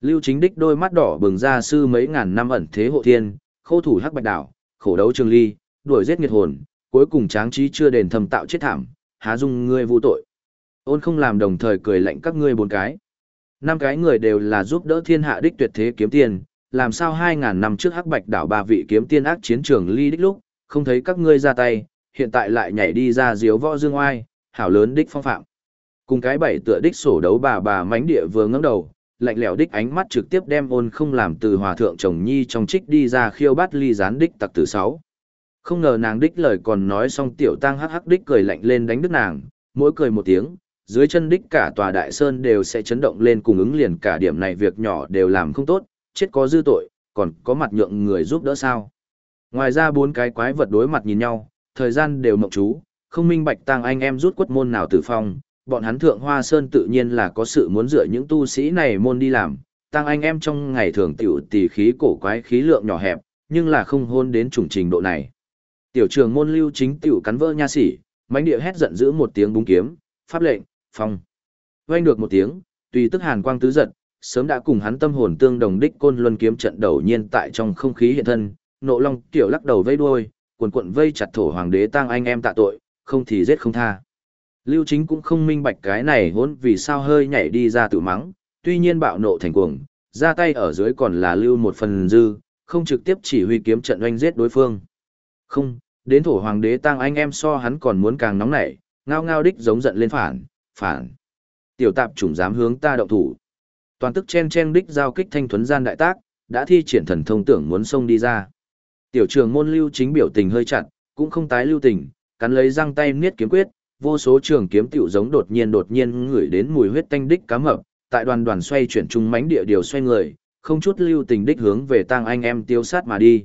Lưu chính đích đôi mắt đỏ bừng ra sư mấy ngàn năm ẩn thế hộ thiên, khô thủ hắc bạch đảo, khổ đấu trường ly, đuổi giết nghiệt hồn, cuối cùng tráng trí chưa đền thầm tạo chết thảm, há dung ngươi vô tội. Ôn không làm đồng thời cười lạnh các ngươi bốn cái. Năm cái người đều là giúp đỡ thiên hạ đích tuyệt thế kiếm tiền, làm sao hai ngàn năm trước hắc bạch đảo ba vị kiếm tiên ác chiến trường ly đích lúc, không thấy các ngươi ra tay, hiện tại lại nhảy đi ra diếu võ dương oai, hảo lớn đích phong phạm. Cùng cái bảy tựa đích sổ đấu bà bà mánh địa vừa ngẩng đầu, lạnh lẽo đích ánh mắt trực tiếp đem ôn không làm từ hòa thượng chồng nhi trong trích đi ra khiêu bát ly gián đích tặc tử sáu. Không ngờ nàng đích lời còn nói xong tiểu tăng hắc hắc đích cười lạnh lên đánh đức nàng, mỗi cười một tiếng, dưới chân đích cả tòa đại sơn đều sẽ chấn động lên cùng ứng liền cả điểm này việc nhỏ đều làm không tốt, chết có dư tội, còn có mặt nhượng người giúp đỡ sao. Ngoài ra bốn cái quái vật đối mặt nhìn nhau, thời gian đều mộng chú, không minh bạch tăng anh em rút quất môn nào tử phong, bọn hắn thượng hoa sơn tự nhiên là có sự muốn dựa những tu sĩ này môn đi làm, tăng anh em trong ngày thường tiểu tỷ khí cổ quái khí lượng nhỏ hẹp, nhưng là không hôn đến chủng trình độ này. Tiểu trường môn lưu chính tiểu cắn vỡ nha sĩ, mãnh địa hét giận dữ một tiếng búng kiếm, pháp lệnh, phong. Vang được một tiếng, tùy tức hàn quang tứ giật, sớm đã cùng hắn tâm hồn tương đồng đích côn luân kiếm trận đầu nhiên tại trong không khí hiện thân, nộ long tiểu lắc đầu vây đuôi, cuộn cuộn vây chặt thổ hoàng đế tăng anh em tạ tội, không thì giết không tha. Lưu Chính cũng không minh bạch cái này hỗn vì sao hơi nhảy đi ra tự mắng, tuy nhiên bạo nộ thành cuồng, ra tay ở dưới còn là lưu một phần dư, không trực tiếp chỉ huy kiếm trận oanh giết đối phương. Không, đến thổ hoàng đế tăng anh em so hắn còn muốn càng nóng nảy, ngao ngao đích giống giận lên phản, phản. Tiểu tạp chủng dám hướng ta động thủ. Toàn tức chen chen đích giao kích thanh thuấn gian đại tác, đã thi triển thần thông tưởng muốn xông đi ra. Tiểu trường môn lưu chính biểu tình hơi chặt, cũng không tái lưu tình, cắn lấy răng tay niết kiếm quyết, vô số trường kiếm tiểu giống đột nhiên đột nhiên ngửi đến mùi huyết tanh đích cá mập, tại đoàn đoàn xoay chuyển trung mánh địa điều xoay người, không chút lưu tình đích hướng về tang anh em tiêu sát mà đi.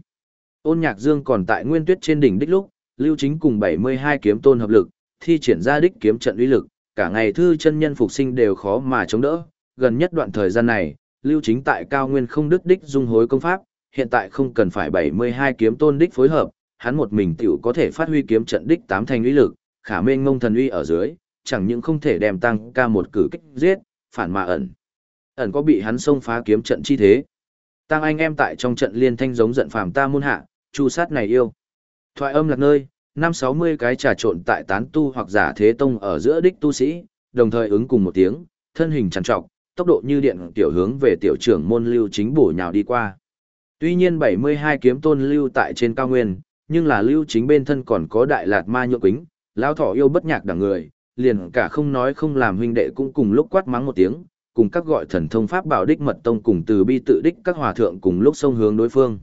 Ôn Nhạc Dương còn tại Nguyên Tuyết trên đỉnh đích lúc, Lưu Chính cùng 72 kiếm tôn hợp lực, thi triển ra đích kiếm trận uy lực, cả ngày thư chân nhân phục sinh đều khó mà chống đỡ, gần nhất đoạn thời gian này, Lưu Chính tại cao nguyên không đứt đích dung hối công pháp, hiện tại không cần phải 72 kiếm tôn đích phối hợp, hắn một mình tiểu có thể phát huy kiếm trận đích tám thành uy lực, khả mênh ngông thần uy ở dưới, chẳng những không thể đem tăng ca một cử kích giết, phản mà ẩn. Ẩn có bị hắn xông phá kiếm trận chi thế. Tăng anh em tại trong trận liên thanh giống giận phàm ta muôn hạ, chu sát này yêu. Thoại âm lạc nơi, năm sáu mươi cái trà trộn tại tán tu hoặc giả thế tông ở giữa đích tu sĩ, đồng thời ứng cùng một tiếng, thân hình trằn trọc, tốc độ như điện tiểu hướng về tiểu trưởng môn lưu chính bổ nhào đi qua. Tuy nhiên bảy mươi hai kiếm tôn lưu tại trên cao nguyên, nhưng là lưu chính bên thân còn có đại lạt ma nhượng quính, lao thỏ yêu bất nhạc đẳng người, liền cả không nói không làm huynh đệ cũng cùng lúc quát mắng một tiếng, cùng các gọi thần thông pháp bảo đích mật tông cùng từ bi tự đích các hòa thượng cùng lúc xông hướng đối phương.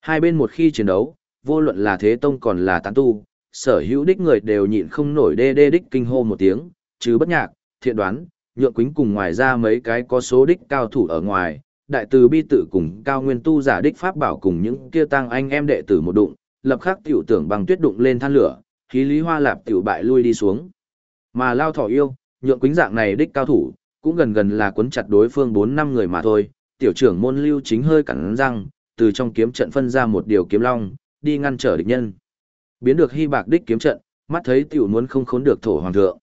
Hai bên một khi chiến đấu, vô luận là thế tông còn là tán tu, sở hữu đích người đều nhịn không nổi đê đê đích kinh hô một tiếng, chứ bất nhạc, thiện đoán, nhượng quính cùng ngoài ra mấy cái có số đích cao thủ ở ngoài, đại từ bi tự cùng cao nguyên tu giả đích pháp bảo cùng những kia tăng anh em đệ tử một đụng, lập khắc tiểu tưởng bằng tuyết đụng lên than lửa, khí lý hoa lạp tiểu bại lui đi xuống. Mà lao thỏ yêu, nhượng quính dạng này đích cao thủ, cũng gần gần là cuốn chặt đối phương 4 năm người mà thôi, tiểu trưởng môn lưu chính hơi cắn răng, từ trong kiếm trận phân ra một điều kiếm long, đi ngăn trở địch nhân. Biến được hy bạc đích kiếm trận, mắt thấy tiểu muốn không khốn được thổ hoàng thượng.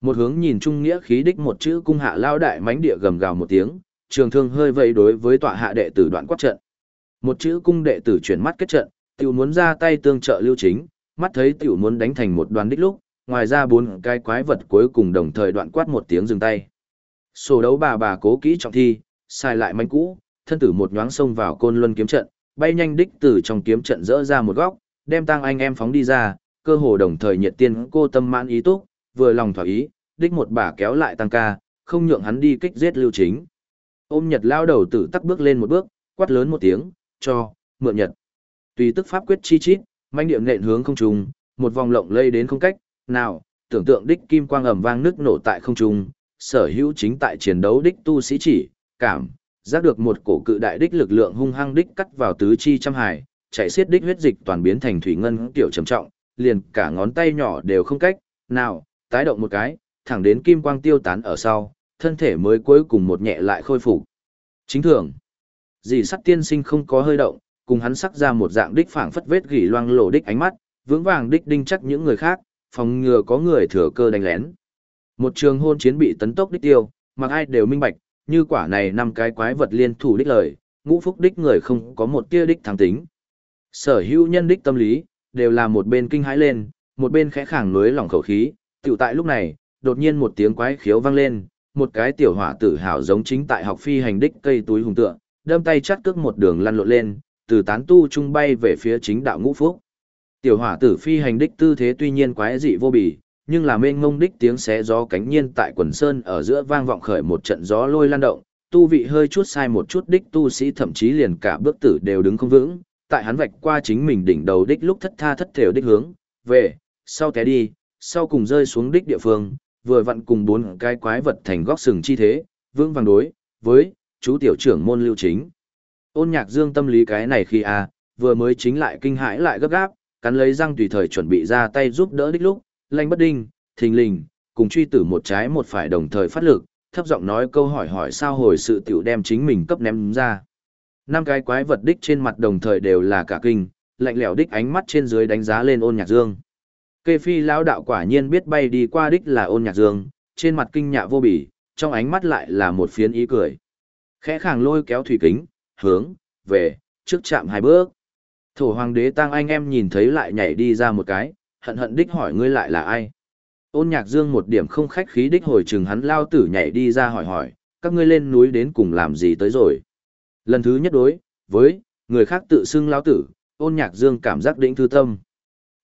Một hướng nhìn trung nghĩa khí đích một chữ cung hạ lao đại mánh địa gầm gào một tiếng, trường thương hơi vậy đối với tọa hạ đệ tử đoạn quát trận. Một chữ cung đệ tử chuyển mắt kết trận, tiểu muốn ra tay tương trợ lưu chính, mắt thấy tiểu muốn đánh thành một đoàn đích lúc, ngoài ra bốn cái quái vật cuối cùng đồng thời đoạn quát một tiếng dừng tay. Sổ đấu bà bà cố kỹ trọng thi, xài lại manh cũ, thân tử một nhoáng xông vào côn luân kiếm trận, bay nhanh đích từ trong kiếm trận rỡ ra một góc, đem tăng anh em phóng đi ra, cơ hồ đồng thời nhiệt tiên cô tâm mãn ý túc, vừa lòng thỏa ý, đích một bà kéo lại tăng ca, không nhượng hắn đi kích giết lưu chính. Ôm Nhật lao đầu tử tắc bước lên một bước, quát lớn một tiếng, cho, mượn Nhật. Tùy tức pháp quyết chi chít, manh điệu nện hướng không trung, một vòng lộng lây đến không cách, nào, tưởng tượng đích kim quang ầm vang nước nổ tại không trung, sở hữu chính tại chiến đấu đích tu sĩ chỉ, cảm, giác được một cổ cự đại đích lực lượng hung hăng đích cắt vào tứ chi trăm hải, chạy xiết đích huyết dịch toàn biến thành thủy ngân tiểu trầm trọng, liền cả ngón tay nhỏ đều không cách, nào, tái động một cái, thẳng đến kim quang tiêu tán ở sau, thân thể mới cuối cùng một nhẹ lại khôi phục. Chính thường, dì sắt tiên sinh không có hơi động, cùng hắn sắc ra một dạng đích phảng phất vết gỉ loang lổ đích ánh mắt, vững vàng đích đinh chắc những người khác, phòng ngừa có người thừa cơ đánh lén. Một trường hôn chiến bị tấn tốc đích tiêu, mà ai đều minh bạch, như quả này năm cái quái vật liên thủ đích lời, ngũ phúc đích người không có một tia đích thắng tính. Sở hữu nhân đích tâm lý, đều là một bên kinh hãi lên, một bên khẽ khàng núi lỏng khẩu khí, tiểu tại lúc này, đột nhiên một tiếng quái khiếu vang lên, một cái tiểu hỏa tử hào giống chính tại học phi hành đích cây túi hùng tượng, đâm tay chắt cước một đường lăn lộn lên, từ tán tu trung bay về phía chính đạo ngũ phúc. Tiểu hỏa tử phi hành đích tư thế tuy nhiên quái dị vô bì, nhưng là mênh ngông đích tiếng xé gió cánh nhiên tại quần sơn ở giữa vang vọng khởi một trận gió lôi lan động, tu vị hơi chút sai một chút đích tu sĩ thậm chí liền cả bước tử đều đứng không vững, tại hắn vạch qua chính mình đỉnh đầu đích lúc thất tha thất thểu đích hướng, về, sau té đi, sau cùng rơi xuống đích địa phương, vừa vặn cùng bốn cái quái vật thành góc sừng chi thế, vương vàng đối, với, chú tiểu trưởng môn lưu chính. Ôn nhạc dương tâm lý cái này khi a vừa mới chính lại kinh hãi lại gấp gáp, cắn lấy răng tùy thời chuẩn bị ra tay giúp đỡ đích lúc, lanh bất đinh, thình lình, cùng truy tử một trái một phải đồng thời phát lực, thấp giọng nói câu hỏi hỏi sao hồi sự tiểu đem chính mình cấp ném ra. Năm cái quái vật đích trên mặt đồng thời đều là cả kinh, lạnh lẽo đích ánh mắt trên dưới đánh giá lên ôn nhạc dương. Kê phi lão đạo quả nhiên biết bay đi qua đích là ôn nhạc dương, trên mặt kinh nhạ vô bỉ, trong ánh mắt lại là một phiến ý cười. Khẽ khàng lôi kéo thủy kính, hướng, về, trước chạm hai bước. Thổ hoàng đế tăng anh em nhìn thấy lại nhảy đi ra một cái, hận hận đích hỏi ngươi lại là ai. Ôn nhạc dương một điểm không khách khí đích hồi chừng hắn lao tử nhảy đi ra hỏi hỏi, các ngươi lên núi đến cùng làm gì tới rồi. Lần thứ nhất đối, với, người khác tự xưng lao tử, ôn nhạc dương cảm giác đĩnh thư tâm.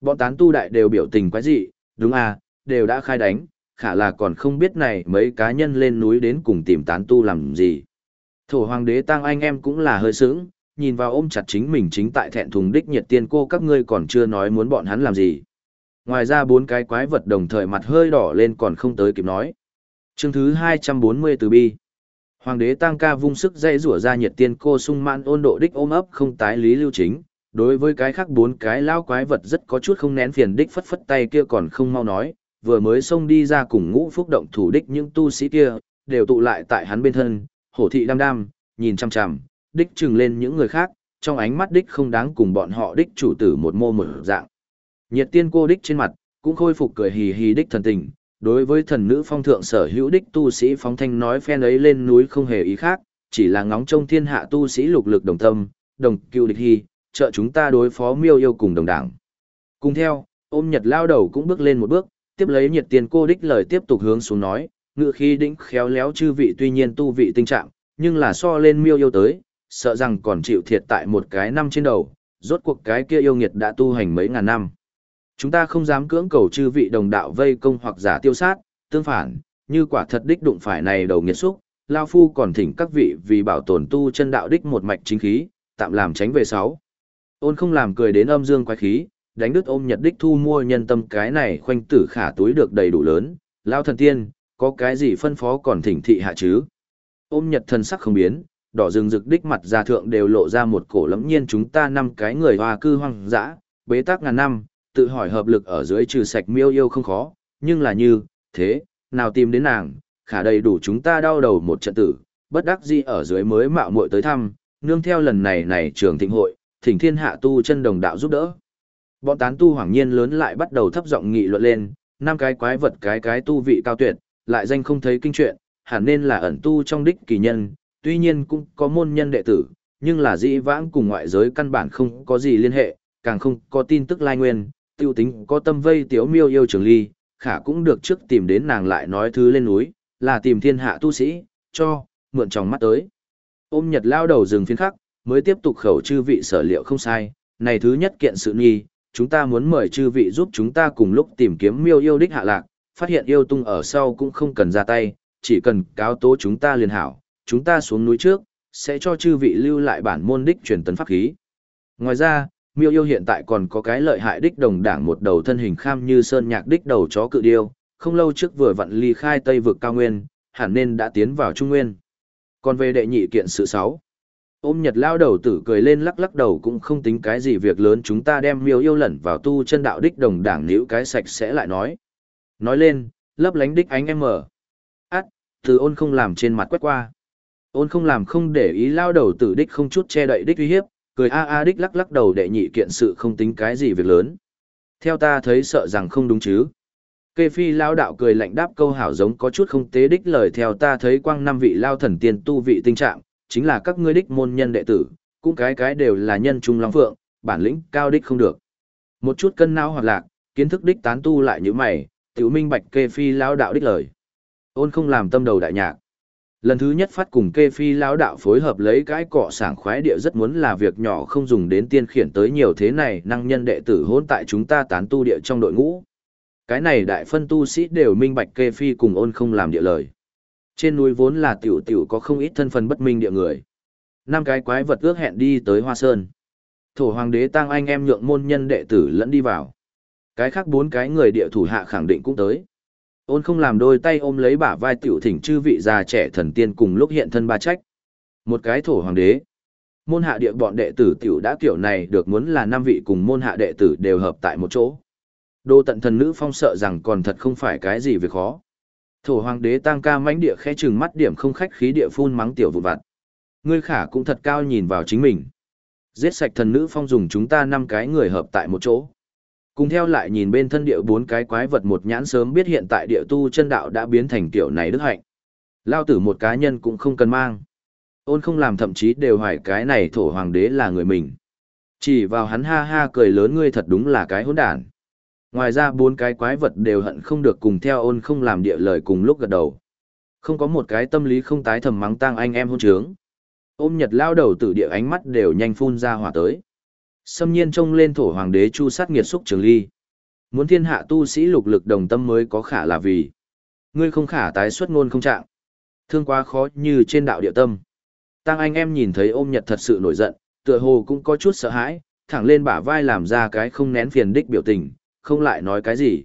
Bọn tán tu đại đều biểu tình quái dị, đúng à, đều đã khai đánh, khả là còn không biết này mấy cá nhân lên núi đến cùng tìm tán tu làm gì. Thổ hoàng đế tăng anh em cũng là hơi sướng, nhìn vào ôm chặt chính mình chính tại thẹn thùng đích nhiệt tiên cô các ngươi còn chưa nói muốn bọn hắn làm gì. Ngoài ra bốn cái quái vật đồng thời mặt hơi đỏ lên còn không tới kịp nói. Chương thứ 240 từ bi. Hoàng đế tăng ca vung sức dây rủa ra nhiệt tiên cô sung mãn ôn độ đích ôm ấp không tái lý lưu chính. Đối với cái khác bốn cái lao quái vật rất có chút không nén phiền đích phất phất tay kia còn không mau nói, vừa mới xông đi ra cùng ngũ phúc động thủ đích những tu sĩ kia, đều tụ lại tại hắn bên thân, hổ thị đam đam, nhìn chăm chằm, đích trừng lên những người khác, trong ánh mắt đích không đáng cùng bọn họ đích chủ tử một mô một dạng. Nhiệt tiên cô đích trên mặt, cũng khôi phục cười hì hì đích thần tình, đối với thần nữ phong thượng sở hữu đích tu sĩ phóng thanh nói phen ấy lên núi không hề ý khác, chỉ là ngóng trông thiên hạ tu sĩ lục lực đồng tâm, đồng cưu địch hy, trợ chúng ta đối phó miêu yêu cùng đồng đảng. Cùng theo, ôm nhật lao đầu cũng bước lên một bước, tiếp lấy nhiệt tiên cô đích lời tiếp tục hướng xuống nói, ngự khi đĩnh khéo léo chư vị tuy nhiên tu vị tinh trạng, nhưng là so lên miêu yêu tới, sợ rằng còn chịu thiệt tại một cái năm trên đầu, rốt cuộc cái kia yêu nghiệt đã tu hành mấy ngàn năm. Chúng ta không dám cưỡng cầu chư vị đồng đạo vây công hoặc giả tiêu sát, tương phản, như quả thật đích đụng phải này đầu nghiệt xúc, Lao Phu còn thỉnh các vị vì bảo tồn tu chân đạo đích một mạch chính khí, tạm làm tránh về sáu. Ôn không làm cười đến âm dương quái khí, đánh đứt ôm nhật đích thu mua nhân tâm cái này khoanh tử khả túi được đầy đủ lớn, Lao thần tiên, có cái gì phân phó còn thỉnh thị hạ chứ? Ôm nhật thần sắc không biến, đỏ rừng rực đích mặt ra thượng đều lộ ra một cổ lẫm nhiên chúng ta năm cái người hoa cư hoang dã, bế tắc ngàn năm, tự hỏi hợp lực ở dưới trừ sạch miêu yêu không khó, nhưng là như, thế, nào tìm đến nàng, khả đầy đủ chúng ta đau đầu một trận tử, bất đắc dĩ ở dưới mới mạo muội tới thăm, nương theo lần này này trường thịnh hội, thỉnh thiên hạ tu chân đồng đạo giúp đỡ. Bọn tán tu hoàng nhiên lớn lại bắt đầu thấp giọng nghị luận lên, năm cái quái vật cái cái tu vị cao tuyệt, lại danh không thấy kinh truyện, hẳn nên là ẩn tu trong đích kỳ nhân, tuy nhiên cũng có môn nhân đệ tử, nhưng là dĩ vãng cùng ngoại giới căn bản không có gì liên hệ, càng không có tin tức lai nguyên, tiêu tính có tâm vây tiếu miêu yêu trường ly, khả cũng được trước tìm đến nàng lại nói thứ lên núi, là tìm thiên hạ tu sĩ, cho, mượn tròng mắt tới. Ôm nhật lao đầu rừng phiên khắc, mới tiếp tục khẩu chư vị sở liệu không sai, này thứ nhất kiện sự nghi, chúng ta muốn mời chư vị giúp chúng ta cùng lúc tìm kiếm miêu yêu đích hạ lạc, phát hiện yêu tung ở sau cũng không cần ra tay, chỉ cần cáo tố chúng ta liền hảo, chúng ta xuống núi trước, sẽ cho chư vị lưu lại bản môn đích truyền tấn pháp khí. Ngoài ra, miêu yêu hiện tại còn có cái lợi hại đích đồng đảng một đầu thân hình kham như sơn nhạc đích đầu chó cự điêu, không lâu trước vừa vặn ly khai tây vực cao nguyên, hẳn nên đã tiến vào trung nguyên. Còn về đệ nhị kiện sự sáu, ôm nhật lao đầu tử cười lên lắc lắc đầu cũng không tính cái gì việc lớn chúng ta đem miêu yêu lẩn vào tu chân đạo đích đồng đảng nữ cái sạch sẽ lại nói. Nói lên, lấp lánh đích ánh em mở. Át, từ ôn không làm trên mặt quét qua. Ôn không làm không để ý lao đầu tử đích không chút che đậy đích uy hiếp, cười a a đích lắc lắc đầu đệ nhị kiện sự không tính cái gì việc lớn. Theo ta thấy sợ rằng không đúng chứ. Kê phi lao đạo cười lạnh đáp câu hảo giống có chút không tế đích lời theo ta thấy quang năm vị lao thần tiên tu vị tinh trạng, chính là các ngươi đích môn nhân đệ tử, cũng cái cái đều là nhân trung long phượng, bản lĩnh cao đích không được. Một chút cân não hoặc lạc, kiến thức đích tán tu lại như mày, tiểu minh bạch kê phi lao đạo đích lời. Ôn không làm tâm đầu đại nhạc. Lần thứ nhất phát cùng kê phi lao đạo phối hợp lấy cái cọ sảng khoái địa rất muốn là việc nhỏ không dùng đến tiên khiển tới nhiều thế này, năng nhân đệ tử hôn tại chúng ta tán tu địa trong đội ngũ. Cái này đại phân tu sĩ đều minh bạch kê phi cùng ôn không làm địa lời. Trên núi vốn là tiểu tiểu có không ít thân phần bất minh địa người. Năm cái quái vật ước hẹn đi tới Hoa Sơn. Thổ hoàng đế tăng anh em nhượng môn nhân đệ tử lẫn đi vào. Cái khác bốn cái người địa thủ hạ khẳng định cũng tới. Ôn không làm đôi tay ôm lấy bả vai tiểu thỉnh chư vị già trẻ thần tiên cùng lúc hiện thân ba trách. Một cái thổ hoàng đế. Môn hạ địa bọn đệ tử tiểu đã kiểu này được muốn là năm vị cùng môn hạ đệ tử đều hợp tại một chỗ. Đô tận thần nữ phong sợ rằng còn thật không phải cái gì việc khó. Thổ hoàng đế tăng ca mãnh địa khẽ chừng mắt điểm không khách khí địa phun mắng tiểu vụ vặt. Ngươi khả cũng thật cao nhìn vào chính mình. Giết sạch thần nữ phong dùng chúng ta năm cái người hợp tại một chỗ. Cùng theo lại nhìn bên thân địa bốn cái quái vật một nhãn sớm biết hiện tại địa tu chân đạo đã biến thành tiểu này đức hạnh. Lao tử một cá nhân cũng không cần mang. Ôn không làm thậm chí đều hỏi cái này thổ hoàng đế là người mình. Chỉ vào hắn ha ha cười lớn ngươi thật đúng là cái hỗn đản. Ngoài ra bốn cái quái vật đều hận không được cùng theo ôn không làm địa lời cùng lúc gật đầu. Không có một cái tâm lý không tái thầm mắng tang anh em hôn trướng. Ôm nhật lao đầu tử địa ánh mắt đều nhanh phun ra hỏa tới. Xâm nhiên trông lên thổ hoàng đế chu sát nghiệt xúc trường ly. Muốn thiên hạ tu sĩ lục lực đồng tâm mới có khả là vì. Ngươi không khả tái xuất ngôn không trạng. Thương quá khó như trên đạo địa tâm. Tăng anh em nhìn thấy ôm nhật thật sự nổi giận, tựa hồ cũng có chút sợ hãi, thẳng lên bả vai làm ra cái không nén phiền đích biểu tình, không lại nói cái gì.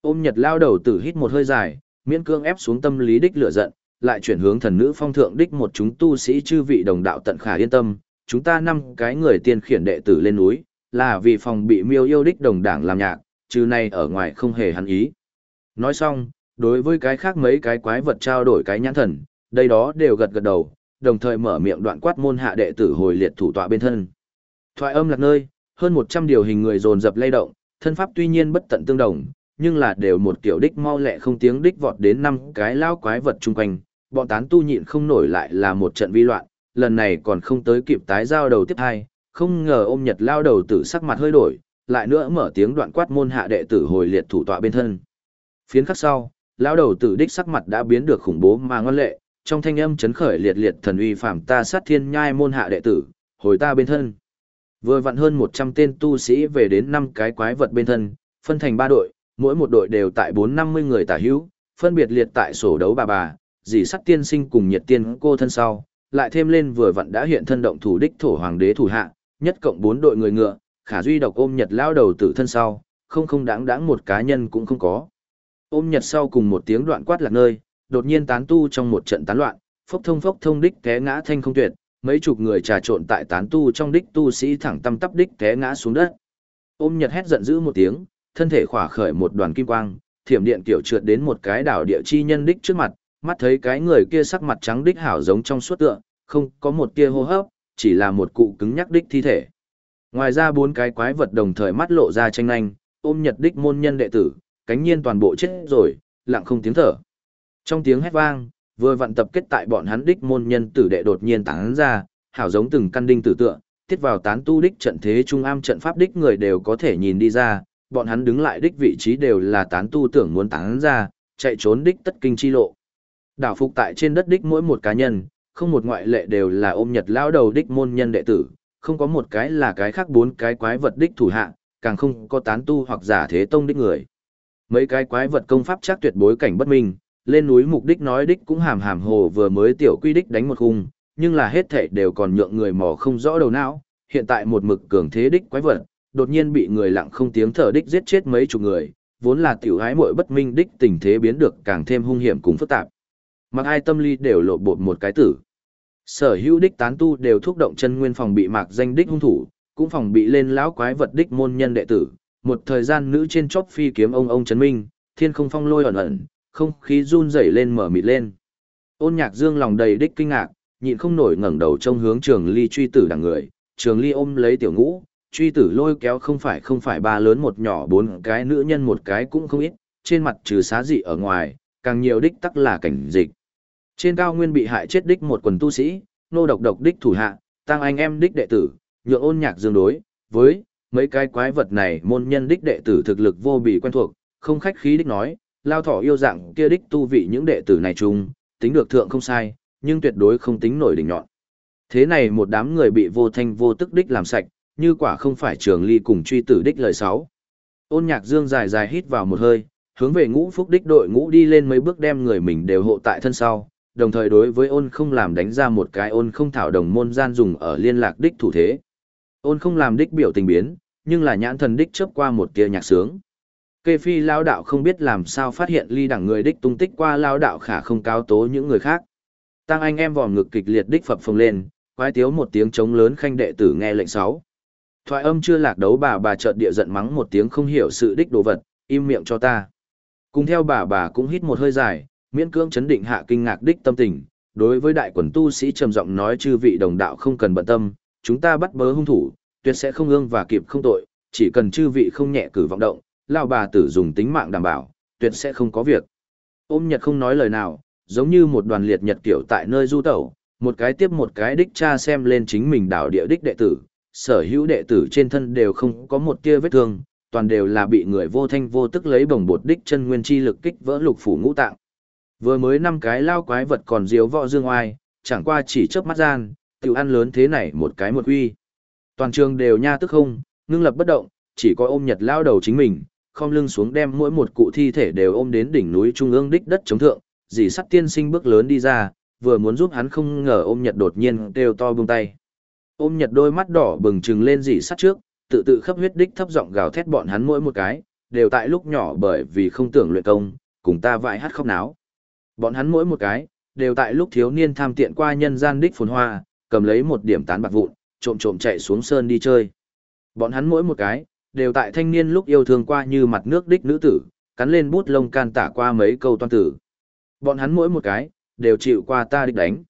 Ôm nhật lao đầu tử hít một hơi dài, miễn cương ép xuống tâm lý đích lửa giận, lại chuyển hướng thần nữ phong thượng đích một chúng tu sĩ chư vị đồng đạo tận khả yên tâm, chúng ta năm cái người tiên khiển đệ tử lên núi, là vì phòng bị miêu yêu đích đồng đảng làm nhạc, trừ này ở ngoài không hề hắn ý. Nói xong, đối với cái khác mấy cái quái vật trao đổi cái nhãn thần, đây đó đều gật gật đầu, đồng thời mở miệng đoạn quát môn hạ đệ tử hồi liệt thủ tọa bên thân. Thoại âm lạc nơi, hơn 100 điều hình người dồn dập lay động, thân pháp tuy nhiên bất tận tương đồng, nhưng là đều một kiểu đích mau lẹ không tiếng đích vọt đến năm cái lao quái vật chung quanh, bọn tán tu nhịn không nổi lại là một trận vi loạn, lần này còn không tới kịp tái giao đầu tiếp hai, không ngờ ôm nhật lao đầu tử sắc mặt hơi đổi, lại nữa mở tiếng đoạn quát môn hạ đệ tử hồi liệt thủ tọa bên thân. Phiến khắc sau, lao đầu tử đích sắc mặt đã biến được khủng bố mà ngon lệ, trong thanh âm chấn khởi liệt liệt thần uy phạm ta sát thiên nhai môn hạ đệ tử, hồi ta bên thân. Vừa vặn hơn 100 tên tu sĩ về đến năm cái quái vật bên thân, phân thành ba đội, mỗi một đội đều tại 450 người tả hữu, phân biệt liệt tại sổ đấu bà bà, dì sắt tiên sinh cùng nhiệt tiên cô thân sau, lại thêm lên vừa vặn đã hiện thân động thủ đích thổ hoàng đế thủ hạ, nhất cộng bốn đội người ngựa, khả duy độc ôm nhật lao đầu tử thân sau, không không đáng đáng một cá nhân cũng không có. Ôm nhật sau cùng một tiếng đoạn quát lạc nơi, đột nhiên tán tu trong một trận tán loạn, phốc thông phốc thông đích té ngã thanh không tuyệt, mấy chục người trà trộn tại tán tu trong đích tu sĩ thẳng tâm tắp đích té ngã xuống đất. Ôm nhật hét giận dữ một tiếng, thân thể khỏa khởi một đoàn kim quang, thiểm điện tiểu trượt đến một cái đảo địa chi nhân đích trước mặt, mắt thấy cái người kia sắc mặt trắng đích hảo giống trong suốt tượng, không có một tia hô hấp, chỉ là một cụ cứng nhắc đích thi thể. Ngoài ra bốn cái quái vật đồng thời mắt lộ ra tranh nhanh, ôm nhật đích môn nhân đệ tử, cánh nhiên toàn bộ chết rồi, lặng không tiếng thở. Trong tiếng hét vang, vừa vận tập kết tại bọn hắn đích môn nhân tử đệ đột nhiên tán ra, hảo giống từng căn đinh tử tựa, tiết vào tán tu đích trận thế trung am trận pháp đích người đều có thể nhìn đi ra, bọn hắn đứng lại đích vị trí đều là tán tu tưởng muốn tán ra, chạy trốn đích tất kinh chi lộ. Đảo phục tại trên đất đích mỗi một cá nhân, không một ngoại lệ đều là ôm nhật lao đầu đích môn nhân đệ tử, không có một cái là cái khác bốn cái quái vật đích thủ hạ, càng không có tán tu hoặc giả thế tông đích người. Mấy cái quái vật công pháp chắc tuyệt bối cảnh bất minh, lên núi mục đích nói đích cũng hàm hàm hồ vừa mới tiểu quy đích đánh một khung, nhưng là hết thảy đều còn nhượng người mò không rõ đầu não, hiện tại một mực cường thế đích quái vật, đột nhiên bị người lặng không tiếng thở đích giết chết mấy chục người, vốn là tiểu hái muội bất minh đích tình thế biến được càng thêm hung hiểm cùng phức tạp. Mặc ai tâm lý đều lộ bột một cái tử. Sở hữu đích tán tu đều thúc động chân nguyên phòng bị mạc danh đích hung thủ, cũng phòng bị lên lão quái vật đích môn nhân đệ tử. Một thời gian nữ trên chóp phi kiếm ông ông chấn minh, thiên không phong lôi ẩn ẩn, không khí run rẩy lên mở mịt lên. Ôn nhạc dương lòng đầy đích kinh ngạc, nhịn không nổi ngẩng đầu trông hướng trường ly truy tử đằng người, trường ly ôm lấy tiểu ngũ, truy tử lôi kéo không phải không phải ba lớn một nhỏ bốn cái nữ nhân một cái cũng không ít, trên mặt trừ xá dị ở ngoài, càng nhiều đích tắc là cảnh dịch. Trên cao nguyên bị hại chết đích một quần tu sĩ, nô độc độc đích thủ hạ, tăng anh em đích đệ tử, nhượng ôn nhạc dương đối, với mấy cái quái vật này môn nhân đích đệ tử thực lực vô bị quen thuộc, không khách khí đích nói, lao thỏ yêu dạng kia đích tu vị những đệ tử này chung, tính được thượng không sai, nhưng tuyệt đối không tính nổi đỉnh nhọn. Thế này một đám người bị vô thanh vô tức đích làm sạch, như quả không phải trường ly cùng truy tử đích lời sáu. Ôn nhạc dương dài dài hít vào một hơi, hướng về ngũ phúc đích đội ngũ đi lên mấy bước đem người mình đều hộ tại thân sau, đồng thời đối với ôn không làm đánh ra một cái ôn không thảo đồng môn gian dùng ở liên lạc đích thủ thế. Ôn không làm đích biểu tình biến, nhưng là nhãn thần đích chớp qua một tia nhạc sướng. Kê phi lao đạo không biết làm sao phát hiện ly đẳng người đích tung tích qua lao đạo khả không cáo tố những người khác. Tăng anh em vòm ngực kịch liệt đích phập phồng lên, quái tiếu một tiếng trống lớn khanh đệ tử nghe lệnh sáu. Thoại âm chưa lạc đấu bà bà chợt địa giận mắng một tiếng không hiểu sự đích đồ vật, im miệng cho ta. Cùng theo bà bà cũng hít một hơi dài, miễn cưỡng chấn định hạ kinh ngạc đích tâm tình, đối với đại quần tu sĩ trầm giọng nói chư vị đồng đạo không cần bận tâm, chúng ta bắt bớ hung thủ, tuyệt sẽ không ương và kịp không tội, chỉ cần chư vị không nhẹ cử vọng động, lao bà tử dùng tính mạng đảm bảo, tuyệt sẽ không có việc. Ôm Nhật không nói lời nào, giống như một đoàn liệt nhật tiểu tại nơi du tẩu, một cái tiếp một cái đích cha xem lên chính mình đảo địa đích đệ tử, sở hữu đệ tử trên thân đều không có một tia vết thương, toàn đều là bị người vô thanh vô tức lấy bồng bột đích chân nguyên chi lực kích vỡ lục phủ ngũ tạng. Vừa mới năm cái lao quái vật còn diếu võ dương oai, chẳng qua chỉ chớp mắt gian, tiểu ăn lớn thế này một cái một uy. Toàn trường đều nha tức không, ngưng lập bất động, chỉ có ôm nhật lao đầu chính mình, không lưng xuống đem mỗi một cụ thi thể đều ôm đến đỉnh núi trung ương đích đất chống thượng, dì sắt tiên sinh bước lớn đi ra, vừa muốn giúp hắn không ngờ ôm nhật đột nhiên kêu to buông tay. Ôm nhật đôi mắt đỏ bừng trừng lên dì sắt trước, tự tự khắp huyết đích thấp giọng gào thét bọn hắn mỗi một cái, đều tại lúc nhỏ bởi vì không tưởng luyện công, cùng ta vãi hát khóc náo. Bọn hắn mỗi một cái, đều tại lúc thiếu niên tham tiện qua nhân gian đích phồn hoa, cầm lấy một điểm tán bạc vụn, trộm trộm chạy xuống sơn đi chơi. Bọn hắn mỗi một cái, đều tại thanh niên lúc yêu thương qua như mặt nước đích nữ tử, cắn lên bút lông can tả qua mấy câu toan tử. Bọn hắn mỗi một cái, đều chịu qua ta đích đánh.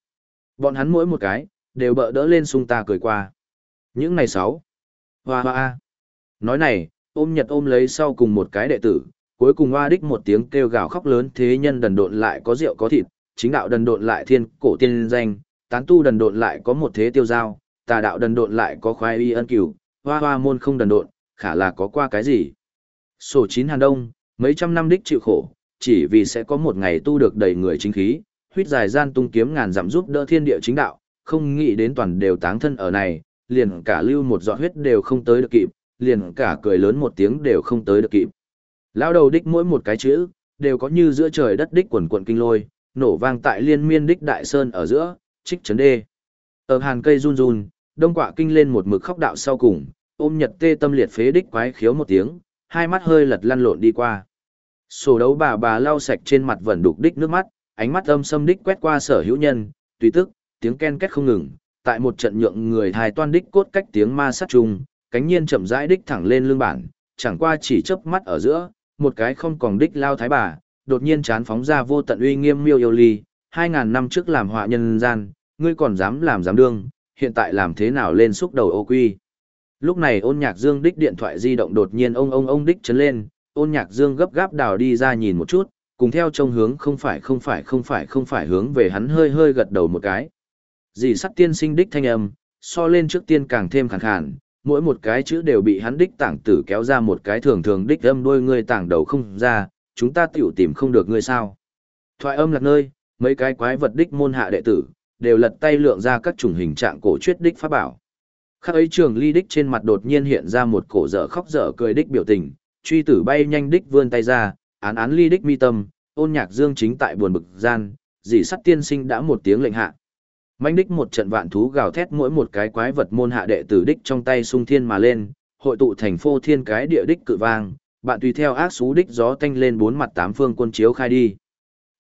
Bọn hắn mỗi một cái, đều bợ đỡ lên sung ta cười qua. Những ngày sáu. Hoa hoa. Nói này, ôm nhật ôm lấy sau cùng một cái đệ tử, cuối cùng hoa đích một tiếng kêu gào khóc lớn thế nhân đần độn lại có rượu có thịt, chính đạo đần độn lại thiên cổ tiên danh, tán tu đần độn lại có một thế tiêu giao, tà đạo đần độn lại có khoái y ân cửu, hoa hoa môn không đần độn, khả là có qua cái gì. Sổ chín Hàn Đông, mấy trăm năm đích chịu khổ, chỉ vì sẽ có một ngày tu được đầy người chính khí, huyết dài gian tung kiếm ngàn dặm giúp đỡ thiên địa chính đạo, không nghĩ đến toàn đều táng thân ở này, liền cả lưu một giọt huyết đều không tới được kịp, liền cả cười lớn một tiếng đều không tới được kịp. Lao đầu đích mỗi một cái chữ, đều có như giữa trời đất đích quần quận kinh lôi, nổ vang tại liên miên đích đại sơn ở giữa, trích chấn đê. Ở hàng cây run run, đông quạ kinh lên một mực khóc đạo sau cùng, ôm nhật tê tâm liệt phế đích quái khiếu một tiếng, hai mắt hơi lật lăn lộn đi qua. Sổ đấu bà bà lau sạch trên mặt vẫn đục đích nước mắt, ánh mắt âm sâm đích quét qua sở hữu nhân, tùy tức, tiếng ken két không ngừng, tại một trận nhượng người thai toan đích cốt cách tiếng ma sát trùng, cánh nhiên chậm rãi đích thẳng lên lưng bản, chẳng qua chỉ chớp mắt ở giữa, một cái không còn đích lao thái bà, đột nhiên chán phóng ra vô tận uy nghiêm miêu yêu ly, hai ngàn năm trước làm họa nhân gian, ngươi còn dám làm dám đương, hiện tại làm thế nào lên xúc đầu ô quy. Lúc này ôn nhạc dương đích điện thoại di động đột nhiên ông ông ông đích chấn lên, ôn nhạc dương gấp gáp đào đi ra nhìn một chút, cùng theo trông hướng không phải không phải không phải không phải hướng về hắn hơi hơi gật đầu một cái. Dì sắt tiên sinh đích thanh âm, so lên trước tiên càng thêm khẳng khàn, mỗi một cái chữ đều bị hắn đích tảng tử kéo ra một cái thường thường đích âm đôi ngươi tảng đầu không ra, chúng ta tiểu tìm không được ngươi sao. Thoại âm lạc nơi, mấy cái quái vật đích môn hạ đệ tử, đều lật tay lượng ra các chủng hình trạng cổ truyết đích pháp bảo. Khắc ấy trường ly đích trên mặt đột nhiên hiện ra một cổ dở khóc dở cười đích biểu tình, truy tử bay nhanh đích vươn tay ra, án án ly đích mi tâm, ôn nhạc dương chính tại buồn bực gian, dì sắt tiên sinh đã một tiếng lệnh hạ. Manh đích một trận vạn thú gào thét mỗi một cái quái vật môn hạ đệ tử đích trong tay sung thiên mà lên, hội tụ thành phô thiên cái địa đích cự vang, bạn tùy theo ác xú đích gió tanh lên bốn mặt tám phương quân chiếu khai đi.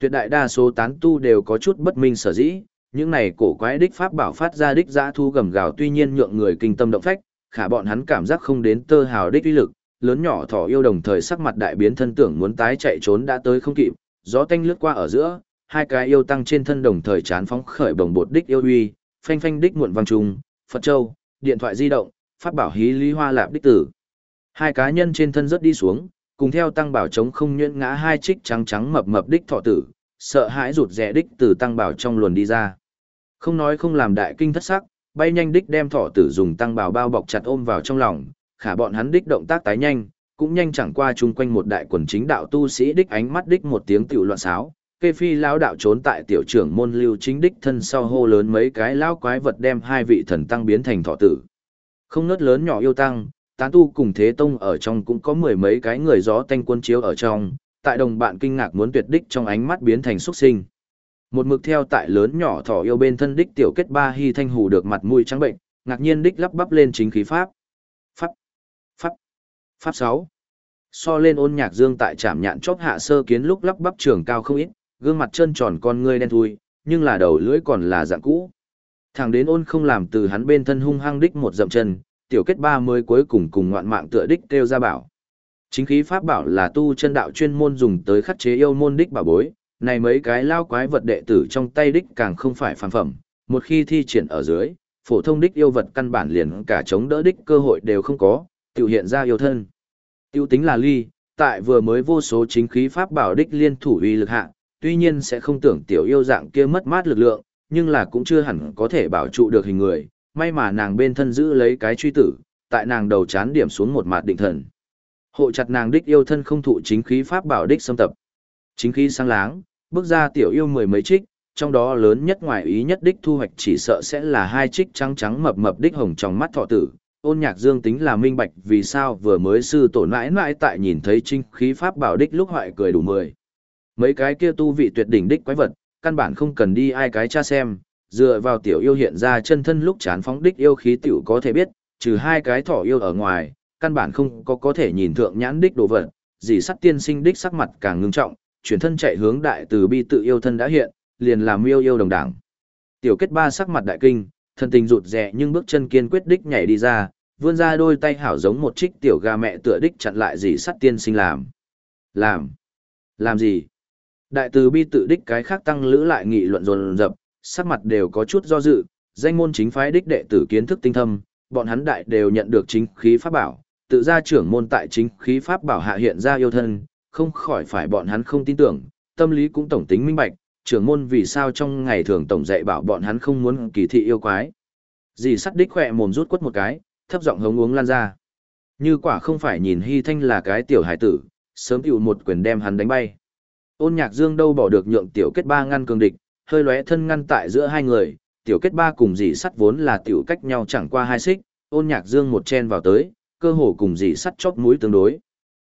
Tuyệt đại đa số tán tu đều có chút bất minh sở dĩ, những này cổ quái đích pháp bảo phát ra đích dã thu gầm gào tuy nhiên nhượng người kinh tâm động phách, khả bọn hắn cảm giác không đến tơ hào đích uy lực, lớn nhỏ thỏ yêu đồng thời sắc mặt đại biến thân tưởng muốn tái chạy trốn đã tới không kịp, gió tanh lướt qua ở giữa, hai cái yêu tăng trên thân đồng thời chán phóng khởi bồng bột đích yêu uy, phanh phanh đích muộn vang trùng, Phật Châu, điện thoại di động, phát bảo hí lý hoa lạp đích tử. Hai cá nhân trên thân rất đi xuống, Cùng theo tăng bảo chống không nhuyễn ngã hai trích trắng trắng mập mập đích thọ tử, sợ hãi rụt rẻ đích từ tăng bảo trong luồn đi ra. Không nói không làm đại kinh thất sắc, bay nhanh đích đem thọ tử dùng tăng bảo bao bọc chặt ôm vào trong lòng, khả bọn hắn đích động tác tái nhanh, cũng nhanh chẳng qua chung quanh một đại quần chính đạo tu sĩ đích ánh mắt đích một tiếng tiểu loạn xáo. Kê phi lão đạo trốn tại tiểu trưởng môn lưu chính đích thân sau hô lớn mấy cái lão quái vật đem hai vị thần tăng biến thành thọ tử. Không nớt lớn nhỏ yêu tăng, tán tu cùng thế tông ở trong cũng có mười mấy cái người gió tanh quân chiếu ở trong, tại đồng bạn kinh ngạc muốn tuyệt đích trong ánh mắt biến thành xuất sinh. Một mực theo tại lớn nhỏ thỏ yêu bên thân đích tiểu kết ba hy thanh hù được mặt mũi trắng bệnh, ngạc nhiên đích lắp bắp lên chính khí pháp. Pháp, pháp, pháp sáu So lên ôn nhạc dương tại trạm nhạn chóp hạ sơ kiến lúc lắp bắp trường cao không ít, gương mặt trơn tròn con ngươi đen thui, nhưng là đầu lưỡi còn là dạng cũ. Thằng đến ôn không làm từ hắn bên thân hung hăng đích một dậm chân, tiểu kết ba mới cuối cùng cùng ngoạn mạng tựa đích kêu ra bảo. Chính khí pháp bảo là tu chân đạo chuyên môn dùng tới khắc chế yêu môn đích bảo bối, này mấy cái lao quái vật đệ tử trong tay đích càng không phải phàm phẩm, một khi thi triển ở dưới, phổ thông đích yêu vật căn bản liền cả chống đỡ đích cơ hội đều không có, tiểu hiện ra yêu thân. Tiêu tính là ly, tại vừa mới vô số chính khí pháp bảo đích liên thủ uy lực hạ, tuy nhiên sẽ không tưởng tiểu yêu dạng kia mất mát lực lượng, nhưng là cũng chưa hẳn có thể bảo trụ được hình người, may mà nàng bên thân giữ lấy cái truy tử, tại nàng đầu chán điểm xuống một mặt định thần. Hộ chặt nàng đích yêu thân không thụ chính khí pháp bảo đích xâm tập. Chính khí sáng láng, bước ra tiểu yêu mười mấy trích, trong đó lớn nhất ngoài ý nhất đích thu hoạch chỉ sợ sẽ là hai trích trắng trắng mập mập đích hồng trong mắt thọ tử. Ôn nhạc dương tính là minh bạch vì sao vừa mới sư tổ nãi nãi tại nhìn thấy trinh khí pháp bảo đích lúc hoại cười đủ mười. Mấy cái kia tu vị tuyệt đỉnh đích quái vật, căn bản không cần đi ai cái cha xem, dựa vào tiểu yêu hiện ra chân thân lúc chán phóng đích yêu khí tiểu có thể biết, trừ hai cái thỏ yêu ở ngoài, căn bản không có có thể nhìn thượng nhãn đích đồ vật, dì sắt tiên sinh đích sắc mặt càng ngưng trọng, chuyển thân chạy hướng đại từ bi tự yêu thân đã hiện, liền làm yêu yêu đồng đảng. Tiểu kết ba sắc mặt đại kinh, thân tình rụt rè nhưng bước chân kiên quyết đích nhảy đi ra, vươn ra đôi tay hảo giống một trích tiểu gà mẹ tựa đích chặn lại dì sắt tiên sinh làm. Làm? Làm gì? Đại từ bi tự đích cái khác tăng lữ lại nghị luận dồn dập, sắc mặt đều có chút do dự, danh môn chính phái đích đệ tử kiến thức tinh thâm, bọn hắn đại đều nhận được chính khí pháp bảo, tự ra trưởng môn tại chính khí pháp bảo hạ hiện ra yêu thân, không khỏi phải bọn hắn không tin tưởng, tâm lý cũng tổng tính minh bạch, trưởng môn vì sao trong ngày thường tổng dạy bảo bọn hắn không muốn kỳ thị yêu quái. Dì sắt đích khỏe mồm rút quất một cái, thấp giọng hống uống lan ra. Như quả không phải nhìn Hy Thanh là cái tiểu hải tử, sớm chịu một quyền đem hắn đánh bay. Ôn nhạc dương đâu bỏ được nhượng tiểu kết ba ngăn cường địch, hơi lóe thân ngăn tại giữa hai người, tiểu kết ba cùng dì sắt vốn là tiểu cách nhau chẳng qua hai xích, ôn nhạc dương một chen vào tới, cơ hồ cùng dì sắt chóp mũi tương đối.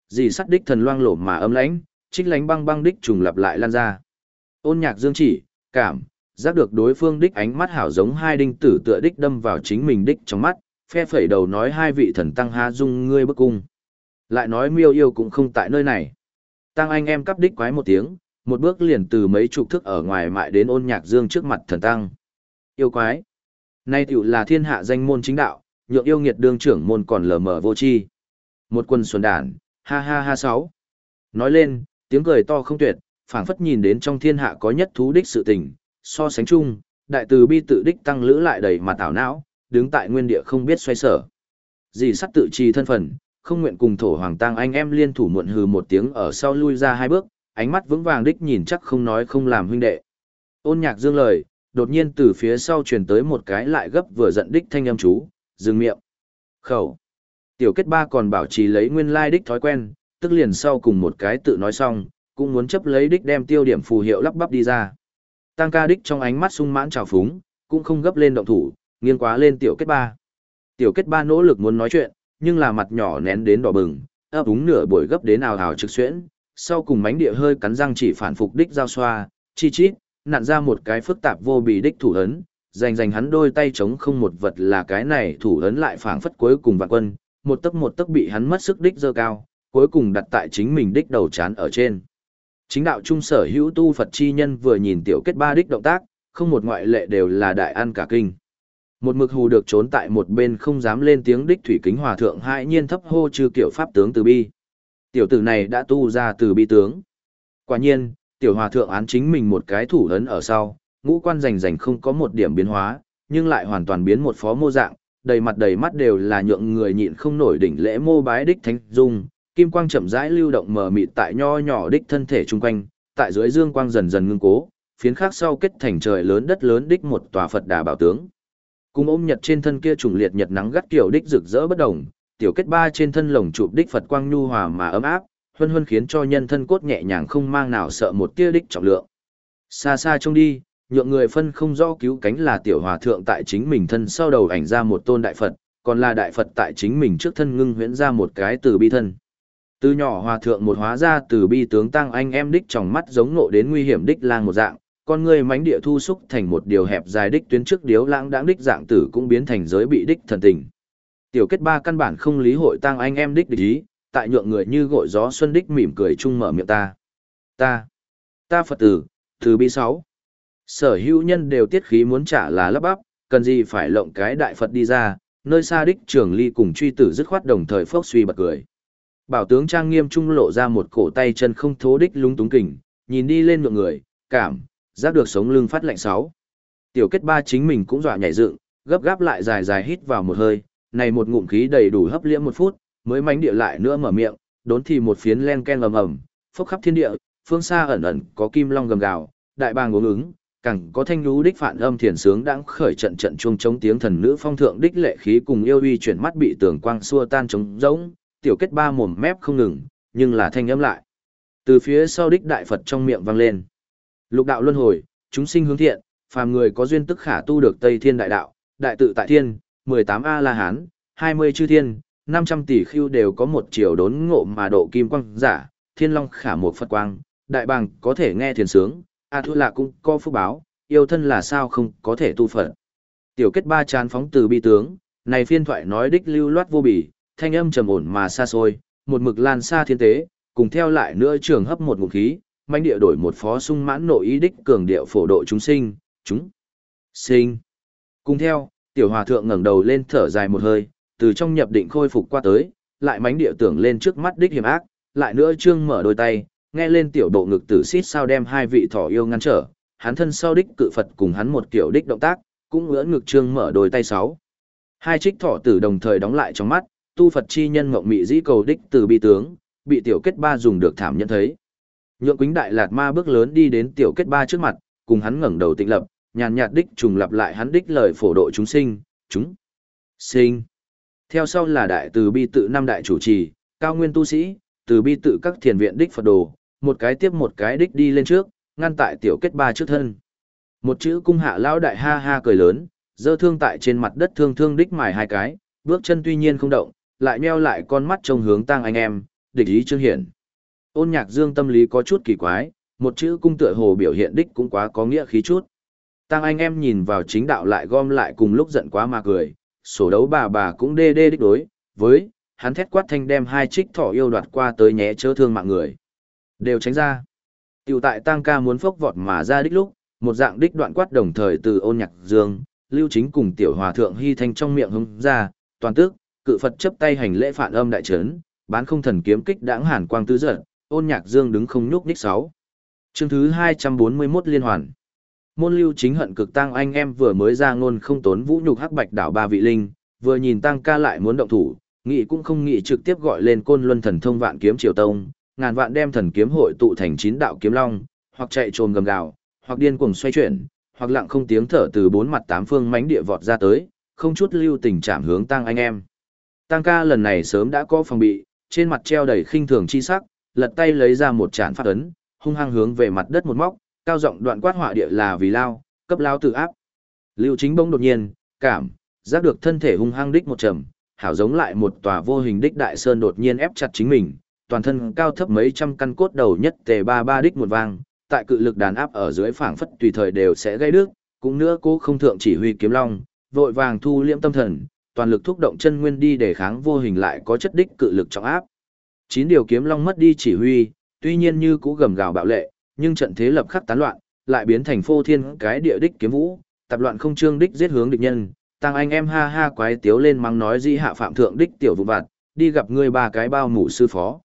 Dì sắt đích thần loang lổ mà ấm lãnh, trích lánh băng băng đích trùng lặp lại lan ra. Ôn nhạc dương chỉ, cảm, giác được đối phương đích ánh mắt hảo giống hai đinh tử tựa đích đâm vào chính mình đích trong mắt, phe phẩy đầu nói hai vị thần tăng ha dung ngươi bức cung. Lại nói miêu yêu cũng không tại nơi này. Tăng anh em cắp đích quái một tiếng, một bước liền từ mấy chục thức ở ngoài mại đến ôn nhạc dương trước mặt thần tăng. Yêu quái. Nay tiểu là thiên hạ danh môn chính đạo, nhượng yêu nghiệt đương trưởng môn còn lờ mờ vô chi. Một quân xuân đàn, ha ha ha sáu. Nói lên, tiếng cười to không tuyệt, phảng phất nhìn đến trong thiên hạ có nhất thú đích sự tình, so sánh chung, đại từ bi tự đích tăng lữ lại đầy mặt tảo não, đứng tại nguyên địa không biết xoay sở. Dì sắt tự trì thân phận, không nguyện cùng thổ hoàng tăng anh em liên thủ muộn hừ một tiếng ở sau lui ra hai bước, ánh mắt vững vàng đích nhìn chắc không nói không làm huynh đệ. Ôn nhạc dương lời, đột nhiên từ phía sau truyền tới một cái lại gấp vừa giận đích thanh âm chú, dừng miệng. Khẩu. Tiểu kết ba còn bảo trì lấy nguyên lai đích thói quen, tức liền sau cùng một cái tự nói xong, cũng muốn chấp lấy đích đem tiêu điểm phù hiệu lắp bắp đi ra. Tăng ca đích trong ánh mắt sung mãn trào phúng, cũng không gấp lên động thủ, nghiêng quá lên tiểu kết ba. Tiểu kết ba nỗ lực muốn nói chuyện, nhưng là mặt nhỏ nén đến đỏ bừng, ấp úng nửa buổi gấp đến ào ào trực xuyễn, sau cùng mánh địa hơi cắn răng chỉ phản phục đích giao xoa, chi chít, nặn ra một cái phức tạp vô bì đích thủ ấn, dành dành hắn đôi tay chống không một vật là cái này thủ ấn lại phảng phất cuối cùng vạn quân, một tấc một tấc bị hắn mất sức đích dơ cao, cuối cùng đặt tại chính mình đích đầu chán ở trên. Chính đạo trung sở hữu tu Phật chi nhân vừa nhìn tiểu kết ba đích động tác, không một ngoại lệ đều là đại an cả kinh. Một mực hù được trốn tại một bên không dám lên tiếng đích thủy kính hòa thượng hãi nhiên thấp hô chư kiểu pháp tướng từ bi. Tiểu tử này đã tu ra từ bi tướng. Quả nhiên, tiểu hòa thượng án chính mình một cái thủ ấn ở sau, ngũ quan rành rành không có một điểm biến hóa, nhưng lại hoàn toàn biến một phó mô dạng, đầy mặt đầy mắt đều là nhượng người nhịn không nổi đỉnh lễ mô bái đích thánh dung, Kim quang chậm rãi lưu động mờ mịt tại nho nhỏ đích thân thể chung quanh, tại dưới dương quang dần dần ngưng cố, phiến khác sau kết thành trời lớn đất lớn đích một tòa Phật Đà bảo tướng. Cùng ôm nhật trên thân kia trùng liệt nhật nắng gắt kiểu đích rực rỡ bất đồng, tiểu kết ba trên thân lồng chụp đích Phật quang nhu hòa mà ấm áp, huân huân khiến cho nhân thân cốt nhẹ nhàng không mang nào sợ một tia đích trọng lượng. Xa xa trông đi, nhượng người phân không rõ cứu cánh là tiểu hòa thượng tại chính mình thân sau đầu ảnh ra một tôn đại Phật, còn là đại Phật tại chính mình trước thân ngưng huyễn ra một cái từ bi thân. Từ nhỏ hòa thượng một hóa ra từ bi tướng tăng anh em đích trong mắt giống nộ đến nguy hiểm đích lang một dạng, con người mánh địa thu xúc thành một điều hẹp dài đích tuyến trước điếu lãng đáng đích dạng tử cũng biến thành giới bị đích thần tình. Tiểu kết ba căn bản không lý hội tăng anh em đích địch ý, tại nhượng người như gội gió xuân đích mỉm cười chung mở miệng ta. Ta, ta Phật tử, từ bi sáu. Sở hữu nhân đều tiết khí muốn trả là lấp bắp, cần gì phải lộng cái đại Phật đi ra, nơi xa đích trường ly cùng truy tử dứt khoát đồng thời phốc suy bật cười. Bảo tướng trang nghiêm trung lộ ra một cổ tay chân không thố đích lúng túng kình, nhìn đi lên nhượng người, cảm, giác được sống lưng phát lạnh sáu. Tiểu kết ba chính mình cũng dọa nhảy dựng, gấp gáp lại dài dài hít vào một hơi, này một ngụm khí đầy đủ hấp liễm một phút, mới mánh địa lại nữa mở miệng, đốn thì một phiến len ken ầm ầm, phốc khắp thiên địa, phương xa ẩn ẩn có kim long gầm gào, đại bàng uống ứng, càng có thanh lũ đích phản âm thiền sướng đang khởi trận trận chuông chống tiếng thần nữ phong thượng đích lệ khí cùng yêu uy chuyển mắt bị tường quang xua tan trống rỗng, tiểu kết ba mồm mép không ngừng, nhưng là thanh âm lại. Từ phía sau đích đại Phật trong miệng vang lên. Lục đạo luân hồi, chúng sinh hướng thiện, phàm người có duyên tức khả tu được Tây Thiên đại đạo, đại tự tại thiên, 18 A La Hán, 20 chư thiên, 500 tỷ khiêu đều có một chiều đốn ngộ mà độ kim quang giả, thiên long khả một Phật quang, đại bàng có thể nghe thiền sướng, A Thu Lạ cũng có phúc báo, yêu thân là sao không có thể tu Phật. Tiểu kết ba chán phóng từ bi tướng, này phiên thoại nói đích lưu loát vô bỉ, thanh âm trầm ổn mà xa xôi, một mực lan xa thiên tế, cùng theo lại nữa trường hấp một ngụm khí, manh địa đổi một phó sung mãn nội ý đích cường điệu phổ độ chúng sinh, chúng sinh. Cùng theo, tiểu hòa thượng ngẩng đầu lên thở dài một hơi, từ trong nhập định khôi phục qua tới, lại mánh địa tưởng lên trước mắt đích hiểm ác, lại nữa trương mở đôi tay, nghe lên tiểu độ ngực tử xít sao đem hai vị thỏ yêu ngăn trở, hắn thân sau đích cự Phật cùng hắn một kiểu đích động tác, cũng ngưỡng ngực trương mở đôi tay sáu. Hai trích thỏ tử đồng thời đóng lại trong mắt, tu Phật chi nhân ngộng mị dĩ cầu đích từ bi tướng, bị tiểu kết ba dùng được thảm nhận thấy. Nhượng Quýnh Đại Lạt Ma bước lớn đi đến tiểu kết ba trước mặt, cùng hắn ngẩng đầu tịnh lập, nhàn nhạt đích trùng lặp lại hắn đích lời phổ độ chúng sinh, chúng sinh. Theo sau là đại từ bi tự năm đại chủ trì, cao nguyên tu sĩ, từ bi tự các thiền viện đích Phật đồ, một cái tiếp một cái đích đi lên trước, ngăn tại tiểu kết ba trước thân. Một chữ cung hạ lão đại ha ha cười lớn, dơ thương tại trên mặt đất thương thương đích mài hai cái, bước chân tuy nhiên không động, lại meo lại con mắt trông hướng tang anh em, địch ý trương hiển. Ôn nhạc dương tâm lý có chút kỳ quái, một chữ cung tựa hồ biểu hiện đích cũng quá có nghĩa khí chút. Tăng anh em nhìn vào chính đạo lại gom lại cùng lúc giận quá mà cười, sổ đấu bà bà cũng đê đê đích đối, với, hắn thét quát thanh đem hai trích thỏ yêu đoạt qua tới nhé chớ thương mạng người. Đều tránh ra. Tiểu tại tăng ca muốn phốc vọt mà ra đích lúc, một dạng đích đoạn quát đồng thời từ ôn nhạc dương, lưu chính cùng tiểu hòa thượng hy thanh trong miệng hứng ra, toàn tức, cự Phật chấp tay hành lễ phản âm đại trấn, bán không thần kiếm kích đãng hàn quang tứ giận, ôn nhạc dương đứng không nhúc nhích sáu. Chương thứ 241 liên hoàn. Môn lưu chính hận cực tăng anh em vừa mới ra ngôn không tốn vũ nhục hắc bạch đảo ba vị linh, vừa nhìn tăng ca lại muốn động thủ, nghị cũng không nghị trực tiếp gọi lên côn luân thần thông vạn kiếm triều tông, ngàn vạn đem thần kiếm hội tụ thành chín đạo kiếm long, hoặc chạy trồm gầm gào, hoặc điên cuồng xoay chuyển, hoặc lặng không tiếng thở từ bốn mặt tám phương mánh địa vọt ra tới, không chút lưu tình chạm hướng tăng anh em. Tăng ca lần này sớm đã có phòng bị, trên mặt treo đầy khinh thường chi sắc, lật tay lấy ra một tràn phát ấn, hung hăng hướng về mặt đất một móc, cao giọng đoạn quát họa địa là vì lao, cấp lao tự áp. Lưu Chính bỗng đột nhiên, cảm, giác được thân thể hung hăng đích một trầm, hảo giống lại một tòa vô hình đích đại sơn đột nhiên ép chặt chính mình, toàn thân cao thấp mấy trăm căn cốt đầu nhất tề ba ba đích một vang, tại cự lực đàn áp ở dưới phảng phất tùy thời đều sẽ gây đứt, cũng nữa cố không thượng chỉ huy kiếm long, vội vàng thu liễm tâm thần, toàn lực thúc động chân nguyên đi để kháng vô hình lại có chất đích cự lực trọng áp. Chín điều kiếm long mất đi chỉ huy, tuy nhiên như cũ gầm gào bạo lệ, nhưng trận thế lập khắc tán loạn, lại biến thành phô thiên cái địa đích kiếm vũ, tập loạn không trương đích giết hướng địch nhân. Tăng anh em ha ha quái tiếu lên mắng nói di hạ phạm thượng đích tiểu vụ vặt, đi gặp ngươi ba cái bao mủ sư phó.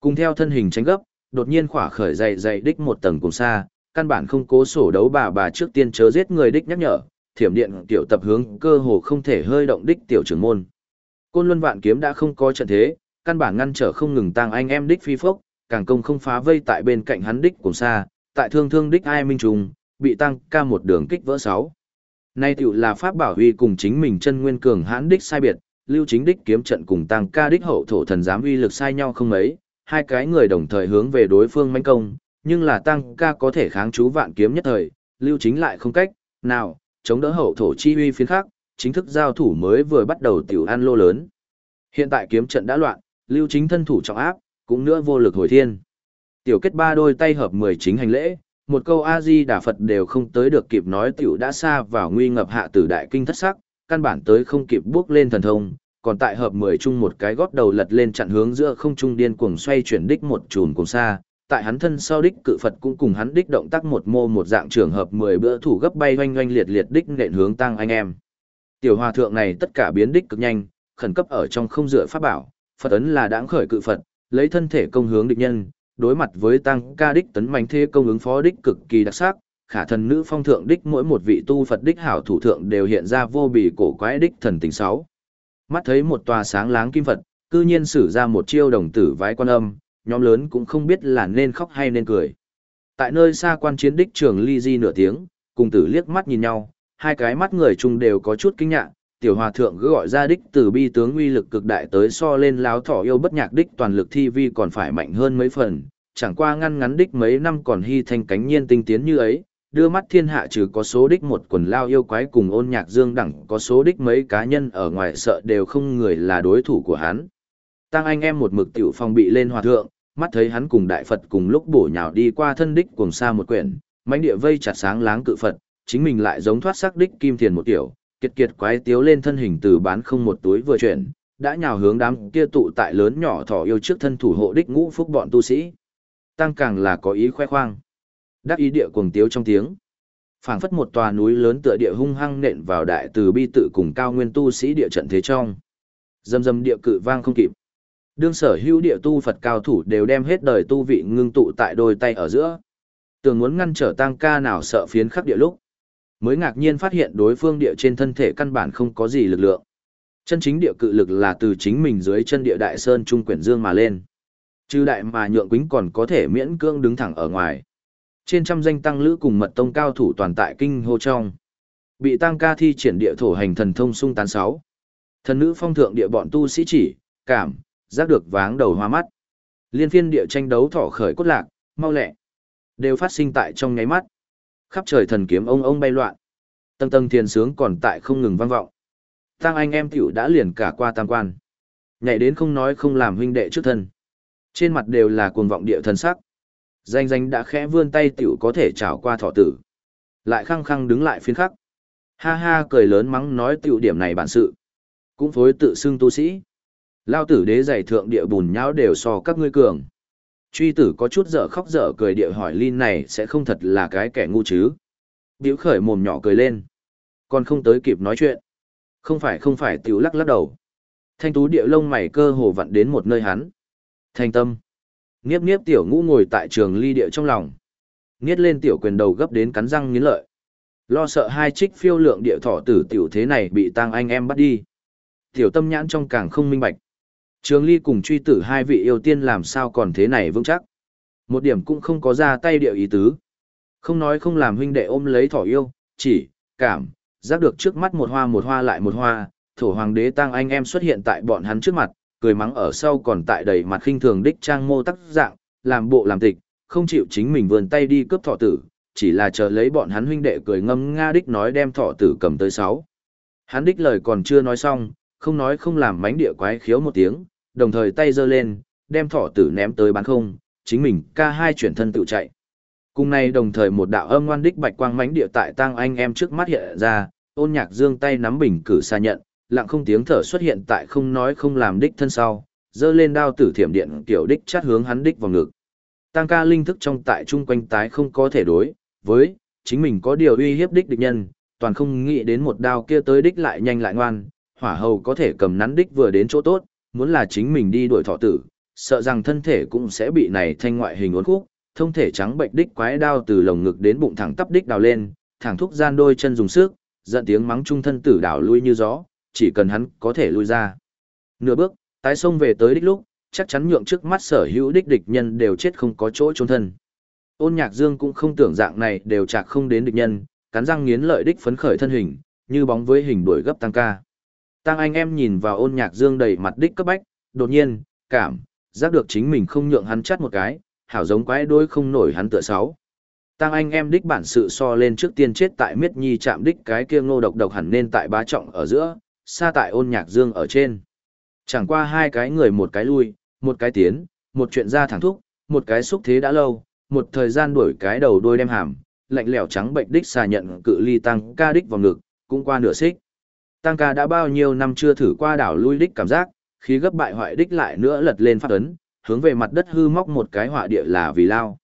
Cùng theo thân hình tránh gấp, đột nhiên khỏa khởi dày dày đích một tầng cùng xa, căn bản không cố sổ đấu bà bà trước tiên chớ giết người đích nhắc nhở, thiểm điện tiểu tập hướng cơ hồ không thể hơi động đích tiểu trưởng môn. Côn Luân Vạn kiếm đã không có trận thế, căn bản ngăn trở không ngừng tăng anh em đích phi phốc, càng công không phá vây tại bên cạnh hắn đích cùng xa, tại thương thương đích ai minh trùng, bị tăng ca một đường kích vỡ sáu. Nay tiểu là pháp bảo huy cùng chính mình chân nguyên cường hãn đích sai biệt, lưu chính đích kiếm trận cùng tăng ca đích hậu thổ thần giám uy lực sai nhau không mấy, hai cái người đồng thời hướng về đối phương manh công, nhưng là tăng ca có thể kháng chú vạn kiếm nhất thời, lưu chính lại không cách, nào, chống đỡ hậu thổ chi uy phiến khác, chính thức giao thủ mới vừa bắt đầu tiểu an lô lớn. Hiện tại kiếm trận đã loạn, lưu chính thân thủ trọng áp, cũng nữa vô lực hồi thiên. Tiểu kết ba đôi tay hợp mười chính hành lễ, một câu A-di đà Phật đều không tới được kịp nói tiểu đã xa vào nguy ngập hạ tử đại kinh thất sắc, căn bản tới không kịp bước lên thần thông, còn tại hợp mười chung một cái gót đầu lật lên chặn hướng giữa không trung điên cuồng xoay chuyển đích một chùm cùng xa, tại hắn thân sau đích cự Phật cũng cùng hắn đích động tác một mô một dạng trường hợp mười bữa thủ gấp bay oanh oanh liệt liệt đích nện hướng tăng anh em. Tiểu hòa thượng này tất cả biến đích cực nhanh, khẩn cấp ở trong không dựa pháp bảo, Phật ấn là đáng khởi cự Phật, lấy thân thể công hướng địch nhân, đối mặt với tăng ca đích tấn mạnh thế công ứng phó đích cực kỳ đặc sắc, khả thần nữ phong thượng đích mỗi một vị tu Phật đích hảo thủ thượng đều hiện ra vô bì cổ quái đích thần tình sáu. Mắt thấy một tòa sáng láng kim Phật, cư nhiên sử ra một chiêu đồng tử vái quan âm, nhóm lớn cũng không biết là nên khóc hay nên cười. Tại nơi xa quan chiến đích trường ly di nửa tiếng, cùng tử liếc mắt nhìn nhau, hai cái mắt người chung đều có chút kinh ngạc, tiểu hòa thượng cứ gọi ra đích từ bi tướng uy lực cực đại tới so lên láo thỏ yêu bất nhạc đích toàn lực thi vi còn phải mạnh hơn mấy phần, chẳng qua ngăn ngắn đích mấy năm còn hy thành cánh nhiên tinh tiến như ấy, đưa mắt thiên hạ trừ có số đích một quần lao yêu quái cùng ôn nhạc dương đẳng có số đích mấy cá nhân ở ngoài sợ đều không người là đối thủ của hắn. Tăng anh em một mực tiểu phong bị lên hòa thượng, mắt thấy hắn cùng đại Phật cùng lúc bổ nhào đi qua thân đích cùng xa một quyển, mãnh địa vây chặt sáng láng cự Phật, chính mình lại giống thoát sắc đích kim thiền một tiểu, kiệt kiệt quái tiếu lên thân hình từ bán không một túi vừa chuyển, đã nhào hướng đám kia tụ tại lớn nhỏ thỏ yêu trước thân thủ hộ đích ngũ phúc bọn tu sĩ. Tăng càng là có ý khoe khoang. Đắc ý địa cuồng tiếu trong tiếng. phảng phất một tòa núi lớn tựa địa hung hăng nện vào đại từ bi tự cùng cao nguyên tu sĩ địa trận thế trong. Dầm dầm địa cự vang không kịp. Đương sở hữu địa tu Phật cao thủ đều đem hết đời tu vị ngưng tụ tại đôi tay ở giữa. Tưởng muốn ngăn trở tăng ca nào sợ phiến khắp địa lúc mới ngạc nhiên phát hiện đối phương địa trên thân thể căn bản không có gì lực lượng. Chân chính địa cự lực là từ chính mình dưới chân địa đại sơn trung quyển dương mà lên. Trừ đại mà nhượng quính còn có thể miễn cưỡng đứng thẳng ở ngoài. Trên trăm danh tăng lữ cùng mật tông cao thủ toàn tại kinh hô trong. Bị tăng ca thi triển địa thổ hành thần thông sung tán sáu. Thần nữ phong thượng địa bọn tu sĩ chỉ, cảm, giác được váng đầu hoa mắt. Liên phiên địa tranh đấu thỏ khởi cốt lạc, mau lẹ. Đều phát sinh tại trong nháy mắt. Khắp trời thần kiếm ông ông bay loạn. Tầng tầng thiền sướng còn tại không ngừng vang vọng. Tăng anh em tiểu đã liền cả qua tam quan. Nhảy đến không nói không làm huynh đệ trước thân. Trên mặt đều là cuồng vọng địa thần sắc. Danh danh đã khẽ vươn tay tiểu có thể trảo qua thọ tử. Lại khăng khăng đứng lại phiến khắc. Ha ha cười lớn mắng nói tiểu điểm này bản sự. Cũng phối tự xưng tu sĩ. Lao tử đế giày thượng địa bùn nhão đều so các ngươi cường. Truy tử có chút dở khóc dở cười địa hỏi Linh này sẽ không thật là cái kẻ ngu chứ. Biểu khởi mồm nhỏ cười lên. Còn không tới kịp nói chuyện. Không phải không phải, tiểu lắc lắc đầu. Thanh tú địa lông mày cơ hồ vặn đến một nơi hắn. Thanh tâm. Niếp niếp tiểu ngũ ngồi tại trường ly địa trong lòng. Niết lên tiểu quyền đầu gấp đến cắn răng nghiến lợi. Lo sợ hai trích phiêu lượng địa thọ tử tiểu thế này bị tang anh em bắt đi. Tiểu tâm nhãn trong càng không minh bạch. Trường ly cùng truy tử hai vị yêu tiên làm sao còn thế này vững chắc. Một điểm cũng không có ra tay điệu ý tứ. Không nói không làm huynh đệ ôm lấy thỏ yêu, chỉ, cảm, giác được trước mắt một hoa một hoa lại một hoa, thổ hoàng đế tăng anh em xuất hiện tại bọn hắn trước mặt, cười mắng ở sau còn tại đầy mặt khinh thường đích trang mô tắc dạng, làm bộ làm tịch, không chịu chính mình vườn tay đi cướp thọ tử, chỉ là chờ lấy bọn hắn huynh đệ cười ngâm nga đích nói đem thọ tử cầm tới sáu. Hắn đích lời còn chưa nói xong, không nói không làm mánh địa quái khiếu một tiếng, đồng thời tay giơ lên, đem thỏ tử ném tới bán không, chính mình ca hai chuyển thân tự chạy. Cùng này đồng thời một đạo âm ngoan đích bạch quang mánh địa tại tang anh em trước mắt hiện ra, ôn nhạc dương tay nắm bình cử xa nhận, lặng không tiếng thở xuất hiện tại không nói không làm đích thân sau, giơ lên đao tử thiểm điện tiểu đích chát hướng hắn đích vào ngực. Tăng ca linh thức trong tại chung quanh tái không có thể đối, với, chính mình có điều uy hiếp đích địch nhân, toàn không nghĩ đến một đao kia tới đích lại nhanh lại ngoan, hỏa hầu có thể cầm nắn đích vừa đến chỗ tốt, muốn là chính mình đi đuổi thọ tử, sợ rằng thân thể cũng sẽ bị này thanh ngoại hình uốn khúc, thông thể trắng bệnh đích quái đao từ lồng ngực đến bụng thẳng tắp đích đào lên, thẳng thúc gian đôi chân dùng sức, giận tiếng mắng trung thân tử đảo lui như gió, chỉ cần hắn có thể lui ra. Nửa bước, tái xông về tới đích lúc, chắc chắn nhượng trước mắt sở hữu đích địch nhân đều chết không có chỗ trốn thân. Ôn nhạc dương cũng không tưởng dạng này đều chạc không đến địch nhân, cắn răng nghiến lợi đích phấn khởi thân hình, như bóng với hình đuổi gấp tăng ca. Tăng anh em nhìn vào ôn nhạc dương đầy mặt đích cấp bách, đột nhiên, cảm, giác được chính mình không nhượng hắn chắt một cái, hảo giống quái đôi không nổi hắn tựa sáu. Tăng anh em đích bản sự so lên trước tiên chết tại miết nhi chạm đích cái kia ngô độc độc hẳn nên tại bá trọng ở giữa, xa tại ôn nhạc dương ở trên. Chẳng qua hai cái người một cái lui, một cái tiến, một chuyện ra thẳng thúc, một cái xúc thế đã lâu, một thời gian đuổi cái đầu đôi đem hàm, lạnh lẽo trắng bệnh đích xà nhận cự ly tăng ca đích vào ngực, cũng qua nửa xích. Tăng ca đã bao nhiêu năm chưa thử qua đảo lui đích cảm giác, khí gấp bại hoại đích lại nữa lật lên phát ấn, hướng về mặt đất hư móc một cái họa địa là vì lao.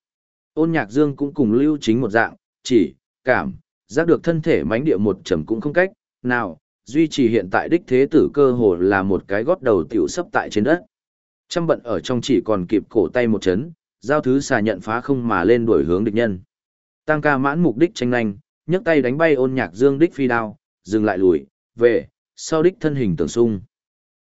Ôn nhạc dương cũng cùng lưu chính một dạng, chỉ, cảm, giác được thân thể mánh địa một trầm cũng không cách, nào, duy trì hiện tại đích thế tử cơ hồ là một cái gót đầu tiểu sấp tại trên đất. Trăm bận ở trong chỉ còn kịp cổ tay một chấn, giao thứ xà nhận phá không mà lên đuổi hướng địch nhân. Tăng ca mãn mục đích tranh nhanh, nhấc tay đánh bay ôn nhạc dương đích phi đao, dừng lại lùi, về, sau đích thân hình tưởng sung.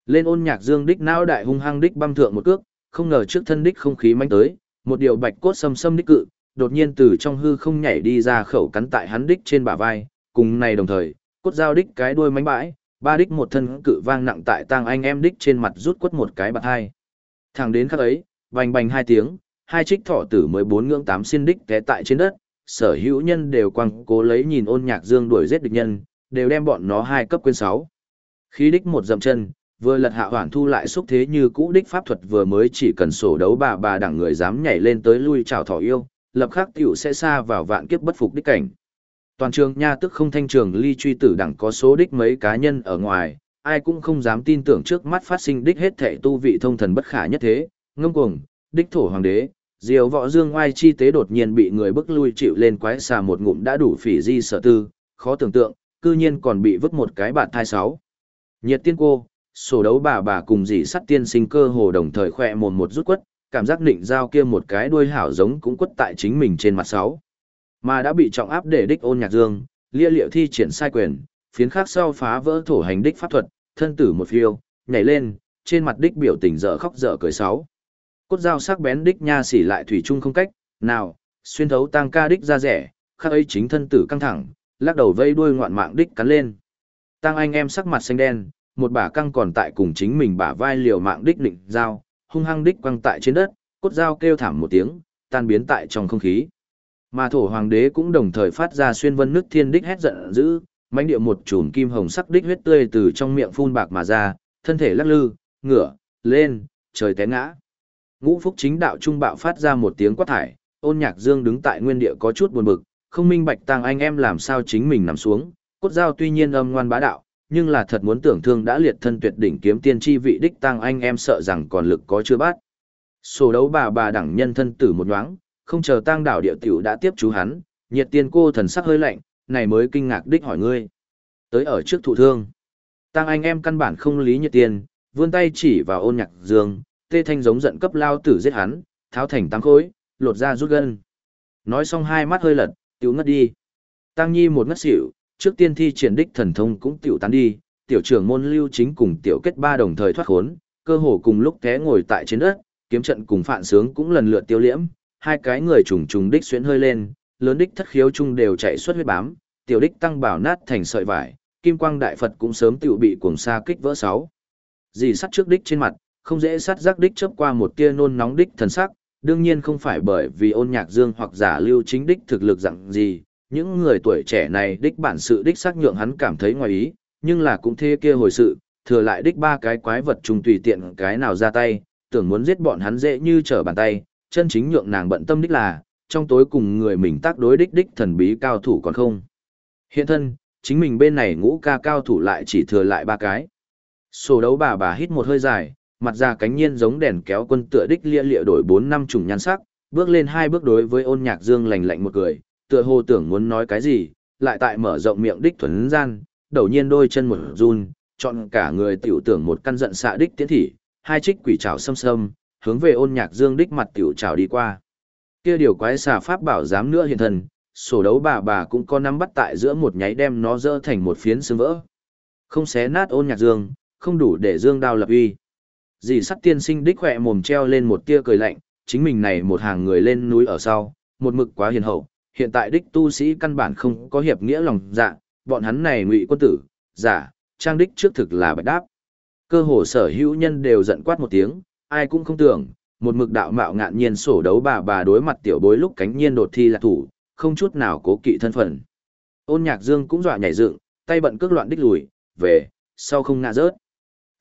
Lên ôn nhạc dương đích não đại hung hăng đích băm thượng một cước, không ngờ trước thân đích không khí manh tới, một điều bạch cốt xâm xâm đích cự, đột nhiên từ trong hư không nhảy đi ra khẩu cắn tại hắn đích trên bả vai, cùng này đồng thời, cốt dao đích cái đuôi mánh bãi, ba đích một thân cự vang nặng tại tang anh em đích trên mặt rút quất một cái bạc hai. Thẳng đến khắc ấy, bành bành hai tiếng, hai trích thọ tử mới bốn ngưỡng tám xin đích té tại trên đất, sở hữu nhân đều quăng cố lấy nhìn ôn nhạc dương đuổi giết địch nhân, đều đem bọn nó hai cấp quên sáu. Khí đích một dậm chân, vừa lật hạ hoàn thu lại xúc thế như cũ đích pháp thuật vừa mới chỉ cần sổ đấu bà bà đẳng người dám nhảy lên tới lui chào thỏ yêu, lập khắc tiểu sẽ xa vào vạn kiếp bất phục đích cảnh. Toàn trường nha tức không thanh trường ly truy tử đẳng có số đích mấy cá nhân ở ngoài, ai cũng không dám tin tưởng trước mắt phát sinh đích hết thệ tu vị thông thần bất khả nhất thế, ngông cuồng, đích thổ hoàng đế, diều võ dương oai chi tế đột nhiên bị người bức lui chịu lên quái xà một ngụm đã đủ phỉ di sở tư, khó tưởng tượng, cư nhiên còn bị vứt một cái bạn thai sáu. Nhiệt tiên cô, sổ đấu bà bà cùng dì sắt tiên sinh cơ hồ đồng thời khỏe mồm một rút quất, cảm giác định giao kia một cái đuôi hảo giống cũng quất tại chính mình trên mặt sáu. Mà đã bị trọng áp để đích ôn nhạc dương, lia liệu thi triển sai quyền, phiến khác sau phá vỡ thổ hành đích pháp thuật, thân tử một phiêu, nhảy lên, trên mặt đích biểu tình dở khóc dở cười sáu. Cốt dao sắc bén đích nha xỉ lại thủy chung không cách, nào, xuyên thấu tăng ca đích ra rẻ, khắc ấy chính thân tử căng thẳng, lắc đầu vây đuôi ngoạn mạng đích cắn lên. Tăng anh em sắc mặt xanh đen, một bả căng còn tại cùng chính mình bả vai liều mạng đích định dao, hung hăng đích quăng tại trên đất, cốt dao kêu thảm một tiếng, tan biến tại trong không khí. Mà thổ hoàng đế cũng đồng thời phát ra xuyên vân nước thiên đích hét giận dữ, mãnh địa một chùm kim hồng sắc đích huyết tươi từ trong miệng phun bạc mà ra, thân thể lắc lư, ngửa, lên, trời té ngã. Ngũ Phúc chính đạo trung bạo phát ra một tiếng quát thải, ôn nhạc dương đứng tại nguyên địa có chút buồn bực, không minh bạch tàng anh em làm sao chính mình nằm xuống, cốt dao tuy nhiên âm ngoan bá đạo, nhưng là thật muốn tưởng thương đã liệt thân tuyệt đỉnh kiếm tiên chi vị đích tàng anh em sợ rằng còn lực có chưa bát. Sổ đấu bà bà đẳng nhân thân tử một nhoáng, không chờ tang đảo địa tiểu đã tiếp chú hắn, nhiệt tiên cô thần sắc hơi lạnh, này mới kinh ngạc đích hỏi ngươi. Tới ở trước thụ thương. Tang anh em căn bản không lý nhiệt tiên, vươn tay chỉ vào ôn nhạc dương, tê thanh giống giận cấp lao tử giết hắn, tháo thành tăng khối, lột ra rút gân. Nói xong hai mắt hơi lật, tiểu ngất đi. Tăng nhi một ngất xỉu, trước tiên thi triển đích thần thông cũng tiểu tán đi, tiểu trưởng môn lưu chính cùng tiểu kết ba đồng thời thoát khốn, cơ hồ cùng lúc té ngồi tại trên đất, kiếm trận cùng phạn sướng cũng lần lượt tiêu liễm, hai cái người trùng trùng đích xuyến hơi lên, lớn đích thất khiếu chung đều chạy xuất huyết bám, tiểu đích tăng bảo nát thành sợi vải, kim quang đại Phật cũng sớm tiểu bị cuồng sa kích vỡ sáu. Dì sắt trước đích trên mặt, không dễ sát giác đích chớp qua một tia nôn nóng đích thần sắc, đương nhiên không phải bởi vì ôn nhạc dương hoặc giả lưu chính đích thực lực dạng gì, những người tuổi trẻ này đích bản sự đích xác nhượng hắn cảm thấy ngoài ý, nhưng là cũng thế kia hồi sự, thừa lại đích ba cái quái vật trùng tùy tiện cái nào ra tay, tưởng muốn giết bọn hắn dễ như trở bàn tay, chân chính nhượng nàng bận tâm đích là, trong tối cùng người mình tác đối đích đích thần bí cao thủ còn không. Hiện thân, chính mình bên này ngũ ca cao thủ lại chỉ thừa lại ba cái. Sổ đấu bà bà hít một hơi dài, mặt ra cánh nhiên giống đèn kéo quân tựa đích lia lịa đổi bốn năm trùng nhan sắc, bước lên hai bước đối với ôn nhạc dương lành lạnh một cười, tựa hồ tưởng muốn nói cái gì, lại tại mở rộng miệng đích thuần gian, đầu nhiên đôi chân một run, chọn cả người tiểu tưởng một căn giận xạ đích tiến thị, hai trích quỷ trảo xâm xâm, hướng về ôn nhạc dương đích mặt tiểu trảo đi qua. Kia điều quái xà pháp bảo dám nữa hiện thần, sổ đấu bà bà cũng có nắm bắt tại giữa một nháy đem nó dỡ thành một phiến xương vỡ. Không xé nát ôn nhạc dương, không đủ để dương đao lập uy. Dì sắt tiên sinh đích khỏe mồm treo lên một tia cười lạnh, chính mình này một hàng người lên núi ở sau, một mực quá hiền hậu, hiện tại đích tu sĩ căn bản không có hiệp nghĩa lòng dạ, bọn hắn này ngụy quân tử, giả, trang đích trước thực là bạch đáp. Cơ hồ sở hữu nhân đều giận quát một tiếng, ai cũng không tưởng, một mực đạo mạo ngạn nhiên sổ đấu bà bà đối mặt tiểu bối lúc cánh nhiên đột thi là thủ, không chút nào cố kỵ thân phận. Ôn nhạc dương cũng dọa nhảy dựng, tay bận cước loạn đích lùi, về, sau không ngã rớt.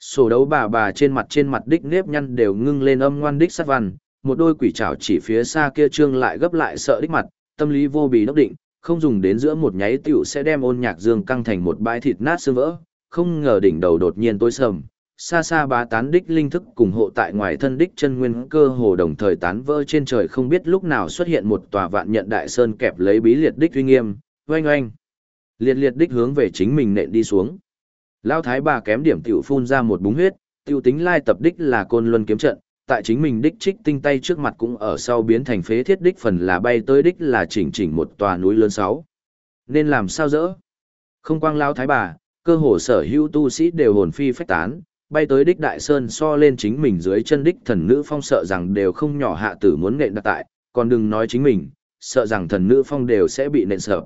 Sổ đấu bà bà trên mặt trên mặt đích nếp nhăn đều ngưng lên âm ngoan đích sát văn, một đôi quỷ trảo chỉ phía xa kia trương lại gấp lại sợ đích mặt, tâm lý vô bì đốc định, không dùng đến giữa một nháy tiểu sẽ đem ôn nhạc dương căng thành một bãi thịt nát xương vỡ, không ngờ đỉnh đầu đột nhiên tối sầm, xa xa bá tán đích linh thức cùng hộ tại ngoài thân đích chân nguyên cơ hồ đồng thời tán vỡ trên trời không biết lúc nào xuất hiện một tòa vạn nhận đại sơn kẹp lấy bí liệt đích uy nghiêm, oanh oanh. Liệt liệt đích hướng về chính mình nện đi xuống. Lao thái bà kém điểm tiểu phun ra một búng huyết, tiêu tính lai tập đích là côn luân kiếm trận, tại chính mình đích trích tinh tay trước mặt cũng ở sau biến thành phế thiết đích phần là bay tới đích là chỉnh chỉnh một tòa núi lớn sáu. Nên làm sao dỡ? Không quang lao thái bà, cơ hồ sở hữu tu sĩ đều hồn phi phách tán, bay tới đích đại sơn so lên chính mình dưới chân đích thần nữ phong sợ rằng đều không nhỏ hạ tử muốn nện đặt tại, còn đừng nói chính mình, sợ rằng thần nữ phong đều sẽ bị nện sợ.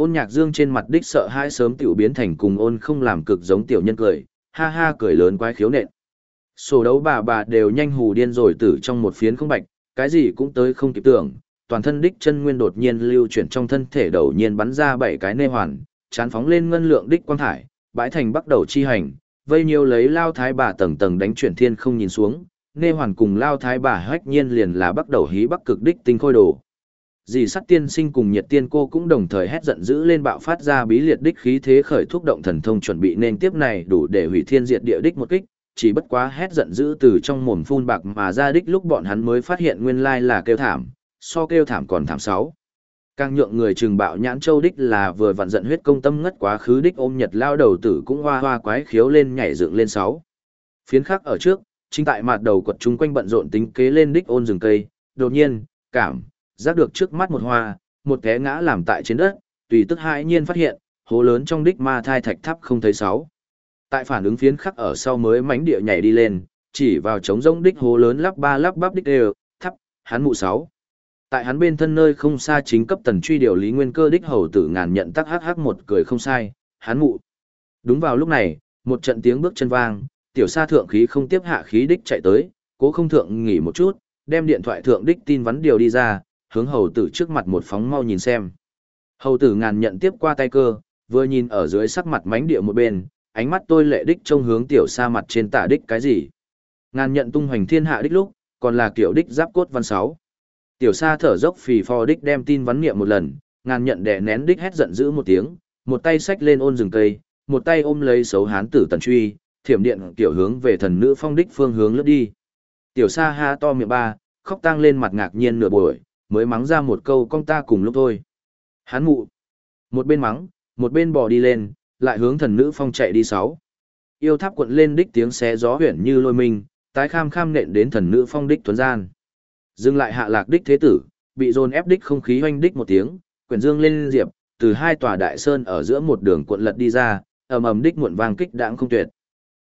Ôn nhạc dương trên mặt đích sợ hãi sớm tiểu biến thành cùng ôn không làm cực giống tiểu nhân cười, ha ha cười lớn quái khiếu nện. Sổ đấu bà bà đều nhanh hù điên rồi tử trong một phiến không bạch, cái gì cũng tới không kịp tưởng, toàn thân đích chân nguyên đột nhiên lưu chuyển trong thân thể đầu nhiên bắn ra bảy cái nê hoàn, chán phóng lên ngân lượng đích quang thải, bãi thành bắt đầu chi hành, vây nhiều lấy lao thái bà tầng tầng đánh chuyển thiên không nhìn xuống, nê hoàn cùng lao thái bà hách nhiên liền là bắt đầu hí bắc cực đích tinh khôi đồ. Dì sắt tiên sinh cùng nhiệt tiên cô cũng đồng thời hét giận dữ lên bạo phát ra bí liệt đích khí thế khởi thúc động thần thông chuẩn bị nên tiếp này đủ để hủy thiên diệt địa đích một kích, chỉ bất quá hét giận dữ từ trong mồm phun bạc mà ra đích lúc bọn hắn mới phát hiện nguyên lai là kêu thảm, so kêu thảm còn thảm sáu. Càng nhượng người trừng bạo nhãn châu đích là vừa vặn giận huyết công tâm ngất quá khứ đích ôm nhật lao đầu tử cũng hoa hoa quái khiếu lên nhảy dựng lên sáu. Phiến khác ở trước, chính tại mặt đầu quật chúng quanh bận rộn tính kế lên đích ôn rừng cây, đột nhiên, cảm, giác được trước mắt một hoa, một té ngã làm tại trên đất, tùy tức hãi nhiên phát hiện, hố lớn trong đích ma thai thạch tháp không thấy sáu. Tại phản ứng phiến khắc ở sau mới mánh địa nhảy đi lên, chỉ vào trống rỗng đích hố lớn lắp ba lắp bắp đích đều, thắp, hắn mụ sáu. Tại hắn bên thân nơi không xa chính cấp tần truy điều lý nguyên cơ đích hầu tử ngàn nhận tắc hắc hắc một cười không sai, hắn mụ. Đúng vào lúc này, một trận tiếng bước chân vang, tiểu sa thượng khí không tiếp hạ khí đích chạy tới, cố không thượng nghỉ một chút, đem điện thoại thượng đích tin vắn điều đi ra, hướng hầu tử trước mặt một phóng mau nhìn xem. Hầu tử ngàn nhận tiếp qua tay cơ, vừa nhìn ở dưới sắc mặt mánh địa một bên, ánh mắt tôi lệ đích trông hướng tiểu sa mặt trên tả đích cái gì. Ngàn nhận tung hoành thiên hạ đích lúc, còn là kiểu đích giáp cốt văn sáu. Tiểu sa thở dốc phì phò đích đem tin vắn niệm một lần, ngàn nhận đè nén đích hét giận dữ một tiếng, một tay xách lên ôn rừng cây, một tay ôm lấy xấu hán tử tần truy, thiểm điện tiểu hướng về thần nữ phong đích phương hướng lướt đi. Tiểu sa ha to miệng ba, khóc tang lên mặt ngạc nhiên nửa buổi, mới mắng ra một câu con ta cùng lúc thôi. Hán mụ. Một bên mắng, một bên bò đi lên, lại hướng thần nữ phong chạy đi sáu. Yêu tháp cuộn lên đích tiếng xé gió huyển như lôi mình, tái kham kham nện đến thần nữ phong đích tuấn gian. Dừng lại hạ lạc đích thế tử, bị dồn ép đích không khí hoanh đích một tiếng, quyển dương lên diệp, từ hai tòa đại sơn ở giữa một đường cuộn lật đi ra, ầm ầm đích muộn vang kích đãng không tuyệt.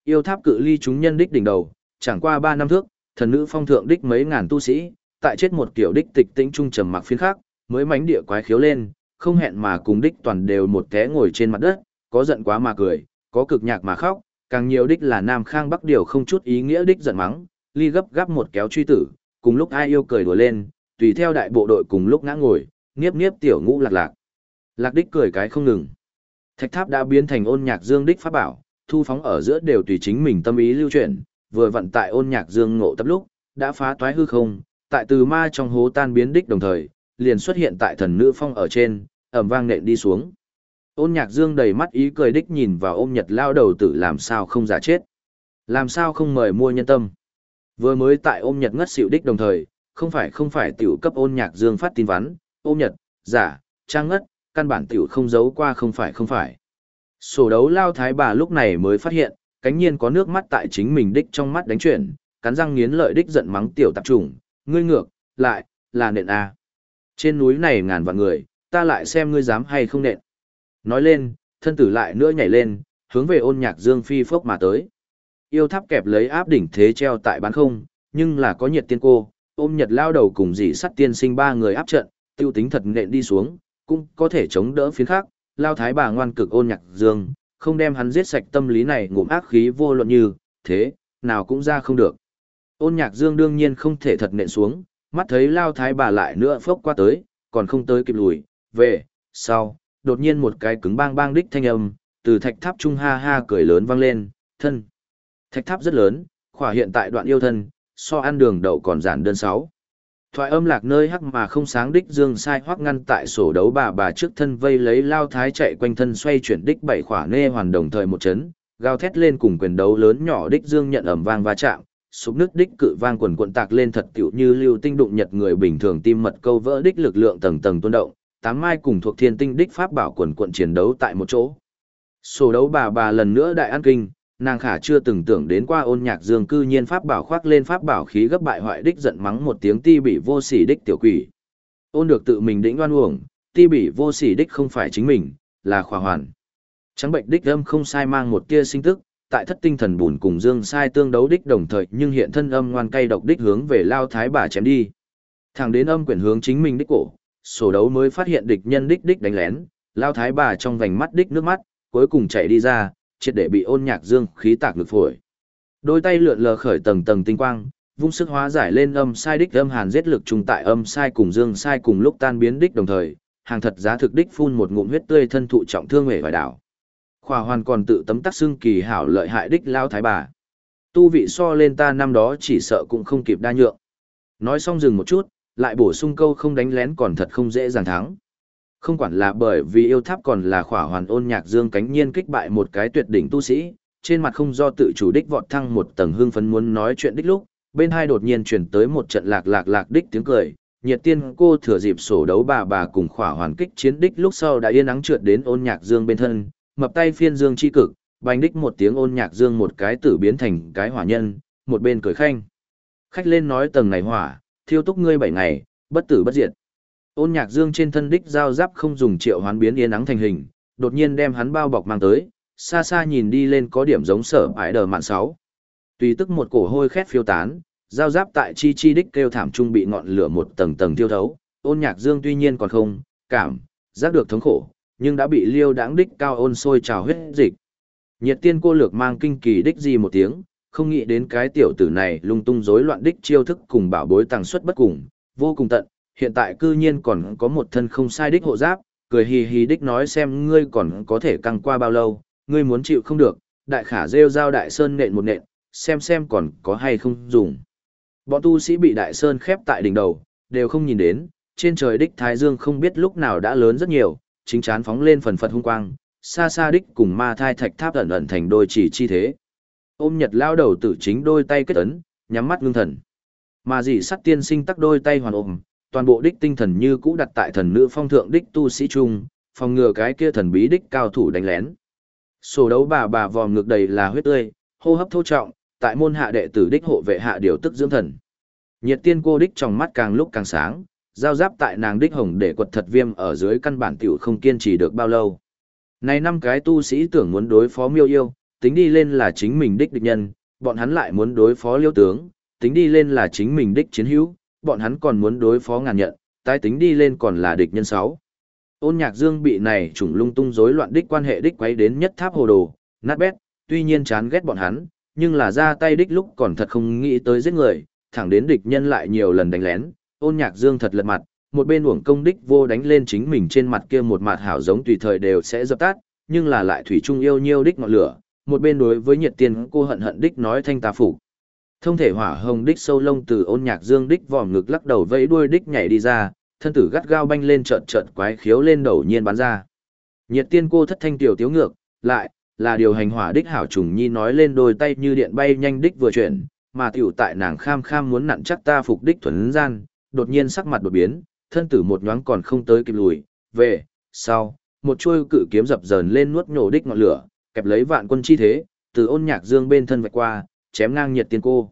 Yêu tháp cự ly chúng nhân đích đỉnh đầu, chẳng qua ba năm thước, thần nữ phong thượng đích mấy ngàn tu sĩ, tại chết một kiểu đích tịch tĩnh trung trầm mặc phiến khác, mới mánh địa quái khiếu lên, không hẹn mà cùng đích toàn đều một té ngồi trên mặt đất, có giận quá mà cười, có cực nhạc mà khóc, càng nhiều đích là Nam Khang Bắc điều không chút ý nghĩa đích giận mắng, ly gấp gáp một kéo truy tử, cùng lúc ai yêu cười đùa lên, tùy theo đại bộ đội cùng lúc ngã ngồi, nghiếp nghiếp tiểu ngũ lạc lạc. Lạc đích cười cái không ngừng. Thạch tháp đã biến thành ôn nhạc dương đích pháp bảo, thu phóng ở giữa đều tùy chính mình tâm ý lưu chuyển, vừa vận tại ôn nhạc dương ngộ tập lúc, đã phá toái hư không, tại từ ma trong hố tan biến đích đồng thời, liền xuất hiện tại thần nữ phong ở trên, ẩm vang nện đi xuống. Ôn nhạc dương đầy mắt ý cười đích nhìn vào ôm nhật lao đầu tử làm sao không giả chết. Làm sao không mời mua nhân tâm. Vừa mới tại ôm nhật ngất xỉu đích đồng thời, không phải không phải tiểu cấp ôn nhạc dương phát tin vắn, ôm nhật, giả, trang ngất, căn bản tiểu không giấu qua không phải không phải. Sổ đấu lao thái bà lúc này mới phát hiện, cánh nhiên có nước mắt tại chính mình đích trong mắt đánh chuyển, cắn răng nghiến lợi đích giận mắng tiểu tạp trùng, ngươi ngược, lại, là nện A. Trên núi này ngàn vạn người, ta lại xem ngươi dám hay không nện. Nói lên, thân tử lại nữa nhảy lên, hướng về ôn nhạc dương phi phốc mà tới. Yêu tháp kẹp lấy áp đỉnh thế treo tại bán không, nhưng là có nhiệt tiên cô, ôm nhật lao đầu cùng dì sắt tiên sinh ba người áp trận, tiêu tính thật nện đi xuống, cũng có thể chống đỡ phiến khác, lao thái bà ngoan cực ôn nhạc dương, không đem hắn giết sạch tâm lý này ngụm ác khí vô luận như, thế, nào cũng ra không được. Ôn nhạc dương đương nhiên không thể thật nện xuống, mắt thấy lao thái bà lại nữa phốc qua tới, còn không tới kịp lùi, về, sau, đột nhiên một cái cứng bang bang đích thanh âm, từ thạch tháp trung ha ha cười lớn vang lên, thân. Thạch tháp rất lớn, khỏa hiện tại đoạn yêu thân, so ăn đường đậu còn giản đơn sáu. Thoại âm lạc nơi hắc mà không sáng đích dương sai hoắc ngăn tại sổ đấu bà bà trước thân vây lấy lao thái chạy quanh thân xoay chuyển đích bảy khỏa nê hoàn đồng thời một chấn, gào thét lên cùng quyền đấu lớn nhỏ đích dương nhận ẩm vang va chạm, sụp nước đích cự vang quần quận tạc lên thật tiểu như lưu tinh đụng nhật người bình thường tim mật câu vỡ đích lực lượng tầng tầng tuôn động, tám mai cùng thuộc thiên tinh đích pháp bảo quần quận chiến đấu tại một chỗ. Sổ đấu bà bà lần nữa đại an kinh, nàng khả chưa từng tưởng đến qua ôn nhạc dương cư nhiên pháp bảo khoác lên pháp bảo khí gấp bại hoại đích giận mắng một tiếng ti bị vô sỉ đích tiểu quỷ. Ôn được tự mình đĩnh oan uổng, ti bị vô sỉ đích không phải chính mình, là khỏa hoàn. Trắng bệnh đích âm không sai mang một tia sinh tức, tại thất tinh thần bùn cùng dương sai tương đấu đích đồng thời nhưng hiện thân âm ngoan cay độc đích hướng về lao thái bà chém đi. Thẳng đến âm quyển hướng chính mình đích cổ, sổ đấu mới phát hiện địch nhân đích đích đánh lén, lao thái bà trong vành mắt đích nước mắt, cuối cùng chạy đi ra, triệt để bị ôn nhạc dương khí tạc ngực phổi. Đôi tay lượn lờ khởi tầng tầng tinh quang, vung sức hóa giải lên âm sai đích âm hàn giết lực trùng tại âm sai cùng dương sai cùng lúc tan biến đích đồng thời, hàng thật giá thực đích phun một ngụm huyết tươi thân thụ trọng thương hề vải đảo. Khỏa hoàn còn tự tấm tắc xưng kỳ hảo lợi hại đích lao thái bà. Tu vị so lên ta năm đó chỉ sợ cũng không kịp đa nhượng. Nói xong dừng một chút, lại bổ sung câu không đánh lén còn thật không dễ dàng thắng. Không quản là bởi vì yêu tháp còn là khỏa hoàn ôn nhạc dương cánh nhiên kích bại một cái tuyệt đỉnh tu sĩ, trên mặt không do tự chủ đích vọt thăng một tầng hương phấn muốn nói chuyện đích lúc, bên hai đột nhiên chuyển tới một trận lạc lạc lạc đích tiếng cười, nhiệt tiên cô thừa dịp sổ đấu bà bà cùng khỏa hoàn kích chiến đích lúc sau đã yên ắng trượt đến ôn nhạc dương bên thân, mập tay phiên dương chi cực, bành đích một tiếng ôn nhạc dương một cái tử biến thành cái hỏa nhân, một bên cười khanh. Khách lên nói tầng này hỏa, thiêu túc ngươi bảy ngày, bất tử bất diệt. Ôn nhạc dương trên thân đích giao giáp không dùng triệu hoán biến yên nắng thành hình, đột nhiên đem hắn bao bọc mang tới, xa xa nhìn đi lên có điểm giống sở ải đờ mạn sáu. Tùy tức một cổ hôi khét phiêu tán, giao giáp tại chi chi đích kêu thảm trung bị ngọn lửa một tầng tầng tiêu thấu, ôn nhạc dương tuy nhiên còn không, cảm, giác được thống khổ, nhưng đã bị liêu đáng đích cao ôn sôi trào huyết dịch. Nhiệt tiên cô lược mang kinh kỳ đích gì một tiếng, không nghĩ đến cái tiểu tử này lung tung rối loạn đích chiêu thức cùng bảo bối tăng suất bất cùng, vô cùng tận, hiện tại cư nhiên còn có một thân không sai đích hộ giáp, cười hì hì đích nói xem ngươi còn có thể căng qua bao lâu, ngươi muốn chịu không được, đại khả rêu giao đại sơn nện một nện, xem xem còn có hay không dùng. Bọn tu sĩ bị đại sơn khép tại đỉnh đầu, đều không nhìn đến, trên trời đích Thái Dương không biết lúc nào đã lớn rất nhiều, chính chán phóng lên phần phật hung quang, xa xa đích cùng ma thai thạch tháp ẩn ẩn thành đôi chỉ chi thế. Ôm nhật lao đầu tử chính đôi tay kết ấn, nhắm mắt ngưng thần. Mà dị sắt tiên sinh tắc đôi tay hoàn ôm, toàn bộ đích tinh thần như cũ đặt tại thần nữ phong thượng đích tu sĩ trung, phòng ngừa cái kia thần bí đích cao thủ đánh lén. Sổ đấu bà bà vòm ngược đầy là huyết tươi, hô hấp thô trọng, tại môn hạ đệ tử đích hộ vệ hạ điều tức dưỡng thần. Nhiệt tiên cô đích trong mắt càng lúc càng sáng, giao giáp tại nàng đích hồng để quật thật viêm ở dưới căn bản tiểu không kiên trì được bao lâu. Này năm cái tu sĩ tưởng muốn đối phó miêu yêu, tính đi lên là chính mình đích địch nhân, bọn hắn lại muốn đối phó liêu tướng, tính đi lên là chính mình đích chiến hữu, bọn hắn còn muốn đối phó ngàn nhận, tái tính đi lên còn là địch nhân sáu. Ôn nhạc dương bị này trùng lung tung rối loạn đích quan hệ đích quấy đến nhất tháp hồ đồ, nát bét, tuy nhiên chán ghét bọn hắn, nhưng là ra tay đích lúc còn thật không nghĩ tới giết người, thẳng đến địch nhân lại nhiều lần đánh lén, ôn nhạc dương thật lật mặt, một bên uổng công đích vô đánh lên chính mình trên mặt kia một mặt hảo giống tùy thời đều sẽ dập tắt, nhưng là lại thủy trung yêu nhiêu đích ngọn lửa, một bên đối với nhiệt tiên cô hận hận đích nói thanh ta phủ. Thông thể hỏa hồng đích sâu lông từ ôn nhạc dương đích vòm ngực lắc đầu vẫy đuôi đích nhảy đi ra, thân tử gắt gao banh lên trợn trợn quái khiếu lên đầu nhiên bắn ra. Nhiệt tiên cô thất thanh tiểu tiếu ngược, lại, là điều hành hỏa đích hảo trùng nhi nói lên đôi tay như điện bay nhanh đích vừa chuyển, mà tiểu tại nàng kham kham muốn nặn chắc ta phục đích thuần gian, đột nhiên sắc mặt đột biến, thân tử một nhoáng còn không tới kịp lùi, về, sau, một chuôi cự kiếm dập dờn lên nuốt nhổ đích ngọn lửa, kẹp lấy vạn quân chi thế, từ ôn nhạc dương bên thân vạch qua, chém ngang nhiệt tiên cô.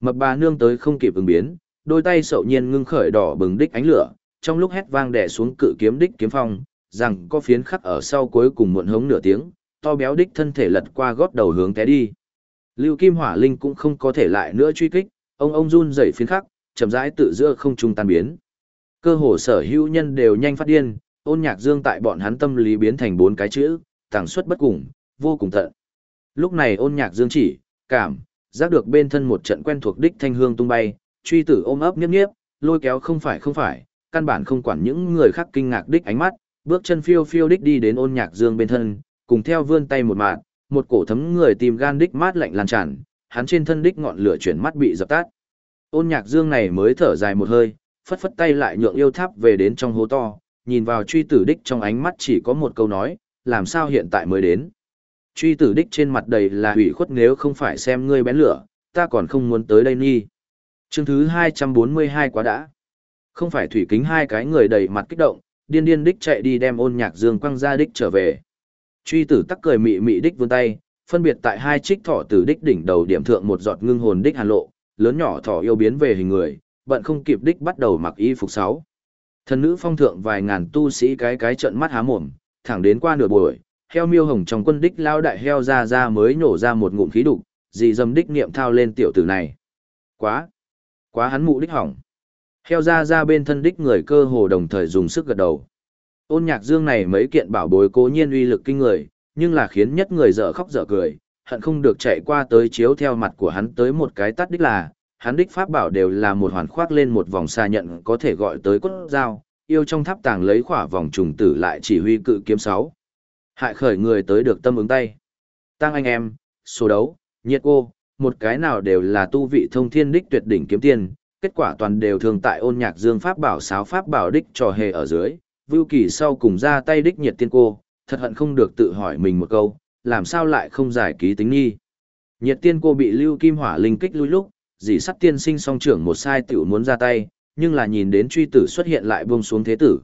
Mập bà nương tới không kịp ứng biến, đôi tay sậu nhiên ngưng khởi đỏ bừng đích ánh lửa, trong lúc hét vang đè xuống cự kiếm đích kiếm phong, rằng có phiến khắc ở sau cuối cùng muộn hống nửa tiếng, to béo đích thân thể lật qua gót đầu hướng té đi. Lưu Kim Hỏa Linh cũng không có thể lại nữa truy kích, ông ông run rẩy phiến khắc, chậm rãi tự giữa không trung tan biến. Cơ hồ sở hữu nhân đều nhanh phát điên, ôn nhạc dương tại bọn hắn tâm lý biến thành bốn cái chữ, tàng suất bất cùng, vô cùng tận. Lúc này ôn nhạc dương chỉ, cảm, giác được bên thân một trận quen thuộc đích thanh hương tung bay, truy tử ôm ấp nghiếp nghiếp, lôi kéo không phải không phải, căn bản không quản những người khác kinh ngạc đích ánh mắt, bước chân phiêu phiêu đích đi đến ôn nhạc dương bên thân, cùng theo vươn tay một mạng, một cổ thấm người tìm gan đích mát lạnh lan tràn, hắn trên thân đích ngọn lửa chuyển mắt bị dập tắt. Ôn nhạc dương này mới thở dài một hơi, phất phất tay lại nhượng yêu tháp về đến trong hố to, nhìn vào truy tử đích trong ánh mắt chỉ có một câu nói, làm sao hiện tại mới đến. Truy tử đích trên mặt đầy là hủy khuất nếu không phải xem ngươi bén lửa, ta còn không muốn tới đây nghi. Chương thứ 242 quá đã. Không phải thủy kính hai cái người đầy mặt kích động, điên điên đích chạy đi đem ôn nhạc dương quăng ra đích trở về. Truy tử tắc cười mị mị đích vươn tay, phân biệt tại hai trích thỏ tử đích đỉnh đầu điểm thượng một giọt ngưng hồn đích hàn lộ, lớn nhỏ thỏ yêu biến về hình người, bận không kịp đích bắt đầu mặc y phục sáu. Thần nữ phong thượng vài ngàn tu sĩ cái cái trợn mắt há mồm, thẳng đến qua nửa buổi, heo miêu hồng trong quân đích lao đại heo ra ra mới nổ ra một ngụm khí đục, dì dầm đích niệm thao lên tiểu tử này. Quá, quá hắn mụ đích hỏng. Heo ra ra bên thân đích người cơ hồ đồng thời dùng sức gật đầu. Ôn nhạc dương này mấy kiện bảo bối cố nhiên uy lực kinh người, nhưng là khiến nhất người dở khóc dở cười, hận không được chạy qua tới chiếu theo mặt của hắn tới một cái tắt đích là, hắn đích pháp bảo đều là một hoàn khoác lên một vòng xa nhận có thể gọi tới cốt dao, yêu trong tháp tàng lấy khỏa vòng trùng tử lại chỉ huy cự kiếm sáu. Hại khởi người tới được tâm ứng tay. Tăng anh em, số đấu, nhiệt cô, một cái nào đều là tu vị thông thiên đích tuyệt đỉnh kiếm tiên, kết quả toàn đều thường tại ôn nhạc dương pháp bảo sáo pháp bảo đích trò hề ở dưới, vưu kỳ sau cùng ra tay đích nhiệt tiên cô, thật hận không được tự hỏi mình một câu, làm sao lại không giải ký tính nghi. Nhiệt tiên cô bị lưu kim hỏa linh kích lui lúc, dì sắt tiên sinh song trưởng một sai tiểu muốn ra tay, nhưng là nhìn đến truy tử xuất hiện lại buông xuống thế tử.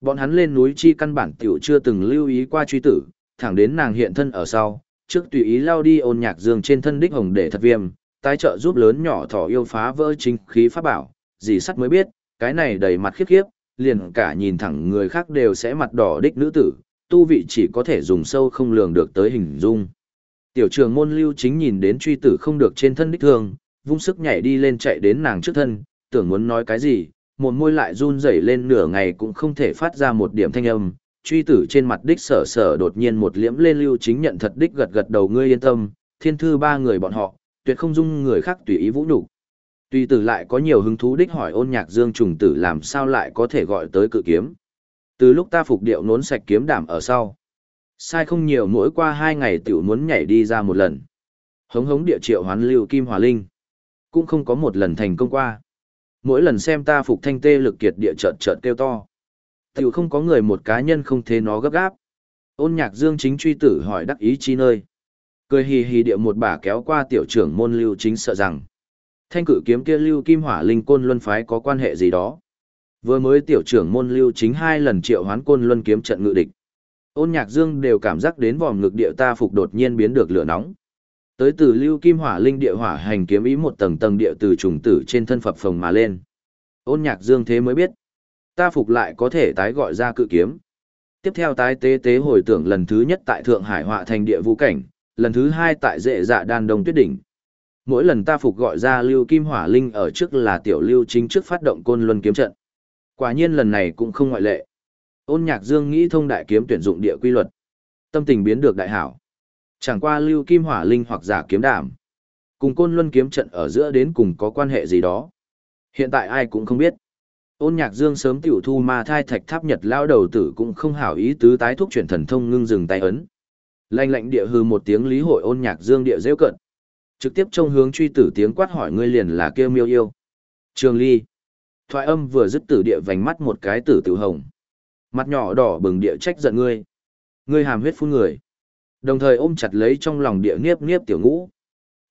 Bọn hắn lên núi chi căn bản tiểu chưa từng lưu ý qua truy tử, thẳng đến nàng hiện thân ở sau, trước tùy ý lao đi ôn nhạc dương trên thân đích hồng để thật viêm, tái trợ giúp lớn nhỏ thỏ yêu phá vỡ chính khí pháp bảo, dì sắt mới biết, cái này đầy mặt khiếp khiếp, liền cả nhìn thẳng người khác đều sẽ mặt đỏ đích nữ tử, tu vị chỉ có thể dùng sâu không lường được tới hình dung. Tiểu trường môn lưu chính nhìn đến truy tử không được trên thân đích thương, vung sức nhảy đi lên chạy đến nàng trước thân, tưởng muốn nói cái gì, một môi lại run rẩy lên nửa ngày cũng không thể phát ra một điểm thanh âm. Truy tử trên mặt đích sở sở đột nhiên một liễm lên lưu chính nhận thật đích gật gật đầu ngươi yên tâm, thiên thư ba người bọn họ, tuyệt không dung người khác tùy ý vũ nhục. Tùy tử lại có nhiều hứng thú đích hỏi ôn nhạc dương trùng tử làm sao lại có thể gọi tới cự kiếm. Từ lúc ta phục điệu nốn sạch kiếm đảm ở sau. Sai không nhiều mỗi qua hai ngày tiểu muốn nhảy đi ra một lần. Hống hống địa triệu hoán lưu kim hòa linh. Cũng không có một lần thành công qua. Mỗi lần xem ta phục thanh tê lực kiệt địa chợt chợt kêu to. Tiểu không có người một cá nhân không thế nó gấp gáp. Ôn nhạc dương chính truy tử hỏi đắc ý chi nơi. Cười hì hì địa một bà kéo qua tiểu trưởng môn lưu chính sợ rằng. Thanh cử kiếm kia lưu kim hỏa linh côn luân phái có quan hệ gì đó. Vừa mới tiểu trưởng môn lưu chính hai lần triệu hoán côn luân kiếm trận ngự địch. Ôn nhạc dương đều cảm giác đến vòm ngực địa ta phục đột nhiên biến được lửa nóng. Tới từ lưu kim hỏa linh địa hỏa hành kiếm ý một tầng tầng địa từ trùng tử trên thân phập phồng mà lên. Ôn nhạc dương thế mới biết. Ta phục lại có thể tái gọi ra cự kiếm. Tiếp theo tái tế tế hồi tưởng lần thứ nhất tại Thượng Hải họa thành địa vũ cảnh, lần thứ hai tại dệ dạ đan đông tuyết đỉnh. Mỗi lần ta phục gọi ra lưu kim hỏa linh ở trước là tiểu lưu chính trước phát động côn luân kiếm trận. Quả nhiên lần này cũng không ngoại lệ. Ôn nhạc dương nghĩ thông đại kiếm tuyển dụng địa quy luật. Tâm tình biến được đại hảo. Chẳng qua lưu kim hỏa linh hoặc giả kiếm đảm. Cùng côn luân kiếm trận ở giữa đến cùng có quan hệ gì đó. Hiện tại ai cũng không biết. Ôn nhạc dương sớm tiểu thu ma thai thạch tháp nhật lao đầu tử cũng không hảo ý tứ tái thuốc chuyển thần thông ngưng dừng tay ấn. Lanh lạnh địa hư một tiếng lý hội ôn nhạc dương địa rêu cận. Trực tiếp trông hướng truy tử tiếng quát hỏi ngươi liền là kêu miêu yêu. Trường ly. Thoại âm vừa dứt tử địa vành mắt một cái tử tử hồng. Mặt nhỏ đỏ bừng địa trách giận ngươi. Ngươi hàm huyết phun người. Đồng thời ôm chặt lấy trong lòng địa niếp niếp tiểu ngũ.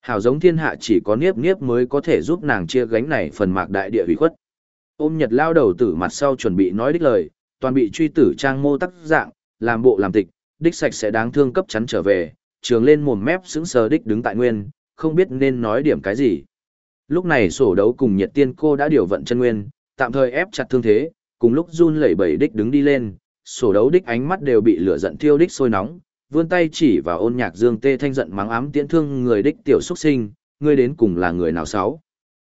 Hảo giống thiên hạ chỉ có niếp niếp mới có thể giúp nàng chia gánh này phần mạc đại địa hủy khuất. Ôm nhật lao đầu tử mặt sau chuẩn bị nói đích lời, toàn bị truy tử trang mô tắc dạng, làm bộ làm tịch, đích sạch sẽ đáng thương cấp chắn trở về, trường lên mồm mép sững sờ đích đứng tại nguyên, không biết nên nói điểm cái gì. Lúc này sổ đấu cùng nhiệt tiên cô đã điều vận chân nguyên, tạm thời ép chặt thương thế, cùng lúc run lẩy bẩy đích đứng đi lên, sổ đấu đích ánh mắt đều bị lửa giận thiêu đích sôi nóng, vươn tay chỉ vào ôn nhạc dương tê thanh giận mắng ám tiễn thương người đích tiểu xuất sinh, ngươi đến cùng là người nào sáu.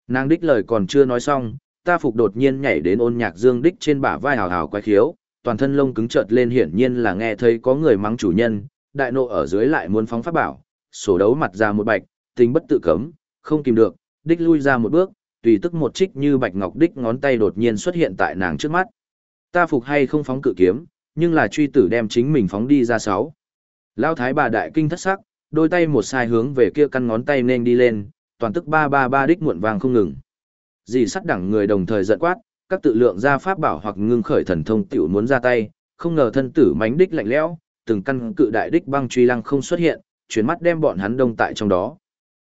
Nàng đích lời còn chưa nói xong, ta phục đột nhiên nhảy đến ôn nhạc dương đích trên bả vai hào hào quái khiếu, toàn thân lông cứng chợt lên hiển nhiên là nghe thấy có người mắng chủ nhân, đại nộ ở dưới lại muốn phóng pháp bảo, sổ đấu mặt ra một bạch, tình bất tự cấm, không kìm được, đích lui ra một bước, tùy tức một trích như bạch ngọc đích ngón tay đột nhiên xuất hiện tại nàng trước mắt. Ta phục hay không phóng cự kiếm, nhưng là truy tử đem chính mình phóng đi ra sáu. Lão thái bà đại kinh thất sắc, đôi tay một sai hướng về kia căn ngón tay nên đi lên, toàn tức ba ba ba đích muộn vàng không ngừng. Dì sắt đẳng người đồng thời giận quát, các tự lượng ra pháp bảo hoặc ngưng khởi thần thông tiểu muốn ra tay, không ngờ thân tử mánh đích lạnh lẽo, từng căn cự đại đích băng truy lăng không xuất hiện, chuyển mắt đem bọn hắn đông tại trong đó.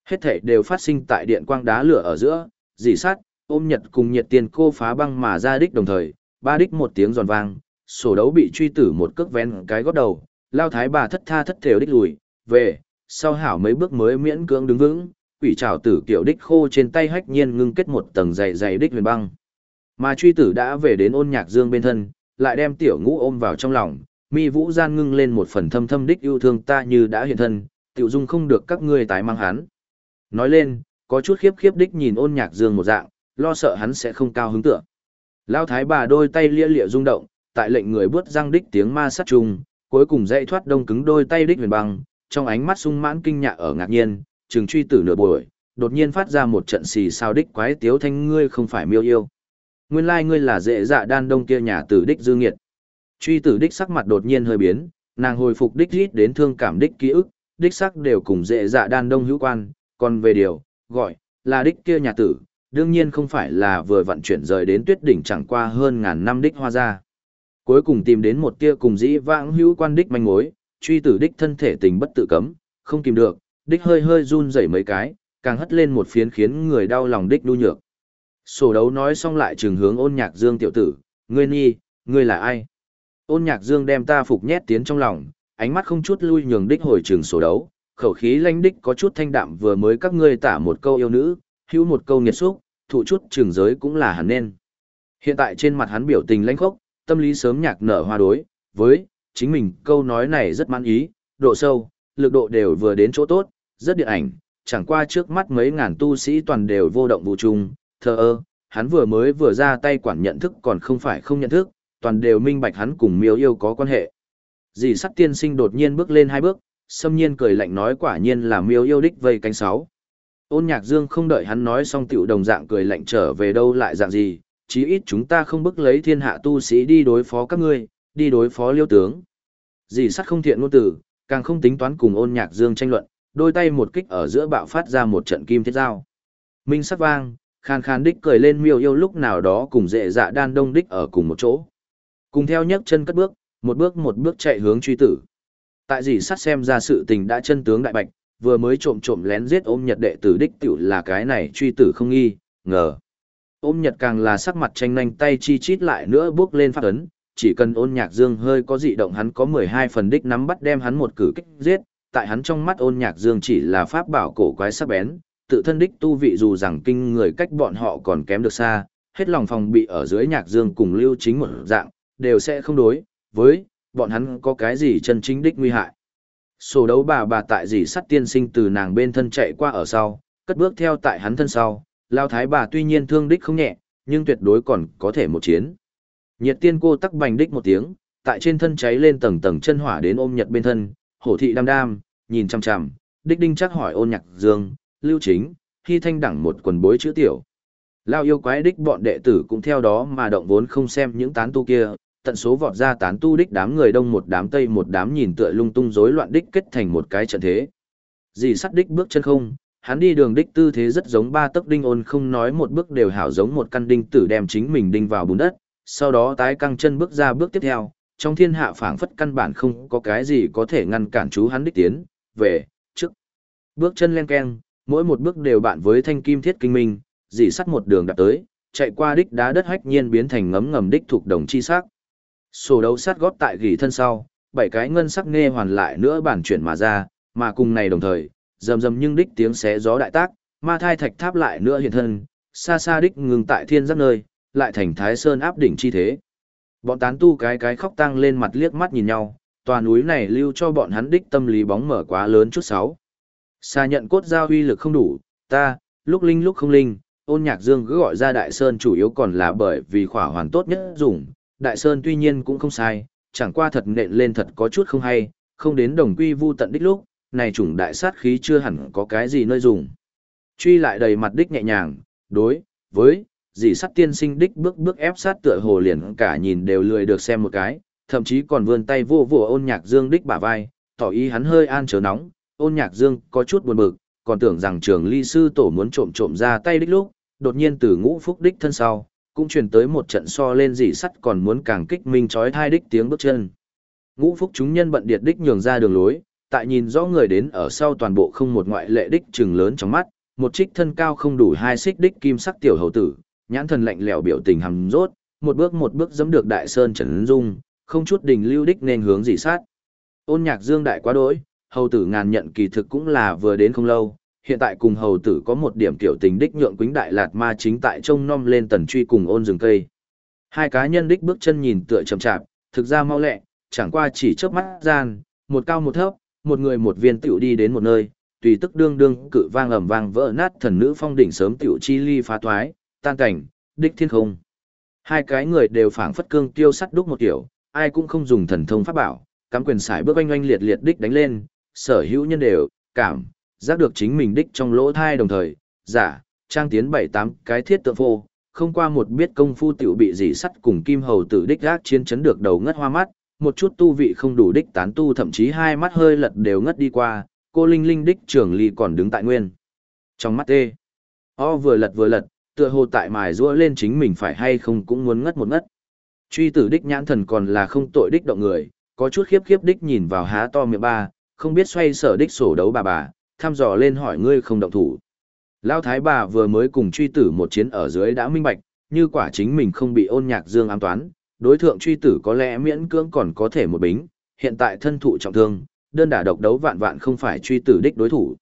Hết thể đều phát sinh tại điện quang đá lửa ở giữa, dì sắt, ôm nhật cùng nhiệt tiền cô phá băng mà ra đích đồng thời, ba đích một tiếng giòn vang, sổ đấu bị truy tử một cước vén cái gót đầu, lao thái bà thất tha thất thểu đích lùi, về, sau hảo mấy bước mới miễn cưỡng đứng vững, quỷ trảo tử kiểu đích khô trên tay hách nhiên ngưng kết một tầng dày dày đích huyền băng. Mà truy tử đã về đến ôn nhạc dương bên thân, lại đem tiểu ngũ ôm vào trong lòng, mi vũ gian ngưng lên một phần thâm thâm đích yêu thương ta như đã hiện thân, tiểu dung không được các ngươi tái mang hắn. Nói lên, có chút khiếp khiếp đích nhìn ôn nhạc dương một dạng, lo sợ hắn sẽ không cao hứng tựa. Lao thái bà đôi tay lia lịa rung động, tại lệnh người bước răng đích tiếng ma sát trùng, cuối cùng dậy thoát đông cứng đôi tay đích huyền băng, trong ánh mắt sung mãn kinh nhạ ở ngạc nhiên, trường truy tử nửa buổi, đột nhiên phát ra một trận xì sao đích quái tiếu thanh ngươi không phải miêu yêu. Nguyên lai ngươi là dễ dạ đan đông kia nhà tử đích dư nghiệt. Truy tử đích sắc mặt đột nhiên hơi biến, nàng hồi phục đích rít đến thương cảm đích ký ức, đích sắc đều cùng dễ dạ đan đông hữu quan, còn về điều, gọi, là đích kia nhà tử, đương nhiên không phải là vừa vận chuyển rời đến tuyết đỉnh chẳng qua hơn ngàn năm đích hoa ra. Cuối cùng tìm đến một tia cùng dĩ vãng hữu quan đích manh mối, truy tử đích thân thể tình bất tự cấm, không tìm được, đích hơi hơi run rẩy mấy cái, càng hất lên một phiến khiến người đau lòng đích đu nhược. Sổ đấu nói xong lại trường hướng ôn nhạc dương tiểu tử, ngươi nhi, ngươi là ai? Ôn nhạc dương đem ta phục nhét tiến trong lòng, ánh mắt không chút lui nhường đích hồi trường sổ đấu, khẩu khí lanh đích có chút thanh đạm vừa mới các ngươi tả một câu yêu nữ, hữu một câu nghiệt xúc, thụ chút trường giới cũng là hẳn nên. Hiện tại trên mặt hắn biểu tình lãnh khốc, tâm lý sớm nhạc nở hoa đối, với, chính mình câu nói này rất mãn ý, độ sâu, lực độ đều vừa đến chỗ tốt, rất điện ảnh, chẳng qua trước mắt mấy ngàn tu sĩ toàn đều vô động vụ trùng thờ ơ, hắn vừa mới vừa ra tay quản nhận thức còn không phải không nhận thức, toàn đều minh bạch hắn cùng miêu yêu có quan hệ. Dì sắt tiên sinh đột nhiên bước lên hai bước, xâm nhiên cười lạnh nói quả nhiên là miêu yêu đích vây cánh sáu. Ôn nhạc dương không đợi hắn nói xong tiểu đồng dạng cười lạnh trở về đâu lại dạng gì, chí ít chúng ta không bức lấy thiên hạ tu sĩ đi đối phó các ngươi, đi đối phó liêu tướng. Dì sắt không thiện ngôn tử, càng không tính toán cùng ôn nhạc dương tranh luận, đôi tay một kích ở giữa bạo phát ra một trận kim thiết giao. Minh sắc vang, khàn khàn đích cười lên miêu yêu lúc nào đó cùng dễ dạ đan đông đích ở cùng một chỗ. Cùng theo nhấc chân cất bước, một bước một bước chạy hướng truy tử. Tại dì sát xem ra sự tình đã chân tướng đại bạch, vừa mới trộm trộm lén giết ôm nhật đệ tử đích tiểu là cái này truy tử không nghi, ngờ. Ôm nhật càng là sắc mặt tranh nhanh tay chi chít lại nữa bước lên phát ấn, chỉ cần ôn nhạc dương hơi có dị động hắn có 12 phần đích nắm bắt đem hắn một cử kích giết, tại hắn trong mắt ôn nhạc dương chỉ là pháp bảo cổ quái sắc bén, tự thân đích tu vị dù rằng kinh người cách bọn họ còn kém được xa, hết lòng phòng bị ở dưới nhạc dương cùng lưu chính một dạng, đều sẽ không đối, với, bọn hắn có cái gì chân chính đích nguy hại. Sổ đấu bà bà tại dì sắt tiên sinh từ nàng bên thân chạy qua ở sau, cất bước theo tại hắn thân sau, lao thái bà tuy nhiên thương đích không nhẹ, nhưng tuyệt đối còn có thể một chiến. Nhiệt tiên cô tắc bành đích một tiếng, tại trên thân cháy lên tầng tầng chân hỏa đến ôm nhật bên thân, hổ thị đam đam, nhìn chằm chằm, đích đinh chắc hỏi ôn nhạc dương, lưu chính, khi thanh đẳng một quần bối chữ tiểu. Lao yêu quái đích bọn đệ tử cũng theo đó mà động vốn không xem những tán tu kia, tận số vọt ra tán tu đích đám người đông một đám tây một đám nhìn tựa lung tung rối loạn đích kết thành một cái trận thế. Dì sắt đích bước chân không, hắn đi đường đích tư thế rất giống ba tấc đinh ôn không nói một bước đều hảo giống một căn đinh tử đem chính mình đinh vào bùn đất, sau đó tái căng chân bước ra bước tiếp theo, trong thiên hạ phảng phất căn bản không có cái gì có thể ngăn cản chú hắn đích tiến, về, trước. Bước chân len keng, mỗi một bước đều bạn với thanh kim thiết kinh minh, dì sắt một đường đạp tới, chạy qua đích đá đất hách nhiên biến thành ngấm ngầm đích thuộc đồng chi sắc. Sổ đấu sát góp tại gỉ thân sau, bảy cái ngân sắc nghe hoàn lại nữa bản chuyển mà ra, mà cùng này đồng thời, rầm rầm nhưng đích tiếng xé gió đại tác, ma thai thạch tháp lại nữa hiện thân, xa xa đích ngừng tại thiên giáp nơi, lại thành thái sơn áp đỉnh chi thế. Bọn tán tu cái cái khóc tăng lên mặt liếc mắt nhìn nhau, tòa núi này lưu cho bọn hắn đích tâm lý bóng mở quá lớn chút sáu. Xa nhận cốt giao huy lực không đủ, ta, lúc linh lúc không linh, ôn nhạc dương cứ gọi ra đại sơn chủ yếu còn là bởi vì khỏa hoàn tốt nhất dùng, đại sơn tuy nhiên cũng không sai, chẳng qua thật nện lên thật có chút không hay, không đến đồng quy vu tận đích lúc, này chủng đại sát khí chưa hẳn có cái gì nơi dùng. Truy lại đầy mặt đích nhẹ nhàng, đối, với, dì sắt tiên sinh đích bước bước ép sát tựa hồ liền cả nhìn đều lười được xem một cái, thậm chí còn vươn tay vô vô ôn nhạc dương đích bả vai, tỏ ý hắn hơi an chớ nóng, ôn nhạc dương có chút buồn bực, còn tưởng rằng trường ly sư tổ muốn trộm trộm ra tay đích lúc, đột nhiên từ ngũ phúc đích thân sau, cũng truyền tới một trận so lên dỉ sắt còn muốn càng kích minh chói thai đích tiếng bước chân. Ngũ phúc chúng nhân bận điệt đích nhường ra đường lối, tại nhìn rõ người đến ở sau toàn bộ không một ngoại lệ đích trừng lớn trong mắt, một trích thân cao không đủ hai xích đích kim sắc tiểu hầu tử, nhãn thần lạnh lẽo biểu tình hầm rốt, một bước một bước giẫm được đại sơn trấn dung, không chút đình lưu đích nên hướng dị sát. Ôn nhạc dương đại quá đỗi, hầu tử ngàn nhận kỳ thực cũng là vừa đến không lâu, hiện tại cùng hầu tử có một điểm tiểu tình đích nhượng quýnh đại lạt ma chính tại trông nom lên tần truy cùng ôn rừng cây. Hai cá nhân đích bước chân nhìn tựa chậm chạp, thực ra mau lẹ, chẳng qua chỉ chớp mắt gian, một cao một thấp, một người một viên tiểu đi đến một nơi, tùy tức đương đương cự vang ầm vang vỡ nát thần nữ phong đỉnh sớm tiểu chi ly phá thoái, tan cảnh, đích thiên không. Hai cái người đều phảng phất cương tiêu sắt đúc một kiểu, ai cũng không dùng thần thông pháp bảo, cắm quyền sải bước oanh oanh liệt liệt đích đánh lên, sở hữu nhân đều, cảm, giác được chính mình đích trong lỗ thai đồng thời, giả, trang tiến bảy tám cái thiết tượng phô, không qua một biết công phu tiểu bị dỉ sắt cùng kim hầu tử đích gác chiến chấn được đầu ngất hoa mắt, một chút tu vị không đủ đích tán tu thậm chí hai mắt hơi lật đều ngất đi qua, cô Linh Linh đích trưởng ly còn đứng tại nguyên. Trong mắt tê, o vừa lật vừa lật, tựa hồ tại mài rua lên chính mình phải hay không cũng muốn ngất một ngất. Truy tử đích nhãn thần còn là không tội đích động người, có chút khiếp khiếp đích nhìn vào há to miệng ba, không biết xoay sở đích sổ đấu bà bà, thăm dò lên hỏi ngươi không động thủ. Lão thái bà vừa mới cùng truy tử một chiến ở dưới đã minh bạch, như quả chính mình không bị ôn nhạc dương ám toán, đối thượng truy tử có lẽ miễn cưỡng còn có thể một bính, hiện tại thân thụ trọng thương, đơn đả độc đấu vạn vạn không phải truy tử đích đối thủ.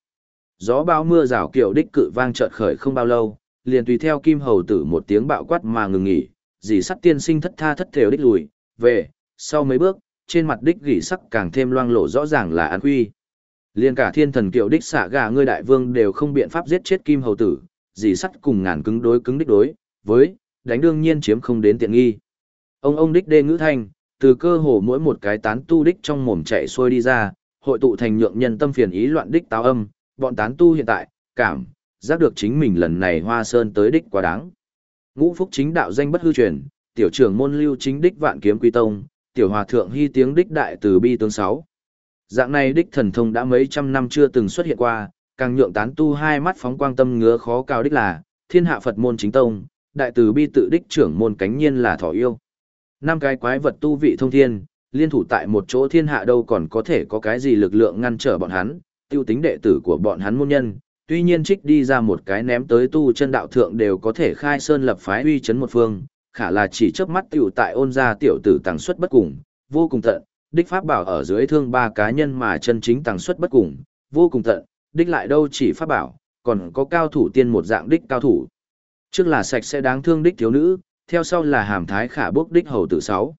Gió bao mưa rào kiểu đích cự vang chợt khởi không bao lâu, liền tùy theo kim hầu tử một tiếng bạo quát mà ngừng nghỉ, dì sắt tiên sinh thất tha thất thểu đích lùi, về, sau mấy bước, trên mặt đích gỉ sắc càng thêm loang lộ rõ ràng là an quy. Liên cả thiên thần kiệu đích xả gà ngươi đại vương đều không biện pháp giết chết kim hầu tử, dì sắt cùng ngàn cứng đối cứng đích đối, với, đánh đương nhiên chiếm không đến tiện nghi. Ông ông đích đê ngữ thanh, từ cơ hồ mỗi một cái tán tu đích trong mồm chạy xuôi đi ra, hội tụ thành nhượng nhân tâm phiền ý loạn đích táo âm, bọn tán tu hiện tại, cảm, giác được chính mình lần này hoa sơn tới đích quá đáng. Ngũ phúc chính đạo danh bất hư truyền, tiểu trưởng môn lưu chính đích vạn kiếm quy tông, tiểu hòa thượng hy tiếng đích đại từ bi tướng sáu. Dạng này đích thần thông đã mấy trăm năm chưa từng xuất hiện qua, càng nhượng tán tu hai mắt phóng quang tâm ngứa khó cao đích là, thiên hạ Phật môn chính tông, đại từ bi tự đích trưởng môn cánh nhiên là thỏ yêu. Năm cái quái vật tu vị thông thiên, liên thủ tại một chỗ thiên hạ đâu còn có thể có cái gì lực lượng ngăn trở bọn hắn, tiêu tính đệ tử của bọn hắn môn nhân, tuy nhiên trích đi ra một cái ném tới tu chân đạo thượng đều có thể khai sơn lập phái uy chấn một phương, khả là chỉ chớp mắt tiểu tại ôn gia tiểu tử tăng xuất bất cùng, vô cùng tận, đích pháp bảo ở dưới thương ba cá nhân mà chân chính tăng suất bất cùng, vô cùng tận, đích lại đâu chỉ pháp bảo, còn có cao thủ tiên một dạng đích cao thủ. Trước là sạch sẽ đáng thương đích thiếu nữ, theo sau là hàm thái khả bốc đích hầu tử sáu.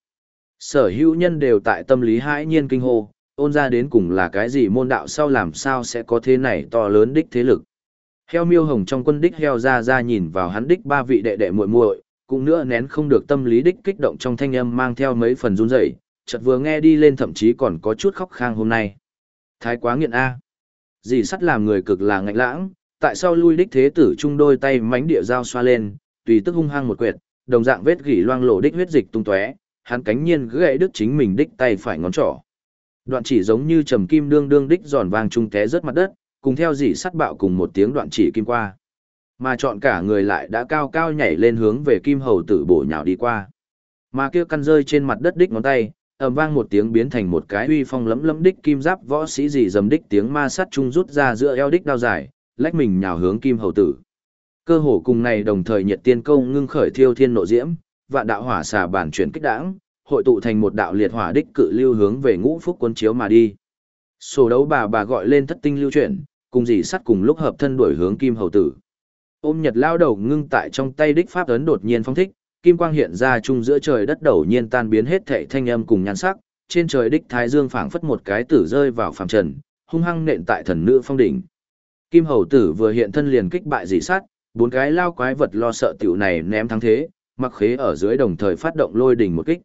Sở hữu nhân đều tại tâm lý hãi nhiên kinh hô, ôn ra đến cùng là cái gì môn đạo sau làm sao sẽ có thế này to lớn đích thế lực. Heo miêu hồng trong quân đích heo ra ra nhìn vào hắn đích ba vị đệ đệ muội muội, cũng nữa nén không được tâm lý đích kích động trong thanh âm mang theo mấy phần run rẩy, chợt vừa nghe đi lên thậm chí còn có chút khóc khang hôm nay. Thái quá nghiện a. Dì sắt làm người cực là ngạnh lãng, tại sao lui đích thế tử chung đôi tay mánh địa dao xoa lên, tùy tức hung hăng một quyệt, đồng dạng vết gỉ loang lổ đích huyết dịch tung tóe, hắn cánh nhiên gãy đứt chính mình đích tay phải ngón trỏ. Đoạn chỉ giống như trầm kim đương đương đích giòn vang trung té rớt mặt đất, cùng theo dì sắt bạo cùng một tiếng đoạn chỉ kim qua. Mà chọn cả người lại đã cao cao nhảy lên hướng về kim hầu tử bổ nhào đi qua. Mà kia căn rơi trên mặt đất đích ngón tay, ầm vang một tiếng biến thành một cái uy phong lấm lấm đích kim giáp võ sĩ gì dầm đích tiếng ma sắt trung rút ra giữa eo đích đao dài, lách mình nhào hướng kim hầu tử. Cơ hồ cùng này đồng thời nhiệt tiên công ngưng khởi thiêu thiên nộ diễm, vạn đạo hỏa xà bản chuyển kích đãng, hội tụ thành một đạo liệt hỏa đích cự lưu hướng về ngũ phúc quân chiếu mà đi. Sổ đấu bà bà gọi lên thất tinh lưu chuyển, cùng dì sắt cùng lúc hợp thân đuổi hướng kim hầu tử. Ôm nhật lao đầu ngưng tại trong tay đích pháp ấn đột nhiên phong thích, kim quang hiện ra chung giữa trời đất đầu nhiên tan biến hết thệ thanh âm cùng nhan sắc, trên trời đích thái dương phảng phất một cái tử rơi vào phàm trần, hung hăng nện tại thần nữ phong đỉnh. Kim hầu tử vừa hiện thân liền kích bại dị sát, bốn cái lao quái vật lo sợ tiểu này ném thắng thế, mặc khế ở dưới đồng thời phát động lôi đỉnh một kích.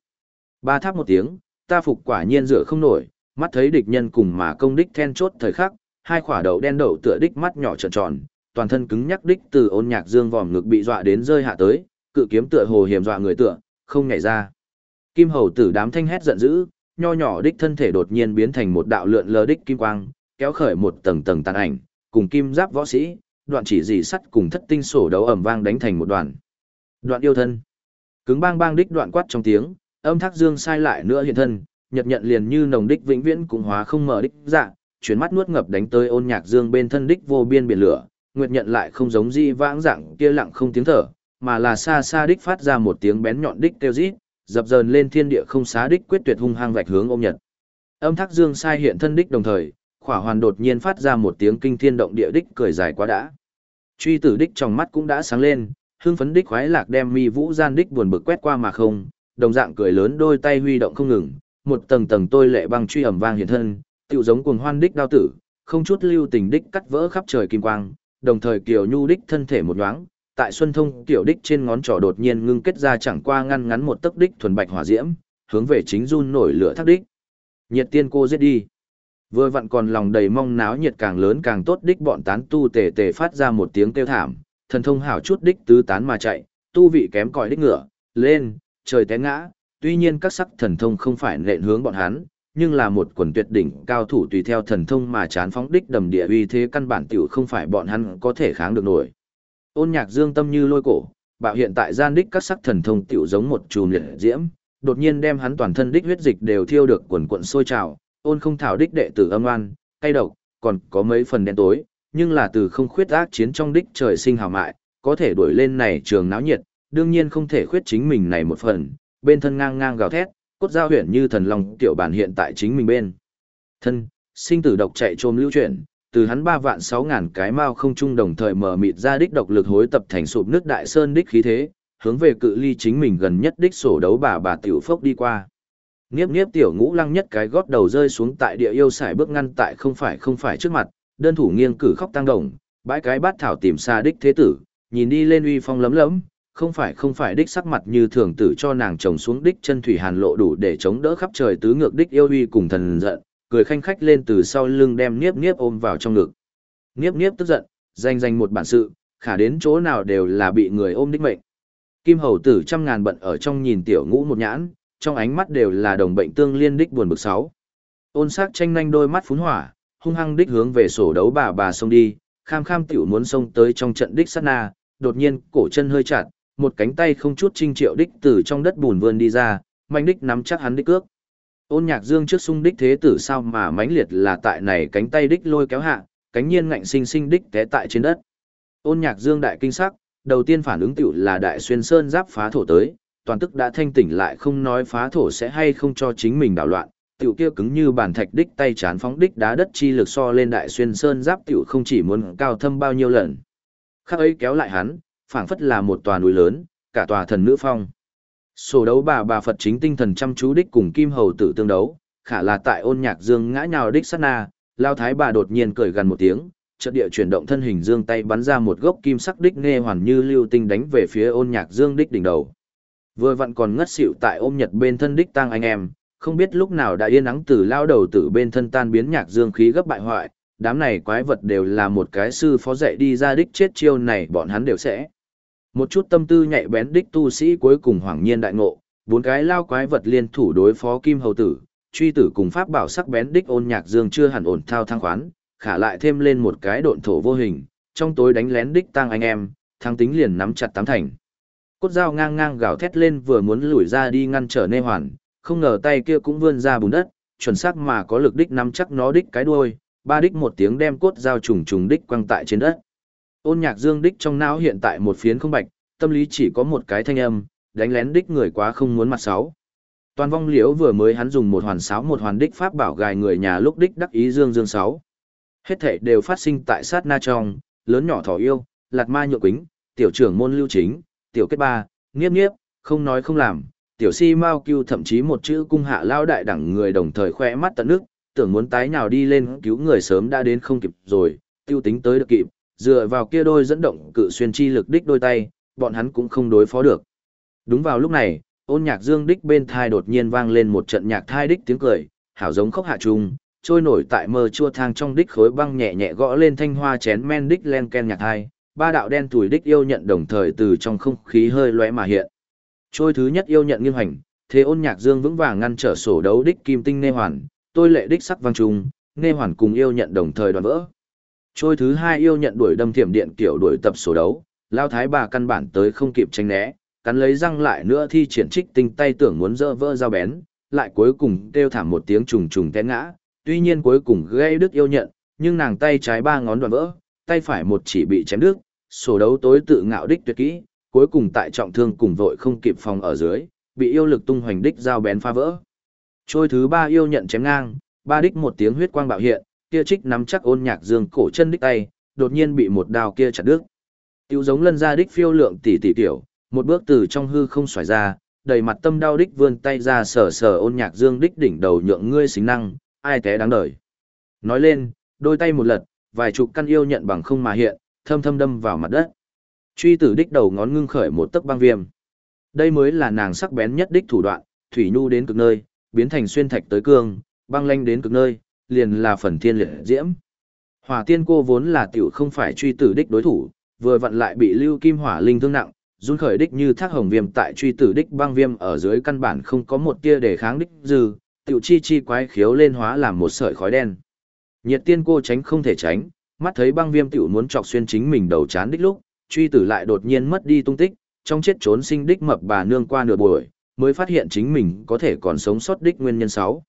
Ba tháp một tiếng, ta phục quả nhiên rửa không nổi, mắt thấy địch nhân cùng mà công đích then chốt thời khắc, hai quả đầu đen đậu tựa đích mắt nhỏ tròn tròn, toàn thân cứng nhắc đích từ ôn nhạc dương vòm ngực bị dọa đến rơi hạ tới, cự kiếm tựa hồ hiểm dọa người tựa, không nhảy ra. Kim hầu tử đám thanh hét giận dữ, nho nhỏ đích thân thể đột nhiên biến thành một đạo lượn lờ đích kim quang, kéo khởi một tầng tầng tàn ảnh, cùng kim giáp võ sĩ, đoạn chỉ dị sắt cùng thất tinh sổ đấu ầm vang đánh thành một đoàn. Đoạn yêu thân. Cứng bang bang đích đoạn quát trong tiếng, âm thác dương sai lại nữa hiện thân, nhật nhận liền như nồng đích vĩnh viễn cũng hóa không mở đích dạ, chuyển mắt nuốt ngập đánh tới ôn nhạc dương bên thân đích vô biên biển lửa, nguyệt nhận lại không giống di vãng dạng kia lặng không tiếng thở, mà là xa xa đích phát ra một tiếng bén nhọn đích kêu rít, dập dờn lên thiên địa không xá đích quyết tuyệt hung hăng vạch hướng ôm nhật. Âm thác dương sai hiện thân đích đồng thời, khỏa hoàn đột nhiên phát ra một tiếng kinh thiên động địa đích cười dài quá đã. Truy tử đích trong mắt cũng đã sáng lên, hương phấn đích khoái lạc đem mi vũ gian đích buồn bực quét qua mà không, đồng dạng cười lớn đôi tay huy động không ngừng, một tầng tầng tôi lệ băng truy ẩm vang hiện thân, tựu giống cuồng hoan đích đao tử, không chút lưu tình đích cắt vỡ khắp trời kim quang, đồng thời kiều nhu đích thân thể một nhoáng, tại xuân thông tiểu đích trên ngón trỏ đột nhiên ngưng kết ra chẳng qua ngăn ngắn một tấc đích thuần bạch hỏa diễm, hướng về chính run nổi lửa thác đích. Nhiệt tiên cô giết đi. Vừa vặn còn lòng đầy mong náo nhiệt càng lớn càng tốt đích bọn tán tu tề tề phát ra một tiếng kêu thảm, thần thông hảo chút đích tứ tán mà chạy, tu vị kém cỏi đích ngựa, lên, trời té ngã, tuy nhiên các sắc thần thông không phải nện hướng bọn hắn, nhưng là một quần tuyệt đỉnh cao thủ tùy theo thần thông mà chán phóng đích đầm địa uy thế căn bản tiểu không phải bọn hắn có thể kháng được nổi. Ôn nhạc dương tâm như lôi cổ, bạo hiện tại gian đích các sắc thần thông tiểu giống một chùm liệt diễm, đột nhiên đem hắn toàn thân đích huyết dịch đều thiêu được quần cuộn sôi trào, ôn không thảo đích đệ tử âm oan, cay độc, còn có mấy phần đen tối, nhưng là từ không khuyết ác chiến trong đích trời sinh hào mại, có thể đuổi lên này trường náo nhiệt, đương nhiên không thể khuyết chính mình này một phần, bên thân ngang ngang gào thét, cốt giao huyền như thần long tiểu bản hiện tại chính mình bên. Thân, sinh tử độc chạy trôm lưu chuyển, từ hắn ba vạn sáu ngàn cái mao không chung đồng thời mở mịt ra đích độc lực hối tập thành sụp nước đại sơn đích khí thế, hướng về cự ly chính mình gần nhất đích sổ đấu bà bà tiểu phốc đi qua. Niếp niếp tiểu ngũ lăng nhất cái gót đầu rơi xuống tại địa yêu xài bước ngăn tại không phải không phải trước mặt, đơn thủ nghiêng cử khóc tăng đồng, bãi cái bát thảo tìm xa đích thế tử, nhìn đi lên uy phong lấm lấm, không phải không phải đích sắc mặt như thường tử cho nàng chồng xuống đích chân thủy hàn lộ đủ để chống đỡ khắp trời tứ ngược đích yêu uy cùng thần giận, cười khanh khách lên từ sau lưng đem niếp niếp ôm vào trong ngực. Niếp niếp tức giận, danh danh một bản sự, khả đến chỗ nào đều là bị người ôm đích mệnh. Kim hầu tử trăm ngàn bận ở trong nhìn tiểu ngũ một nhãn, trong ánh mắt đều là đồng bệnh tương liên đích buồn bực sáu. Ôn sắc tranh nhanh đôi mắt phún hỏa, hung hăng đích hướng về sổ đấu bà bà xông đi, kham kham tiểu muốn xông tới trong trận đích sát na, đột nhiên cổ chân hơi chặt, một cánh tay không chút trinh triệu đích từ trong đất bùn vươn đi ra, mạnh đích nắm chắc hắn đích cước. Ôn nhạc dương trước sung đích thế tử sao mà mãnh liệt là tại này cánh tay đích lôi kéo hạ, cánh nhiên ngạnh sinh sinh đích té tại trên đất. Ôn nhạc dương đại kinh sắc, đầu tiên phản ứng tiểu là đại xuyên sơn giáp phá thổ tới, toàn tức đã thanh tỉnh lại không nói phá thổ sẽ hay không cho chính mình đảo loạn, tiểu kia cứng như bàn thạch đích tay chán phóng đích đá đất chi lực so lên đại xuyên sơn giáp tiểu không chỉ muốn cao thâm bao nhiêu lần. Khác ấy kéo lại hắn, phảng phất là một tòa núi lớn, cả tòa thần nữ phong. Sổ đấu bà bà Phật chính tinh thần chăm chú đích cùng Kim Hầu tử tương đấu, khả là tại ôn nhạc dương ngã nhào đích sát na, lao thái bà đột nhiên cười gần một tiếng, chợt địa chuyển động thân hình dương tay bắn ra một gốc kim sắc đích nghe hoàn như lưu tinh đánh về phía ôn nhạc dương đích đỉnh đầu. Vừa vặn còn ngất xỉu tại ôm nhật bên thân đích tăng anh em, không biết lúc nào đã yên nắng từ lao đầu tử bên thân tan biến nhạc dương khí gấp bại hoại, đám này quái vật đều là một cái sư phó dạy đi ra đích chết chiêu này bọn hắn đều sẽ. Một chút tâm tư nhạy bén đích tu sĩ cuối cùng hoàng nhiên đại ngộ, bốn cái lao quái vật liên thủ đối phó kim hầu tử, truy tử cùng pháp bảo sắc bén đích ôn nhạc dương chưa hẳn ổn thao thăng khoán, khả lại thêm lên một cái độn thổ vô hình, trong tối đánh lén đích tăng anh em, thăng tính liền nắm chặt tám thành. Cốt dao ngang ngang gào thét lên vừa muốn lùi ra đi ngăn trở nê hoàn, không ngờ tay kia cũng vươn ra bùn đất, chuẩn xác mà có lực đích nắm chắc nó đích cái đuôi, ba đích một tiếng đem cốt dao trùng trùng đích quăng tại trên đất. Ôn nhạc dương đích trong não hiện tại một phiến không bạch, tâm lý chỉ có một cái thanh âm, đánh lén đích người quá không muốn mặt sáu. Toàn vong liễu vừa mới hắn dùng một hoàn sáo một hoàn đích pháp bảo gài người nhà lúc đích đắc ý dương dương sáu. Hết thể đều phát sinh tại sát na trong, lớn nhỏ thỏ yêu, lạt ma nhựa quính, tiểu trưởng môn lưu chính, tiểu kết ba, nghiếp nghiếp, không nói không làm, tiểu si mao cưu thậm chí một chữ cung hạ lao đại đẳng người đồng thời khoe mắt tận nước, tưởng muốn tái nào đi lên cứu người sớm đã đến không kịp rồi, tiêu tính tới được kịp, dựa vào kia đôi dẫn động cự xuyên chi lực đích đôi tay, bọn hắn cũng không đối phó được. Đúng vào lúc này, ôn nhạc dương đích bên thai đột nhiên vang lên một trận nhạc thai đích tiếng cười, hảo giống khóc hạ trung, trôi nổi tại mơ chua thang trong đích khối băng nhẹ nhẹ gõ lên thanh hoa chén men đích len ken nhạc thai, ba đạo đen tuổi đích yêu nhận đồng thời từ trong không khí hơi lóe mà hiện. Trôi thứ nhất yêu nhận nghiêm hành, thế ôn nhạc dương vững vàng ngăn trở sổ đấu đích kim tinh nê hoàn, tôi lệ đích sắc vang trung, nê hoàn cùng yêu nhận đồng thời đoàn vỡ. Trôi thứ hai yêu nhận đuổi đâm thiểm điện kiểu đuổi tập sổ đấu, lao thái bà căn bản tới không kịp tranh né, cắn lấy răng lại nữa thi triển trích tinh tay tưởng muốn dơ vỡ dao bén, lại cuối cùng kêu thảm một tiếng trùng trùng té ngã, tuy nhiên cuối cùng gây đứt yêu nhận, nhưng nàng tay trái ba ngón đoạn vỡ, tay phải một chỉ bị chém đứt, sổ đấu tối tự ngạo đích tuyệt kỹ, cuối cùng tại trọng thương cùng vội không kịp phòng ở dưới, bị yêu lực tung hoành đích dao bén phá vỡ. Trôi thứ ba yêu nhận chém ngang, ba đích một tiếng huyết quang bạo hiện, kia trích nắm chắc ôn nhạc dương cổ chân đích tay, đột nhiên bị một đao kia chặt đứt. Tiêu giống lân ra đích phiêu lượng tỷ tỷ tiểu, một bước từ trong hư không xoài ra, đầy mặt tâm đau đích vươn tay ra sờ sờ ôn nhạc dương đích đỉnh đầu nhượng ngươi xính năng, ai té đáng đời. Nói lên, đôi tay một lật, vài chục căn yêu nhận bằng không mà hiện, thâm thâm đâm vào mặt đất. Truy tử đích đầu ngón ngưng khởi một tấc băng viêm. Đây mới là nàng sắc bén nhất đích thủ đoạn, thủy nhu đến cực nơi, biến thành xuyên thạch tới cương, băng lanh đến cực nơi, liền là phần thiên liệt diễm. Hỏa tiên cô vốn là tiểu không phải truy tử đích đối thủ, vừa vặn lại bị lưu kim hỏa linh thương nặng, run khởi đích như thác hồng viêm tại truy tử đích băng viêm ở dưới căn bản không có một tia để kháng đích dư, tiểu chi chi quái khiếu lên hóa làm một sợi khói đen. Nhiệt tiên cô tránh không thể tránh, mắt thấy băng viêm tiểu muốn chọc xuyên chính mình đầu chán đích lúc, truy tử lại đột nhiên mất đi tung tích, trong chết trốn sinh đích mập bà nương qua nửa buổi, mới phát hiện chính mình có thể còn sống sót đích nguyên nhân sáu.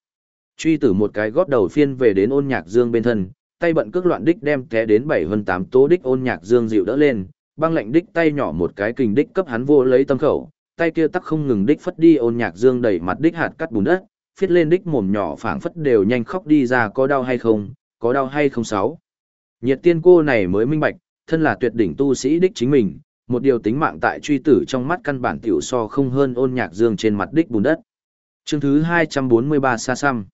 Truy tử một cái góp đầu phiên về đến ôn nhạc dương bên thân, tay bận cước loạn đích đem té đến bảy hơn tám tố đích ôn nhạc dương dịu đỡ lên, băng lạnh đích tay nhỏ một cái kình đích cấp hắn vô lấy tâm khẩu, tay kia tắc không ngừng đích phất đi ôn nhạc dương đẩy mặt đích hạt cắt bùn đất, phiết lên đích mồm nhỏ phảng phất đều nhanh khóc đi ra có đau hay không, có đau hay không sáu. Nhiệt tiên cô này mới minh bạch, thân là tuyệt đỉnh tu sĩ đích chính mình, một điều tính mạng tại truy tử trong mắt căn bản tiểu so không hơn ôn nhạc dương trên mặt đích bùn đất. Chương thứ 243 xa xăm.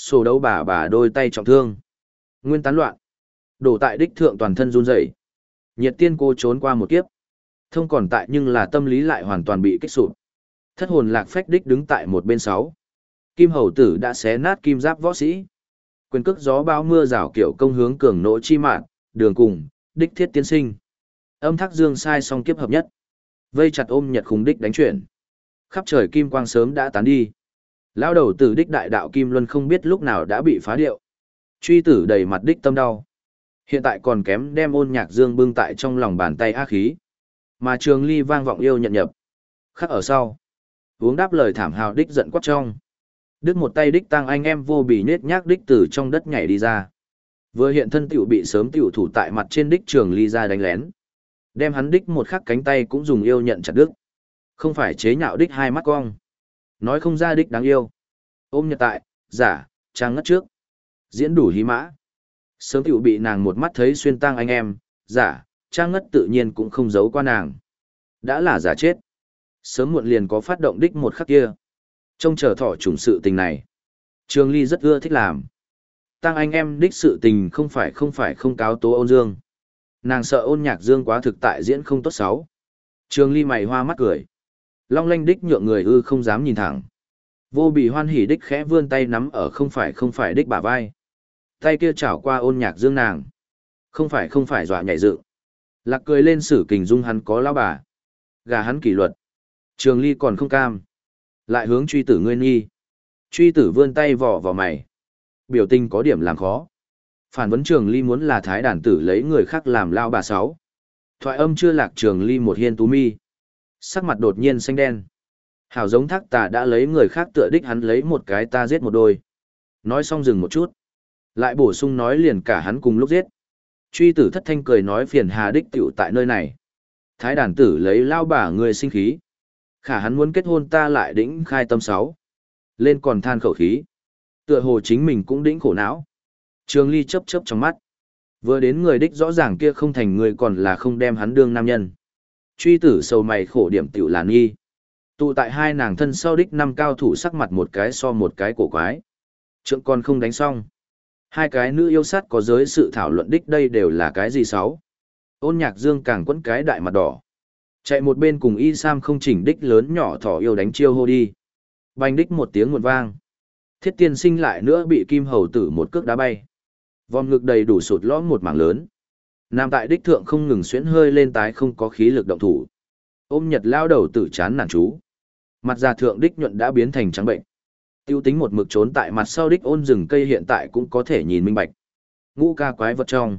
Sổ đấu bà bà đôi tay trọng thương. Nguyên tán loạn. Đổ tại đích thượng toàn thân run rẩy. Nhiệt tiên cô trốn qua một kiếp. Thông còn tại nhưng là tâm lý lại hoàn toàn bị kích sụp. Thất hồn lạc phách đích đứng tại một bên sáu. Kim hầu tử đã xé nát kim giáp võ sĩ. Quyền cước gió bao mưa rào kiểu công hướng cường nỗ chi mạn, đường cùng, đích thiết tiến sinh. Âm thác dương sai song kiếp hợp nhất. Vây chặt ôm nhật khung đích đánh chuyển. Khắp trời kim quang sớm đã tán đi. Lao đầu tử đích đại đạo kim luân không biết lúc nào đã bị phá điệu. Truy tử đầy mặt đích tâm đau. Hiện tại còn kém đem ôn nhạc dương bưng tại trong lòng bàn tay ác khí. Mà trường ly vang vọng yêu nhận nhập. Khắc ở sau. Uống đáp lời thảm hào đích giận quát trong. Đức một tay đích tăng anh em vô bì nết nhác đích từ trong đất nhảy đi ra. Vừa hiện thân tiểu bị sớm tiểu thủ tại mặt trên đích trường ly ra đánh lén. Đem hắn đích một khắc cánh tay cũng dùng yêu nhận chặt đứt. Không phải chế nhạo đích hai mắt cong. Nói không ra đích đáng yêu. Ôm nhật tại, giả, trang ngất trước. Diễn đủ hí mã. Sớm tiểu bị nàng một mắt thấy xuyên tang anh em, giả, trang ngất tự nhiên cũng không giấu qua nàng. Đã là giả chết. Sớm muộn liền có phát động đích một khắc kia. Trông chờ thỏ trùng sự tình này. trương Ly rất ưa thích làm. Tăng anh em đích sự tình không phải không phải không cáo tố ôn dương. Nàng sợ ôn nhạc dương quá thực tại diễn không tốt xấu. trương Ly mày hoa mắt cười. Long lanh đích nhượng người ư không dám nhìn thẳng. Vô bị hoan hỉ đích khẽ vươn tay nắm ở không phải không phải đích bả vai. Tay kia chảo qua ôn nhạc dương nàng. Không phải không phải dọa nhảy dựng. Lạc cười lên sử kình dung hắn có lão bà. Gà hắn kỷ luật. Trường ly còn không cam. Lại hướng truy tử ngươi nghi. Truy tử vươn tay vỏ vào mày. Biểu tình có điểm làm khó. Phản vấn trường ly muốn là thái đàn tử lấy người khác làm lao bà sáu. Thoại âm chưa lạc trường ly một hiên tú mi. Sắc mặt đột nhiên xanh đen. Hảo giống thác tà đã lấy người khác tựa đích hắn lấy một cái ta giết một đôi. Nói xong dừng một chút. Lại bổ sung nói liền cả hắn cùng lúc giết. Truy tử thất thanh cười nói phiền hà đích tiểu tại nơi này. Thái đàn tử lấy lao bà người sinh khí. Khả hắn muốn kết hôn ta lại đĩnh khai tâm sáu. Lên còn than khẩu khí. Tựa hồ chính mình cũng đĩnh khổ não. Trường ly chấp chấp trong mắt. Vừa đến người đích rõ ràng kia không thành người còn là không đem hắn đương nam nhân. Truy tử sầu mày khổ điểm tiểu là nghi. Tụ tại hai nàng thân sau đích năm cao thủ sắc mặt một cái so một cái cổ quái. Trượng con không đánh xong. Hai cái nữ yêu sát có giới sự thảo luận đích đây đều là cái gì sáu. Ôn nhạc dương càng quấn cái đại mặt đỏ. Chạy một bên cùng y sam không chỉnh đích lớn nhỏ thỏ yêu đánh chiêu hô đi. Bành đích một tiếng nguồn vang. Thiết tiên sinh lại nữa bị kim hầu tử một cước đá bay. Vòng ngực đầy đủ sụt lõm một mảng lớn. Nam tại đích thượng không ngừng xuyễn hơi lên tái không có khí lực động thủ. Ôm nhật lao đầu tử chán nản chú. Mặt già thượng đích nhuận đã biến thành trắng bệnh. Tiêu tính một mực trốn tại mặt sau đích ôn rừng cây hiện tại cũng có thể nhìn minh bạch. Ngũ ca quái vật trong.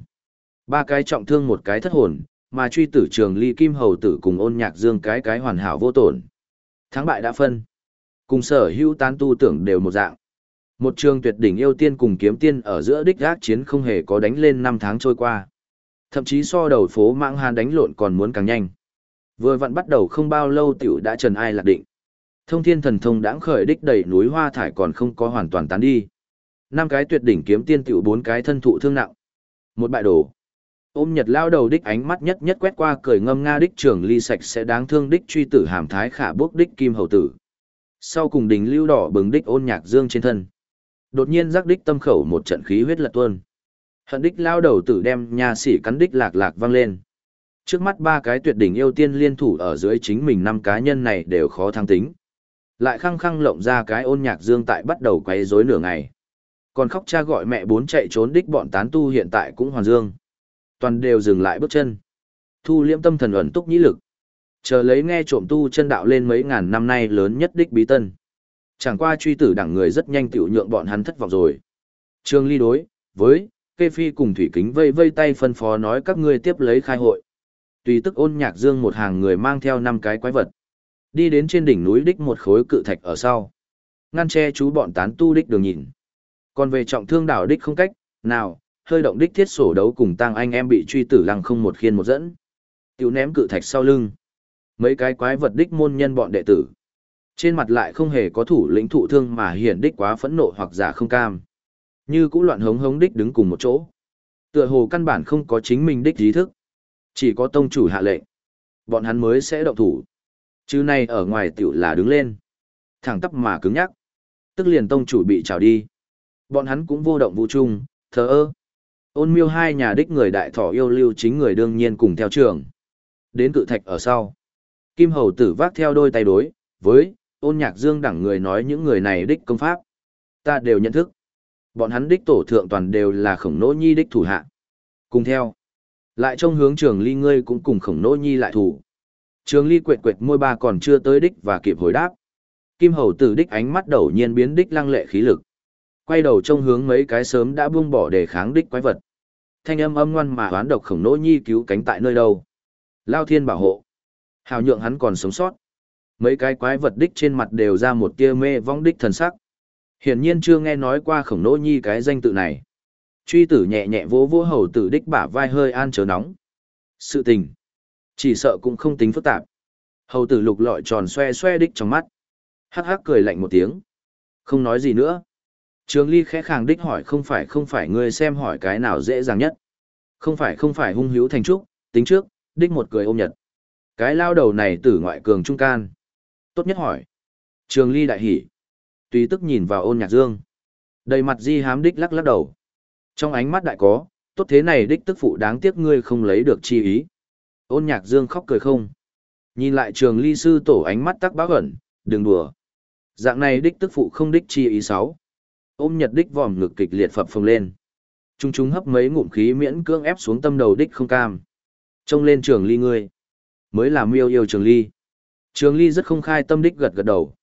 Ba cái trọng thương một cái thất hồn, mà truy tử trường ly kim hầu tử cùng ôn nhạc dương cái cái hoàn hảo vô tổn. Thắng bại đã phân. Cùng sở hữu tán tu tưởng đều một dạng. Một trường tuyệt đỉnh yêu tiên cùng kiếm tiên ở giữa đích gác chiến không hề có đánh lên năm tháng trôi qua. Thậm chí so đầu phố mạng hàn đánh lộn còn muốn càng nhanh. Vừa vặn bắt đầu không bao lâu tiểu đã trần ai lạc định. Thông thiên thần thông đãng khởi đích đẩy núi hoa thải còn không có hoàn toàn tán đi. Năm cái tuyệt đỉnh kiếm tiên tiểu bốn cái thân thụ thương nặng. Một bại đồ. Ôm Nhật lao đầu đích ánh mắt nhất nhất quét qua cười ngâm nga đích trưởng ly sạch sẽ đáng thương đích truy tử hàm thái khả bước đích kim hầu tử. Sau cùng đỉnh lưu đỏ bừng đích ôn nhạc dương trên thân. Đột nhiên giác đích tâm khẩu một trận khí huyết lật tuôn. Hận đích lao đầu tử đem nhà sĩ cắn đích lạc lạc vang lên. Trước mắt ba cái tuyệt đỉnh yêu tiên liên thủ ở dưới chính mình năm cá nhân này đều khó thăng tính. Lại khăng khăng lộng ra cái ôn nhạc dương tại bắt đầu quấy rối nửa ngày. Còn khóc cha gọi mẹ bốn chạy trốn đích bọn tán tu hiện tại cũng hoàn dương. Toàn đều dừng lại bước chân. Thu liễm tâm thần ẩn túc nhĩ lực. Chờ lấy nghe trộm tu chân đạo lên mấy ngàn năm nay lớn nhất đích bí tân. Chẳng qua truy tử đẳng người rất nhanh tiểu nhượng bọn hắn thất vọng rồi. Trương ly đối, với, kê phi cùng thủy kính vây vây tay phân phó nói các ngươi tiếp lấy khai hội. Tùy tức ôn nhạc dương một hàng người mang theo năm cái quái vật. Đi đến trên đỉnh núi đích một khối cự thạch ở sau. Ngăn che chú bọn tán tu đích đường nhìn. Còn về trọng thương đảo đích không cách, nào, hơi động đích thiết sổ đấu cùng tăng anh em bị truy tử lăng không một khiên một dẫn. Tiểu ném cự thạch sau lưng. Mấy cái quái vật đích môn nhân bọn đệ tử. Trên mặt lại không hề có thủ lĩnh thụ thương mà hiển đích quá phẫn nộ hoặc giả không cam. Như cũ loạn hống hống đích đứng cùng một chỗ. Tựa hồ căn bản không có chính mình đích trí thức. Chỉ có tông chủ hạ lệnh. Bọn hắn mới sẽ động thủ. Chứ này ở ngoài tiểu là đứng lên. Thẳng tắp mà cứng nhắc. Tức liền tông chủ bị trào đi. Bọn hắn cũng vô động vũ trung, thờ ơ. Ôn miêu hai nhà đích người đại thỏ yêu lưu chính người đương nhiên cùng theo trường. Đến cự thạch ở sau. Kim hầu tử vác theo đôi tay đối, với, ôn nhạc dương đẳng người nói những người này đích công pháp. Ta đều nhận thức. Bọn hắn đích tổ thượng toàn đều là khổng nỗ nhi đích thủ hạ. Cùng theo. Lại trong hướng trường ly ngươi cũng cùng khổng nỗ nhi lại thủ. Trường ly quệt quệt môi ba còn chưa tới đích và kịp hồi đáp. Kim hầu tử đích ánh mắt đầu nhiên biến đích lăng lệ khí lực. Quay đầu trong hướng mấy cái sớm đã buông bỏ để kháng đích quái vật. Thanh âm âm ngoan mà hoán độc khổng nỗ nhi cứu cánh tại nơi đâu. Lao thiên bảo hộ. Hào nhượng hắn còn sống sót. Mấy cái quái vật đích trên mặt đều ra một tia mê vong đích thần sắc. Hiển nhiên chưa nghe nói qua khổng nỗ nhi cái danh tự này. Truy tử nhẹ nhẹ vỗ vỗ hầu tử đích bả vai hơi an chớ nóng. Sự tình. Chỉ sợ cũng không tính phức tạp. Hầu tử lục lọi tròn xoe xoe đích trong mắt. Hắc hắc cười lạnh một tiếng. Không nói gì nữa. Trường ly khẽ khàng đích hỏi không phải không phải ngươi xem hỏi cái nào dễ dàng nhất. Không phải không phải hung hữu thành trúc, tính trước, đích một cười ôm nhật. Cái lao đầu này tử ngoại cường trung can. Tốt nhất hỏi. Trường ly đại hỉ. Tùy tức nhìn vào ôn nhạc dương. Đầy mặt di hám đích lắc lắc đầu. Trong ánh mắt đại có, tốt thế này đích tức phụ đáng tiếc ngươi không lấy được chi ý. Ôn nhạc dương khóc cười không. Nhìn lại trường ly sư tổ ánh mắt tắc báo ẩn, đừng đùa. Dạng này đích tức phụ không đích chi ý sáu. Ôm nhật đích vòm ngực kịch liệt phập phồng lên. Trung chúng hấp mấy ngụm khí miễn cưỡng ép xuống tâm đầu đích không cam. Trông lên trường ly ngươi. Mới là miêu yêu trường ly. Trường ly rất không khai tâm đích gật gật đầu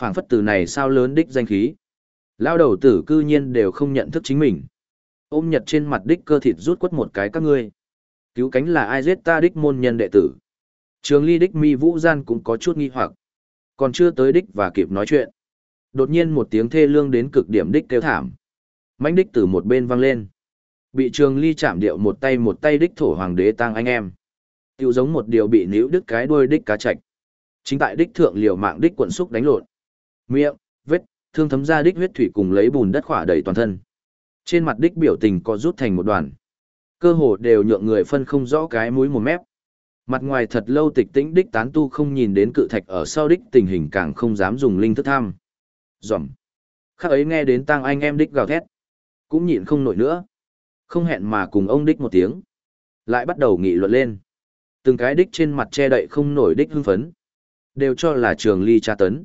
phảng phất từ này sao lớn đích danh khí. Lao đầu tử cư nhiên đều không nhận thức chính mình. Ôm nhật trên mặt đích cơ thịt rút quất một cái các ngươi. Cứu cánh là ai giết ta đích môn nhân đệ tử. Trường ly đích mi vũ gian cũng có chút nghi hoặc. Còn chưa tới đích và kịp nói chuyện. Đột nhiên một tiếng thê lương đến cực điểm đích kêu thảm. mãnh đích từ một bên vang lên. Bị trường ly chạm điệu một tay một tay đích thổ hoàng đế tăng anh em. Tiêu giống một điều bị níu đứt cái đuôi đích cá chạch. Chính tại đích thượng liều mạng đích quận xúc đánh lộn. Miệng, vết, thương thấm ra đích huyết thủy cùng lấy bùn đất khỏa đầy toàn thân. Trên mặt đích biểu tình có rút thành một đoàn. Cơ hồ đều nhượng người phân không rõ cái mũi một mép. Mặt ngoài thật lâu tịch tĩnh đích tán tu không nhìn đến cự thạch ở sau đích tình hình càng không dám dùng linh thức tham. Dòm. khác ấy nghe đến tang anh em đích gào thét. Cũng nhịn không nổi nữa. Không hẹn mà cùng ông đích một tiếng. Lại bắt đầu nghị luận lên. Từng cái đích trên mặt che đậy không nổi đích hưng phấn. Đều cho là trường ly tra tấn.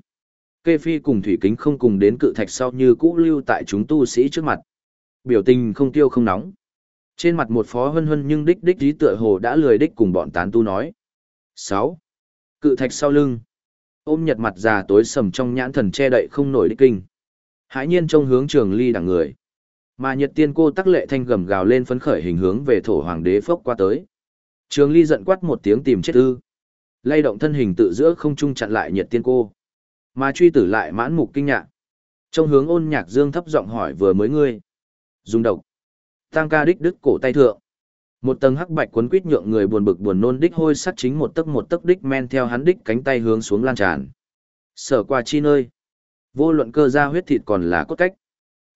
Kê Phi cùng Thủy Kính không cùng đến cự thạch sau như cũ lưu tại chúng tu sĩ trước mặt. Biểu tình không tiêu không nóng. Trên mặt một phó hân hân nhưng đích đích dí tựa hồ đã lười đích cùng bọn tán tu nói. 6. Cự thạch sau lưng. Ôm nhật mặt già tối sầm trong nhãn thần che đậy không nổi đích kinh. Hãi nhiên trông hướng trường ly đằng người. Mà nhật tiên cô tắc lệ thanh gầm gào lên phấn khởi hình hướng về thổ hoàng đế phốc qua tới. Trường ly giận quát một tiếng tìm chết ư. Lay động thân hình tự giữa không trung chặn lại nhật tiên cô. Mà truy tử lại mãn mục kinh ngạc. Trong hướng ôn nhạc dương thấp giọng hỏi vừa mới ngươi. Dùng độc. Tăng ca đích đứt cổ tay thượng. Một tầng hắc bạch quấn quýt nhượng người buồn bực buồn nôn đích hôi sắt chính một tấc một tấc đích men theo hắn đích cánh tay hướng xuống lan tràn. Sở qua chi nơi. Vô luận cơ ra huyết thịt còn là cốt cách.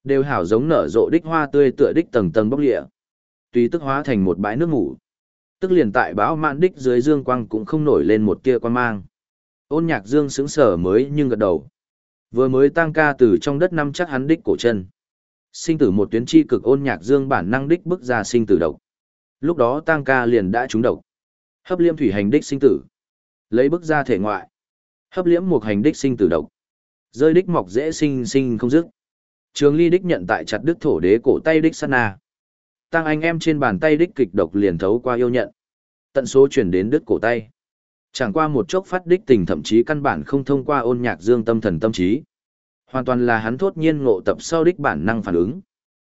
Đều hảo giống nở rộ đích hoa tươi tựa đích tầng tầng bốc lịa. Tùy tức hóa thành một bãi nước ngủ. Tức liền tại báo mạn đích dưới dương quang cũng không nổi lên một tia quan mang. Ôn nhạc dương sững sở mới nhưng gật đầu. Vừa mới tăng ca từ trong đất năm chắc hắn đích cổ chân. Sinh tử một tuyến chi cực ôn nhạc dương bản năng đích bức ra sinh tử độc. Lúc đó tăng ca liền đã trúng độc. Hấp liêm thủy hành đích sinh tử. Lấy bức ra thể ngoại. Hấp liễm một hành đích sinh tử độc. Rơi đích mọc dễ sinh sinh không dứt. Trường ly đích nhận tại chặt đứt thổ đế cổ tay đích sát na. Tăng anh em trên bàn tay đích kịch độc liền thấu qua yêu nhận. Tận số chuyển đến đứt cổ tay. Chẳng qua một chốc phát đích tình thậm chí căn bản không thông qua ôn nhạc dương tâm thần tâm trí. Hoàn toàn là hắn thốt nhiên ngộ tập sau đích bản năng phản ứng.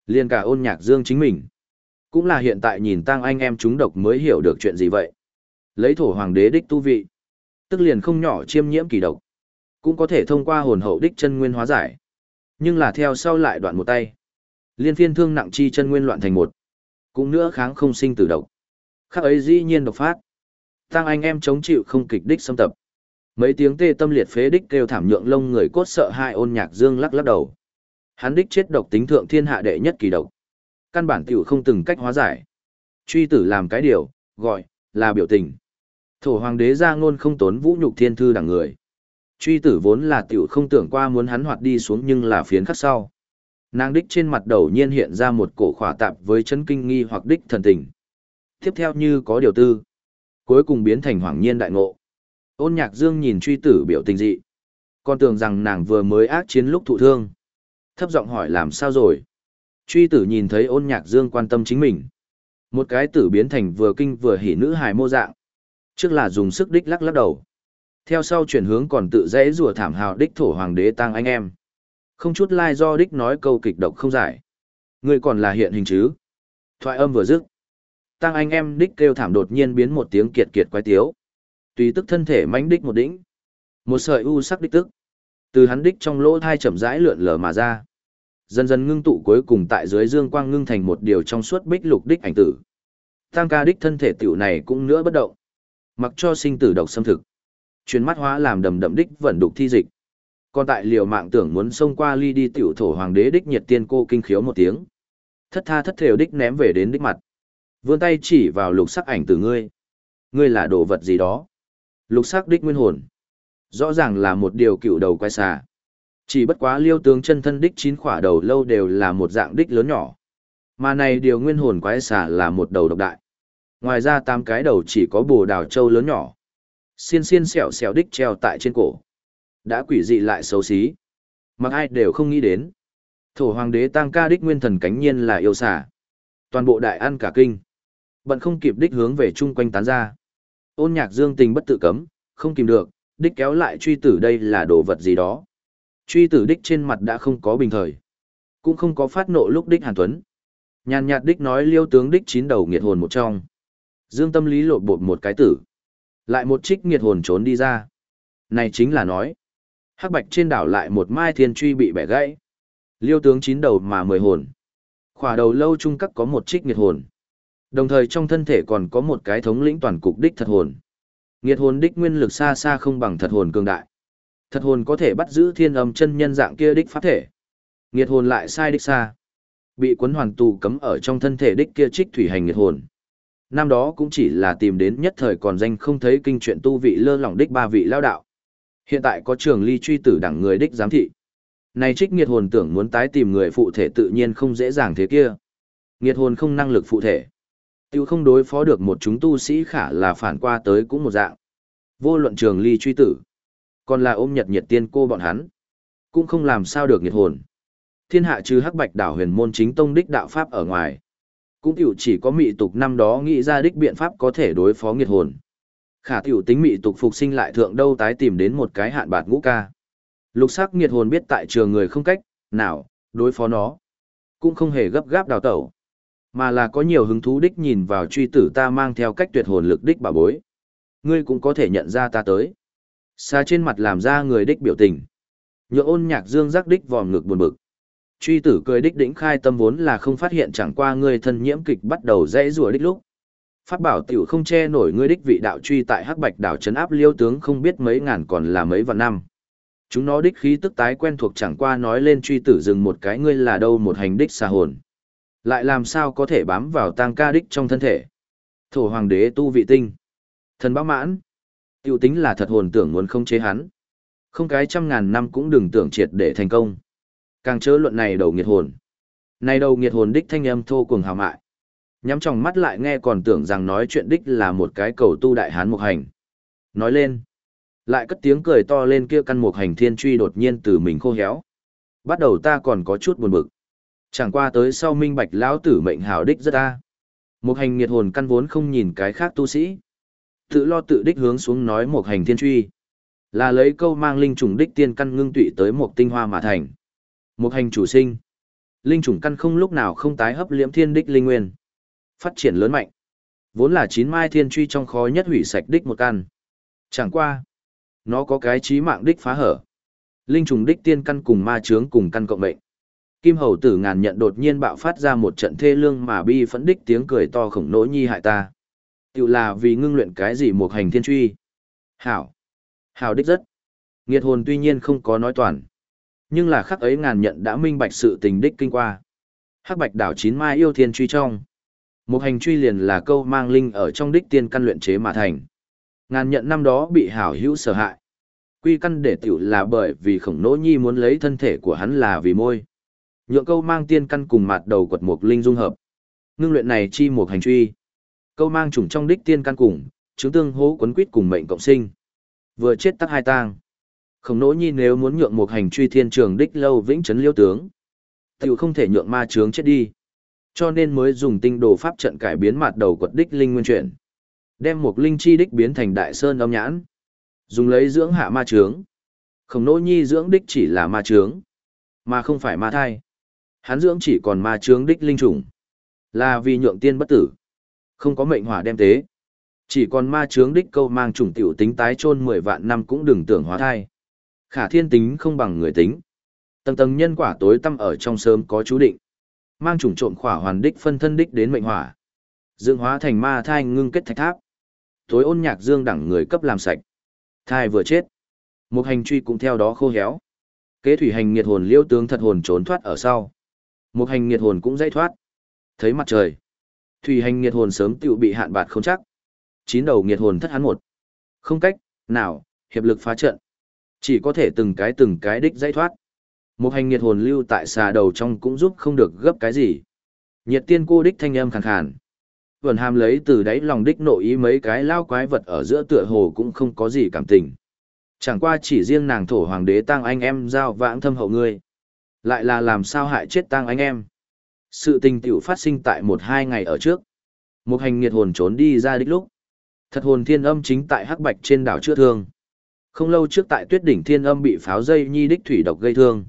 Liên cả ôn nhạc dương chính mình. Cũng là hiện tại nhìn tang anh em chúng độc mới hiểu được chuyện gì vậy. Lấy thổ hoàng đế đích tu vị. Tức liền không nhỏ chiêm nhiễm kỳ độc. Cũng có thể thông qua hồn hậu đích chân nguyên hóa giải. Nhưng là theo sau lại đoạn một tay. Liên phiên thương nặng chi chân nguyên loạn thành một. Cũng nữa kháng không sinh tử độc. Khác ấy dĩ nhiên độc phát. Tăng anh em chống chịu không kịch đích xâm tập. Mấy tiếng tê tâm liệt phế đích kêu thảm nhượng lông người cốt sợ hai ôn nhạc dương lắc lắc đầu. Hắn đích chết độc tính thượng thiên hạ đệ nhất kỳ độc. Căn bản tiểu không từng cách hóa giải. Truy tử làm cái điều, gọi, là biểu tình. Thổ hoàng đế ra ngôn không tốn vũ nhục thiên thư đẳng người. Truy tử vốn là tiểu không tưởng qua muốn hắn hoạt đi xuống nhưng là phiến khắc sau. Nàng đích trên mặt đầu nhiên hiện ra một cổ khỏa tạp với chân kinh nghi hoặc đích thần tình. Tiếp theo như có điều tư. Cuối cùng biến thành hoảng nhiên đại ngộ. Ôn nhạc dương nhìn truy tử biểu tình dị. Con tưởng rằng nàng vừa mới ác chiến lúc thụ thương. Thấp giọng hỏi làm sao rồi. Truy tử nhìn thấy ôn nhạc dương quan tâm chính mình. Một cái tử biến thành vừa kinh vừa hỉ nữ hài mô dạng. Trước là dùng sức đích lắc lắc đầu. Theo sau chuyển hướng còn tự dễ rùa thảm hào đích thổ hoàng đế tăng anh em. Không chút lai like do đích nói câu kịch độc không giải. Người còn là hiện hình chứ. Thoại âm vừa dứt. Tăng anh em đích kêu thảm đột nhiên biến một tiếng kiệt kiệt quái tiếu. Tùy tức thân thể mánh đích một đỉnh. Một sợi u sắc đích tức. Từ hắn đích trong lỗ thai chậm rãi lượn lờ mà ra. Dần dần ngưng tụ cuối cùng tại dưới dương quang ngưng thành một điều trong suốt bích lục đích ảnh tử. Tăng ca đích thân thể tiểu này cũng nữa bất động. Mặc cho sinh tử độc xâm thực. Chuyến mắt hóa làm đầm đậm đích vẫn đục thi dịch. Còn tại liều mạng tưởng muốn xông qua ly đi tiểu thổ hoàng đế đích nhiệt tiên cô kinh khiếu một tiếng. Thất tha thất thều đích ném về đến đích mặt. Vươn tay chỉ vào lục sắc ảnh từ ngươi. Ngươi là đồ vật gì đó. Lục sắc đích nguyên hồn. Rõ ràng là một điều cựu đầu quay xà. Chỉ bất quá liêu tướng chân thân đích chín khỏa đầu lâu đều là một dạng đích lớn nhỏ. Mà này điều nguyên hồn quái xà là một đầu độc đại. Ngoài ra tám cái đầu chỉ có bồ đào châu lớn nhỏ. Xiên xiên xẻo xẻo đích treo tại trên cổ. Đã quỷ dị lại xấu xí. Mặc ai đều không nghĩ đến. Thổ hoàng đế tăng ca đích nguyên thần cánh nhiên là yêu xà. Toàn bộ đại ăn cả kinh. Bận không kịp đích hướng về chung quanh tán ra. Ôn nhạc dương tình bất tự cấm, không kìm được, đích kéo lại truy tử đây là đồ vật gì đó. Truy tử đích trên mặt đã không có bình thời. Cũng không có phát nộ lúc đích hàn tuấn. Nhàn nhạt đích nói liêu tướng đích chín đầu nghiệt hồn một trong. Dương tâm lý lộ bột một cái tử. Lại một trích nghiệt hồn trốn đi ra. Này chính là nói. Hắc bạch trên đảo lại một mai thiên truy bị bẻ gãy. Liêu tướng chín đầu mà mười hồn. Khỏa đầu lâu trung cấp có một trích nghiệt hồn. Đồng thời trong thân thể còn có một cái thống lĩnh toàn cục đích thật hồn. Nghiệt hồn đích nguyên lực xa xa không bằng thật hồn cường đại. Thật hồn có thể bắt giữ thiên âm chân nhân dạng kia đích pháp thể. Nghiệt hồn lại sai đích xa. Bị quấn hoàn tù cấm ở trong thân thể đích kia trích thủy hành nghiệt hồn. Năm đó cũng chỉ là tìm đến nhất thời còn danh không thấy kinh chuyện tu vị lơ lỏng đích ba vị lao đạo. Hiện tại có trường ly truy tử đẳng người đích giám thị. Này trích nghiệt hồn tưởng muốn tái tìm người phụ thể tự nhiên không dễ dàng thế kia. Nghiệt hồn không năng lực phụ thể. Tiêu không đối phó được một chúng tu sĩ khả là phản qua tới cũng một dạng. Vô luận trường ly truy tử. Còn là ôm nhật nhiệt tiên cô bọn hắn. Cũng không làm sao được nhiệt hồn. Thiên hạ trừ hắc bạch đảo huyền môn chính tông đích đạo pháp ở ngoài. Cũng tiểu chỉ có mị tục năm đó nghĩ ra đích biện pháp có thể đối phó nhiệt hồn. Khả tiểu tính mị tục phục sinh lại thượng đâu tái tìm đến một cái hạn bạt ngũ ca. Lục sắc nhiệt hồn biết tại trường người không cách, nào, đối phó nó. Cũng không hề gấp gáp đào tẩu. Mà là có nhiều hứng thú đích nhìn vào truy tử ta mang theo cách tuyệt hồn lực đích bà bối. Ngươi cũng có thể nhận ra ta tới. Xa trên mặt làm ra người đích biểu tình. Nhựa ôn nhạc dương giác đích vòm ngực buồn bực. Truy tử cười đích đỉnh khai tâm vốn là không phát hiện chẳng qua ngươi thân nhiễm kịch bắt đầu dễ rùa đích lúc. Pháp bảo tiểu không che nổi ngươi đích vị đạo truy tại hắc bạch đảo trấn áp liêu tướng không biết mấy ngàn còn là mấy vạn năm. Chúng nó đích khí tức tái quen thuộc chẳng qua nói lên truy tử dừng một cái ngươi là đâu một hành đích xa hồn. Lại làm sao có thể bám vào tang ca đích trong thân thể. Thổ hoàng đế tu vị tinh. Thần bác mãn. Tiểu tính là thật hồn tưởng muốn không chế hắn. Không cái trăm ngàn năm cũng đừng tưởng triệt để thành công. Càng chớ luận này đầu nghiệt hồn. Này đầu nghiệt hồn đích thanh âm thô cuồng hào mại. Nhắm trong mắt lại nghe còn tưởng rằng nói chuyện đích là một cái cầu tu đại hán mục hành. Nói lên. Lại cất tiếng cười to lên kia căn mục hành thiên truy đột nhiên từ mình khô héo. Bắt đầu ta còn có chút buồn bực. Chẳng qua tới sau minh bạch lão tử mệnh hào đích rất ta. một hành nghiệt hồn căn vốn không nhìn cái khác tu sĩ. Tự lo tự đích hướng xuống nói một hành thiên truy. Là lấy câu mang linh trùng đích tiên căn ngưng tụy tới một tinh hoa mà thành. một hành chủ sinh. Linh trùng căn không lúc nào không tái hấp liễm thiên đích linh nguyên. Phát triển lớn mạnh. Vốn là chín mai thiên truy trong khó nhất hủy sạch đích một căn. Chẳng qua. Nó có cái trí mạng đích phá hở. Linh trùng đích tiên căn cùng ma chướng cùng căn cộng mệnh. Kim hầu tử ngàn nhận đột nhiên bạo phát ra một trận thê lương mà bi phẫn đích tiếng cười to khổng nỗi nhi hại ta. Tiểu là vì ngưng luyện cái gì một hành thiên truy. Hảo. Hảo đích rất. Nghiệt hồn tuy nhiên không có nói toàn. Nhưng là khắc ấy ngàn nhận đã minh bạch sự tình đích kinh qua. Hắc bạch đảo chín mai yêu thiên truy trong. Một hành truy liền là câu mang linh ở trong đích tiên căn luyện chế mà thành. Ngàn nhận năm đó bị hảo hữu sở hại. Quy căn để tiểu là bởi vì khổng nỗ nhi muốn lấy thân thể của hắn là vì môi. Nhượng câu mang tiên căn cùng mặt đầu quật mục linh dung hợp. Ngưng luyện này chi một hành truy. Câu mang trùng trong đích tiên căn cùng, chứng tương hố quấn quýt cùng mệnh cộng sinh. Vừa chết tắc hai tang. Khổng nỗ nhi nếu muốn nhượng một hành truy thiên trường đích lâu vĩnh trấn liêu tướng. Tiểu không thể nhượng ma trướng chết đi. Cho nên mới dùng tinh đồ pháp trận cải biến mặt đầu quật đích linh nguyên chuyển. Đem một linh chi đích biến thành đại sơn âm nhãn. Dùng lấy dưỡng hạ ma trướng. Khổng nỗ nhi dưỡng đích chỉ là ma trướng. Mà không phải ma thai. Hắn dưỡng chỉ còn ma trướng đích linh trùng. Là vì nhượng tiên bất tử. Không có mệnh hỏa đem tế. Chỉ còn ma trướng đích câu mang trùng tiểu tính tái chôn mười vạn năm cũng đừng tưởng hóa thai. Khả thiên tính không bằng người tính. Tầng tầng nhân quả tối tâm ở trong sớm có chú định. Mang trùng trộn khỏa hoàn đích phân thân đích đến mệnh hỏa. Dương hóa thành ma thai ngưng kết thạch tháp. Tối ôn nhạc dương đẳng người cấp làm sạch. Thai vừa chết. Một hành truy cũng theo đó khô héo. Kế thủy hành nghiệt hồn liêu tướng thật hồn trốn thoát ở sau. Một hành nghiệt hồn cũng dãy thoát. Thấy mặt trời. Thủy hành nghiệt hồn sớm tựu bị hạn bạt không chắc. Chín đầu nghiệt hồn thất hắn một. Không cách, nào, hiệp lực phá trận. Chỉ có thể từng cái từng cái đích dãy thoát. Một hành nghiệt hồn lưu tại xà đầu trong cũng giúp không được gấp cái gì. Nhiệt tiên cô đích thanh âm khàn khàn. Vườn hàm lấy từ đáy lòng đích nội ý mấy cái lao quái vật ở giữa tựa hồ cũng không có gì cảm tình. Chẳng qua chỉ riêng nàng thổ hoàng đế tăng anh em giao vãng thâm hậu ngươi. Lại là làm sao hại chết tang anh em. Sự tình tiểu phát sinh tại một hai ngày ở trước. Một hành nghiệt hồn trốn đi ra đích lúc. Thật hồn thiên âm chính tại hắc bạch trên đảo chữa thương. Không lâu trước tại tuyết đỉnh thiên âm bị pháo dây nhi đích thủy độc gây thương.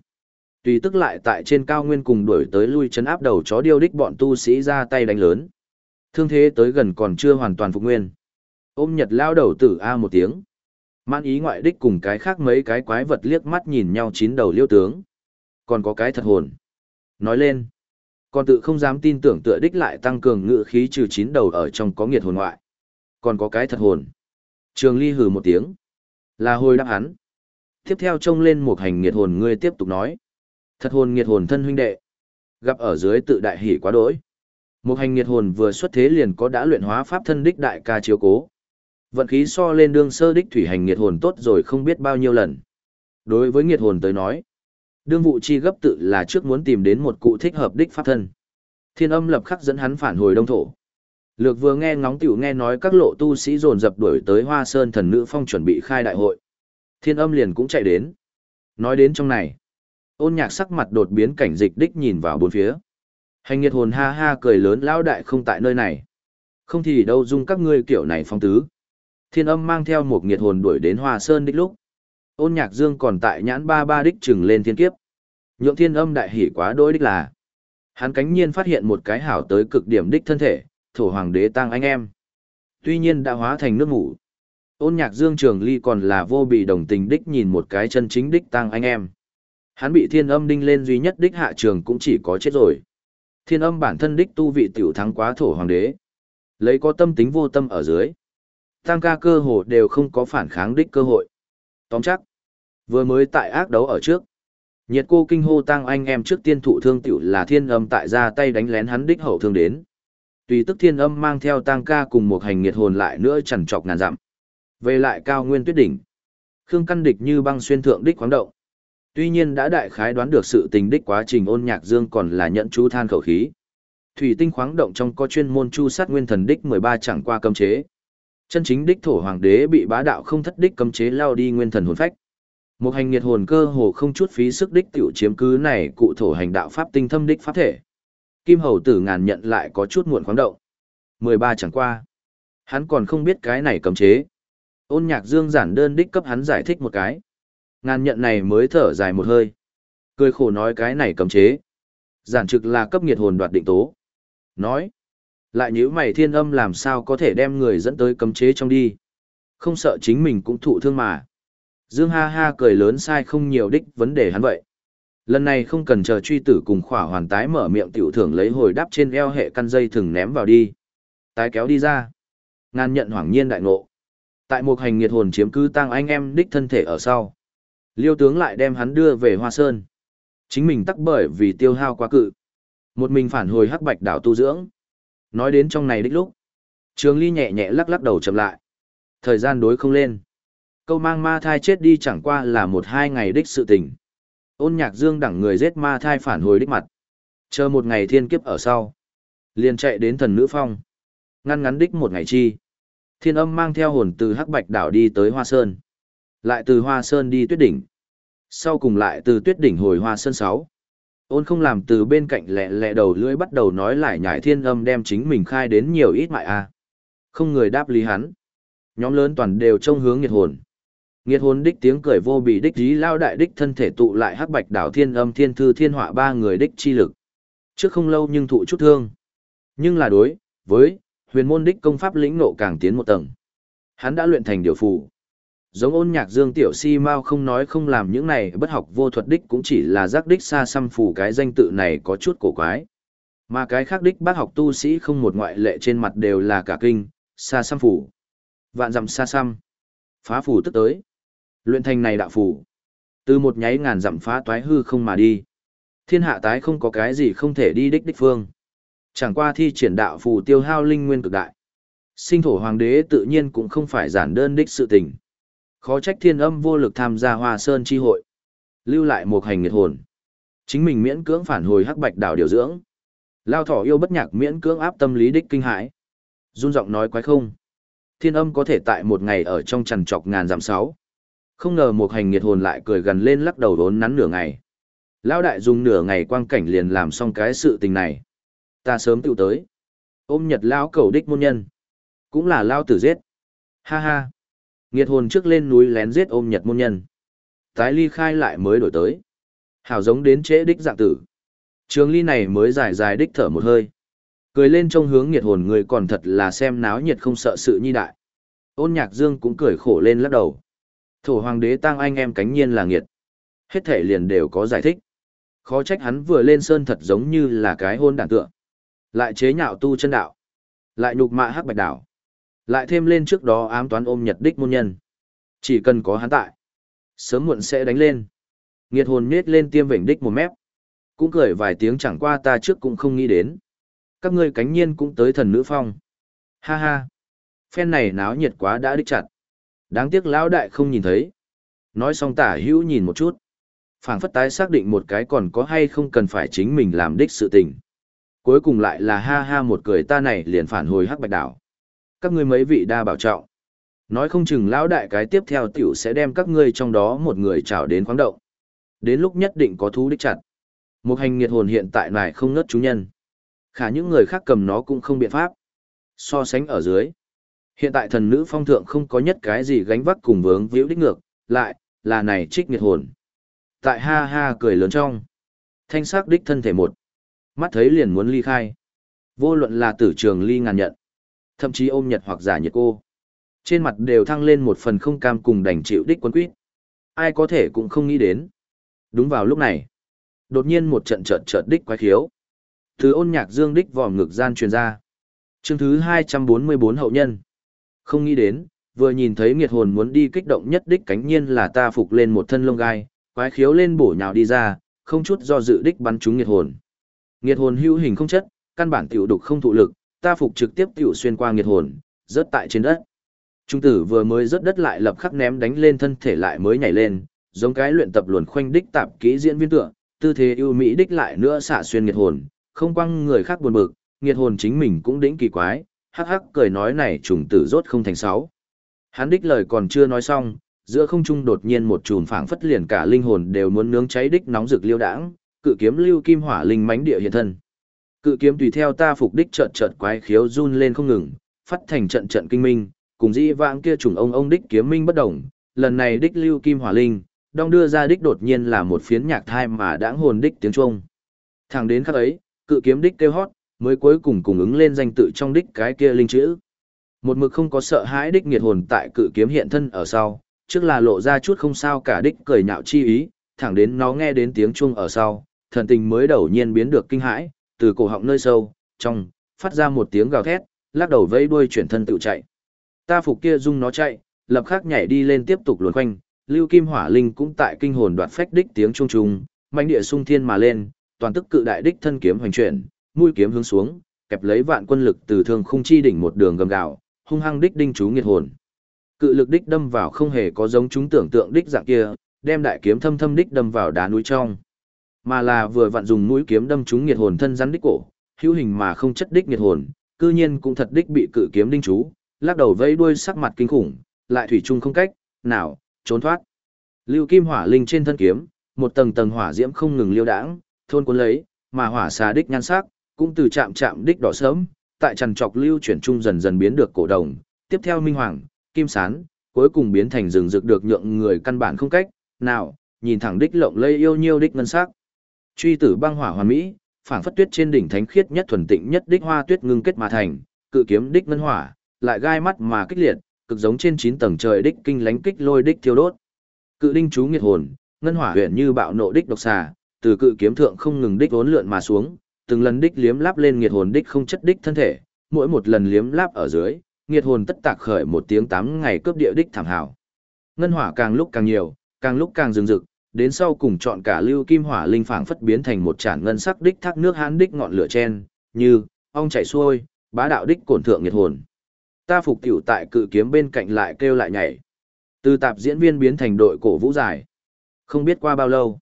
Tùy tức lại tại trên cao nguyên cùng đuổi tới lui chấn áp đầu chó điêu đích bọn tu sĩ ra tay đánh lớn. Thương thế tới gần còn chưa hoàn toàn phục nguyên. Ôm nhật lao đầu tử A một tiếng. Mãn ý ngoại đích cùng cái khác mấy cái quái vật liếc mắt nhìn nhau chín đầu liêu tướng. Còn có cái thật hồn. Nói lên. Còn tự không dám tin tưởng tựa đích lại tăng cường ngự khí trừ chín đầu ở trong có nghiệt hồn ngoại. Còn có cái thật hồn. Trường ly hừ một tiếng. Là hồi đáp hắn. Tiếp theo trông lên một hành nghiệt hồn ngươi tiếp tục nói. Thật hồn nghiệt hồn thân huynh đệ. Gặp ở dưới tự đại hỉ quá đỗi. Một hành nghiệt hồn vừa xuất thế liền có đã luyện hóa pháp thân đích đại ca chiếu cố. Vận khí so lên đương sơ đích thủy hành nghiệt hồn tốt rồi không biết bao nhiêu lần. Đối với nghiệt hồn tới nói, đương vụ chi gấp tự là trước muốn tìm đến một cụ thích hợp đích pháp thân. Thiên âm lập khắc dẫn hắn phản hồi đông thổ. Lược vừa nghe ngóng tiểu nghe nói các lộ tu sĩ dồn dập đuổi tới Hoa Sơn thần nữ phong chuẩn bị khai đại hội. Thiên âm liền cũng chạy đến. Nói đến trong này, ôn nhạc sắc mặt đột biến cảnh dịch đích nhìn vào bốn phía. Hành nghiệt hồn ha ha cười lớn lão đại không tại nơi này. Không thì đâu dung các ngươi kiểu này phong tứ. Thiên âm mang theo một nghiệt hồn đuổi đến Hoa Sơn đích lúc. Ôn nhạc dương còn tại nhãn ba ba đích trừng lên thiên kiếp. Nhượng thiên âm đại hỉ quá đôi đích là. Hắn cánh nhiên phát hiện một cái hảo tới cực điểm đích thân thể, thổ hoàng đế tăng anh em. Tuy nhiên đã hóa thành nước ngủ. Ôn nhạc dương trường ly còn là vô bị đồng tình đích nhìn một cái chân chính đích tăng anh em. Hắn bị thiên âm đinh lên duy nhất đích hạ trường cũng chỉ có chết rồi. Thiên âm bản thân đích tu vị tiểu thắng quá thổ hoàng đế. Lấy có tâm tính vô tâm ở dưới. Tăng ca cơ hồ đều không có phản kháng đích cơ hội. Tóm chắc. Vừa mới tại ác đấu ở trước. Nhiệt cô kinh hô tăng anh em trước tiên thụ thương tiểu là thiên âm tại ra tay đánh lén hắn đích hậu thương đến. Tùy tức thiên âm mang theo tăng ca cùng một hành nhiệt hồn lại nữa chẳng chọc ngàn dặm. Về lại cao nguyên tuyết đỉnh. Khương căn địch như băng xuyên thượng đích khoáng động. Tuy nhiên đã đại khái đoán được sự tình đích quá trình ôn nhạc dương còn là nhận chú than khẩu khí. Thủy tinh khoáng động trong có chuyên môn chu sát nguyên thần đích 13 chẳng qua cấm chế. Chân chính đích thổ hoàng đế bị bá đạo không thất đích cấm chế lao đi nguyên thần hồn phách. Một hành nghiệt hồn cơ hồ không chút phí sức đích tiểu chiếm cứ này cụ thổ hành đạo pháp tinh thâm đích pháp thể. Kim hầu tử ngàn nhận lại có chút muộn khoáng động. 13 chẳng qua. Hắn còn không biết cái này cấm chế. Ôn nhạc dương giản đơn đích cấp hắn giải thích một cái. Ngàn nhận này mới thở dài một hơi. Cười khổ nói cái này cấm chế. Giản trực là cấp nghiệt hồn đoạt định tố. Nói. Lại nhữ mày thiên âm làm sao có thể đem người dẫn tới cấm chế trong đi. Không sợ chính mình cũng thụ thương mà. Dương ha ha cười lớn sai không nhiều đích vấn đề hắn vậy. Lần này không cần chờ truy tử cùng khỏa hoàn tái mở miệng tiểu thưởng lấy hồi đáp trên eo hệ căn dây thừng ném vào đi. Tái kéo đi ra. Ngàn nhận hoảng nhiên đại ngộ. Tại một hành nghiệt hồn chiếm cứ tăng anh em đích thân thể ở sau. Liêu tướng lại đem hắn đưa về Hoa Sơn. Chính mình tắc bởi vì tiêu hao quá cự. Một mình phản hồi hắc bạch đảo tu dưỡng. Nói đến trong này đích lúc. Trường Ly nhẹ nhẹ lắc lắc đầu chậm lại. Thời gian đối không lên. Câu mang ma thai chết đi chẳng qua là một hai ngày đích sự tình. Ôn nhạc dương đẳng người giết ma thai phản hồi đích mặt. Chờ một ngày thiên kiếp ở sau. liền chạy đến thần nữ phong. Ngăn ngắn đích một ngày chi. Thiên âm mang theo hồn từ hắc bạch đảo đi tới Hoa Sơn. Lại từ Hoa Sơn đi tuyết đỉnh. Sau cùng lại từ tuyết đỉnh hồi Hoa Sơn 6. Ôn không làm từ bên cạnh lẹ lẹ đầu lưỡi bắt đầu nói lại nhải thiên âm đem chính mình khai đến nhiều ít mại a à. Không người đáp lý hắn. Nhóm lớn toàn đều trông hướng nghiệt hồn. Nghiệt hồn đích tiếng cười vô bị đích dí lao đại đích thân thể tụ lại hắc bạch đảo thiên âm thiên thư thiên họa ba người đích chi lực. Trước không lâu nhưng thụ chút thương. Nhưng là đối, với, huyền môn đích công pháp lĩnh nộ càng tiến một tầng. Hắn đã luyện thành điều phù. Giống ôn nhạc dương tiểu si mau không nói không làm những này bất học vô thuật đích cũng chỉ là giác đích xa xăm phủ cái danh tự này có chút cổ quái. Mà cái khác đích bác học tu sĩ không một ngoại lệ trên mặt đều là cả kinh, xa xăm phủ Vạn dặm xa xăm. Phá phủ tức tới. Luyện thành này đạo phủ Từ một nháy ngàn dặm phá toái hư không mà đi. Thiên hạ tái không có cái gì không thể đi đích đích phương. Chẳng qua thi triển đạo phù tiêu hao linh nguyên cực đại. Sinh thổ hoàng đế tự nhiên cũng không phải giản đơn đích sự tình. Khó trách thiên âm vô lực tham gia hoa sơn chi hội. Lưu lại một hành nghiệt hồn. Chính mình miễn cưỡng phản hồi hắc bạch đảo điều dưỡng. Lao thỏ yêu bất nhạc miễn cưỡng áp tâm lý đích kinh hãi. Run giọng nói quái không. Thiên âm có thể tại một ngày ở trong trần trọc ngàn giảm sáu. Không ngờ một hành nghiệt hồn lại cười gần lên lắc đầu đốn nắn nửa ngày. Lao đại dùng nửa ngày quang cảnh liền làm xong cái sự tình này. Ta sớm tự tới. Ôm nhật lao cầu đích môn nhân. Cũng là lao tử giết. Ha ha. Nghiệt hồn trước lên núi lén giết ôm nhật môn nhân. Tái ly khai lại mới đổi tới. Hảo giống đến trễ đích dạng tử. Trường ly này mới dài dài đích thở một hơi. Cười lên trong hướng nghiệt hồn người còn thật là xem náo nhiệt không sợ sự nhi đại. Ôn nhạc dương cũng cười khổ lên lắc đầu. Thổ hoàng đế tăng anh em cánh nhiên là nghiệt. Hết thể liền đều có giải thích. Khó trách hắn vừa lên sơn thật giống như là cái hôn đản tượng. Lại chế nhạo tu chân đạo. Lại nhục mạ hắc bạch đảo. Lại thêm lên trước đó ám toán ôm nhật đích môn nhân. Chỉ cần có hắn tại. Sớm muộn sẽ đánh lên. Nghiệt hồn nết lên tiêm vệnh đích một mép. Cũng cười vài tiếng chẳng qua ta trước cũng không nghĩ đến. Các ngươi cánh nhiên cũng tới thần nữ phong. Ha ha. Phen này náo nhiệt quá đã đích chặt. Đáng tiếc lão đại không nhìn thấy. Nói xong tả hữu nhìn một chút. phảng phất tái xác định một cái còn có hay không cần phải chính mình làm đích sự tình. Cuối cùng lại là ha ha một cười ta này liền phản hồi hắc bạch đảo. Các ngươi mấy vị đa bảo trọng. Nói không chừng lão đại cái tiếp theo tiểu sẽ đem các ngươi trong đó một người trào đến khoáng động. Đến lúc nhất định có thú đích chặt. Một hành nghiệt hồn hiện tại này không nớt chú nhân. Khả những người khác cầm nó cũng không biện pháp. So sánh ở dưới. Hiện tại thần nữ phong thượng không có nhất cái gì gánh vác cùng vướng víu đích ngược, lại, là này trích nghiệt hồn. Tại ha ha cười lớn trong. Thanh sắc đích thân thể một. Mắt thấy liền muốn ly khai. Vô luận là tử trường ly ngàn nhận. Thậm chí ôm nhật hoặc giả nhiệt cô. Trên mặt đều thăng lên một phần không cam cùng đành chịu đích quân quýt. Ai có thể cũng không nghĩ đến. Đúng vào lúc này. Đột nhiên một trận trợt trợt đích quái khiếu. Thứ ôn nhạc dương đích vòm ngực gian truyền ra. Chương thứ 244 hậu nhân. Không nghĩ đến, vừa nhìn thấy nghiệt hồn muốn đi kích động nhất đích cánh nhiên là ta phục lên một thân lông gai, quái khiếu lên bổ nhào đi ra, không chút do dự đích bắn trúng nghiệt hồn. Nghiệt hồn hữu hình không chất, căn bản tiểu đục không thụ lực, ta phục trực tiếp tiểu xuyên qua nghiệt hồn, rớt tại trên đất. Trung tử vừa mới rớt đất lại lập khắc ném đánh lên thân thể lại mới nhảy lên, giống cái luyện tập luồn khoanh đích tạp kỹ diễn viên tựa, tư thế ưu mỹ đích lại nữa xả xuyên nghiệt hồn, không quăng người khác buồn bực, nghiệt hồn chính mình cũng đỉnh kỳ quái, hắc hắc cười nói này trùng tử rốt không thành sáu. Hắn đích lời còn chưa nói xong, giữa không trung đột nhiên một chùm phảng phất liền cả linh hồn đều muốn nướng cháy đích nóng rực liêu đãng, cự kiếm lưu kim hỏa linh mãnh địa hiện thân. Cự kiếm tùy theo ta phục đích chợt chợt quái khiếu run lên không ngừng, phát thành trận trận kinh minh, cùng dĩ vãng kia trùng ông ông đích kiếm minh bất động, lần này đích lưu kim hỏa linh, đong đưa ra đích đột nhiên là một phiến nhạc thai mà đãng hồn đích tiếng chuông. Thẳng đến khắc ấy, cự kiếm đích kêu hót, mới cuối cùng cùng ứng lên danh tự trong đích cái kia linh chữ. Một mực không có sợ hãi đích nghiệt hồn tại cự kiếm hiện thân ở sau, trước là lộ ra chút không sao cả đích cười nhạo chi ý, thẳng đến nó nghe đến tiếng chuông ở sau, thần tình mới đầu nhiên biến được kinh hãi, từ cổ họng nơi sâu, trong, phát ra một tiếng gào thét, lắc đầu vẫy đuôi chuyển thân tự chạy. Ta phục kia dung nó chạy, lập khắc nhảy đi lên tiếp tục luồn quanh, Lưu Kim Hỏa Linh cũng tại kinh hồn đoạt phách đích tiếng trung trung, mãnh địa sung thiên mà lên, toàn tức cự đại đích thân kiếm hoành chuyển, mũi kiếm hướng xuống, kẹp lấy vạn quân lực từ thương khung chi đỉnh một đường gầm gào, hung hăng đích đinh chú nghiệt hồn. Cự lực đích đâm vào không hề có giống chúng tưởng tượng đích dạng kia, đem đại kiếm thâm thâm đích đâm vào đá núi trong. Mà là vừa vặn dùng mũi kiếm đâm trúng nghiệt hồn thân rắn đích cổ, hữu hình mà không chất đích nghiệt hồn, cư nhiên cũng thật đích bị cự kiếm đinh chú, lắc đầu vẫy đuôi sắc mặt kinh khủng, lại thủy chung không cách, nào, trốn thoát. Lưu kim hỏa linh trên thân kiếm, một tầng tầng hỏa diễm không ngừng liêu đãng, thôn cuốn lấy, mà hỏa xà đích nhan sắc, cũng từ chạm chạm đích đỏ sớm, tại trần trọc lưu chuyển trung dần dần biến được cổ đồng, tiếp theo minh hoàng, kim sán, cuối cùng biến thành rừng rực được nhượng người căn bản không cách, nào, nhìn thẳng đích lộng lây yêu nhiêu đích ngân sắc. Truy tử băng hỏa hoàn mỹ, phảng phất tuyết trên đỉnh thánh khiết nhất thuần tịnh nhất đích hoa tuyết ngưng kết mà thành, cự kiếm đích ngân hỏa, lại gai mắt mà kích liệt, cực giống trên chín tầng trời đích kinh lánh kích lôi đích thiêu đốt. Cự đinh chú nghiệt hồn, ngân hỏa huyền như bạo nộ đích độc xà, từ cự kiếm thượng không ngừng đích vốn lượn mà xuống, từng lần đích liếm láp lên nghiệt hồn đích không chất đích thân thể, mỗi một lần liếm láp ở dưới, nghiệt hồn tất tạc khởi một tiếng tám ngày cướp địa đích thảm hảo. Ngân hỏa càng lúc càng nhiều, càng lúc càng rừng rực, đến sau cùng chọn cả lưu kim hỏa linh phảng phất biến thành một tràn ngân sắc đích thác nước hán đích ngọn lửa chen, như ong chảy xuôi, bá đạo đích cổn thượng nhiệt hồn. Ta phục tiểu tại cự kiếm bên cạnh lại kêu lại nhảy. Từ tạp diễn viên biến thành đội cổ vũ dài. Không biết qua bao lâu,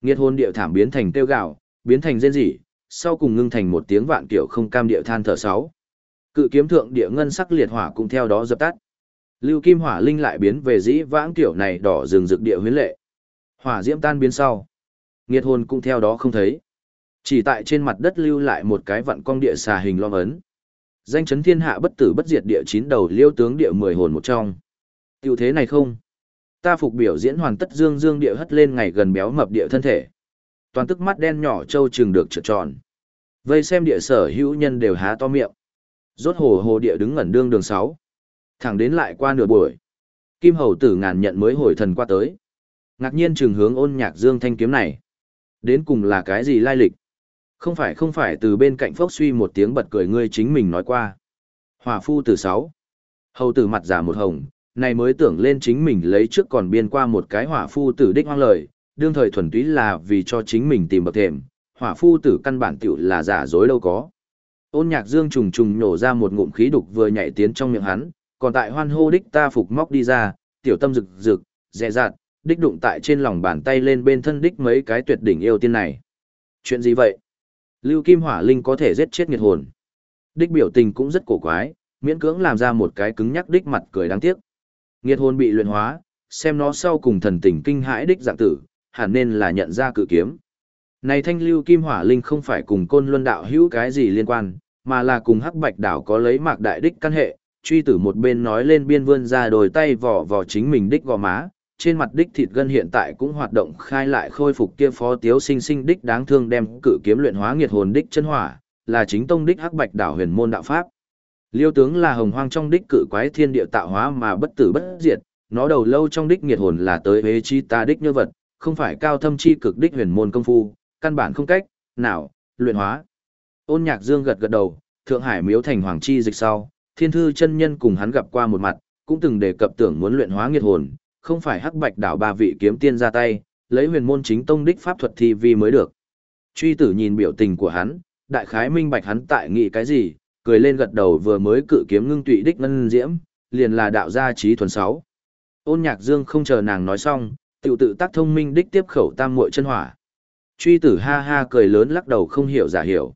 nghiệt hồn địa thảm biến thành tiêu gạo, biến thành rên rỉ, sau cùng ngưng thành một tiếng vạn kiểu không cam địa than thở sáu. Cự kiếm thượng địa ngân sắc liệt hỏa cũng theo đó dập tắt. Lưu kim hỏa linh lại biến về dĩ vãng kiểu này đỏ rừng rực địa huyến lệ. Hỏa diễm tan biến sau, nghiệt hồn cũng theo đó không thấy. Chỉ tại trên mặt đất lưu lại một cái vạn cong địa xà hình long ấn. Danh chấn thiên hạ bất tử bất diệt địa chín đầu liêu tướng địa mười hồn một trong. Tiểu thế này không? Ta phục biểu diễn hoàn tất dương dương địa hất lên ngày gần béo mập địa thân thể toàn tức mắt đen nhỏ trâu chừng được trượt tròn. Vây xem địa sở hữu nhân đều há to miệng. Rốt hồ hồ địa đứng ngẩn đương đường sáu, Thẳng đến lại qua nửa buổi. Kim hầu tử ngàn nhận mới hồi thần qua tới. Ngạc nhiên trường hướng ôn nhạc dương thanh kiếm này. Đến cùng là cái gì lai lịch? Không phải không phải từ bên cạnh phốc suy một tiếng bật cười ngươi chính mình nói qua. Hòa phu từ sáu Hầu tử mặt giả một hồng, này mới tưởng lên chính mình lấy trước còn biên qua một cái hỏa phu tử đích hoang lời, đương thời thuần túy là vì cho chính mình tìm bậc thềm, hỏa phu tử căn bản tiểu là giả dối đâu có. Ôn nhạc dương trùng trùng nhổ ra một ngụm khí đục vừa nhảy tiến trong miệng hắn, còn tại hoan hô đích ta phục móc đi ra, tiểu tâm rực rực, dẹ dạt, đích đụng tại trên lòng bàn tay lên bên thân đích mấy cái tuyệt đỉnh yêu tiên này. Chuyện gì vậy? Lưu Kim Hỏa Linh có thể giết chết nghiệt hồn. Đích biểu tình cũng rất cổ quái, miễn cưỡng làm ra một cái cứng nhắc đích mặt cười đáng tiếc. Nghiệt hồn bị luyện hóa, xem nó sau cùng thần tình kinh hãi đích dạng tử, hẳn nên là nhận ra cự kiếm. Này thanh lưu kim hỏa linh không phải cùng côn luân đạo hữu cái gì liên quan, mà là cùng hắc bạch đảo có lấy mạc đại đích căn hệ, truy tử một bên nói lên biên vươn ra đồi tay vỏ vỏ chính mình đích gò má, trên mặt đích thịt gân hiện tại cũng hoạt động khai lại khôi phục kia phó tiếu sinh sinh đích đáng thương đem cự kiếm luyện hóa nghiệt hồn đích chân hỏa, là chính tông đích hắc bạch đảo huyền môn đạo pháp. Liêu tướng là hồng hoang trong đích cự quái thiên địa tạo hóa mà bất tử bất diệt, nó đầu lâu trong đích nghiệt hồn là tới hế chi ta đích như vật, không phải cao thâm chi cực đích huyền môn công phu, căn bản không cách, nào, luyện hóa. Ôn nhạc dương gật gật đầu, Thượng Hải miếu thành hoàng chi dịch sau, thiên thư chân nhân cùng hắn gặp qua một mặt, cũng từng đề cập tưởng muốn luyện hóa nghiệt hồn, không phải hắc bạch đảo ba vị kiếm tiên ra tay, lấy huyền môn chính tông đích pháp thuật thi vi mới được. Truy tử nhìn biểu tình của hắn, đại khái minh bạch hắn tại nghị cái gì, cười lên gật đầu vừa mới cự kiếm ngưng tụy đích ngân diễm, liền là đạo gia trí thuần sáu. Ôn nhạc dương không chờ nàng nói xong, tự tự tác thông minh đích tiếp khẩu tam muội chân hỏa. Truy tử ha ha cười lớn lắc đầu không hiểu giả hiểu.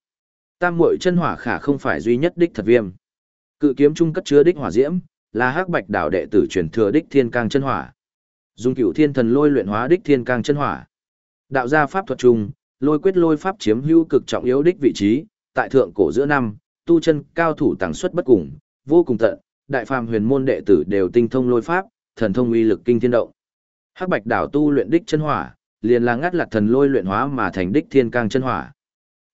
Tam muội chân hỏa khả không phải duy nhất đích thật viêm. Cự kiếm trung cất chứa đích hỏa diễm, là hắc bạch đảo đệ tử truyền thừa đích thiên cang chân hỏa. Dùng cựu thiên thần lôi luyện hóa đích thiên cang chân hỏa. Đạo gia pháp thuật chung, lôi quyết lôi pháp chiếm hữu cực trọng yếu đích vị trí, tại thượng cổ giữa năm, tu chân cao thủ tàng suất bất cùng, vô cùng tận, đại phàm huyền môn đệ tử đều tinh thông lôi pháp, thần thông uy lực kinh thiên động. Hắc Bạch đảo tu luyện đích chân hỏa, liền là ngắt lặt thần lôi luyện hóa mà thành đích thiên cang chân hỏa.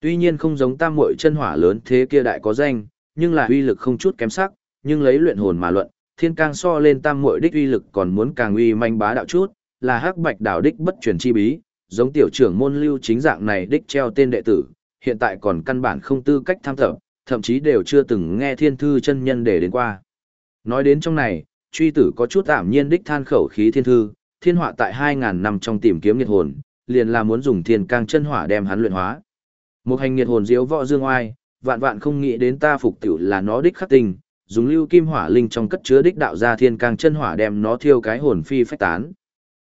Tuy nhiên không giống tam muội chân hỏa lớn thế kia đại có danh, nhưng là uy lực không chút kém sắc, nhưng lấy luyện hồn mà luận, thiên cang so lên tam muội đích uy lực còn muốn càng uy manh bá đạo chút, là hắc bạch đảo đích bất truyền chi bí, giống tiểu trưởng môn lưu chính dạng này đích treo tên đệ tử, hiện tại còn căn bản không tư cách tham thập, thậm chí đều chưa từng nghe thiên thư chân nhân để đến qua. Nói đến trong này, truy tử có chút ảm nhiên đích than khẩu khí thiên thư, thiên họa tại 2.000 năm trong tìm kiếm nghiệt hồn, liền là muốn dùng thiên cang chân hỏa đem hắn luyện hóa. Một hành nghiệt hồn diếu võ dương oai, vạn vạn không nghĩ đến ta phục tiểu là nó đích khắc tình, dùng lưu kim hỏa linh trong cất chứa đích đạo ra thiên cang chân hỏa đem nó thiêu cái hồn phi phách tán.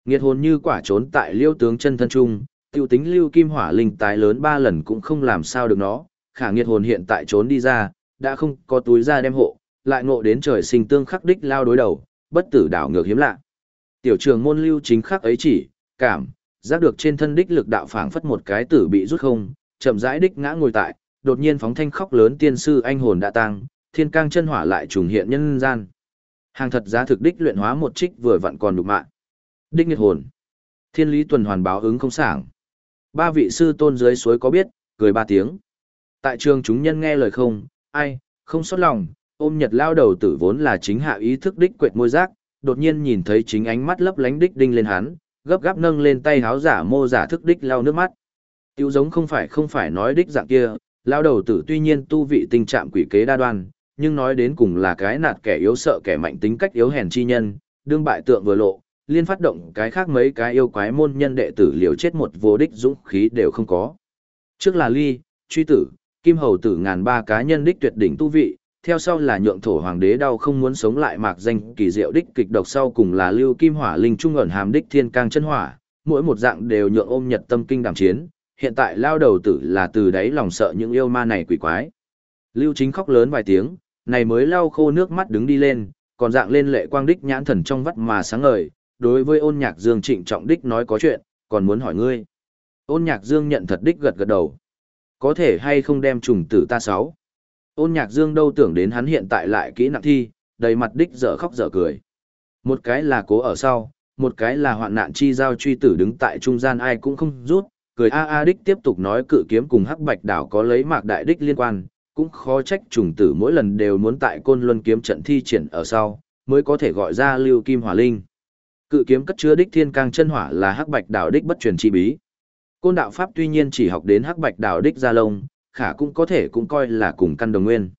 Nghiệt hồn như quả trốn tại liêu tướng chân thân trung, tiêu tính lưu kim hỏa linh tái lớn ba lần cũng không làm sao được nó, khả nghiệt hồn hiện tại trốn đi ra, đã không có túi ra đem hộ, lại ngộ đến trời sinh tương khắc đích lao đối đầu, bất tử đảo ngược hiếm lạ. Tiểu trường môn lưu chính khắc ấy chỉ, cảm, giác được trên thân đích lực đạo phảng phất một cái tử bị rút không, chậm rãi đích ngã ngồi tại, đột nhiên phóng thanh khóc lớn tiên sư anh hồn đã tăng, thiên cang chân hỏa lại trùng hiện nhân gian. Hàng thật giá thực đích luyện hóa một trích vừa vặn còn đục mạng. Đích nghiệt hồn. Thiên lý tuần hoàn báo ứng không sảng. Ba vị sư tôn dưới suối có biết, cười ba tiếng. Tại trường chúng nhân nghe lời không, ai, không xót lòng, ôm nhật lao đầu tử vốn là chính hạ ý thức đích quệt môi giác, đột nhiên nhìn thấy chính ánh mắt lấp lánh đích đinh lên hắn, gấp gáp nâng lên tay háo giả mô giả thức đích lao nước mắt. Tiêu giống không phải không phải nói đích dạng kia, lao đầu tử tuy nhiên tu vị tình trạng quỷ kế đa đoan, nhưng nói đến cùng là cái nạt kẻ yếu sợ kẻ mạnh tính cách yếu hèn chi nhân, đương bại tượng vừa lộ, liên phát động cái khác mấy cái yêu quái môn nhân đệ tử liều chết một vô đích dũng khí đều không có. Trước là ly, truy tử, kim hầu tử ngàn ba cá nhân đích tuyệt đỉnh tu vị, theo sau là nhượng thổ hoàng đế đau không muốn sống lại mạc danh kỳ diệu đích kịch độc sau cùng là lưu kim hỏa linh trung ẩn hàm đích thiên cang chân hỏa, mỗi một dạng đều nhượng ôm nhật tâm kinh đảm chiến, hiện tại lao đầu tử là từ đấy lòng sợ những yêu ma này quỷ quái. Lưu chính khóc lớn vài tiếng, này mới lau khô nước mắt đứng đi lên, còn dạng lên lệ quang đích nhãn thần trong vắt mà sáng ngời, đối với ôn nhạc dương trịnh trọng đích nói có chuyện, còn muốn hỏi ngươi. Ôn nhạc dương nhận thật đích gật gật đầu. Có thể hay không đem trùng tử ta sáu. Ôn nhạc dương đâu tưởng đến hắn hiện tại lại kỹ nặng thi, đầy mặt đích dở khóc dở cười. Một cái là cố ở sau, một cái là hoạn nạn chi giao truy tử đứng tại trung gian ai cũng không rút, cười a a đích tiếp tục nói cự kiếm cùng hắc bạch đảo có lấy mạc đại đích liên quan, cũng khó trách trùng tử mỗi lần đều muốn tại côn luân kiếm trận thi triển ở sau, mới có thể gọi ra lưu kim hỏa linh. Cự kiếm cất chứa đích thiên cang chân hỏa là hắc bạch đạo đích bất truyền chi bí. Côn đạo pháp tuy nhiên chỉ học đến hắc bạch đạo đích gia lông, khả cũng có thể cũng coi là cùng căn đồng nguyên.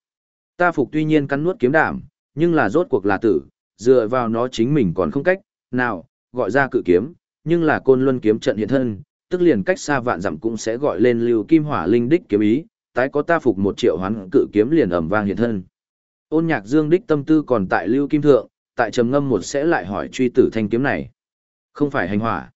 Ta phục tuy nhiên cắn nuốt kiếm đảm, nhưng là rốt cuộc là tử, dựa vào nó chính mình còn không cách, nào, gọi ra cự kiếm, nhưng là côn luân kiếm trận hiện thân, tức liền cách xa vạn dặm cũng sẽ gọi lên lưu kim hỏa linh đích kiếm ý, tái có ta phục một triệu hoán cự kiếm liền ẩm vang hiện thân. Ôn nhạc dương đích tâm tư còn tại lưu kim thượng, tại trầm ngâm một sẽ lại hỏi truy tử thanh kiếm này. Không phải hành hỏa.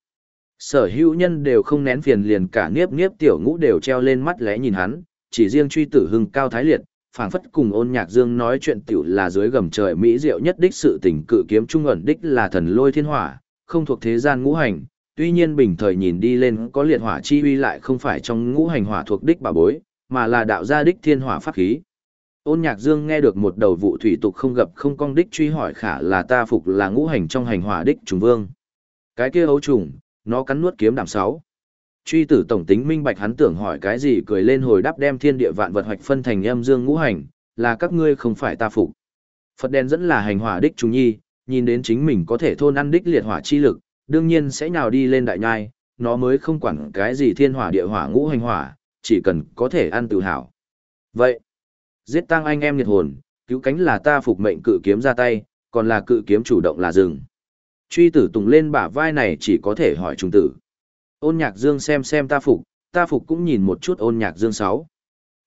Sở hữu nhân đều không nén phiền liền cả niếp niếp tiểu ngũ đều treo lên mắt lẽ nhìn hắn, chỉ riêng truy tử hưng cao thái liệt, phảng phất cùng ôn nhạc dương nói chuyện tiểu là dưới gầm trời mỹ diệu nhất đích sự tình cự kiếm trung ẩn đích là thần lôi thiên hỏa, không thuộc thế gian ngũ hành, tuy nhiên bình thời nhìn đi lên có liệt hỏa chi uy lại không phải trong ngũ hành hỏa thuộc đích bà bối, mà là đạo gia đích thiên hỏa pháp khí. Ôn nhạc dương nghe được một đầu vụ thủy tục không gặp không cong đích truy hỏi khả là ta phục là ngũ hành trong hành hỏa đích trùng vương. Cái kia ấu trùng, nó cắn nuốt kiếm đảm sáu. Truy tử tổng tính minh bạch hắn tưởng hỏi cái gì cười lên hồi đáp đem thiên địa vạn vật hoạch phân thành âm dương ngũ hành, là các ngươi không phải ta phục. Phật đen dẫn là hành hỏa đích trùng nhi, nhìn đến chính mình có thể thôn ăn đích liệt hỏa chi lực, đương nhiên sẽ nhào đi lên đại nhai, nó mới không quản cái gì thiên hỏa địa hỏa ngũ hành hỏa, chỉ cần có thể ăn tự hào. Vậy, giết tăng anh em nhiệt hồn, cứu cánh là ta phục mệnh cự kiếm ra tay, còn là cự kiếm chủ động là dừng Truy tử tùng lên bả vai này chỉ có thể hỏi trung tử. Ôn nhạc dương xem xem ta phục, ta phục cũng nhìn một chút ôn nhạc dương sáu.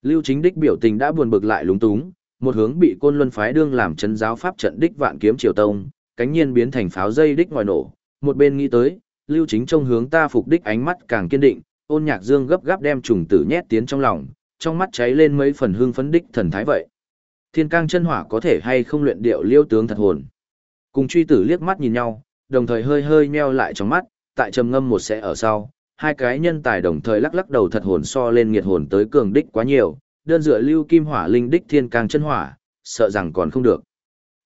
Lưu chính đích biểu tình đã buồn bực lại lúng túng, một hướng bị côn luân phái đương làm chấn giáo pháp trận đích vạn kiếm triều tông, cánh nhiên biến thành pháo dây đích ngoài nổ, một bên nghĩ tới, lưu chính trông hướng ta phục đích ánh mắt càng kiên định, ôn nhạc dương gấp gáp đem trùng tử nhét tiến trong lòng, trong mắt cháy lên mấy phần hương phấn đích thần thái vậy. Thiên cang chân hỏa có thể hay không luyện điệu liêu tướng thật hồn. Cùng truy tử liếc mắt nhìn nhau, đồng thời hơi hơi meo lại trong mắt, tại trầm ngâm một sẽ ở sau, hai cái nhân tài đồng thời lắc lắc đầu thật hồn so lên nghiệt hồn tới cường đích quá nhiều, đơn dựa lưu kim hỏa linh đích thiên cang chân hỏa, sợ rằng còn không được.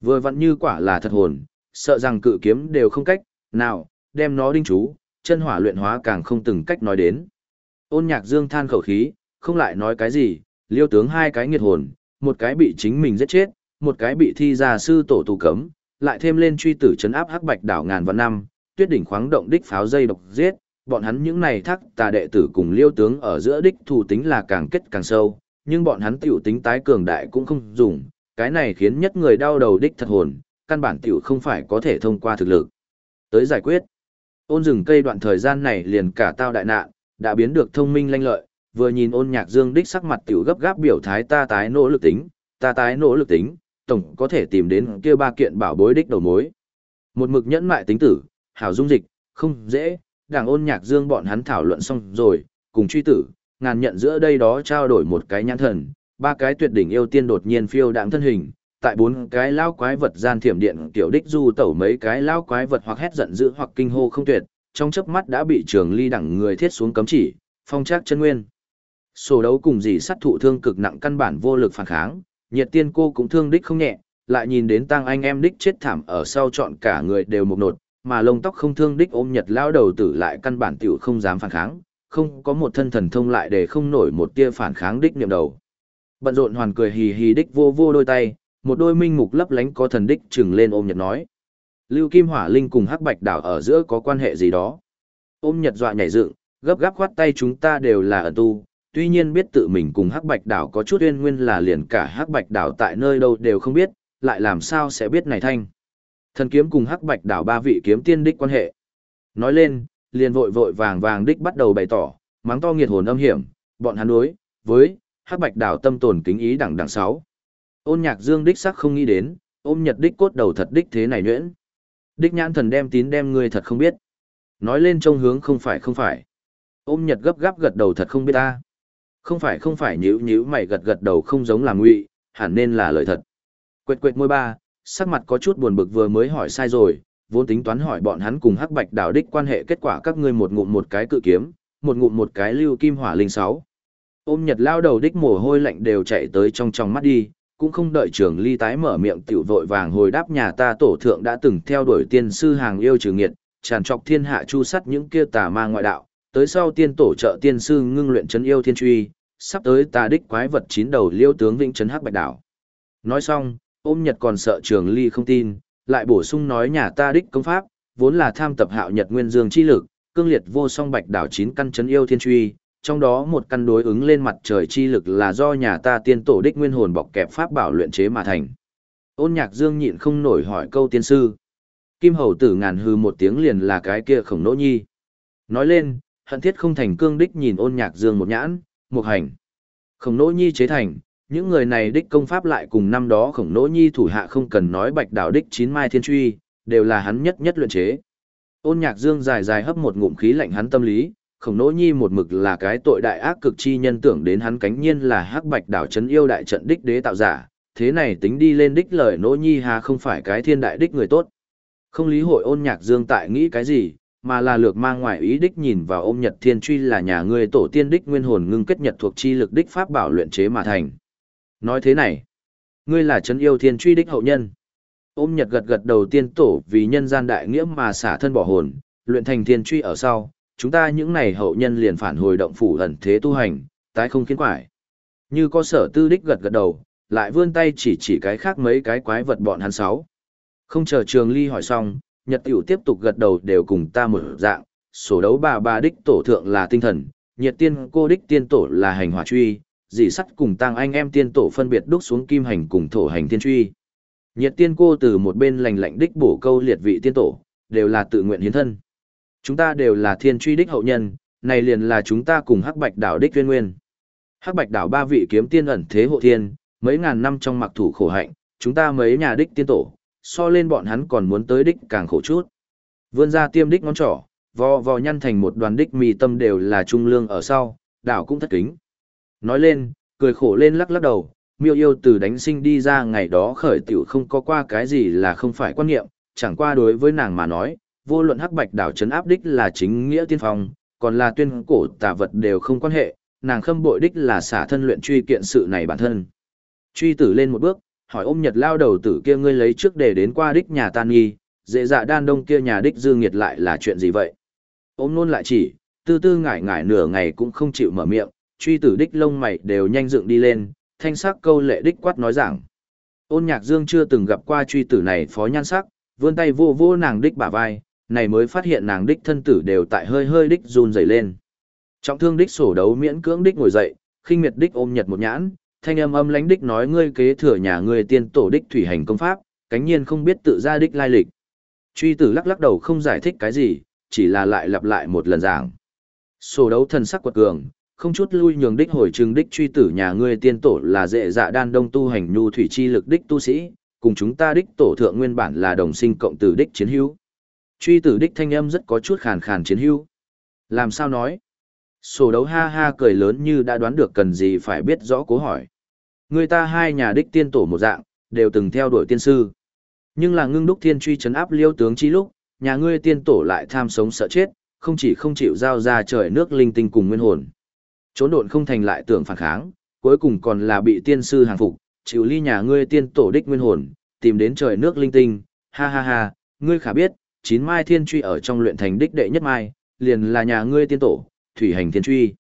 Vừa vặn như quả là thật hồn, sợ rằng cự kiếm đều không cách, nào, đem nó đinh chú, chân hỏa luyện hóa càng không từng cách nói đến. Ôn nhạc dương than khẩu khí, không lại nói cái gì, liêu tướng hai cái nghiệt hồn, một cái bị chính mình giết chết, một cái bị thi gia sư tổ tù cấm, lại thêm lên truy tử chấn áp hắc bạch đảo ngàn vạn năm, tuyết đỉnh khoáng động đích pháo dây độc giết, bọn hắn những này thắc tà đệ tử cùng liêu tướng ở giữa đích thủ tính là càng kết càng sâu, nhưng bọn hắn tiểu tính tái cường đại cũng không dùng, cái này khiến nhất người đau đầu đích thật hồn, căn bản tiểu không phải có thể thông qua thực lực. Tới giải quyết, ôn rừng cây đoạn thời gian này liền cả tao đại nạn, đã biến được thông minh lanh lợi, vừa nhìn ôn nhạc dương đích sắc mặt tiểu gấp gáp biểu thái ta tái nỗ lực tính, ta tái nỗ lực tính, tổng có thể tìm đến kia ba kiện bảo bối đích đầu mối. Một mực nhẫn mại tính tử, hảo dung dịch, không dễ, đảng ôn nhạc dương bọn hắn thảo luận xong rồi, cùng truy tử, ngàn nhận giữa đây đó trao đổi một cái nhãn thần, ba cái tuyệt đỉnh yêu tiên đột nhiên phiêu đạm thân hình, tại bốn cái lao quái vật gian thiểm điện tiểu đích du tẩu mấy cái lao quái vật hoặc hét giận dữ hoặc kinh hô không tuyệt, trong chớp mắt đã bị trường ly đẳng người thiết xuống cấm chỉ, phong trác chân nguyên. Sổ đấu cùng dì sát thụ thương cực nặng căn bản vô lực phản kháng, nhiệt tiên cô cũng thương đích không nhẹ, lại nhìn đến tăng anh em đích chết thảm ở sau chọn cả người đều mục nột, mà lông tóc không thương đích ôm nhật lao đầu tử lại căn bản tiểu không dám phản kháng, không có một thân thần thông lại để không nổi một tia phản kháng đích niệm đầu. Bận rộn hoàn cười hì hì đích vô vô đôi tay, một đôi minh mục lấp lánh có thần đích chừng lên ôm nhật nói. Lưu Kim Hỏa Linh cùng Hắc Bạch Đảo ở giữa có quan hệ gì đó. Ôm nhật dọa nhảy dựng, gấp gáp khoát tay chúng ta đều là ẩn tu, tuy nhiên biết tự mình cùng Hắc Bạch Đảo có chút uyên nguyên là liền cả Hắc Bạch Đảo tại nơi đâu đều không biết, lại làm sao sẽ biết này thanh. Thần kiếm cùng Hắc Bạch Đảo ba vị kiếm tiên đích quan hệ. Nói lên, liền vội vội vàng vàng đích bắt đầu bày tỏ, mắng to nghiệt hồn âm hiểm, bọn hắn đối với Hắc Bạch Đảo tâm tồn kính ý đẳng đẳng sáu. Ôn Nhạc Dương đích sắc không nghĩ đến, ôm Nhật đích cốt đầu thật đích thế này nhuyễn. Đích nhãn thần đem tín đem ngươi thật không biết. Nói lên trông hướng không phải không phải. Ôm Nhật gấp gáp gật đầu thật không biết ta. Không phải không phải nhíu nhíu mày gật gật đầu không giống là ngụy, hẳn nên là lời thật. Quệt quệt môi ba, sắc mặt có chút buồn bực vừa mới hỏi sai rồi, vốn tính toán hỏi bọn hắn cùng hắc bạch đảo đích quan hệ kết quả các ngươi một ngụm một cái cự kiếm, một ngụm một cái lưu kim hỏa linh sáu. Ôm Nhật lao đầu đích mồ hôi lạnh đều chạy tới trong trong mắt đi, cũng không đợi trường ly tái mở miệng tiểu vội vàng hồi đáp nhà ta tổ thượng đã từng theo đuổi tiên sư hàng yêu trừ nghiệt, tràn trọc thiên hạ chu sắt những kia tà ma ngoại đạo, tới sau tiên tổ trợ tiên sư ngưng luyện chấn yêu thiên truy, sắp tới tà đích quái vật chín đầu liêu tướng vĩnh chấn hắc bạch đảo. Nói xong, ôm nhật còn sợ trường ly không tin, lại bổ sung nói nhà ta đích công pháp, vốn là tham tập hạo nhật nguyên dương chi lực, cương liệt vô song bạch đảo chín căn chấn yêu thiên truy, trong đó một căn đối ứng lên mặt trời chi lực là do nhà ta tiên tổ đích nguyên hồn bọc kẹp pháp bảo luyện chế mà thành. Ôn nhạc dương nhịn không nổi hỏi câu tiên sư. Kim hầu tử ngàn hư một tiếng liền là cái kia khổng nỗ nhi. Nói lên, hận thiết không thành cương đích nhìn ôn nhạc dương một nhãn, một hành. Khổng nỗ nhi chế thành, những người này đích công pháp lại cùng năm đó khổng nỗ nhi thủ hạ không cần nói bạch đảo đích chín mai thiên truy, đều là hắn nhất nhất luyện chế. Ôn nhạc dương dài dài hấp một ngụm khí lạnh hắn tâm lý, khổng nỗ nhi một mực là cái tội đại ác cực chi nhân tưởng đến hắn cánh nhiên là hắc bạch đảo chấn yêu đại trận đích đế tạo giả, thế này tính đi lên đích lời nỗ nhi hà không phải cái thiên đại đích người tốt. Không lý hội ôn nhạc dương tại nghĩ cái gì, mà là lược mang ngoài ý đích nhìn vào ôm nhật thiên truy là nhà ngươi tổ tiên đích nguyên hồn ngưng kết nhật thuộc chi lực đích pháp bảo luyện chế mà thành. Nói thế này, ngươi là chấn yêu thiên truy đích hậu nhân. Ôm nhật gật gật đầu tiên tổ vì nhân gian đại nghĩa mà xả thân bỏ hồn, luyện thành thiên truy ở sau, chúng ta những này hậu nhân liền phản hồi động phủ ẩn thế tu hành, tái không kiến quải. Như có sở tư đích gật gật đầu, lại vươn tay chỉ chỉ cái khác mấy cái quái vật bọn hắn sáu. Không chờ trường ly hỏi xong, nhật tiểu tiếp tục gật đầu đều cùng ta một dạng, sổ đấu bà bà đích tổ thượng là tinh thần, nhiệt tiên cô đích tiên tổ là hành hỏa truy, dì sắt cùng tăng anh em tiên tổ phân biệt đúc xuống kim hành cùng thổ hành tiên truy. Nhiệt tiên cô từ một bên lành lạnh đích bổ câu liệt vị tiên tổ, đều là tự nguyện hiến thân. Chúng ta đều là thiên truy đích hậu nhân, này liền là chúng ta cùng hắc bạch đảo đích viên nguyên. Hắc bạch đảo ba vị kiếm tiên ẩn thế hộ thiên, mấy ngàn năm trong mặc thủ khổ hạnh, chúng ta mấy nhà đích tiên tổ, so lên bọn hắn còn muốn tới đích càng khổ chút. Vươn ra tiêm đích ngón trỏ, vò vò nhăn thành một đoàn đích mì tâm đều là trung lương ở sau, đảo cũng thất kính. Nói lên, cười khổ lên lắc lắc đầu, miêu yêu từ đánh sinh đi ra ngày đó khởi tiểu không có qua cái gì là không phải quan niệm, chẳng qua đối với nàng mà nói, vô luận hắc bạch đảo chấn áp đích là chính nghĩa tiên phong, còn là tuyên cổ tà vật đều không quan hệ, nàng khâm bội đích là xả thân luyện truy kiện sự này bản thân. Truy tử lên một bước, hỏi ôm nhật lao đầu tử kia ngươi lấy trước để đến qua đích nhà tan nghi, dễ dạ đan đông kia nhà đích dư nghiệt lại là chuyện gì vậy? Ôm nôn lại chỉ, tư tư ngải ngải nửa ngày cũng không chịu mở miệng, truy tử đích lông mày đều nhanh dựng đi lên, thanh sắc câu lệ đích quát nói rằng. Ôn nhạc dương chưa từng gặp qua truy tử này phó nhan sắc, vươn tay vô vô nàng đích bả vai, này mới phát hiện nàng đích thân tử đều tại hơi hơi đích run rẩy lên. Trọng thương đích sổ đấu miễn cưỡng đích ngồi dậy, khinh miệt đích ôm nhật một nhãn, thanh âm âm lãnh đích nói ngươi kế thừa nhà ngươi tiên tổ đích thủy hành công pháp, cánh nhiên không biết tự ra đích lai lịch. Truy tử lắc lắc đầu không giải thích cái gì, chỉ là lại lặp lại một lần giảng. Sổ đấu thần sắc quật cường, không chút lui nhường đích hồi trừng đích truy tử nhà ngươi tiên tổ là dễ dạ đan đông tu hành nhu thủy chi lực đích tu sĩ, cùng chúng ta đích tổ thượng nguyên bản là đồng sinh cộng tử đích chiến hữu. Truy tử đích thanh âm rất có chút khàn khàn chiến hữu. Làm sao nói? Sổ đấu ha ha cười lớn như đã đoán được cần gì phải biết rõ cố hỏi. Người ta hai nhà đích tiên tổ một dạng, đều từng theo đuổi tiên sư. Nhưng là ngưng đúc thiên truy chấn áp liêu tướng chi lúc, nhà ngươi tiên tổ lại tham sống sợ chết, không chỉ không chịu giao ra trời nước linh tinh cùng nguyên hồn. Trốn độn không thành lại tưởng phản kháng, cuối cùng còn là bị tiên sư hàng phục, chịu ly nhà ngươi tiên tổ đích nguyên hồn, tìm đến trời nước linh tinh, ha ha ha, ngươi khả biết, chín mai thiên truy ở trong luyện thành đích đệ nhất mai, liền là nhà ngươi tiên tổ, thủy hành thiên truy.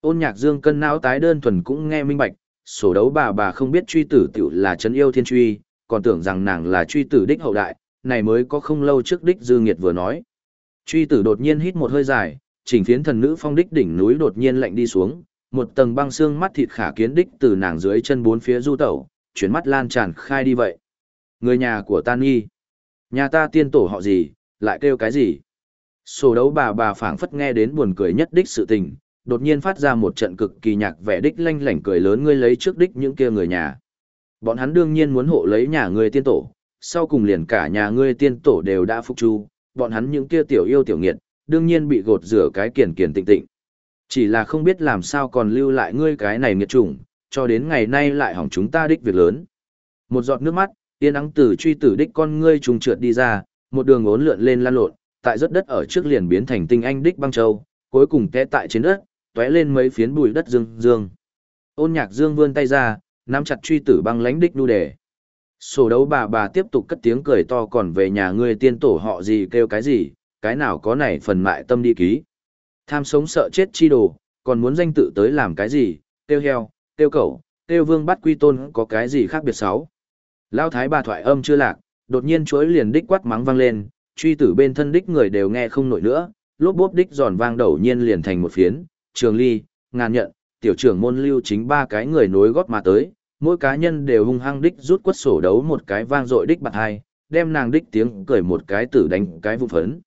Ôn nhạc dương cân não tái đơn thuần cũng nghe minh bạch, sổ đấu bà bà không biết truy tử tiểu là chấn yêu thiên truy, còn tưởng rằng nàng là truy tử đích hậu đại, này mới có không lâu trước đích dư nghiệt vừa nói. Truy tử đột nhiên hít một hơi dài, chỉnh phiến thần nữ phong đích đỉnh núi đột nhiên lạnh đi xuống, một tầng băng xương mắt thịt khả kiến đích từ nàng dưới chân bốn phía du tẩu, chuyển mắt lan tràn khai đi vậy. Người nhà của ta nghi. Nhà ta tiên tổ họ gì, lại kêu cái gì? Sổ đấu bà bà phảng phất nghe đến buồn cười nhất đích sự tình, đột nhiên phát ra một trận cực kỳ nhạc vẻ đích lanh lảnh cười lớn ngươi lấy trước đích những kia người nhà. Bọn hắn đương nhiên muốn hộ lấy nhà ngươi tiên tổ, sau cùng liền cả nhà ngươi tiên tổ đều đã phục chu, bọn hắn những kia tiểu yêu tiểu nghiệt, đương nhiên bị gột rửa cái kiền kiền tịnh tịnh. Chỉ là không biết làm sao còn lưu lại ngươi cái này nghiệt chủng, cho đến ngày nay lại hỏng chúng ta đích việc lớn. Một giọt nước mắt, tiên ắng tử truy tử đích con ngươi trùng trượt đi ra, một đường ốn lượn lên lan lộn, tại rất đất ở trước liền biến thành tinh anh đích băng châu, cuối cùng té tại trên đất, tóe lên mấy phiến bụi đất dương dương. Ôn nhạc dương vươn tay ra, nắm chặt truy tử băng lãnh đích nu đề. Sổ đấu bà bà tiếp tục cất tiếng cười to còn về nhà ngươi tiên tổ họ gì kêu cái gì, cái nào có này phần mại tâm đi ký. Tham sống sợ chết chi đồ, còn muốn danh tự tới làm cái gì, tiêu heo, tiêu cẩu, tiêu vương bắt quy tôn có cái gì khác biệt sáu. Lao thái bà thoại âm chưa lạc, đột nhiên chuỗi liền đích quát mắng vang lên, truy tử bên thân đích người đều nghe không nổi nữa, lốp bốp đích giòn vang đầu nhiên liền thành một phiến, trường ly, ngàn nhận, tiểu trưởng môn lưu chính ba cái người nối gót mà tới, mỗi cá nhân đều hung hăng đích rút quất sổ đấu một cái vang dội đích bạc hai, đem nàng đích tiếng cười một cái tử đánh cái vụ phấn.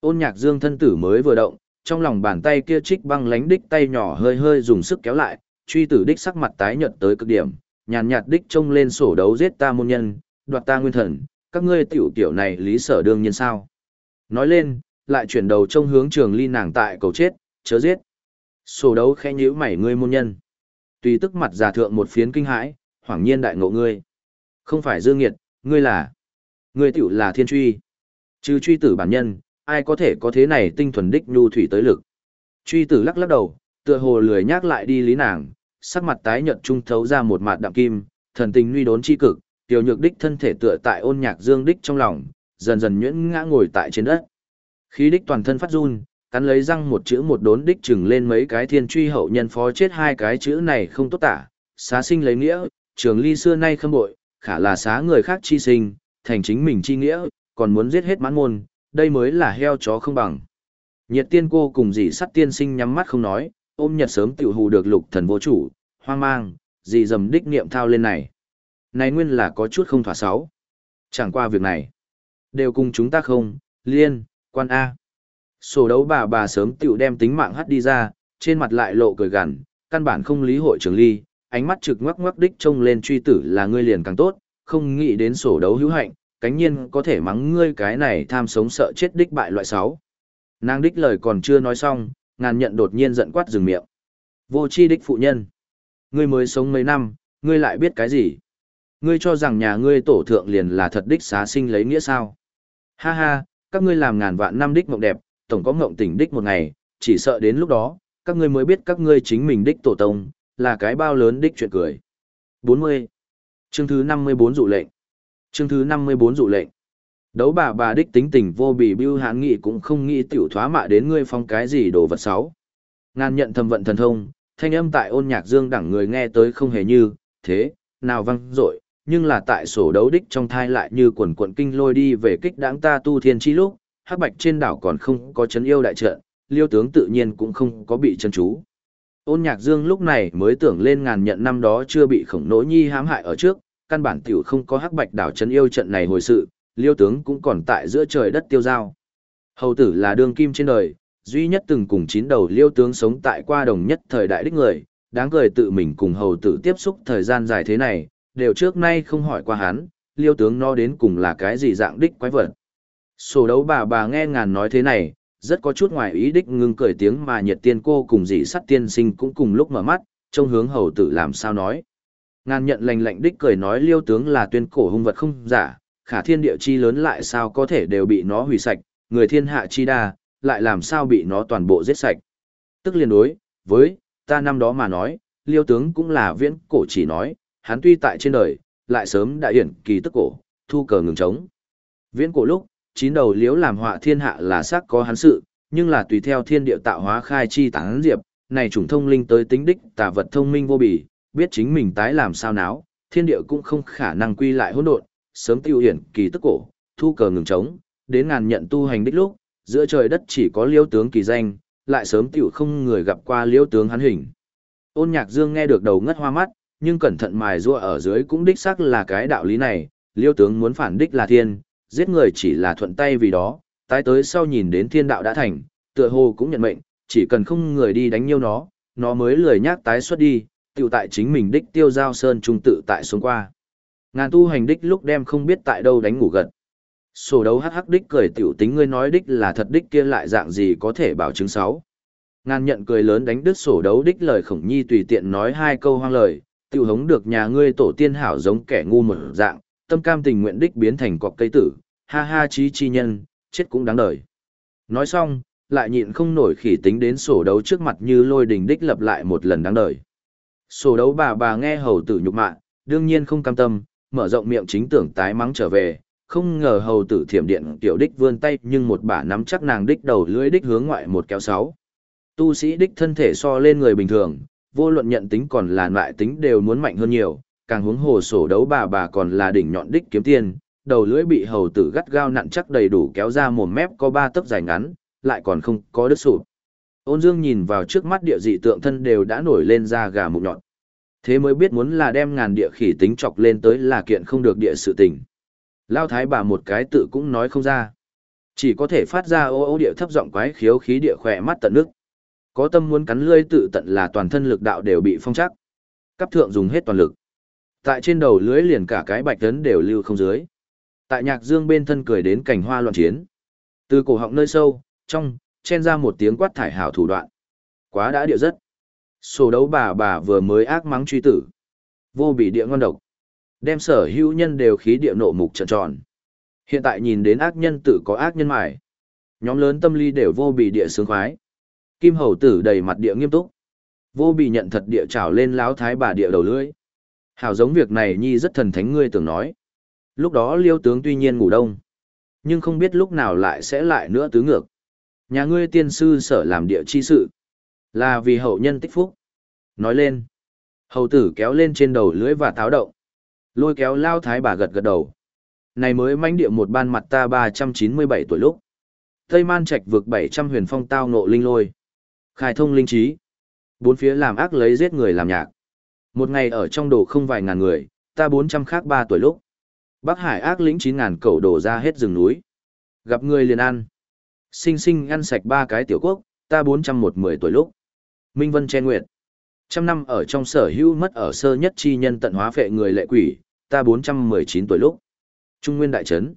Ôn nhạc dương thân tử mới vừa động, trong lòng bàn tay kia trích băng lánh đích tay nhỏ hơi hơi dùng sức kéo lại, truy tử đích sắc mặt tái nhợt tới cực điểm, nhàn nhạt đích trông lên sổ đấu giết ta môn nhân, đoạt ta nguyên thần, các ngươi tiểu tiểu này lý sở đương nhiên sao. Nói lên, lại chuyển đầu trông hướng trường ly nàng tại cầu chết, chớ giết. Sổ đấu khẽ nhíu mảy ngươi môn nhân. Tùy tức mặt giả thượng một phiến kinh hãi, hoảng nhiên đại ngộ ngươi. Không phải dương nghiệt, ngươi là... Ngươi tiểu là thiên truy. chứ truy tử bản nhân, ai có thể có thế này tinh thuần đích nhu thủy tới lực. Truy tử lắc lắc đầu, tựa hồ lười nhắc lại đi lý nàng, sắc mặt tái nhợt trung thấu ra một mặt đạm kim, thần tình nguy đốn chi cực, tiểu nhược đích thân thể tựa tại ôn nhạc dương đích trong lòng, dần dần nhuyễn ngã ngồi tại trên đất. Khí đích toàn thân phát run, cắn lấy răng một chữ một đốn đích chừng lên mấy cái thiên truy hậu nhân phó chết hai cái chữ này không tốt tả, xá sinh lấy nghĩa, trường ly xưa nay khâm bội, khả là xá người khác chi sinh, thành chính mình chi nghĩa, còn muốn giết hết mãn môn, đây mới là heo chó không bằng. Nhiệt tiên cô cùng dì sắt tiên sinh nhắm mắt không nói, ôm nhật sớm tiểu hù được lục thần vô chủ, hoang mang, gì dầm đích niệm thao lên này. Này nguyên là có chút không thỏa sáu. Chẳng qua việc này, đều cùng chúng ta không, liên, quan A. Sổ đấu bà bà sớm tiểu đem tính mạng hắt đi ra, trên mặt lại lộ cười gằn, căn bản không lý hội trường ly, ánh mắt trực ngoắc ngoắc đích trông lên truy tử là ngươi liền càng tốt, không nghĩ đến sổ đấu hữu hạnh, cánh nhiên có thể mắng ngươi cái này tham sống sợ chết đích bại loại sáu. Nàng đích lời còn chưa nói xong, ngàn nhận đột nhiên giận quát dừng miệng. Vô chi đích phụ nhân. Ngươi mới sống mấy năm, ngươi lại biết cái gì? Ngươi cho rằng nhà ngươi tổ thượng liền là thật đích xá sinh lấy nghĩa sao? Ha ha, các ngươi làm ngàn vạn năm đích mộng đẹp, tổng có mộng tỉnh đích một ngày, chỉ sợ đến lúc đó, các ngươi mới biết các ngươi chính mình đích tổ tông, là cái bao lớn đích chuyện cười. 40. Chương thứ 54 dụ lệnh. Chương thứ 54 dụ lệnh. Đấu bà bà đích tính tình vô bì bưu hán nghị cũng không nghĩ tiểu thoá mạ đến ngươi phong cái gì đồ vật sáu. Ngàn nhận thầm vận thần thông, thanh âm tại ôn nhạc dương đẳng người nghe tới không hề như, thế, nào văng dội nhưng là tại sổ đấu đích trong thai lại như quần quận kinh lôi đi về kích đáng ta tu thiên chi lúc, hắc bạch trên đảo còn không có chấn yêu đại trận, liêu tướng tự nhiên cũng không có bị chân chú. Ôn nhạc dương lúc này mới tưởng lên ngàn nhận năm đó chưa bị khổng nỗ nhi hãm hại ở trước, căn bản tiểu không có hắc bạch đảo chấn yêu trận này hồi sự, liêu tướng cũng còn tại giữa trời đất tiêu giao. Hầu tử là đương kim trên đời, duy nhất từng cùng chín đầu liêu tướng sống tại qua đồng nhất thời đại đích người, đáng cười tự mình cùng hầu tử tiếp xúc thời gian dài thế này, đều trước nay không hỏi qua hắn, liêu tướng nó đến cùng là cái gì dạng đích quái vật. Sổ đấu bà bà nghe ngàn nói thế này, rất có chút ngoài ý đích ngưng cười tiếng mà nhiệt tiên cô cùng dị sắt tiên sinh cũng cùng lúc mở mắt, trông hướng hầu tử làm sao nói. Ngàn nhận lành lạnh đích cười nói liêu tướng là tuyên cổ hung vật không giả, khả thiên địa chi lớn lại sao có thể đều bị nó hủy sạch, người thiên hạ chi đa, lại làm sao bị nó toàn bộ giết sạch. Tức liền đối, với, ta năm đó mà nói, liêu tướng cũng là viễn cổ chỉ nói, hắn tuy tại trên đời, lại sớm đã hiển kỳ tức cổ, thu cờ ngừng trống. Viễn cổ lúc, chín đầu liếu làm họa thiên hạ là xác có hắn sự, nhưng là tùy theo thiên địa tạo hóa khai chi tán diệp, này chủng thông linh tới tính đích tà vật thông minh vô bì, biết chính mình tái làm sao náo, thiên địa cũng không khả năng quy lại hỗn độn, sớm tiêu hiển kỳ tức cổ, thu cờ ngừng trống, đến ngàn nhận tu hành đích lúc, giữa trời đất chỉ có liêu tướng kỳ danh, lại sớm tiểu không người gặp qua liêu tướng hắn hình. Ôn nhạc dương nghe được đầu ngất hoa mắt, nhưng cẩn thận mài rua ở dưới cũng đích xác là cái đạo lý này, liêu tướng muốn phản đích là thiên, giết người chỉ là thuận tay vì đó, tái tới sau nhìn đến thiên đạo đã thành, tựa hồ cũng nhận mệnh, chỉ cần không người đi đánh nhiêu nó, nó mới lười nhác tái xuất đi, tiểu tại chính mình đích tiêu giao sơn trung tự tại xuống qua. Ngàn tu hành đích lúc đem không biết tại đâu đánh ngủ gật. Sổ đấu hắc hắc đích cười tiểu tính ngươi nói đích là thật đích kia lại dạng gì có thể bảo chứng sáu. Ngàn nhận cười lớn đánh đứt sổ đấu đích lời khổng nhi tùy tiện nói hai câu hoang lời, tiểu hống được nhà ngươi tổ tiên hảo giống kẻ ngu một dạng, tâm cam tình nguyện đích biến thành cọc cây tử, ha ha chí chi nhân, chết cũng đáng đời. Nói xong, lại nhịn không nổi khỉ tính đến sổ đấu trước mặt như lôi đình đích lập lại một lần đáng đời. Sổ đấu bà bà nghe hầu tử nhục mạ, đương nhiên không cam tâm, mở rộng miệng chính tưởng tái mắng trở về, không ngờ hầu tử thiểm điện tiểu đích vươn tay nhưng một bả nắm chắc nàng đích đầu lưỡi đích hướng ngoại một kéo sáu. Tu sĩ đích thân thể so lên người bình thường, vô luận nhận tính còn là loại tính đều muốn mạnh hơn nhiều, càng hướng hồ sổ đấu bà bà còn là đỉnh nhọn đích kiếm tiền, đầu lưỡi bị hầu tử gắt gao nặn chắc đầy đủ kéo ra mồm mép có ba tấc dài ngắn, lại còn không có đứt sụp. Ôn Dương nhìn vào trước mắt địa dị tượng thân đều đã nổi lên ra gà mụn nhọn. Thế mới biết muốn là đem ngàn địa khỉ tính chọc lên tới là kiện không được địa sự tình. Lao thái bà một cái tự cũng nói không ra. Chỉ có thể phát ra ô ô địa thấp giọng quái khiếu khí địa khỏe mắt tận nước. Có tâm muốn cắn lươi tự tận là toàn thân lực đạo đều bị phong chắc. Cấp thượng dùng hết toàn lực. Tại trên đầu lưới liền cả cái bạch tấn đều lưu không dưới. Tại nhạc dương bên thân cười đến cảnh hoa loạn chiến. Từ cổ họng nơi sâu, trong, chen ra một tiếng quát thải hảo thủ đoạn. Quá đã địa rất. Sổ đấu bà bà vừa mới ác mắng truy tử. Vô bị địa ngon độc. Đem sở hữu nhân đều khí địa nộ mục trận tròn. Hiện tại nhìn đến ác nhân tự có ác nhân mải. Nhóm lớn tâm lý đều vô bị địa sướng khoái. Kim hầu tử đầy mặt địa nghiêm túc. Vô bị nhận thật địa trào lên láo thái bà địa đầu lưỡi. Hảo giống việc này nhi rất thần thánh ngươi tưởng nói. Lúc đó liêu tướng tuy nhiên ngủ đông. Nhưng không biết lúc nào lại sẽ lại nữa tứ ngược. Nhà ngươi tiên sư sở làm địa chi sự. Là vì hậu nhân tích phúc. Nói lên. Hầu tử kéo lên trên đầu lưỡi và táo động. Lôi kéo lao thái bà gật gật đầu. Này mới manh địa một ban mặt ta 397 tuổi lúc. Tây man trạch vực 700 huyền phong tao nộ linh lôi. Khai thông linh trí. Bốn phía làm ác lấy giết người làm nhạc. Một ngày ở trong đồ không vài ngàn người, ta 400 khác ba tuổi lúc. Bắc Hải ác lĩnh 9.000 cẩu đổ ra hết rừng núi. Gặp người liền ăn. Sinh sinh ăn sạch ba cái tiểu quốc, ta 410 tuổi lúc. Minh Vân che nguyệt. Trăm năm ở trong sở hữu mất ở sơ nhất chi nhân tận hóa phệ người lệ quỷ, ta 419 tuổi lúc. Trung Nguyên Đại Trấn.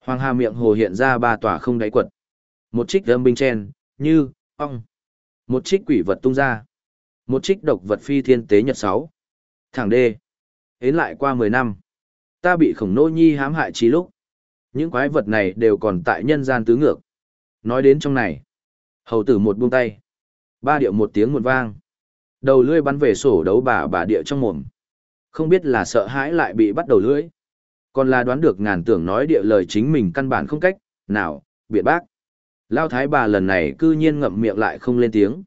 Hoàng Hà miệng hồ hiện ra ba tòa không đáy quật. Một trích âm binh chen, như, ong. Một trích quỷ vật tung ra. Một trích độc vật phi thiên tế nhật sáu. Thẳng đê. Hến lại qua 10 năm. Ta bị khổng nô nhi hãm hại trí lúc. Những quái vật này đều còn tại nhân gian tứ ngược. Nói đến trong này. Hầu tử một buông tay. Ba điệu một tiếng một vang. Đầu lưỡi bắn về sổ đấu bà bà địa trong mồm. Không biết là sợ hãi lại bị bắt đầu lưỡi. Còn là đoán được ngàn tưởng nói địa lời chính mình căn bản không cách, nào, biện bác. Lao thái bà lần này cư nhiên ngậm miệng lại không lên tiếng.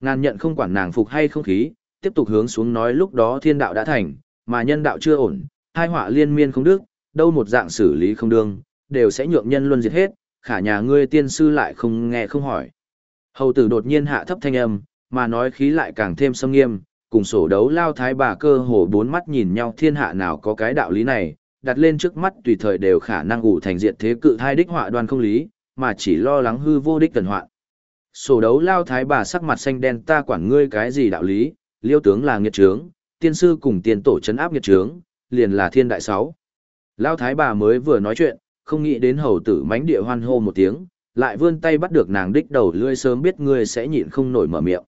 Ngàn nhận không quản nàng phục hay không khí, tiếp tục hướng xuống nói lúc đó thiên đạo đã thành, mà nhân đạo chưa ổn, hai họa liên miên không đức, đâu một dạng xử lý không đương, đều sẽ nhượng nhân luân diệt hết, khả nhà ngươi tiên sư lại không nghe không hỏi. Hầu tử đột nhiên hạ thấp thanh âm, mà nói khí lại càng thêm sâm nghiêm, cùng sổ đấu lao thái bà cơ hồ bốn mắt nhìn nhau thiên hạ nào có cái đạo lý này, đặt lên trước mắt tùy thời đều khả năng ủ thành diện thế cự thai đích họa đoan không lý, mà chỉ lo lắng hư vô đích cần hoạn. Sổ đấu lao thái bà sắc mặt xanh đen ta quản ngươi cái gì đạo lý, liêu tướng là nghiệt trướng, tiên sư cùng tiền tổ chấn áp nghiệt trướng, liền là thiên đại sáu. Lao thái bà mới vừa nói chuyện, không nghĩ đến hầu tử mánh địa hoan hô một tiếng, lại vươn tay bắt được nàng đích đầu lưỡi sớm biết ngươi sẽ nhịn không nổi mở miệng.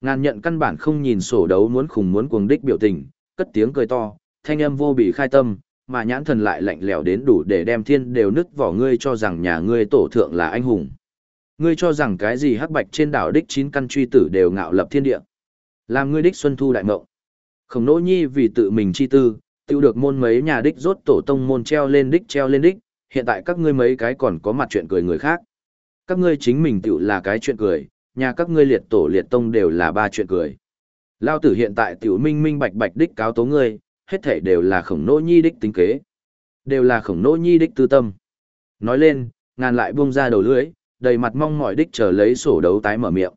Ngàn nhận căn bản không nhìn sổ đấu muốn khùng muốn cuồng đích biểu tình, cất tiếng cười to, thanh âm vô bị khai tâm, mà nhãn thần lại lạnh lẽo đến đủ để đem thiên đều nứt vỏ ngươi cho rằng nhà ngươi tổ thượng là anh hùng. Ngươi cho rằng cái gì hắc bạch trên đảo đích chín căn truy tử đều ngạo lập thiên địa. Làm ngươi đích xuân thu đại mộng. Khổng nỗ nhi vì tự mình chi tư, tiêu được môn mấy nhà đích rốt tổ tông môn treo lên đích treo lên đích, hiện tại các ngươi mấy cái còn có mặt chuyện cười người khác. Các ngươi chính mình tự là cái chuyện cười, nhà các ngươi liệt tổ liệt tông đều là ba chuyện cười. Lao tử hiện tại tiểu minh minh bạch bạch đích cáo tố ngươi, hết thể đều là khổng nỗ nhi đích tính kế. Đều là khổng nỗ nhi đích tư tâm. Nói lên, ngàn lại buông ra đầu lưới, đầy mặt mong mỏi đích chờ lấy sổ đấu tái mở miệng.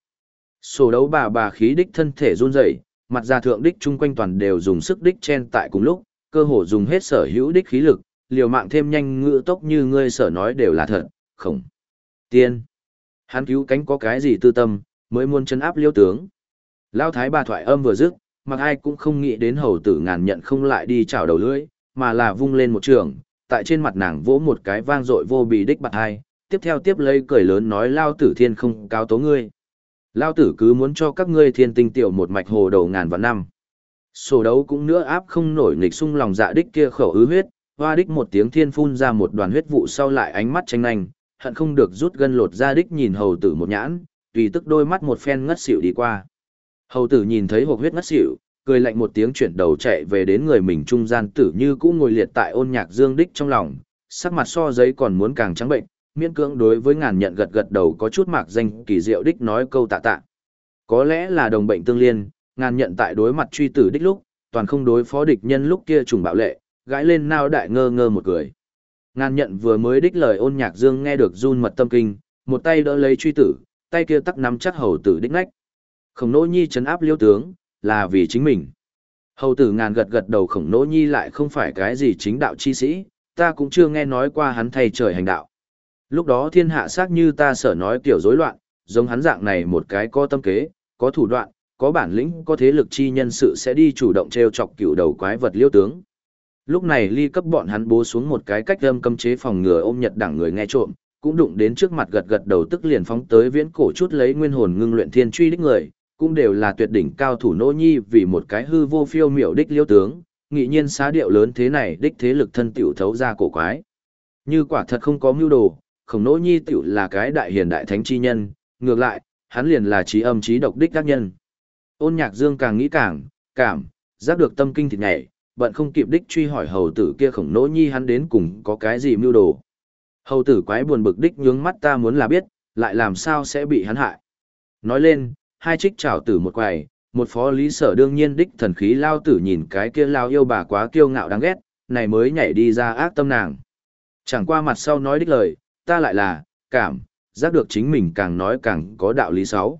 Sổ đấu bà bà khí đích thân thể run rẩy, mặt ra thượng đích chung quanh toàn đều dùng sức đích chen tại cùng lúc, cơ hồ dùng hết sở hữu đích khí lực, liều mạng thêm nhanh ngữ tốc như ngươi sở nói đều là thật, khổng. Tiên. Hắn cứu cánh có cái gì tư tâm, mới muốn chân áp liêu tướng. Lao thái bà thoại âm vừa dứt, mặc ai cũng không nghĩ đến hầu tử ngàn nhận không lại đi chảo đầu lưỡi, mà là vung lên một trường, tại trên mặt nàng vỗ một cái vang dội vô bì đích bạc hai, tiếp theo tiếp lấy cười lớn nói lao tử thiên không cao tố ngươi. Lao tử cứ muốn cho các ngươi thiên tinh tiểu một mạch hồ đầu ngàn vạn năm. Sổ đấu cũng nữa áp không nổi nghịch sung lòng dạ đích kia khẩu ứ huyết, hoa đích một tiếng thiên phun ra một đoàn huyết vụ sau lại ánh mắt tranh nhanh, hận không được rút gân lột ra đích nhìn hầu tử một nhãn, tùy tức đôi mắt một phen ngất xỉu đi qua. Hầu tử nhìn thấy hộp huyết ngất xỉu, cười lạnh một tiếng chuyển đầu chạy về đến người mình trung gian tử như cũ ngồi liệt tại ôn nhạc dương đích trong lòng, sắc mặt so giấy còn muốn càng trắng bệnh, miễn cưỡng đối với ngàn nhận gật gật đầu có chút mạc danh kỳ diệu đích nói câu tạ tạ. Có lẽ là đồng bệnh tương liên, ngàn nhận tại đối mặt truy tử đích lúc, toàn không đối phó địch nhân lúc kia trùng bạo lệ, gãi lên nao đại ngơ ngơ một cười. Ngàn nhận vừa mới đích lời ôn nhạc dương nghe được run mật tâm kinh, một tay đỡ lấy truy tử, tay kia tắc nắm chắc hầu tử đích nách. Khổng nỗ nhi chấn áp liêu tướng, là vì chính mình. Hầu tử ngàn gật gật đầu khổng nỗ nhi lại không phải cái gì chính đạo chi sĩ, ta cũng chưa nghe nói qua hắn thay trời hành đạo. Lúc đó thiên hạ xác như ta sở nói kiểu rối loạn, giống hắn dạng này một cái có tâm kế, có thủ đoạn, có bản lĩnh có thế lực chi nhân sự sẽ đi chủ động treo chọc cựu đầu quái vật liêu tướng. Lúc này ly cấp bọn hắn bố xuống một cái cách âm cấm chế phòng ngừa ôm nhật đẳng người nghe trộm, cũng đụng đến trước mặt gật gật đầu tức liền phóng tới viễn cổ chút lấy nguyên hồn ngưng luyện thiên truy đích người, cũng đều là tuyệt đỉnh cao thủ nô nhi vì một cái hư vô phiêu miểu đích liêu tướng, nghị nhiên xá điệu lớn thế này đích thế lực thân tiểu thấu ra cổ quái. Như quả thật không có mưu đồ, khổng nỗ nhi tiểu là cái đại hiền đại thánh chi nhân, ngược lại, hắn liền là trí âm trí độc đích các nhân. Ôn nhạc dương càng nghĩ càng, cảm, giác được tâm kinh thịt nhảy, bận không kịp đích truy hỏi hầu tử kia khổng nỗ nhi hắn đến cùng có cái gì mưu đồ. Hầu tử quái buồn bực đích nhướng mắt ta muốn là biết, lại làm sao sẽ bị hắn hại. Nói lên, hai trích trảo tử một quầy, một phó lý sở đương nhiên đích thần khí lao tử nhìn cái kia lao yêu bà quá kiêu ngạo đáng ghét, này mới nhảy đi ra ác tâm nàng. Chẳng qua mặt sau nói đích lời, ta lại là, cảm, giác được chính mình càng nói càng có đạo lý sáu.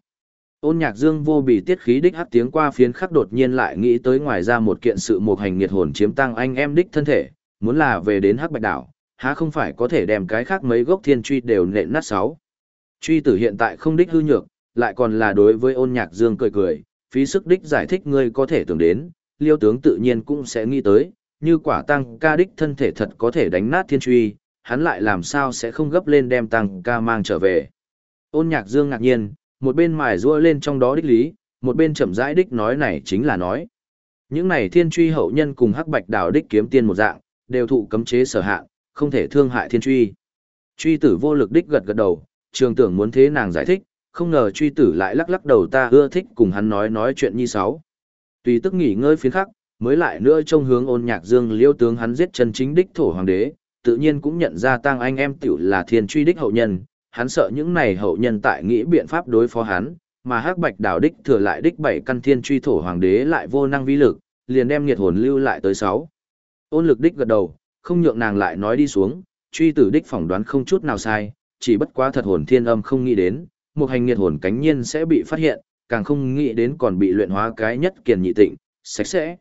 Ôn nhạc dương vô bị tiết khí đích hát tiếng qua phiến khắc đột nhiên lại nghĩ tới ngoài ra một kiện sự một hành nghiệt hồn chiếm tăng anh em đích thân thể, muốn là về đến hắc bạch đảo, há không phải có thể đem cái khác mấy gốc thiên truy đều nện nát sáu. Truy tử hiện tại không đích hư nhược, lại còn là đối với ôn nhạc dương cười cười, phí sức đích giải thích ngươi có thể tưởng đến, liêu tướng tự nhiên cũng sẽ nghĩ tới, như quả tăng ca đích thân thể thật có thể đánh nát thiên truy, hắn lại làm sao sẽ không gấp lên đem tăng ca mang trở về. Ôn nhạc dương ngạc nhiên, một bên mài rua lên trong đó đích lý, một bên chậm rãi đích nói này chính là nói. Những này thiên truy hậu nhân cùng hắc bạch đảo đích kiếm tiên một dạng, đều thụ cấm chế sở hạn, không thể thương hại thiên truy. Truy tử vô lực đích gật gật đầu, trường tưởng muốn thế nàng giải thích, không ngờ truy tử lại lắc lắc đầu ta ưa thích cùng hắn nói nói chuyện như sáu. Tùy tức nghỉ ngơi phiến khắc, mới lại nữa trông hướng ôn nhạc dương liêu tướng hắn giết chân chính đích thổ hoàng đế, tự nhiên cũng nhận ra tang anh em tiểu là thiên truy đích hậu nhân, hắn sợ những này hậu nhân tại nghĩ biện pháp đối phó hắn, mà hắc bạch đảo đích thừa lại đích bảy căn thiên truy thổ hoàng đế lại vô năng vi lực, liền đem nghiệt hồn lưu lại tới sáu. Ôn lực đích gật đầu, không nhượng nàng lại nói đi xuống, truy tử đích phỏng đoán không chút nào sai, chỉ bất quá thật hồn thiên âm không nghĩ đến, một hành nghiệt hồn cánh nhiên sẽ bị phát hiện, càng không nghĩ đến còn bị luyện hóa cái nhất kiền nhị tịnh, sạch sẽ.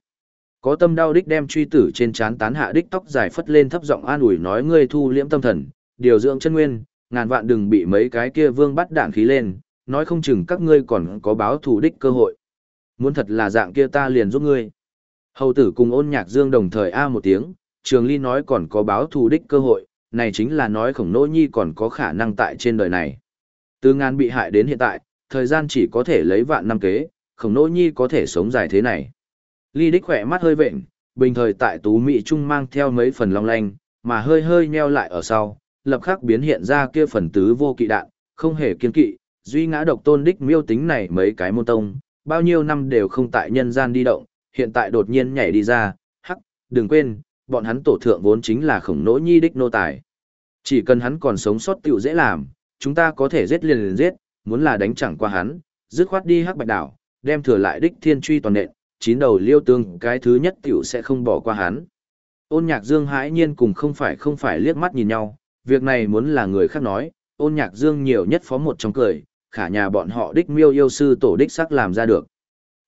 Có tâm đau đích đem truy tử trên trán tán hạ đích tóc dài phất lên thấp giọng an ủi nói ngươi thu liễm tâm thần, điều dưỡng chân nguyên, ngàn vạn đừng bị mấy cái kia vương bắt đạn khí lên, nói không chừng các ngươi còn có báo thù đích cơ hội. Muốn thật là dạng kia ta liền giúp ngươi. Hầu tử cùng ôn nhạc dương đồng thời a một tiếng, trường ly nói còn có báo thù đích cơ hội, này chính là nói khổng nỗ nhi còn có khả năng tại trên đời này. Từ ngàn bị hại đến hiện tại, thời gian chỉ có thể lấy vạn năm kế, khổng nỗ nhi có thể sống dài thế này. Ly đích khỏe mắt hơi vệnh, bình thời tại tú mỹ trung mang theo mấy phần long lanh, mà hơi hơi nheo lại ở sau, lập khắc biến hiện ra kia phần tứ vô kỵ đạn, không hề kiên kỵ, duy ngã độc tôn đích miêu tính này mấy cái môn tông, bao nhiêu năm đều không tại nhân gian đi động, hiện tại đột nhiên nhảy đi ra, hắc, đừng quên, bọn hắn tổ thượng vốn chính là khổng nỗ nhi đích nô tài. Chỉ cần hắn còn sống sót tiểu dễ làm, chúng ta có thể giết liền liền giết, muốn là đánh chẳng qua hắn, dứt khoát đi hắc bạch đảo, đem thừa lại đích thiên truy toàn nện, chín đầu liêu tương cái thứ nhất tiểu sẽ không bỏ qua hắn. Ôn nhạc dương hãi nhiên cùng không phải không phải liếc mắt nhìn nhau, việc này muốn là người khác nói, ôn nhạc dương nhiều nhất phó một trong cười, khả nhà bọn họ đích miêu yêu sư tổ đích sắc làm ra được.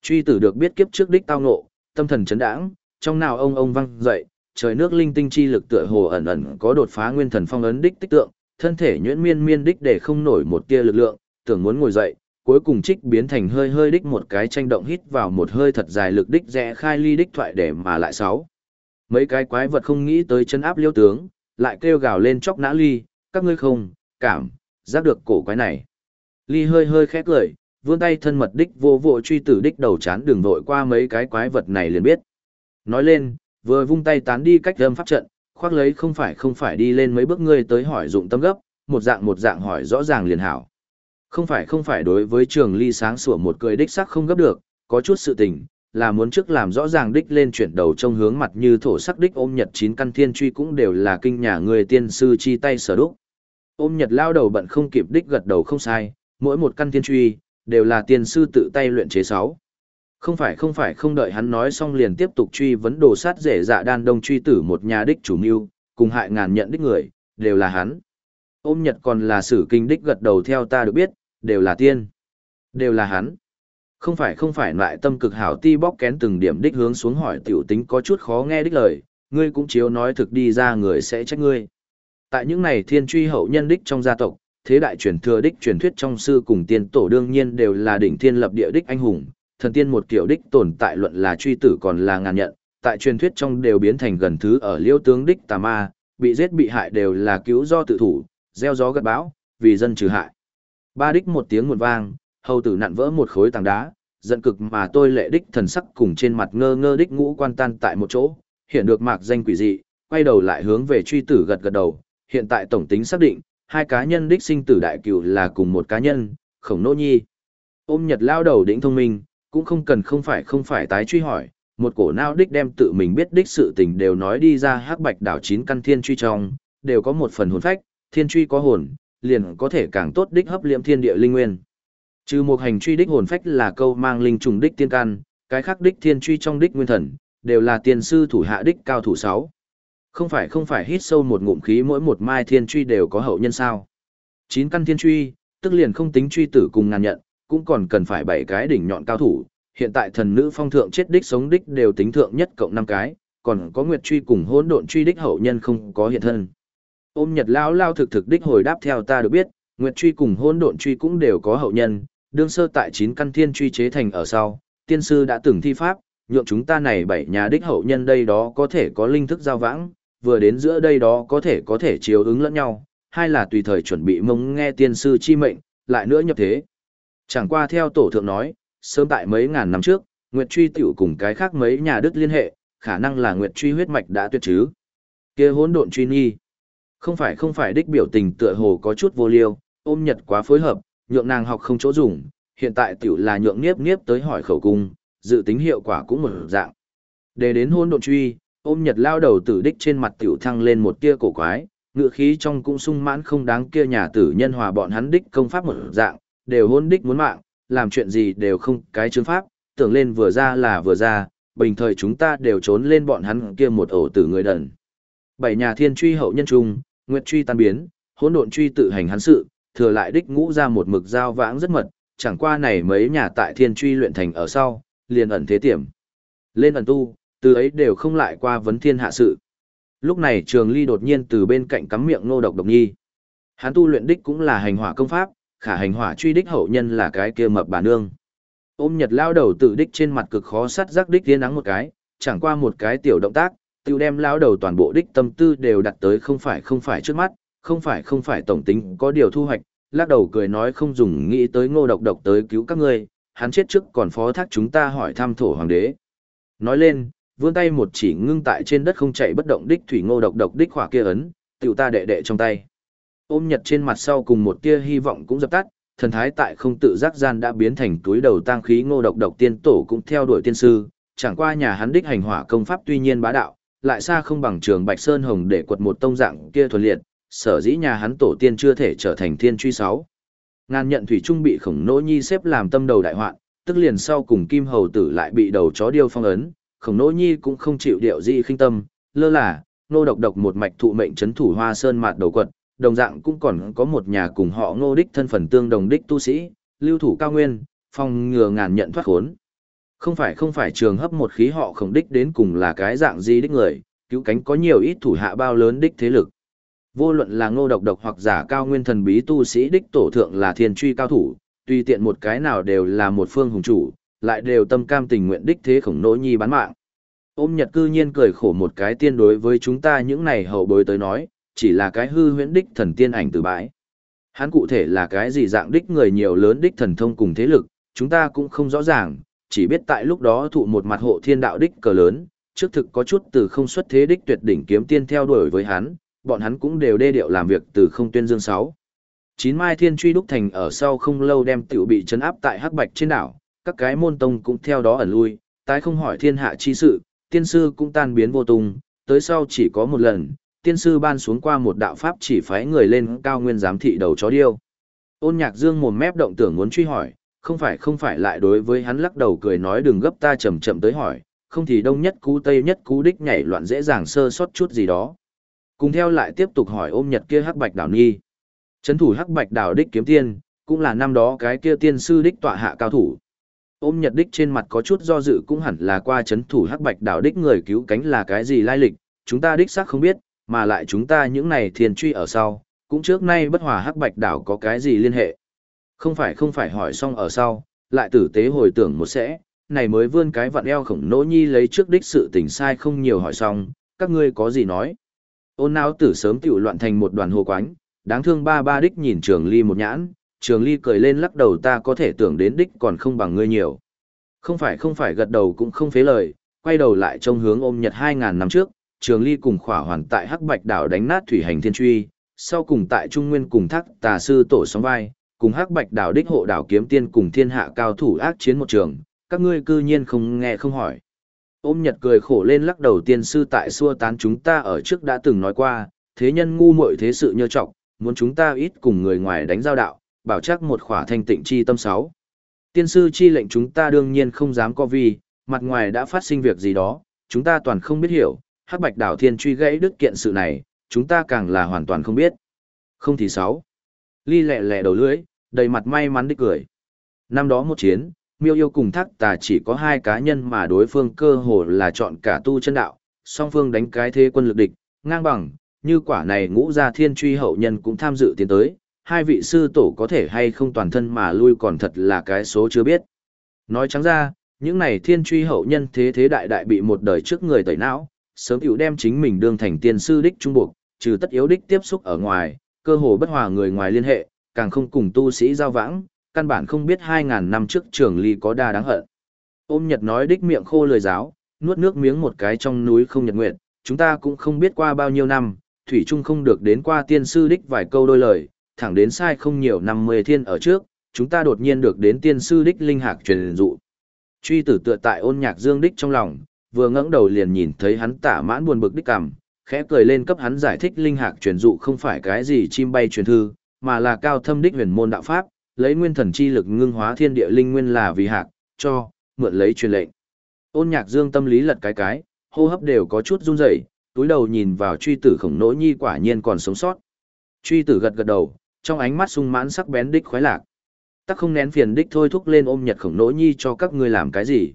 Truy tử được biết kiếp trước đích tao ngộ, tâm thần chấn đãng, trong nào ông ông văng dậy, trời nước linh tinh chi lực tựa hồ ẩn ẩn có đột phá nguyên thần phong ấn đích tích tượng, thân thể nhuyễn miên miên đích để không nổi một tia lực lượng, tưởng muốn ngồi dậy, cuối cùng trích biến thành hơi hơi đích một cái tranh động hít vào một hơi thật dài lực đích rẽ khai ly đích thoại để mà lại sáu. Mấy cái quái vật không nghĩ tới chân áp liêu tướng, lại kêu gào lên chóc nã ly, các ngươi không, cảm, giác được cổ quái này. Ly hơi hơi khét cười, vươn tay thân mật đích vô vội truy tử đích đầu chán đường vội qua mấy cái quái vật này liền biết. Nói lên, vừa vung tay tán đi cách âm pháp trận, khoác lấy không phải không phải đi lên mấy bước ngươi tới hỏi dụng tâm gấp, một dạng một dạng hỏi rõ ràng liền hảo. Không phải không phải đối với trường ly sáng sủa một cười đích sắc không gấp được, có chút sự tình, là muốn trước làm rõ ràng đích lên chuyển đầu trong hướng mặt như thổ sắc đích ôm nhật chín căn thiên truy cũng đều là kinh nhà người tiên sư chi tay sở đúc. Ôm nhật lao đầu bận không kịp đích gật đầu không sai, mỗi một căn thiên truy, đều là tiên sư tự tay luyện chế sáu. Không phải không phải không đợi hắn nói xong liền tiếp tục truy vấn đồ sát rể dạ đan đông truy tử một nhà đích chủ mưu, cùng hại ngàn nhận đích người, đều là hắn. Ôm nhật còn là sử kinh đích gật đầu theo ta được biết, đều là tiên. Đều là hắn. Không phải không phải lại tâm cực hảo ti bóc kén từng điểm đích hướng xuống hỏi tiểu tính có chút khó nghe đích lời, ngươi cũng chiếu nói thực đi ra người sẽ trách ngươi. Tại những này thiên truy hậu nhân đích trong gia tộc, thế đại truyền thừa đích truyền thuyết trong sư cùng tiên tổ đương nhiên đều là đỉnh thiên lập địa đích anh hùng, thần tiên một kiểu đích tồn tại luận là truy tử còn là ngàn nhận, tại truyền thuyết trong đều biến thành gần thứ ở liêu tướng đích tà ma, bị giết bị hại đều là cứu do tự thủ, gieo gió gặt bão, vì dân trừ hại. Ba đích một tiếng một vang, hầu tử nặn vỡ một khối tảng đá, giận cực mà tôi lệ đích thần sắc cùng trên mặt ngơ ngơ đích ngũ quan tan tại một chỗ, hiện được mạc danh quỷ dị, quay đầu lại hướng về truy tử gật gật đầu, hiện tại tổng tính xác định, hai cá nhân đích sinh tử đại cửu là cùng một cá nhân, khổng nô nhi. Ôm nhật lao đầu đỉnh thông minh, cũng không cần không phải không phải tái truy hỏi, một cổ nao đích đem tự mình biết đích sự tình đều nói đi ra hắc bạch đảo chín căn thiên truy trong, đều có một phần hồn phách, thiên truy có hồn, liền có thể càng tốt đích hấp liệm thiên địa linh nguyên. Trừ một hành truy đích hồn phách là câu mang linh trùng đích tiên can, cái khác đích thiên truy trong đích nguyên thần, đều là tiền sư thủ hạ đích cao thủ sáu. Không phải không phải hít sâu một ngụm khí mỗi một mai thiên truy đều có hậu nhân sao. Chín căn thiên truy, tức liền không tính truy tử cùng ngàn nhận, cũng còn cần phải bảy cái đỉnh nhọn cao thủ. Hiện tại thần nữ phong thượng chết đích sống đích đều tính thượng nhất cộng năm cái, còn có nguyệt truy cùng hỗn độn truy đích hậu nhân không có hiện thân. Ôm Nhật lão lao thực thực đích hồi đáp theo ta được biết, nguyệt truy cùng hỗn độn truy cũng đều có hậu nhân, đương sơ tại chín căn thiên truy chế thành ở sau, tiên sư đã từng thi pháp, nhượng chúng ta này bảy nhà đích hậu nhân đây đó có thể có linh thức giao vãng, vừa đến giữa đây đó có thể có thể chiếu ứng lẫn nhau, hay là tùy thời chuẩn bị mông nghe tiên sư chi mệnh, lại nữa nhập thế. Chẳng qua theo tổ thượng nói, sớm tại mấy ngàn năm trước, Nguyệt Truy tiểu cùng cái khác mấy nhà đức liên hệ, khả năng là Nguyệt Truy huyết mạch đã tuyệt chứ. Kia hỗn độn truy nghi. Không phải không phải đích biểu tình tựa hồ có chút vô liêu, ôm nhật quá phối hợp, nhượng nàng học không chỗ dùng, hiện tại tiểu là nhượng nghiếp nghiếp tới hỏi khẩu cung, dự tính hiệu quả cũng một dạng. Để đến hôn độn truy, ôm nhật lao đầu tử đích trên mặt tiểu thăng lên một tia cổ quái, ngựa khí trong cũng sung mãn không đáng kia nhà tử nhân hòa bọn hắn đích công pháp một dạng, đều hôn đích muốn mạng, làm chuyện gì đều không cái chương pháp, tưởng lên vừa ra là vừa ra, bình thời chúng ta đều trốn lên bọn hắn kia một ổ tử người đần. Bảy nhà thiên truy hậu nhân trung, nguyệt truy tan biến, hỗn độn truy tự hành hắn sự, thừa lại đích ngũ ra một mực giao vãng rất mật, chẳng qua này mấy nhà tại thiên truy luyện thành ở sau, liền ẩn thế tiềm. Lên ẩn tu, từ ấy đều không lại qua vấn thiên hạ sự. Lúc này trường ly đột nhiên từ bên cạnh cắm miệng nô độc độc nhi. Hắn tu luyện đích cũng là hành hỏa công pháp, khả hành hỏa truy đích hậu nhân là cái kia mập bà nương. Ôm nhật lao đầu tự đích trên mặt cực khó sắt rắc đích tiến nắng một cái, chẳng qua một cái tiểu động tác, tiêu đem lao đầu toàn bộ đích tâm tư đều đặt tới không phải không phải trước mắt, không phải không phải tổng tính có điều thu hoạch, lắc đầu cười nói không dùng nghĩ tới ngô độc độc tới cứu các ngươi, hắn chết trước còn phó thác chúng ta hỏi thăm thổ hoàng đế. Nói lên, vươn tay một chỉ ngưng tại trên đất không chạy bất động đích thủy ngô độc độc đích hỏa kia ấn, tiểu ta đệ đệ trong tay. Ôm nhật trên mặt sau cùng một tia hy vọng cũng dập tắt, thần thái tại không tự giác gian đã biến thành túi đầu tang khí ngô độc độc tiên tổ cũng theo đuổi tiên sư, chẳng qua nhà hắn đích hành hỏa công pháp tuy nhiên bá đạo, lại xa không bằng trường Bạch Sơn Hồng để quật một tông dạng kia thuần liệt, sở dĩ nhà hắn tổ tiên chưa thể trở thành thiên truy sáu. Ngàn nhận thủy trung bị khổng nỗ nhi xếp làm tâm đầu đại hoạn, tức liền sau cùng kim hầu tử lại bị đầu chó điêu phong ấn, khổng nỗ nhi cũng không chịu điệu gì khinh tâm, lơ là, nô độc độc một mạch thụ mệnh chấn thủ hoa sơn mạt đầu quật, đồng dạng cũng còn có một nhà cùng họ ngô đích thân phần tương đồng đích tu sĩ, lưu thủ cao nguyên, phong ngừa ngàn nhận thoát khốn. Không phải không phải trường hấp một khí họ khổng đích đến cùng là cái dạng gì đích người, cứu cánh có nhiều ít thủ hạ bao lớn đích thế lực. Vô luận là ngô độc độc hoặc giả cao nguyên thần bí tu sĩ đích tổ thượng là thiên truy cao thủ, tùy tiện một cái nào đều là một phương hùng chủ, lại đều tâm cam tình nguyện đích thế khổng nỗ nhi bán mạng. Ôm Nhật cư nhiên cười khổ một cái tiên đối với chúng ta những này hậu bối tới nói, chỉ là cái hư huyễn đích thần tiên ảnh từ bãi. Hắn cụ thể là cái gì dạng đích người nhiều lớn đích thần thông cùng thế lực, chúng ta cũng không rõ ràng, chỉ biết tại lúc đó thụ một mặt hộ thiên đạo đích cờ lớn, trước thực có chút từ không xuất thế đích tuyệt đỉnh kiếm tiên theo đuổi với hắn, bọn hắn cũng đều đê điệu làm việc từ không tuyên dương sáu. Chín mai thiên truy đúc thành ở sau không lâu đem tiểu bị chấn áp tại hắc bạch trên đảo, các cái môn tông cũng theo đó ẩn lui, tái không hỏi thiên hạ chi sự, tiên sư cũng tan biến vô tung, tới sau chỉ có một lần, tiên sư ban xuống qua một đạo pháp chỉ phái người lên cao nguyên giám thị đầu chó điêu. Ôn nhạc dương mồm mép động tưởng muốn truy hỏi, không phải không phải lại đối với hắn lắc đầu cười nói đừng gấp ta chậm chậm tới hỏi, không thì đông nhất cú tây nhất cú đích nhảy loạn dễ dàng sơ sót chút gì đó. Cùng theo lại tiếp tục hỏi ôm nhật kia hắc bạch đảo nhi. Chấn thủ hắc bạch đảo đích kiếm tiên, cũng là năm đó cái kia tiên sư đích tọa hạ cao thủ. Ôm nhật đích trên mặt có chút do dự cũng hẳn là qua chấn thủ hắc bạch đảo đích người cứu cánh là cái gì lai lịch, chúng ta đích xác không biết, mà lại chúng ta những này thiền truy ở sau, cũng trước nay bất hòa hắc bạch đảo có cái gì liên hệ. Không phải không phải hỏi xong ở sau, lại tử tế hồi tưởng một sẽ, này mới vươn cái vặn eo khổng nỗ nhi lấy trước đích sự tình sai không nhiều hỏi xong, các ngươi có gì nói. Ôn não tử sớm tiểu loạn thành một đoàn hồ quánh, đáng thương ba ba đích nhìn trường ly một nhãn, trường ly cười lên lắc đầu ta có thể tưởng đến đích còn không bằng ngươi nhiều. Không phải không phải gật đầu cũng không phế lời, quay đầu lại trông hướng ôm nhật 2.000 năm trước, trường ly cùng khỏa hoàn tại hắc bạch đảo đánh nát thủy hành thiên truy, sau cùng tại Trung Nguyên cùng thác tà sư tổ sóng vai, cùng hắc bạch đảo đích hộ đảo kiếm tiên cùng thiên hạ cao thủ ác chiến một trường, các ngươi cư nhiên không nghe không hỏi. Ôm Nhật cười khổ lên lắc đầu tiên sư tại xua tán chúng ta ở trước đã từng nói qua, thế nhân ngu muội thế sự nhơ trọng, muốn chúng ta ít cùng người ngoài đánh giao đạo, bảo chắc một khỏa thanh tịnh chi tâm sáu. Tiên sư chi lệnh chúng ta đương nhiên không dám có vì, mặt ngoài đã phát sinh việc gì đó, chúng ta toàn không biết hiểu, hắc bạch đảo thiên truy gãy đứt kiện sự này, chúng ta càng là hoàn toàn không biết. Không thì sáu. Ly lẹ lẹ đầu lưỡi, đầy mặt may mắn đích cười. Năm đó một chiến, miêu yêu cùng thác tà chỉ có hai cá nhân mà đối phương cơ hồ là chọn cả tu chân đạo, song phương đánh cái thế quân lực địch, ngang bằng, như quả này ngũ gia thiên truy hậu nhân cũng tham dự tiến tới, hai vị sư tổ có thể hay không toàn thân mà lui còn thật là cái số chưa biết. Nói trắng ra, những này thiên truy hậu nhân thế thế đại đại bị một đời trước người tẩy não, sớm hữu đem chính mình đương thành tiên sư đích trung buộc, trừ tất yếu đích tiếp xúc ở ngoài, cơ hồ bất hòa người ngoài liên hệ, càng không cùng tu sĩ giao vãng, căn bản không biết 2.000 năm trước trường ly có đa đáng hận. Ôm Nhật nói đích miệng khô lời giáo, nuốt nước miếng một cái trong núi không nhật nguyện, chúng ta cũng không biết qua bao nhiêu năm, Thủy Trung không được đến qua tiên sư đích vài câu đôi lời, thẳng đến sai không nhiều năm mười thiên ở trước, chúng ta đột nhiên được đến tiên sư đích linh hạc truyền dụ. Truy tử tựa tại ôn nhạc dương đích trong lòng, vừa ngẩng đầu liền nhìn thấy hắn tả mãn buồn bực đích cằm, khẽ cười lên cấp hắn giải thích linh hạc truyền dụ không phải cái gì chim bay truyền thư, mà là cao thâm đích huyền môn đạo pháp, lấy nguyên thần chi lực ngưng hóa thiên địa linh nguyên là vì hạc, cho, mượn lấy truyền lệnh. Ôn nhạc dương tâm lý lật cái cái, hô hấp đều có chút run rẩy, túi đầu nhìn vào truy tử khổng nỗ nhi quả nhiên còn sống sót. Truy tử gật gật đầu, trong ánh mắt sung mãn sắc bén đích khoái lạc. Tắc không nén phiền đích thôi thúc lên ôm nhật khổng nỗ nhi cho các ngươi làm cái gì.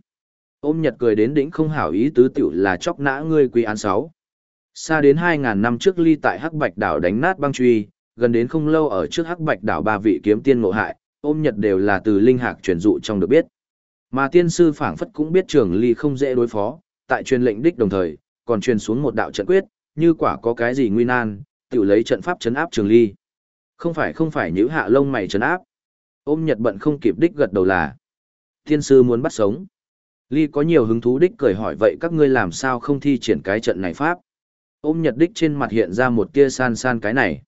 Ôm nhật cười đến đỉnh không hảo ý tứ tiểu là chóc nã ngươi quý án sáu. Xa đến 2.000 năm trước ly tại Hắc Bạch đảo đánh nát băng truy, gần đến không lâu ở trước Hắc Bạch đảo ba vị kiếm tiên ngộ hại, ôm nhật đều là từ linh hạc truyền dụ trong được biết. Mà tiên sư phảng phất cũng biết trường ly không dễ đối phó, tại truyền lệnh đích đồng thời, còn truyền xuống một đạo trận quyết, như quả có cái gì nguy nan, tiểu lấy trận pháp chấn áp trường ly. Không phải không phải nhữ hạ lông mày chấn áp. Ôm nhật bận không kịp đích gật đầu là. Tiên sư muốn bắt sống. Ly có nhiều hứng thú đích cười hỏi vậy các ngươi làm sao không thi triển cái trận này pháp. Ôm nhật đích trên mặt hiện ra một tia san san cái này.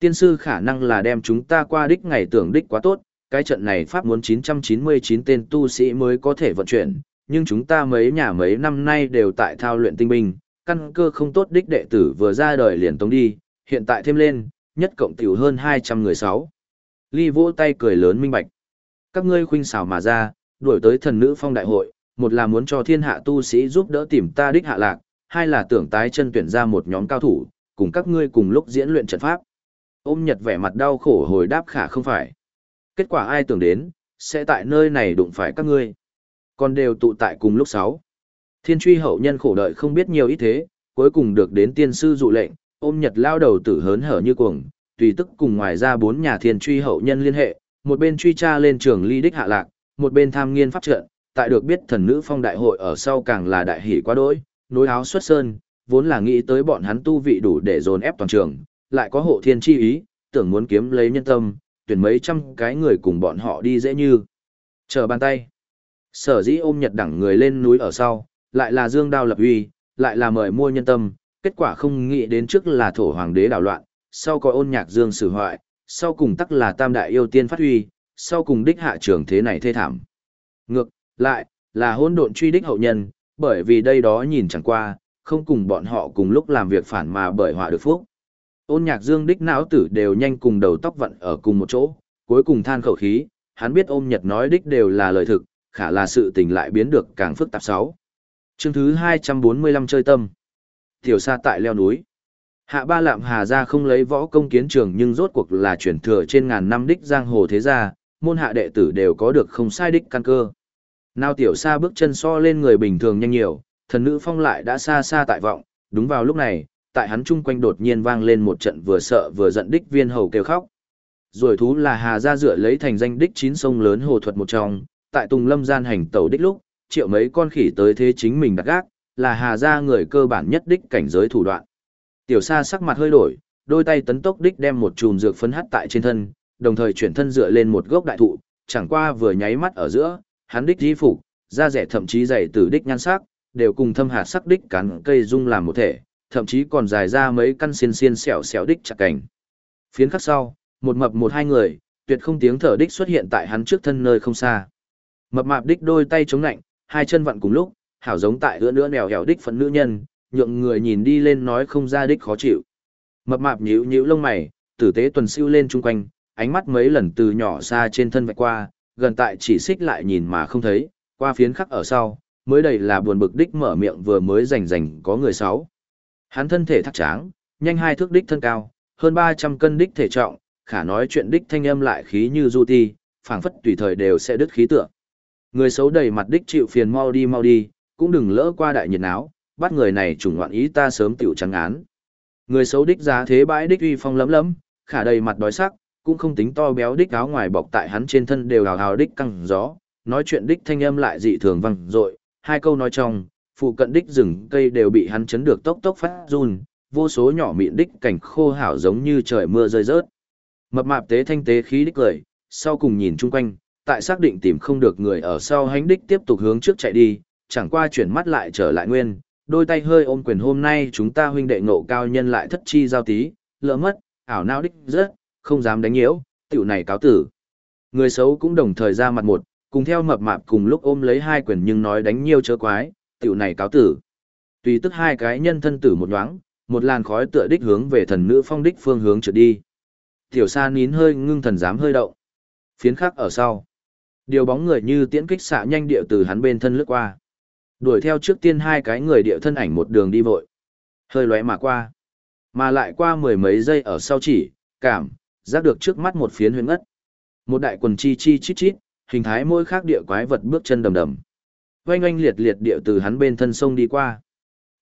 Tiên sư khả năng là đem chúng ta qua đích ngày tưởng đích quá tốt, cái trận này pháp muốn 999 tên tu sĩ mới có thể vận chuyển, nhưng chúng ta mấy nhà mấy năm nay đều tại thao luyện tinh binh, căn cơ không tốt đích đệ tử vừa ra đời liền tống đi, hiện tại thêm lên, nhất cộng tiểu hơn 200 người sáu. Ly vỗ tay cười lớn minh bạch. Các ngươi khuynh xảo mà ra, đuổi tới thần nữ phong đại hội, một là muốn cho thiên hạ tu sĩ giúp đỡ tìm ta đích hạ lạc, hai là tưởng tái chân tuyển ra một nhóm cao thủ, cùng các ngươi cùng lúc diễn luyện trận pháp. Ôm Nhật vẻ mặt đau khổ hồi đáp khả không phải. Kết quả ai tưởng đến, sẽ tại nơi này đụng phải các ngươi. Còn đều tụ tại cùng lúc sáu. Thiên truy hậu nhân khổ đợi không biết nhiều ít thế, cuối cùng được đến tiên sư dụ lệnh, ôm Nhật lao đầu tử hớn hở như cuồng, tùy tức cùng ngoài ra bốn nhà thiên truy hậu nhân liên hệ, một bên truy tra lên trường ly đích hạ lạc, một bên tham nghiên pháp trận, tại được biết thần nữ phong đại hội ở sau càng là đại hỷ quá đỗi, nối áo xuất sơn, vốn là nghĩ tới bọn hắn tu vị đủ để dồn ép toàn trường, lại có hộ thiên chi ý, tưởng muốn kiếm lấy nhân tâm, tuyển mấy trăm cái người cùng bọn họ đi dễ như. Chờ bàn tay. Sở dĩ ôm nhật đẳng người lên núi ở sau, lại là dương đao lập uy, lại là mời mua nhân tâm, kết quả không nghĩ đến trước là thổ hoàng đế đảo loạn, sau có ôn nhạc dương sử hoại, sau cùng tắc là tam đại yêu tiên phát huy, sau cùng đích hạ trường thế này thê thảm. Ngược, lại, là hôn độn truy đích hậu nhân, bởi vì đây đó nhìn chẳng qua, không cùng bọn họ cùng lúc làm việc phản mà bởi họa được phúc. Ôn nhạc dương đích não tử đều nhanh cùng đầu tóc vận ở cùng một chỗ, cuối cùng than khẩu khí, hắn biết ôm nhật nói đích đều là lời thực, khả là sự tình lại biến được càng phức tạp sáu. Chương thứ 245 chơi tâm. Tiểu sa tại leo núi. Hạ ba lạm hà ra không lấy võ công kiến trường nhưng rốt cuộc là chuyển thừa trên ngàn năm đích giang hồ thế gia, môn hạ đệ tử đều có được không sai đích căn cơ. Nào tiểu sa bước chân so lên người bình thường nhanh nhiều, thần nữ phong lại đã xa xa tại vọng, đúng vào lúc này, tại hắn chung quanh đột nhiên vang lên một trận vừa sợ vừa giận đích viên hầu kêu khóc. Rồi thú là hà gia dựa lấy thành danh đích chín sông lớn hồ thuật một trong, tại Tùng Lâm gian hành tẩu đích lúc, triệu mấy con khỉ tới thế chính mình đặt gác, là hà gia người cơ bản nhất đích cảnh giới thủ đoạn. Tiểu sa sắc mặt hơi đổi, đôi tay tấn tốc đích đem một chùm dược phấn hắt tại trên thân, đồng thời chuyển thân dựa lên một gốc đại thụ, chẳng qua vừa nháy mắt ở giữa, hắn đích di phục, da rẻ thậm chí dày từ đích nhan sắc, đều cùng thâm hạt sắc đích cắn cây dung làm một thể, thậm chí còn dài ra mấy căn xiên xiên xẻo xẻo đích chặt cảnh. Phiến khắc sau, một mập một hai người, tuyệt không tiếng thở đích xuất hiện tại hắn trước thân nơi không xa. Mập mạp đích đôi tay chống lạnh, hai chân vặn cùng lúc, hảo giống tại ưa nữa nèo hẻo đích phấn nữ nhân, nhượng người nhìn đi lên nói không ra đích khó chịu. Mập mạp nhíu nhíu lông mày, tử tế tuần siêu lên chung quanh, ánh mắt mấy lần từ nhỏ xa trên thân vạch qua, gần tại chỉ xích lại nhìn mà không thấy, qua phiến khắc ở sau, mới đầy là buồn bực đích mở miệng vừa mới rành rành có người sáu. Hắn thân thể thắt tráng, nhanh hai thước đích thân cao, hơn 300 cân đích thể trọng, khả nói chuyện đích thanh âm lại khí như du ti, phảng phất tùy thời đều sẽ đứt khí tượng. Người xấu đầy mặt đích chịu phiền mau đi mau đi, cũng đừng lỡ qua đại nhiệt áo, bắt người này trùng ngoạn ý ta sớm tiểu trắng án. Người xấu đích giá thế bãi đích uy phong lấm lấm, khả đầy mặt đói sắc, cũng không tính to béo đích áo ngoài bọc tại hắn trên thân đều hào hào đích căng gió, nói chuyện đích thanh âm lại dị thường vang dội, hai câu nói trong, phụ cận đích rừng cây đều bị hắn chấn được tốc tốc phát run, vô số nhỏ mịn đích cảnh khô hảo giống như trời mưa rơi rớt. Mập mạp tế thanh tế khí đích cười, sau cùng nhìn chung quanh, tại xác định tìm không được người ở sau hánh đích tiếp tục hướng trước chạy đi, chẳng qua chuyển mắt lại trở lại nguyên, đôi tay hơi ôm quyền hôm nay chúng ta huynh đệ ngộ cao nhân lại thất chi giao tí, lỡ mất, ảo não đích rất, không dám đánh nhiễu, tiểu này cáo tử. Người xấu cũng đồng thời ra mặt một, cùng theo mập mạp cùng lúc ôm lấy hai quyền nhưng nói đánh nhiều chớ quái, tiểu này cáo tử. Tùy tức hai cái nhân thân tử một nhoáng, một làn khói tựa đích hướng về thần nữ phong đích phương hướng trượt đi. Tiểu sa nín hơi ngưng thần dám hơi động. Phiến khắc ở sau. Điều bóng người như tiễn kích xạ nhanh điệu từ hắn bên thân lướt qua. Đuổi theo trước tiên hai cái người điệu thân ảnh một đường đi vội. Hơi lóe mà qua. Mà lại qua mười mấy giây ở sau chỉ, cảm, giác được trước mắt một phiến huyền ngất. Một đại quần chi chi chít chít, hình thái mỗi khác địa quái vật bước chân đầm đầm. Oanh oanh liệt liệt địa từ hắn bên thân sông đi qua.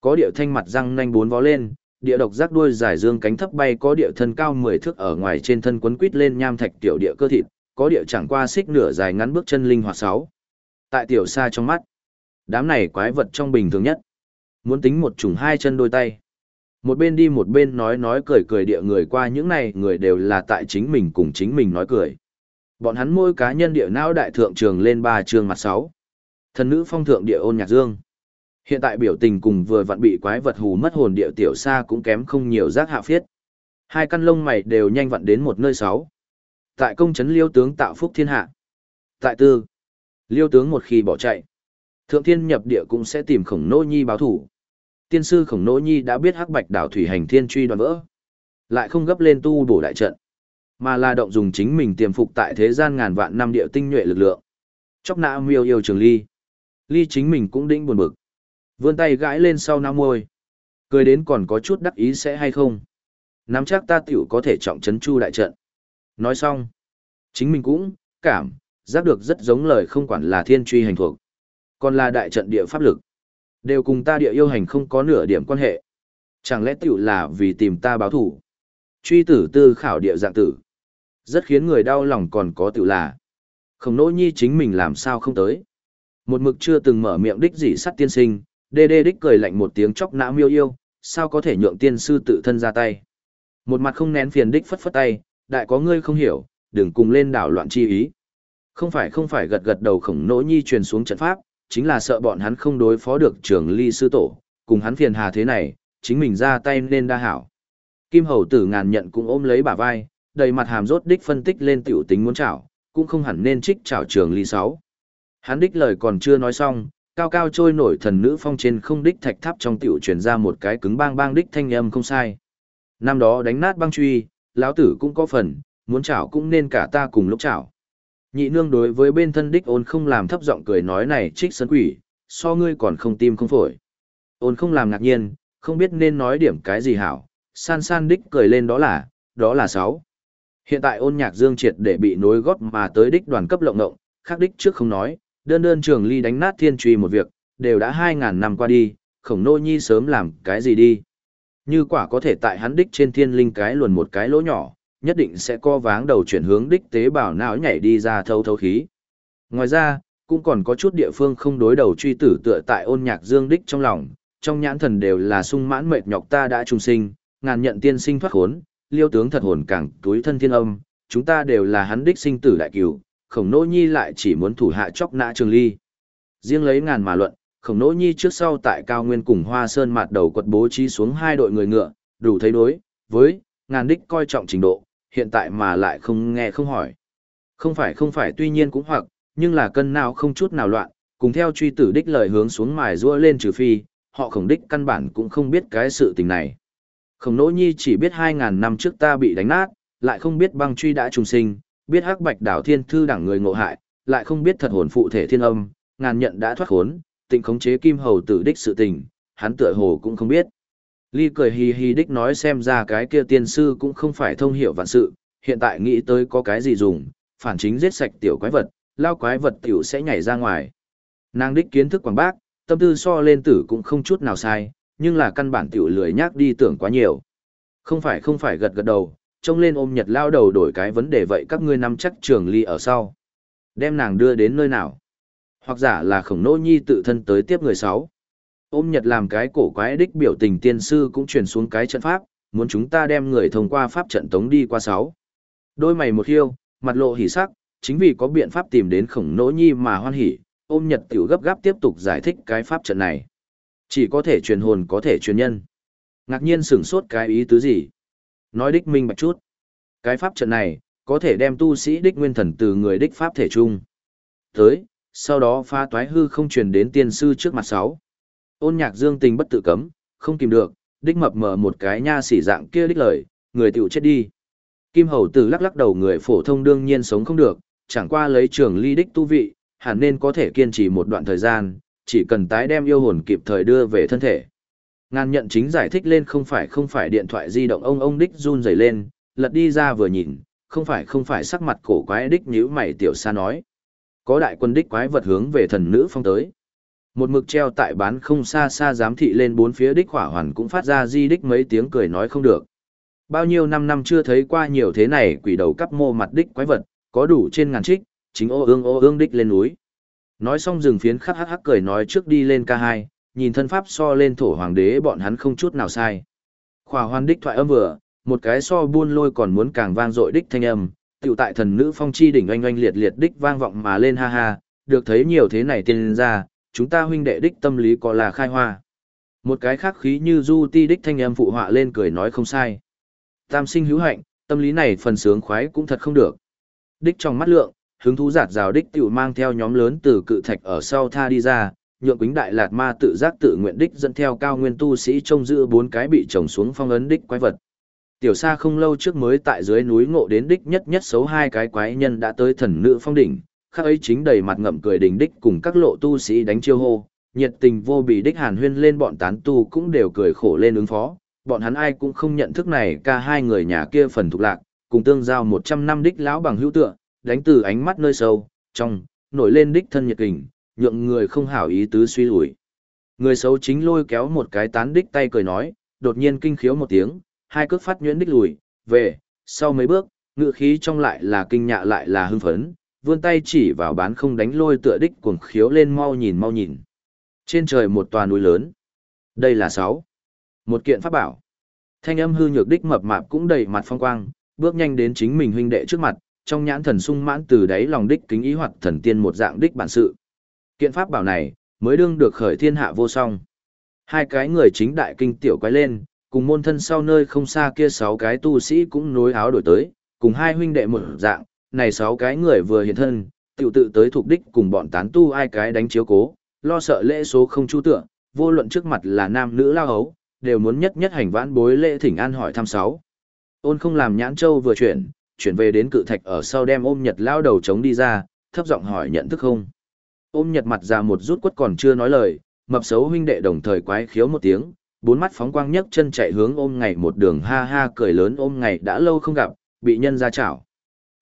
Có điệu thanh mặt răng nanh bốn vó lên, địa độc giác đuôi dài dương cánh thấp bay có địa thân cao 10 thước ở ngoài trên thân quấn quít lên nham thạch tiểu địa cơ thịt, có địa chẳng qua xích nửa dài ngắn bước chân linh hoạt sáu. Tại tiểu xa trong mắt, đám này quái vật trong bình thường nhất. Muốn tính một chủng hai chân đôi tay. Một bên đi một bên nói nói cười cười địa người qua những này người đều là tại chính mình cùng chính mình nói cười. Bọn hắn môi cá nhân địa não đại thượng trường lên ba trường mặt sáu. Thần nữ phong thượng địa ôn nhạc dương. Hiện tại biểu tình cùng vừa vặn bị quái vật hù mất hồn địa tiểu xa cũng kém không nhiều giác hạ phiết. Hai căn lông mày đều nhanh vặn đến một nơi sáu. Tại công trấn liêu tướng tạo phúc thiên hạ. Tại tư, liêu tướng một khi bỏ chạy. Thượng thiên nhập địa cũng sẽ tìm khổng nô nhi báo thủ. Tiên sư khổng nô nhi đã biết hắc bạch đảo thủy hành thiên truy đoàn vỡ. Lại không gấp lên tu bổ đại trận. Mà là động dùng chính mình tiềm phục tại thế gian ngàn vạn năm địa tinh nhuệ lực lượng. Chóc nã miêu yêu trường ly. Ly chính mình cũng đĩnh buồn bực. Vươn tay gãi lên sau nam môi. Cười đến còn có chút đắc ý sẽ hay không. Nắm chắc ta tiểu có thể trọng trấn chu đại trận. Nói xong. Chính mình cũng, cảm, giác được rất giống lời không quản là thiên truy hành thuộc. Còn là đại trận địa pháp lực. Đều cùng ta địa yêu hành không có nửa điểm quan hệ. Chẳng lẽ tiểu là vì tìm ta báo thủ. Truy tử tư khảo địa dạng tử. Rất khiến người đau lòng còn có tiểu là. Không nỗi nhi chính mình làm sao không tới. Một mực chưa từng mở miệng đích gì sắt tiên sinh, đê đê đích cười lạnh một tiếng chóc nã miêu yêu, sao có thể nhượng tiên sư tự thân ra tay. Một mặt không nén phiền đích phất phất tay, đại có ngươi không hiểu, đừng cùng lên đảo loạn chi ý. Không phải không phải gật gật đầu khổng nỗ nhi truyền xuống trận pháp, chính là sợ bọn hắn không đối phó được trường ly sư tổ, cùng hắn phiền hà thế này, chính mình ra tay nên đa hảo. Kim hầu tử ngàn nhận cũng ôm lấy bả vai, đầy mặt hàm rốt đích phân tích lên tiểu tính muốn chảo, cũng không hẳn nên trích chảo trường ly sáu. Hắn đích lời còn chưa nói xong, cao cao trôi nổi thần nữ phong trên không đích thạch tháp trong tiểu truyền ra một cái cứng bang bang đích thanh âm không sai. Năm đó đánh nát băng truy, lão tử cũng có phần, muốn chảo cũng nên cả ta cùng lúc chảo. Nhị nương đối với bên thân đích ôn không làm thấp giọng cười nói này trích sân quỷ, so ngươi còn không tim không phổi. Ôn không làm ngạc nhiên, không biết nên nói điểm cái gì hảo, san san đích cười lên đó là, đó là sáu. Hiện tại ôn nhạc dương triệt để bị nối gót mà tới đích đoàn cấp lộng ngộng, khác đích trước không nói, đơn đơn trường ly đánh nát thiên truy một việc, đều đã hai ngàn năm qua đi, khổng nô nhi sớm làm cái gì đi. Như quả có thể tại hắn đích trên thiên linh cái luồn một cái lỗ nhỏ, nhất định sẽ co váng đầu chuyển hướng đích tế bào não nhảy đi ra thâu thâu khí. Ngoài ra, cũng còn có chút địa phương không đối đầu truy tử tựa tại ôn nhạc dương đích trong lòng, trong nhãn thần đều là sung mãn mệt nhọc ta đã trùng sinh, ngàn nhận tiên sinh thoát khốn, liêu tướng thật hồn càng túi thân thiên âm, chúng ta đều là hắn đích sinh tử đại cửu, khổng nỗ nhi lại chỉ muốn thủ hạ chóc nã trường ly. Riêng lấy ngàn mà luận, khổng nỗ nhi trước sau tại cao nguyên cùng hoa sơn mặt đầu quật bố trí xuống hai đội người ngựa, đủ thấy đối, với, ngàn đích coi trọng trình độ, hiện tại mà lại không nghe không hỏi. Không phải không phải tuy nhiên cũng hoặc, nhưng là cân nào không chút nào loạn, cùng theo truy tử đích lời hướng xuống mài rua lên trừ phi, họ khổng đích căn bản cũng không biết cái sự tình này. Khổng nỗ nhi chỉ biết 2.000 năm trước ta bị đánh nát, lại không biết băng truy đã trùng sinh, biết hắc bạch đảo thiên thư đẳng người ngộ hại, lại không biết thật hồn phụ thể thiên âm, ngàn nhận đã thoát khốn, tịnh khống chế kim hầu tử đích sự tình, hắn tựa hồ cũng không biết. Ly cười hì hì đích nói xem ra cái kia tiên sư cũng không phải thông hiểu vạn sự, hiện tại nghĩ tới có cái gì dùng, phản chính giết sạch tiểu quái vật, lao quái vật tiểu sẽ nhảy ra ngoài. Nàng đích kiến thức quảng bác, tâm tư so lên tử cũng không chút nào sai, nhưng là căn bản tiểu lười nhác đi tưởng quá nhiều. Không phải không phải gật gật đầu, trông lên ôm nhật lao đầu đổi cái vấn đề vậy các ngươi nắm chắc trường ly ở sau. Đem nàng đưa đến nơi nào? Hoặc giả là khổng nô nhi tự thân tới tiếp người sáu. Ôm nhật làm cái cổ quái đích biểu tình tiên sư cũng truyền xuống cái trận pháp, muốn chúng ta đem người thông qua pháp trận tống đi qua sáu. Đôi mày một hiêu, mặt lộ hỉ sắc, chính vì có biện pháp tìm đến khổng nỗ nhi mà hoan hỉ, ôm nhật tiểu gấp gáp tiếp tục giải thích cái pháp trận này. Chỉ có thể truyền hồn có thể truyền nhân. Ngạc nhiên sửng sốt cái ý tứ gì? Nói đích minh bạch chút. Cái pháp trận này, có thể đem tu sĩ đích nguyên thần từ người đích pháp thể chung. Tới, sau đó pha toái hư không truyền đến tiên sư trước mặt sáu. Ôn nhạc dương tình bất tự cấm, không kìm được, đích mập mờ một cái nha sỉ dạng kia đích lời, người tiểu chết đi. Kim hầu tử lắc lắc đầu người phổ thông đương nhiên sống không được, chẳng qua lấy trường ly đích tu vị, hẳn nên có thể kiên trì một đoạn thời gian, chỉ cần tái đem yêu hồn kịp thời đưa về thân thể. Ngàn nhận chính giải thích lên không phải không phải điện thoại di động ông ông đích run rẩy lên, lật đi ra vừa nhìn, không phải không phải sắc mặt cổ quái đích nhíu mày tiểu xa nói. Có đại quân đích quái vật hướng về thần nữ phong tới. Một mực treo tại bán không xa xa giám thị lên bốn phía đích hỏa hoàn cũng phát ra di đích mấy tiếng cười nói không được. Bao nhiêu năm năm chưa thấy qua nhiều thế này quỷ đầu cắp mô mặt đích quái vật, có đủ trên ngàn trích, chính ô ương ô ương đích lên núi. Nói xong dừng phiến khắc hắc hắc cười nói trước đi lên ca hai, nhìn thân pháp so lên thổ hoàng đế bọn hắn không chút nào sai. Khỏa hoàn đích thoại âm vừa, một cái so buôn lôi còn muốn càng vang dội đích thanh âm, tiểu tại thần nữ phong chi đỉnh oanh oanh liệt liệt đích vang vọng mà lên ha ha, được thấy nhiều thế này tiên ra, chúng ta huynh đệ đích tâm lý có là khai hoa. Một cái khác khí như du ti đích thanh âm phụ họa lên cười nói không sai. Tam sinh hữu hạnh, tâm lý này phần sướng khoái cũng thật không được. Đích trong mắt lượng, hứng thú giạt rào đích tiểu mang theo nhóm lớn từ cự thạch ở sau tha đi ra, nhượng quính đại lạt ma tự giác tự nguyện đích dẫn theo cao nguyên tu sĩ trông giữ bốn cái bị trồng xuống phong ấn đích quái vật. Tiểu xa không lâu trước mới tại dưới núi ngộ đến đích nhất nhất xấu hai cái quái nhân đã tới thần nữ phong đỉnh, khác ấy chính đầy mặt ngậm cười đỉnh đích cùng các lộ tu sĩ đánh chiêu hô, nhiệt tình vô bì đích hàn huyên lên bọn tán tu cũng đều cười khổ lên ứng phó, bọn hắn ai cũng không nhận thức này ca hai người nhà kia phần thuộc lạc, cùng tương giao một trăm năm đích lão bằng hữu tựa, đánh từ ánh mắt nơi sâu, trong, nổi lên đích thân nhiệt kình, nhượng người không hảo ý tứ suy lùi. Người xấu chính lôi kéo một cái tán đích tay cười nói, đột nhiên kinh khiếu một tiếng, hai cước phát nhuyễn đích lùi, về, sau mấy bước, ngựa khí trong lại là kinh nhạ lại là hưng phấn, vươn tay chỉ vào bán không đánh lôi tựa đích cuồng khiếu lên mau nhìn mau nhìn. Trên trời một tòa núi lớn. Đây là sáu. Một kiện pháp bảo. Thanh âm hư nhược đích mập mạp cũng đầy mặt phong quang, bước nhanh đến chính mình huynh đệ trước mặt, trong nhãn thần sung mãn từ đáy lòng đích kính ý hoặc thần tiên một dạng đích bản sự. Kiện pháp bảo này, mới đương được khởi thiên hạ vô song. Hai cái người chính đại kinh tiểu quái lên, cùng môn thân sau nơi không xa kia sáu cái tu sĩ cũng nối áo đổi tới, cùng hai huynh đệ một dạng, này sáu cái người vừa hiện thân, tiểu tự tới thuộc đích cùng bọn tán tu ai cái đánh chiếu cố, lo sợ lễ số không chu tựa, vô luận trước mặt là nam nữ lao hấu, đều muốn nhất nhất hành vãn bối lễ thỉnh an hỏi thăm sáu. Ôn không làm nhãn châu vừa chuyển, chuyển về đến cự thạch ở sau đem ôm nhật lao đầu chống đi ra, thấp giọng hỏi nhận thức không. Ôm nhật mặt ra một rút quất còn chưa nói lời, mập xấu huynh đệ đồng thời quái khiếu một tiếng, bốn mắt phóng quang nhấc chân chạy hướng ôm ngày một đường ha ha cười lớn ôm ngày đã lâu không gặp, bị nhân ra chảo.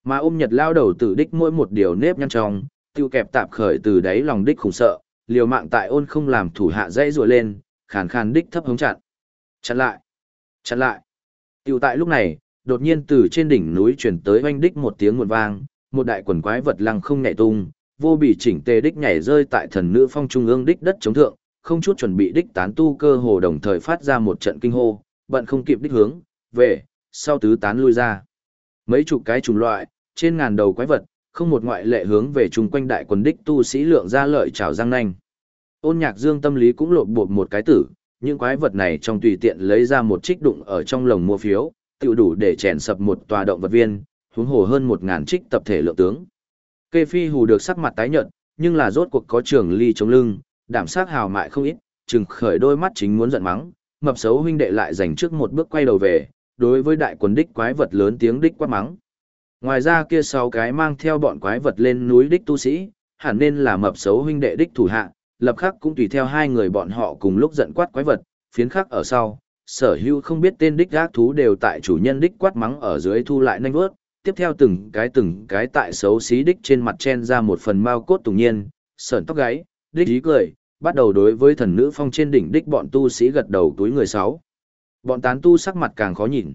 Mà ôm nhật lao đầu tử đích mỗi một điều nếp nhăn trong, tiêu kẹp tạp khởi từ đáy lòng đích khủng sợ, liều mạng tại ôn không làm thủ hạ dãy rùa lên, khàn khàn đích thấp hống chặn. Chặn lại! Chặn lại! Tiêu tại lúc này, đột nhiên từ trên đỉnh núi chuyển tới oanh đích một tiếng nguồn vang, một đại quần quái vật lăng không nhẹ tung, vô bị chỉnh tề đích nhảy rơi tại thần nữ phong trung ương đích đất chống thượng, không chút chuẩn bị đích tán tu cơ hồ đồng thời phát ra một trận kinh hô, bận không kịp đích hướng, về, sau tứ tán lui ra. Mấy chục cái chủng loại, trên ngàn đầu quái vật, không một ngoại lệ hướng về chung quanh đại quần đích tu sĩ lượng ra lợi trào răng nanh. Ôn nhạc dương tâm lý cũng lộn bột một cái tử, những quái vật này trong tùy tiện lấy ra một trích đụng ở trong lồng mua phiếu, tự đủ để chèn sập một tòa động vật viên, huống hồ hơn một ngàn trích tập thể lượng tướng. Kê phi hù được sắc mặt tái nhợt, nhưng là rốt cuộc có trường ly chống lưng, đảm sát hào mại không ít, chừng khởi đôi mắt chính muốn giận mắng, mập xấu huynh đệ lại dành trước một bước quay đầu về, đối với đại quần đích quái vật lớn tiếng đích quát mắng. Ngoài ra kia sáu cái mang theo bọn quái vật lên núi đích tu sĩ, hẳn nên là mập xấu huynh đệ đích thủ hạ, lập khắc cũng tùy theo hai người bọn họ cùng lúc giận quát quái vật, phiến khắc ở sau, sở hữu không biết tên đích gác thú đều tại chủ nhân đích quát mắng ở dưới thu lại nhanh vớt, tiếp theo từng cái từng cái tại xấu xí đích trên mặt chen ra một phần mao cốt tùng nhiên, sởn tóc gáy, đích ý cười, bắt đầu đối với thần nữ phong trên đỉnh đích bọn tu sĩ gật đầu túi người sáu. Bọn tán tu sắc mặt càng khó nhìn.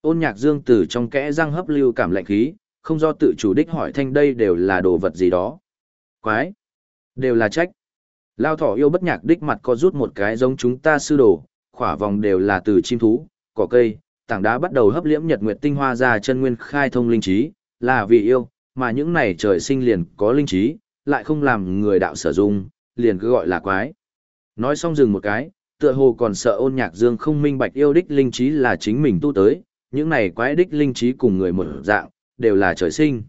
Ôn nhạc dương từ trong kẽ răng hấp lưu cảm lạnh khí, không do tự chủ đích hỏi thanh đây đều là đồ vật gì đó. Quái! Đều là trách. Lao thỏ yêu bất nhạc đích mặt có rút một cái giống chúng ta sư đồ, khỏa vòng đều là từ chim thú, cỏ cây, tảng đá bắt đầu hấp liễm nhật nguyệt tinh hoa ra chân nguyên khai thông linh trí, là vì yêu, mà những này trời sinh liền có linh trí, lại không làm người đạo sử dụng, liền cứ gọi là quái. Nói xong dừng một cái, tựa hồ còn sợ ôn nhạc dương không minh bạch yêu đích linh trí là chính mình tu tới, những này quái đích linh trí cùng người một dạng, đều là trời sinh.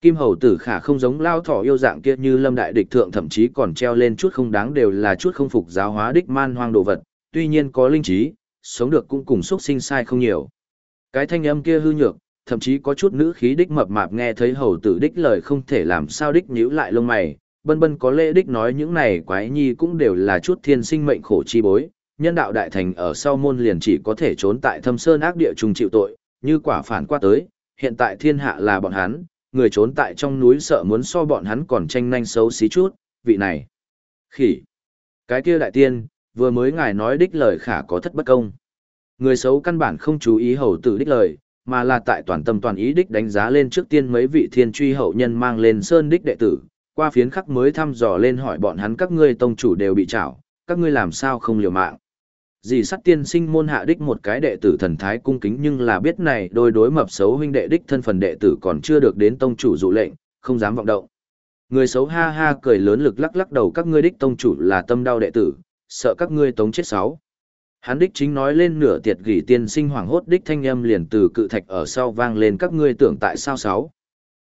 Kim hầu tử khả không giống lao thỏ yêu dạng kia như lâm đại địch thượng thậm chí còn treo lên chút không đáng đều là chút không phục giáo hóa đích man hoang đồ vật, tuy nhiên có linh trí, sống được cũng cùng xuất sinh sai không nhiều. Cái thanh âm kia hư nhược, thậm chí có chút nữ khí đích mập mạp nghe thấy hầu tử đích lời không thể làm sao đích nhíu lại lông mày, bân bân có lễ đích nói những này quái nhi cũng đều là chút thiên sinh mệnh khổ chi bối, nhân đạo đại thành ở sau môn liền chỉ có thể trốn tại thâm sơn ác địa trùng chịu tội, như quả phản qua tới, hiện tại thiên hạ là bọn hắn, người trốn tại trong núi sợ muốn so bọn hắn còn tranh nhanh xấu xí chút, vị này. Khỉ. Cái kia đại tiên, vừa mới ngài nói đích lời khả có thất bất công. Người xấu căn bản không chú ý hầu tử đích lời, mà là tại toàn tâm toàn ý đích đánh giá lên trước tiên mấy vị thiên truy hậu nhân mang lên sơn đích đệ tử, qua phiến khắc mới thăm dò lên hỏi bọn hắn các ngươi tông chủ đều bị trảo, các ngươi làm sao không liều mạng. Dì sắt tiên sinh môn hạ đích một cái đệ tử thần thái cung kính nhưng là biết này đôi đối mập xấu huynh đệ đích thân phần đệ tử còn chưa được đến tông chủ dụ lệnh, không dám vọng động. Người xấu ha ha cười lớn lực lắc lắc đầu các ngươi đích tông chủ là tâm đau đệ tử, sợ các ngươi tống chết sáu. Hắn đích chính nói lên nửa tiệt gỉ tiên sinh hoàng hốt đích thanh âm liền từ cự thạch ở sau vang lên các ngươi tưởng tại sao sáu.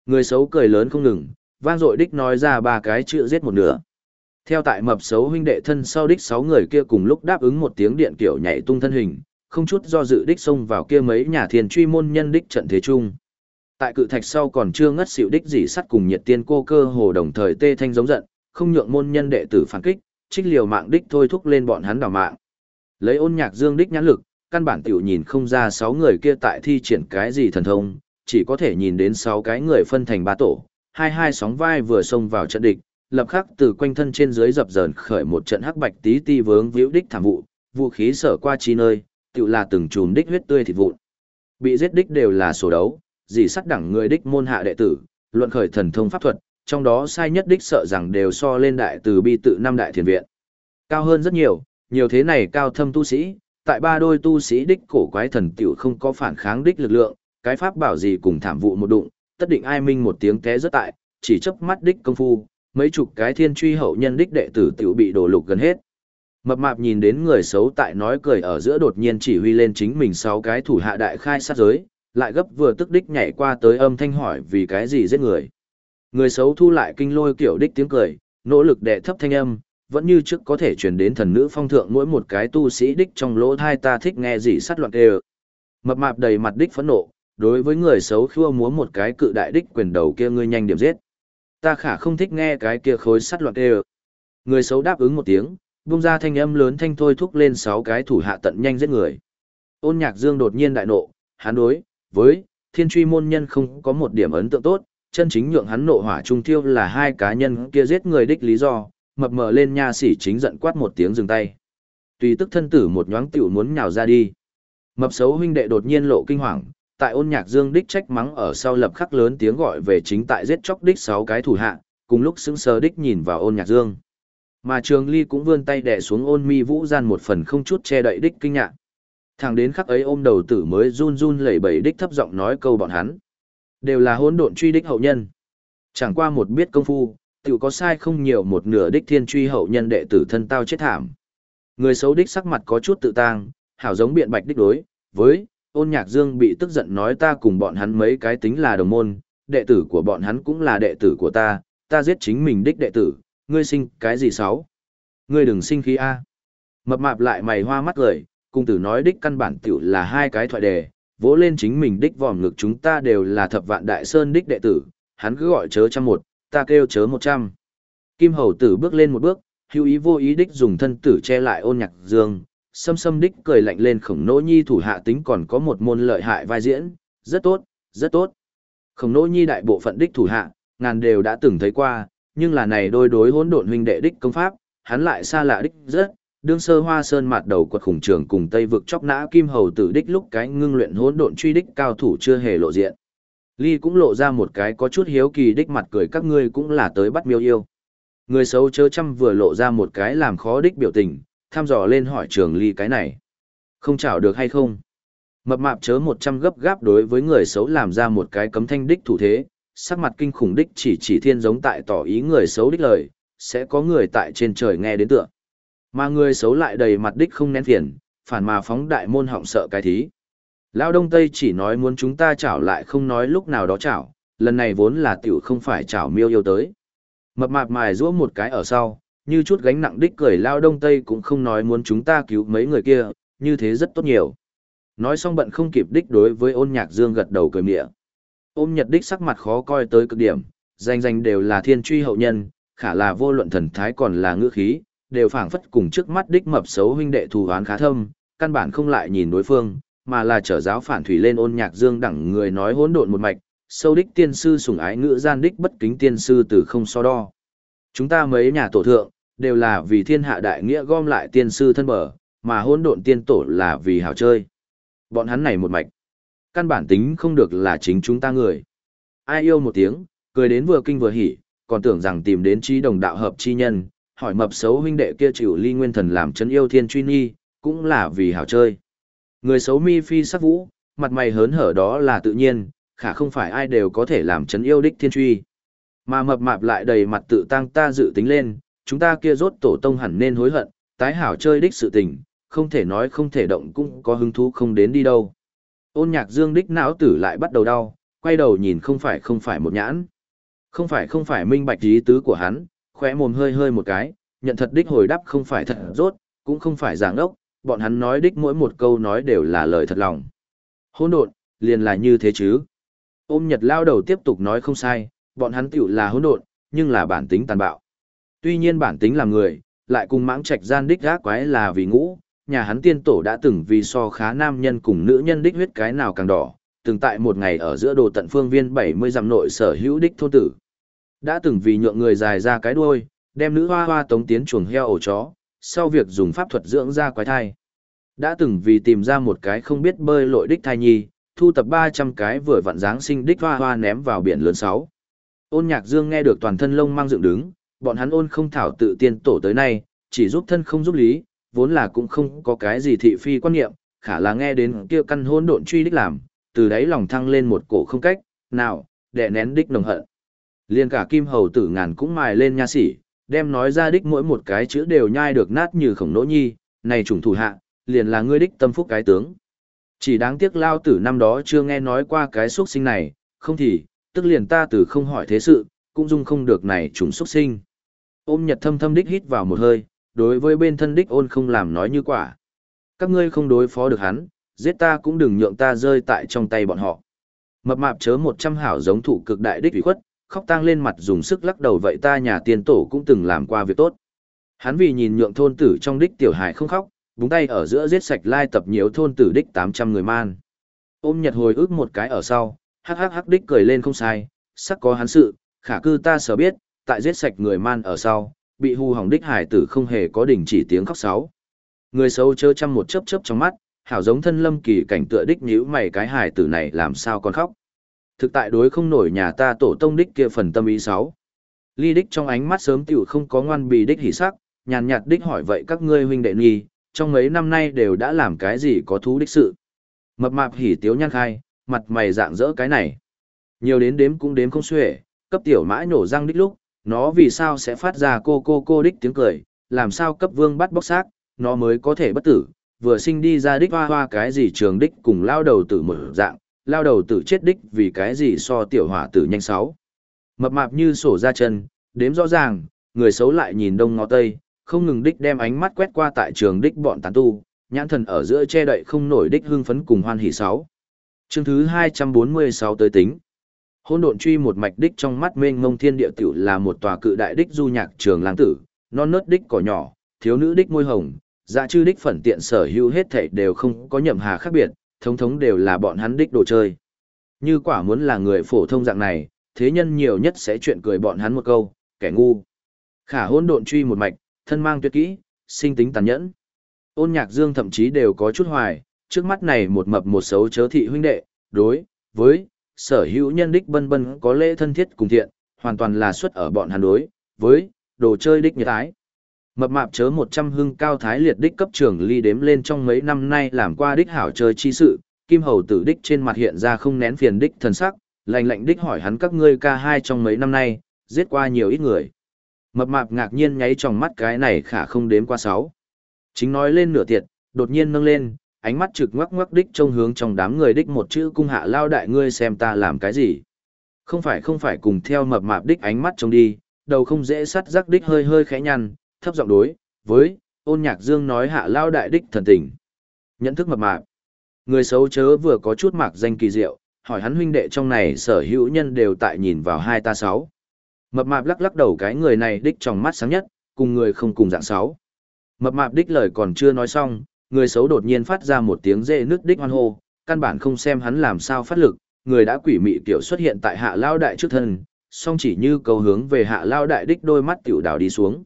Người xấu cười lớn không ngừng, vang dội đích nói ra ba cái chữ giết một nửa. Theo tại mập xấu huynh đệ thân sau đích sáu người kia cùng lúc đáp ứng một tiếng điện kiểu nhảy tung thân hình, không chút do dự đích xông vào kia mấy nhà thiền truy môn nhân đích trận thế chung. Tại cự thạch sau còn chưa ngất xỉu đích dỉ sắt cùng nhiệt tiên cô cơ hồ đồng thời tê thanh giống giận, không nhượng môn nhân đệ tử phản kích, trích liều mạng đích thôi thúc lên bọn hắn đào mạng. Lấy ôn nhạc dương đích nhãn lực, căn bản tiểu nhìn không ra sáu người kia tại thi triển cái gì thần thông, chỉ có thể nhìn đến sáu cái người phân thành ba tổ, hai hai sóng vai vừa xông vào trận địch, lập khắc từ quanh thân trên dưới dập dờn khởi một trận hắc bạch tí ti vướng víu đích thảm vụ, vũ khí sở qua chi nơi, tiểu là từng chùm đích huyết tươi thịt vụn. Bị giết đích đều là sổ đấu, dì sắt đẳng người đích môn hạ đệ tử, luận khởi thần thông pháp thuật, trong đó sai nhất đích sợ rằng đều so lên đại từ bi tự năm đại thiền viện. Cao hơn rất nhiều, nhiều thế này cao thâm tu sĩ, tại ba đôi tu sĩ đích cổ quái thần tiểu không có phản kháng đích lực lượng, cái pháp bảo gì cùng thảm vụ một đụng, tất định ai minh một tiếng té rất tại, chỉ chớp mắt đích công phu, mấy chục cái thiên truy hậu nhân đích đệ tử tiểu bị đổ lục gần hết. Mập mạp nhìn đến người xấu tại nói cười ở giữa đột nhiên chỉ huy lên chính mình sáu cái thủ hạ đại khai sát giới, lại gấp vừa tức đích nhảy qua tới âm thanh hỏi vì cái gì giết người. Người xấu thu lại kinh lôi kiểu đích tiếng cười, nỗ lực đệ thấp thanh âm, vẫn như trước có thể truyền đến thần nữ phong thượng mỗi một cái tu sĩ đích trong lỗ thai ta thích nghe gì sát loạn đều. Mập mạp đầy mặt đích phẫn nộ, đối với người xấu khua múa một cái cự đại đích quyền đầu kia ngươi nhanh điểm giết. Ta khả không thích nghe cái kia khối sắt loạn đều. Người xấu đáp ứng một tiếng, buông ra thanh âm lớn thanh thôi thúc lên sáu cái thủ hạ tận nhanh giết người. Ôn Nhạc Dương đột nhiên đại nộ, hắn đối với Thiên Truy môn nhân không có một điểm ấn tượng tốt, chân chính nhượng hắn nộ hỏa trung tiêu là hai cá nhân kia giết người đích lý do, mập mờ lên nha sĩ chính giận quát một tiếng dừng tay. Tùy tức thân tử một nhoáng tiểu muốn nhào ra đi. Mập xấu huynh đệ đột nhiên lộ kinh hoàng, tại ôn nhạc dương đích trách mắng ở sau lập khắc lớn tiếng gọi về chính tại giết chóc đích sáu cái thủ hạ, cùng lúc sững sờ đích nhìn vào ôn nhạc dương. Mà trường ly cũng vươn tay đè xuống ôn mi vũ gian một phần không chút che đậy đích kinh ngạc. Thằng đến khắc ấy ôm đầu tử mới run run lẩy bẩy đích thấp giọng nói câu bọn hắn. Đều là hỗn độn truy đích hậu nhân. Chẳng qua một biết công phu, tiểu có sai không nhiều một nửa đích thiên truy hậu nhân đệ tử thân tao chết thảm. Người xấu đích sắc mặt có chút tự tang, hảo giống biện bạch đích đối, với, ôn nhạc dương bị tức giận nói ta cùng bọn hắn mấy cái tính là đồng môn, đệ tử của bọn hắn cũng là đệ tử của ta, ta giết chính mình đích đệ tử, ngươi sinh cái gì xấu? Ngươi đừng sinh khí A. Mập mạp lại mày hoa mắt cười, cung tử nói đích căn bản tiểu là hai cái thoại đề, vỗ lên chính mình đích vòm ngực chúng ta đều là thập vạn đại sơn đích đệ tử, hắn cứ gọi chớ trăm một, ta kêu chớ một trăm. Kim hầu tử bước lên một bước, hữu ý vô ý đích dùng thân tử che lại ôn nhạc dương, xâm xâm đích cười lạnh lên khổng nỗ nhi thủ hạ tính còn có một môn lợi hại vai diễn, rất tốt, rất tốt. Khổng nỗ nhi đại bộ phận đích thủ hạ, ngàn đều đã từng thấy qua, nhưng là này đôi đối hỗn độn huynh đệ đích công pháp, hắn lại xa lạ đích rất, đương sơ hoa sơn mặt đầu quật khủng trường cùng tây vực chóc nã kim hầu tử đích lúc cái ngưng luyện hỗn độn truy đích cao thủ chưa hề lộ diện. Ly cũng lộ ra một cái có chút hiếu kỳ đích mặt cười các ngươi cũng là tới bắt miêu yêu. Người xấu chớ chăm vừa lộ ra một cái làm khó đích biểu tình, thăm dò lên hỏi trường ly cái này. Không chảo được hay không? Mập mạp chớ một trăm gấp gáp đối với người xấu làm ra một cái cấm thanh đích thủ thế, sắc mặt kinh khủng đích chỉ chỉ thiên giống tại tỏ ý người xấu đích lời, sẽ có người tại trên trời nghe đến tựa. Mà người xấu lại đầy mặt đích không nén phiền, phản mà phóng đại môn họng sợ cái thí. Lao Đông Tây chỉ nói muốn chúng ta chảo lại không nói lúc nào đó chảo, lần này vốn là tiểu không phải chảo miêu yêu tới. Mập mạp mài rũa một cái ở sau, như chút gánh nặng đích cười Lao Đông Tây cũng không nói muốn chúng ta cứu mấy người kia, như thế rất tốt nhiều. Nói xong bận không kịp đích đối với ôn nhạc dương gật đầu cười mịa. Ôm nhật đích sắc mặt khó coi tới cực điểm, danh danh đều là thiên truy hậu nhân, khả là vô luận thần thái còn là ngữ khí, đều phảng phất cùng trước mắt đích mập xấu huynh đệ thù oán khá thâm, căn bản không lại nhìn đối phương, mà là trở giáo phản thủy lên ôn nhạc dương đẳng người nói hỗn độn một mạch, sâu đích tiên sư sủng ái ngữ gian đích bất kính tiên sư từ không so đo. Chúng ta mấy nhà tổ thượng, đều là vì thiên hạ đại nghĩa gom lại tiên sư thân bờ, mà hỗn độn tiên tổ là vì hảo chơi. Bọn hắn này một mạch, căn bản tính không được là chính chúng ta người. Ai yêu một tiếng, cười đến vừa kinh vừa hỉ, còn tưởng rằng tìm đến trí đồng đạo hợp chi nhân, hỏi mập xấu huynh đệ kia chịu ly nguyên thần làm chân yêu thiên truy nhi cũng là vì hảo chơi. Người xấu mi phi sắc vũ, mặt mày hớn hở đó là tự nhiên, khả không phải ai đều có thể làm chấn yêu đích thiên truy. Mà mập mạp lại đầy mặt tự tăng ta dự tính lên, chúng ta kia rốt tổ tông hẳn nên hối hận, tái hảo chơi đích sự tình, không thể nói không thể động cũng có hứng thú không đến đi đâu. Ôn nhạc dương đích não tử lại bắt đầu đau, quay đầu nhìn không phải không phải một nhãn. Không phải không phải minh bạch ý tứ của hắn, khóe mồm hơi hơi một cái, nhận thật đích hồi đáp không phải thật rốt, cũng không phải giảng ốc, bọn hắn nói đích mỗi một câu nói đều là lời thật lòng. Hôn độn, liền là như thế chứ. Ôm Nhật lao đầu tiếp tục nói không sai, bọn hắn tiểu là hỗn độn, nhưng là bản tính tàn bạo. Tuy nhiên bản tính là người, lại cùng mãng trạch gian đích gác quái là vì ngũ, nhà hắn tiên tổ đã từng vì so khá nam nhân cùng nữ nhân đích huyết cái nào càng đỏ, từng tại một ngày ở giữa đồ tận phương viên 70 dặm nội sở hữu đích thôn tử. Đã từng vì nhượng người dài ra cái đuôi, đem nữ hoa hoa tống tiến chuồng heo ổ chó, sau việc dùng pháp thuật dưỡng ra quái thai. Đã từng vì tìm ra một cái không biết bơi lội đích thai nhi, thu tập 300 cái vừa vặn dáng sinh đích hoa hoa ném vào biển lớn 6. Ôn nhạc dương nghe được toàn thân lông mang dựng đứng, bọn hắn ôn không thảo tự tiên tổ tới nay, chỉ giúp thân không giúp lý, vốn là cũng không có cái gì thị phi quan niệm, khả là nghe đến kia căn hôn độn truy đích làm, từ đấy lòng thăng lên một cổ không cách, nào, đè nén đích nồng hận. Liên cả kim hầu tử ngàn cũng mài lên nha sĩ, đem nói ra đích mỗi một cái chữ đều nhai được nát như khổng nỗ nhi, này trùng thủ hạ, liền là ngươi đích tâm phúc cái tướng. Chỉ đáng tiếc lao tử năm đó chưa nghe nói qua cái xuất sinh này, không thì, tức liền ta từ không hỏi thế sự, cũng dung không được này trùng xuất sinh. Ôm nhật thâm thâm đích hít vào một hơi, đối với bên thân đích ôn không làm nói như quả. Các ngươi không đối phó được hắn, giết ta cũng đừng nhượng ta rơi tại trong tay bọn họ. Mập mạp chớ một trăm hảo giống thủ cực đại đích ủy khuất, khóc tang lên mặt dùng sức lắc đầu vậy ta nhà tiền tổ cũng từng làm qua việc tốt. Hắn vì nhìn nhượng thôn tử trong đích tiểu hải không khóc, búng tay ở giữa giết sạch lai tập nhiều thôn tử đích 800 người man. Ôm nhật hồi ức một cái ở sau, hắc hắc hắc đích cười lên không sai, sắc có hắn sự, khả cư ta sở biết, tại giết sạch người man ở sau, bị hù hỏng đích hải tử không hề có đỉnh chỉ tiếng khóc sáu. Người xấu chớ chăm một chớp chớp trong mắt, hảo giống thân lâm kỳ cảnh tựa đích nhíu mày cái hải tử này làm sao còn khóc. Thực tại đối không nổi nhà ta tổ tông đích kia phần tâm ý sáu. Ly đích trong ánh mắt sớm tiểu không có ngoan bì đích hỉ sắc, nhàn nhạt đích hỏi vậy các ngươi huynh đệ nghi, trong mấy năm nay đều đã làm cái gì có thú đích sự. Mập mạp hỉ tiếu nhăn khai, mặt mày dạng dỡ cái này. Nhiều đến đếm cũng đếm không xuể, cấp tiểu mã nhổ răng đích lúc, nó vì sao sẽ phát ra cô cô cô đích tiếng cười, làm sao cấp vương bắt bóc xác, nó mới có thể bất tử, vừa sinh đi ra đích hoa hoa cái gì trường đích cùng lao đầu tử mở dạng, lao đầu tử chết đích vì cái gì so tiểu hỏa tử nhanh sáu. Mập mạp như sổ ra chân, đếm rõ ràng, người xấu lại nhìn đông ngó tây, không ngừng đích đem ánh mắt quét qua tại trường đích bọn tán tu, nhãn thần ở giữa che đậy không nổi đích hưng phấn cùng hoan hỉ sáu. Chương thứ 246 tới tính. Hôn độn truy một mạch đích trong mắt mênh mông thiên địa tiểu là một tòa cự đại đích du nhạc trường lang tử, non nớt đích cỏ nhỏ, thiếu nữ đích môi hồng, dạ chư đích phẩn tiện sở hữu hết thảy đều không có nhậm hà khác biệt, thống thống đều là bọn hắn đích đồ chơi. Như quả muốn là người phổ thông dạng này, thế nhân nhiều nhất sẽ chuyện cười bọn hắn một câu, kẻ ngu. Khả hôn độn truy một mạch, thân mang tuyệt kỹ, sinh tính tàn nhẫn. Ôn nhạc dương thậm chí đều có chút hoài, trước mắt này một mập một xấu chớ thị huynh đệ, đối, với, sở hữu nhân đích bân bân có lễ thân thiết cùng thiện, hoàn toàn là xuất ở bọn hắn đối, với, đồ chơi đích nhiệt ái. Mập mạp chớ một trăm hưng cao thái liệt đích cấp trưởng ly đếm lên trong mấy năm nay làm qua đích hảo chơi chi sự, kim hầu tử đích trên mặt hiện ra không nén phiền đích thần sắc, lạnh lạnh đích hỏi hắn các ngươi ca hai trong mấy năm nay, giết qua nhiều ít người. Mập mạp ngạc nhiên nháy trong mắt cái này khả không đếm qua sáu. Chính nói lên nửa tiệt, đột nhiên nâng lên, ánh mắt trực ngoắc ngoắc đích trông hướng trong đám người đích một chữ cung hạ lao đại ngươi xem ta làm cái gì. Không phải không phải cùng theo mập mạp đích ánh mắt trông đi, đầu không dễ sắt rắc đích hơi hơi khẽ nhăn, thấp giọng đối, với, ôn nhạc dương nói hạ lao đại đích thần tình. Nhận thức mập mạp. Người xấu chớ vừa có chút mạc danh kỳ diệu, hỏi hắn huynh đệ trong này sở hữu nhân đều tại nhìn vào hai ta sáu. Mập mạp lắc lắc đầu cái người này đích trong mắt sáng nhất, cùng người không cùng dạng sáu. Mập mạp đích lời còn chưa nói xong, người xấu đột nhiên phát ra một tiếng rê nước đích hoan hô, căn bản không xem hắn làm sao phát lực, người đã quỷ mị tiểu xuất hiện tại hạ lao đại trước thân, song chỉ như cầu hướng về hạ lao đại đích đôi mắt tiểu đảo đi xuống.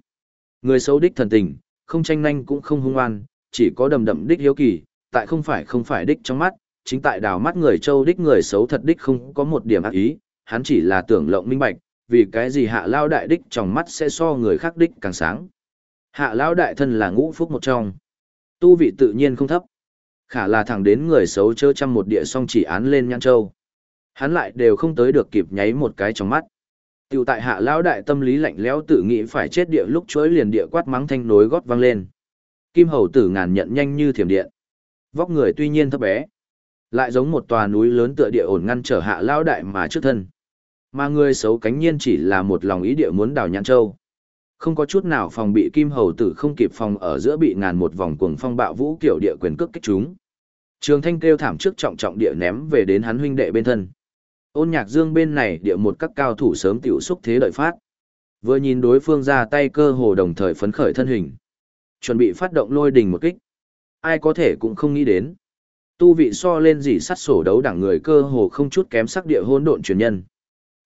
Người xấu đích thần tình, không tranh nhanh cũng không hung oan, chỉ có đầm đậm đích hiếu kỳ, tại không phải không phải đích trong mắt, chính tại đào mắt người châu đích người xấu thật đích không có một điểm ác ý, hắn chỉ là tưởng lộng minh bạch, vì cái gì hạ lao đại đích trong mắt sẽ so người khác đích càng sáng. Hạ lao đại thân là ngũ phúc một trong. Tu vị tự nhiên không thấp. Khả là thẳng đến người xấu chơ trăm một địa song chỉ án lên nhăn châu. Hắn lại đều không tới được kịp nháy một cái trong mắt. Tiểu tại hạ lão đại tâm lý lạnh lẽo tự nghĩ phải chết địa lúc chuối liền địa quát mắng thanh nối gót vang lên. Kim hầu tử ngàn nhận nhanh như thiểm điện. Vóc người tuy nhiên thấp bé, lại giống một tòa núi lớn tựa địa ổn ngăn trở hạ lão đại mà trước thân. Mà người xấu cánh nhiên chỉ là một lòng ý địa muốn đào nhãn châu. Không có chút nào phòng bị kim hầu tử không kịp phòng ở giữa bị ngàn một vòng cuồng phong bạo vũ kiểu địa quyền cước kích chúng. Trường thanh kêu thảm trước trọng trọng địa ném về đến hắn huynh đệ bên thân. Ôn nhạc dương bên này địa một các cao thủ sớm tiểu xúc thế đợi phát. Vừa nhìn đối phương ra tay cơ hồ đồng thời phấn khởi thân hình. Chuẩn bị phát động lôi đình một kích. Ai có thể cũng không nghĩ đến. Tu vị so lên gì sắt sổ đấu đẳng người cơ hồ không chút kém sắc địa hôn độn truyền nhân.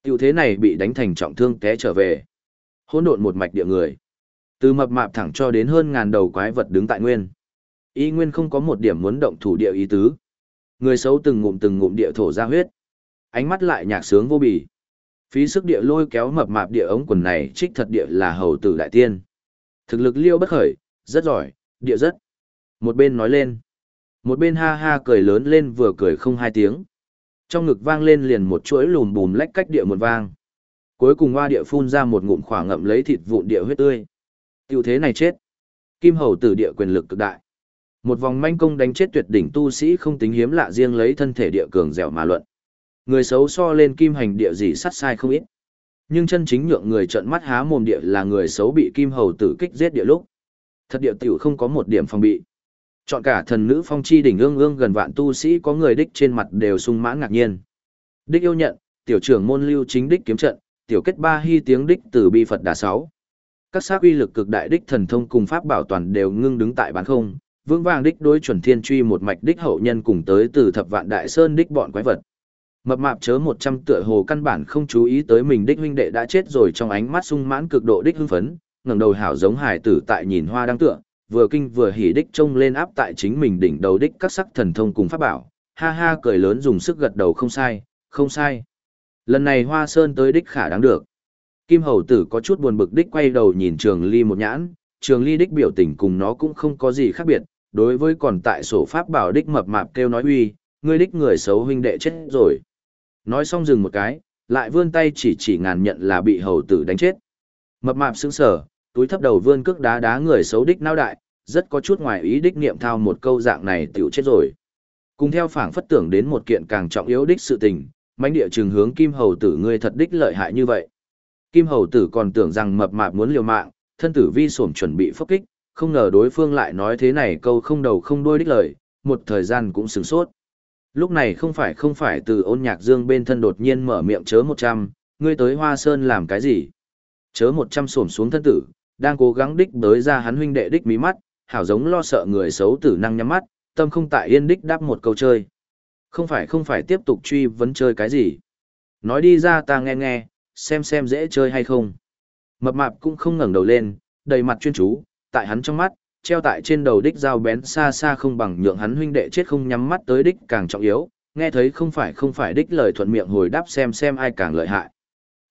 Tiểu thế này bị đánh thành trọng thương té trở về. Hôn độn một mạch địa người. Từ mập mạp thẳng cho đến hơn ngàn đầu quái vật đứng tại nguyên. Y nguyên không có một điểm muốn động thủ địa ý tứ. Người xấu từng ngụm từng ngụm địa thổ ra huyết. Ánh mắt lại nhạc sướng vô bì. Phí sức địa lôi kéo mập mạp địa ống quần này trích thật địa là hầu tử đại tiên. Thực lực liêu bất khởi, rất giỏi, địa rất. Một bên nói lên. Một bên ha ha cười lớn lên vừa cười không hai tiếng. Trong ngực vang lên liền một chuỗi lùm bùm lách cách địa một vang. Cuối cùng hoa địa phun ra một ngụm khỏa ngậm lấy thịt vụn địa huyết tươi. Tiêu thế này chết. Kim hầu tử địa quyền lực cực đại. Một vòng manh công đánh chết tuyệt đỉnh tu sĩ không tính hiếm lạ riêng lấy thân thể địa cường dẻo mà luận. Người xấu so lên kim hành địa gì sát sai không ít. Nhưng chân chính nhượng người trợn mắt há mồm địa là người xấu bị kim hầu tử kích giết địa lúc. Thật địa tiểu không có một điểm phòng bị. Chọn cả thần nữ phong chi đỉnh ương ương gần vạn tu sĩ có người đích trên mặt đều sung mãn ngạc nhiên. Đích yêu nhận, tiểu trưởng môn lưu chính đích kiếm trận, tiểu kết ba hy tiếng đích từ bi Phật đà sáu. Các xác uy lực cực đại đích thần thông cùng pháp bảo toàn đều ngưng đứng tại bán không, vững vàng đích đối chuẩn thiên truy một mạch đích hậu nhân cùng tới từ thập vạn đại sơn đích bọn quái vật. Mập mạp chớ một trăm tựa hồ căn bản không chú ý tới mình đích huynh đệ đã chết rồi trong ánh mắt sung mãn cực độ đích hưng phấn, ngẩng đầu hảo giống hải tử tại nhìn hoa đang tựa, vừa kinh vừa hỉ đích trông lên áp tại chính mình đỉnh đầu đích các sắc thần thông cùng pháp bảo, ha ha cười lớn dùng sức gật đầu không sai, không sai. Lần này Hoa Sơn tới đích khả đáng được. Kim hầu tử có chút buồn bực đích quay đầu nhìn trường ly một nhãn, trường ly đích biểu tình cùng nó cũng không có gì khác biệt, đối với còn tại sổ pháp bảo đích mập mạp kêu nói uy, ngươi đích người xấu huynh đệ chết rồi. Nói xong dừng một cái, lại vươn tay chỉ chỉ ngàn nhận là bị hầu tử đánh chết. Mập mạp sững sờ, túi thấp đầu vươn cước đá đá người xấu đích nao đại, rất có chút ngoài ý đích niệm thao một câu dạng này tiểu chết rồi. Cùng theo phảng phất tưởng đến một kiện càng trọng yếu đích sự tình, mãnh địa trường hướng kim hầu tử ngươi thật đích lợi hại như vậy. Kim hầu tử còn tưởng rằng mập mạp muốn liều mạng, thân tử vi sổm chuẩn bị phốc kích, không ngờ đối phương lại nói thế này câu không đầu không đuôi đích lời, một thời gian cũng sửng sốt. Lúc này không phải không phải từ ôn nhạc dương bên thân đột nhiên mở miệng chớ một trăm, ngươi tới hoa sơn làm cái gì? Chớ một trăm xổm xuống thân tử, đang cố gắng đích đới ra hắn huynh đệ đích mí mắt, hảo giống lo sợ người xấu tử năng nhắm mắt, tâm không tại yên đích đáp một câu chơi. Không phải không phải tiếp tục truy vấn chơi cái gì. Nói đi ra ta nghe nghe, xem xem dễ chơi hay không. Mập mạp cũng không ngẩng đầu lên, đầy mặt chuyên chú, tại hắn trong mắt, treo tại trên đầu đích dao bén xa xa không bằng nhượng hắn huynh đệ chết không nhắm mắt tới đích càng trọng yếu, nghe thấy không phải không phải đích lời thuận miệng hồi đáp xem xem ai càng lợi hại.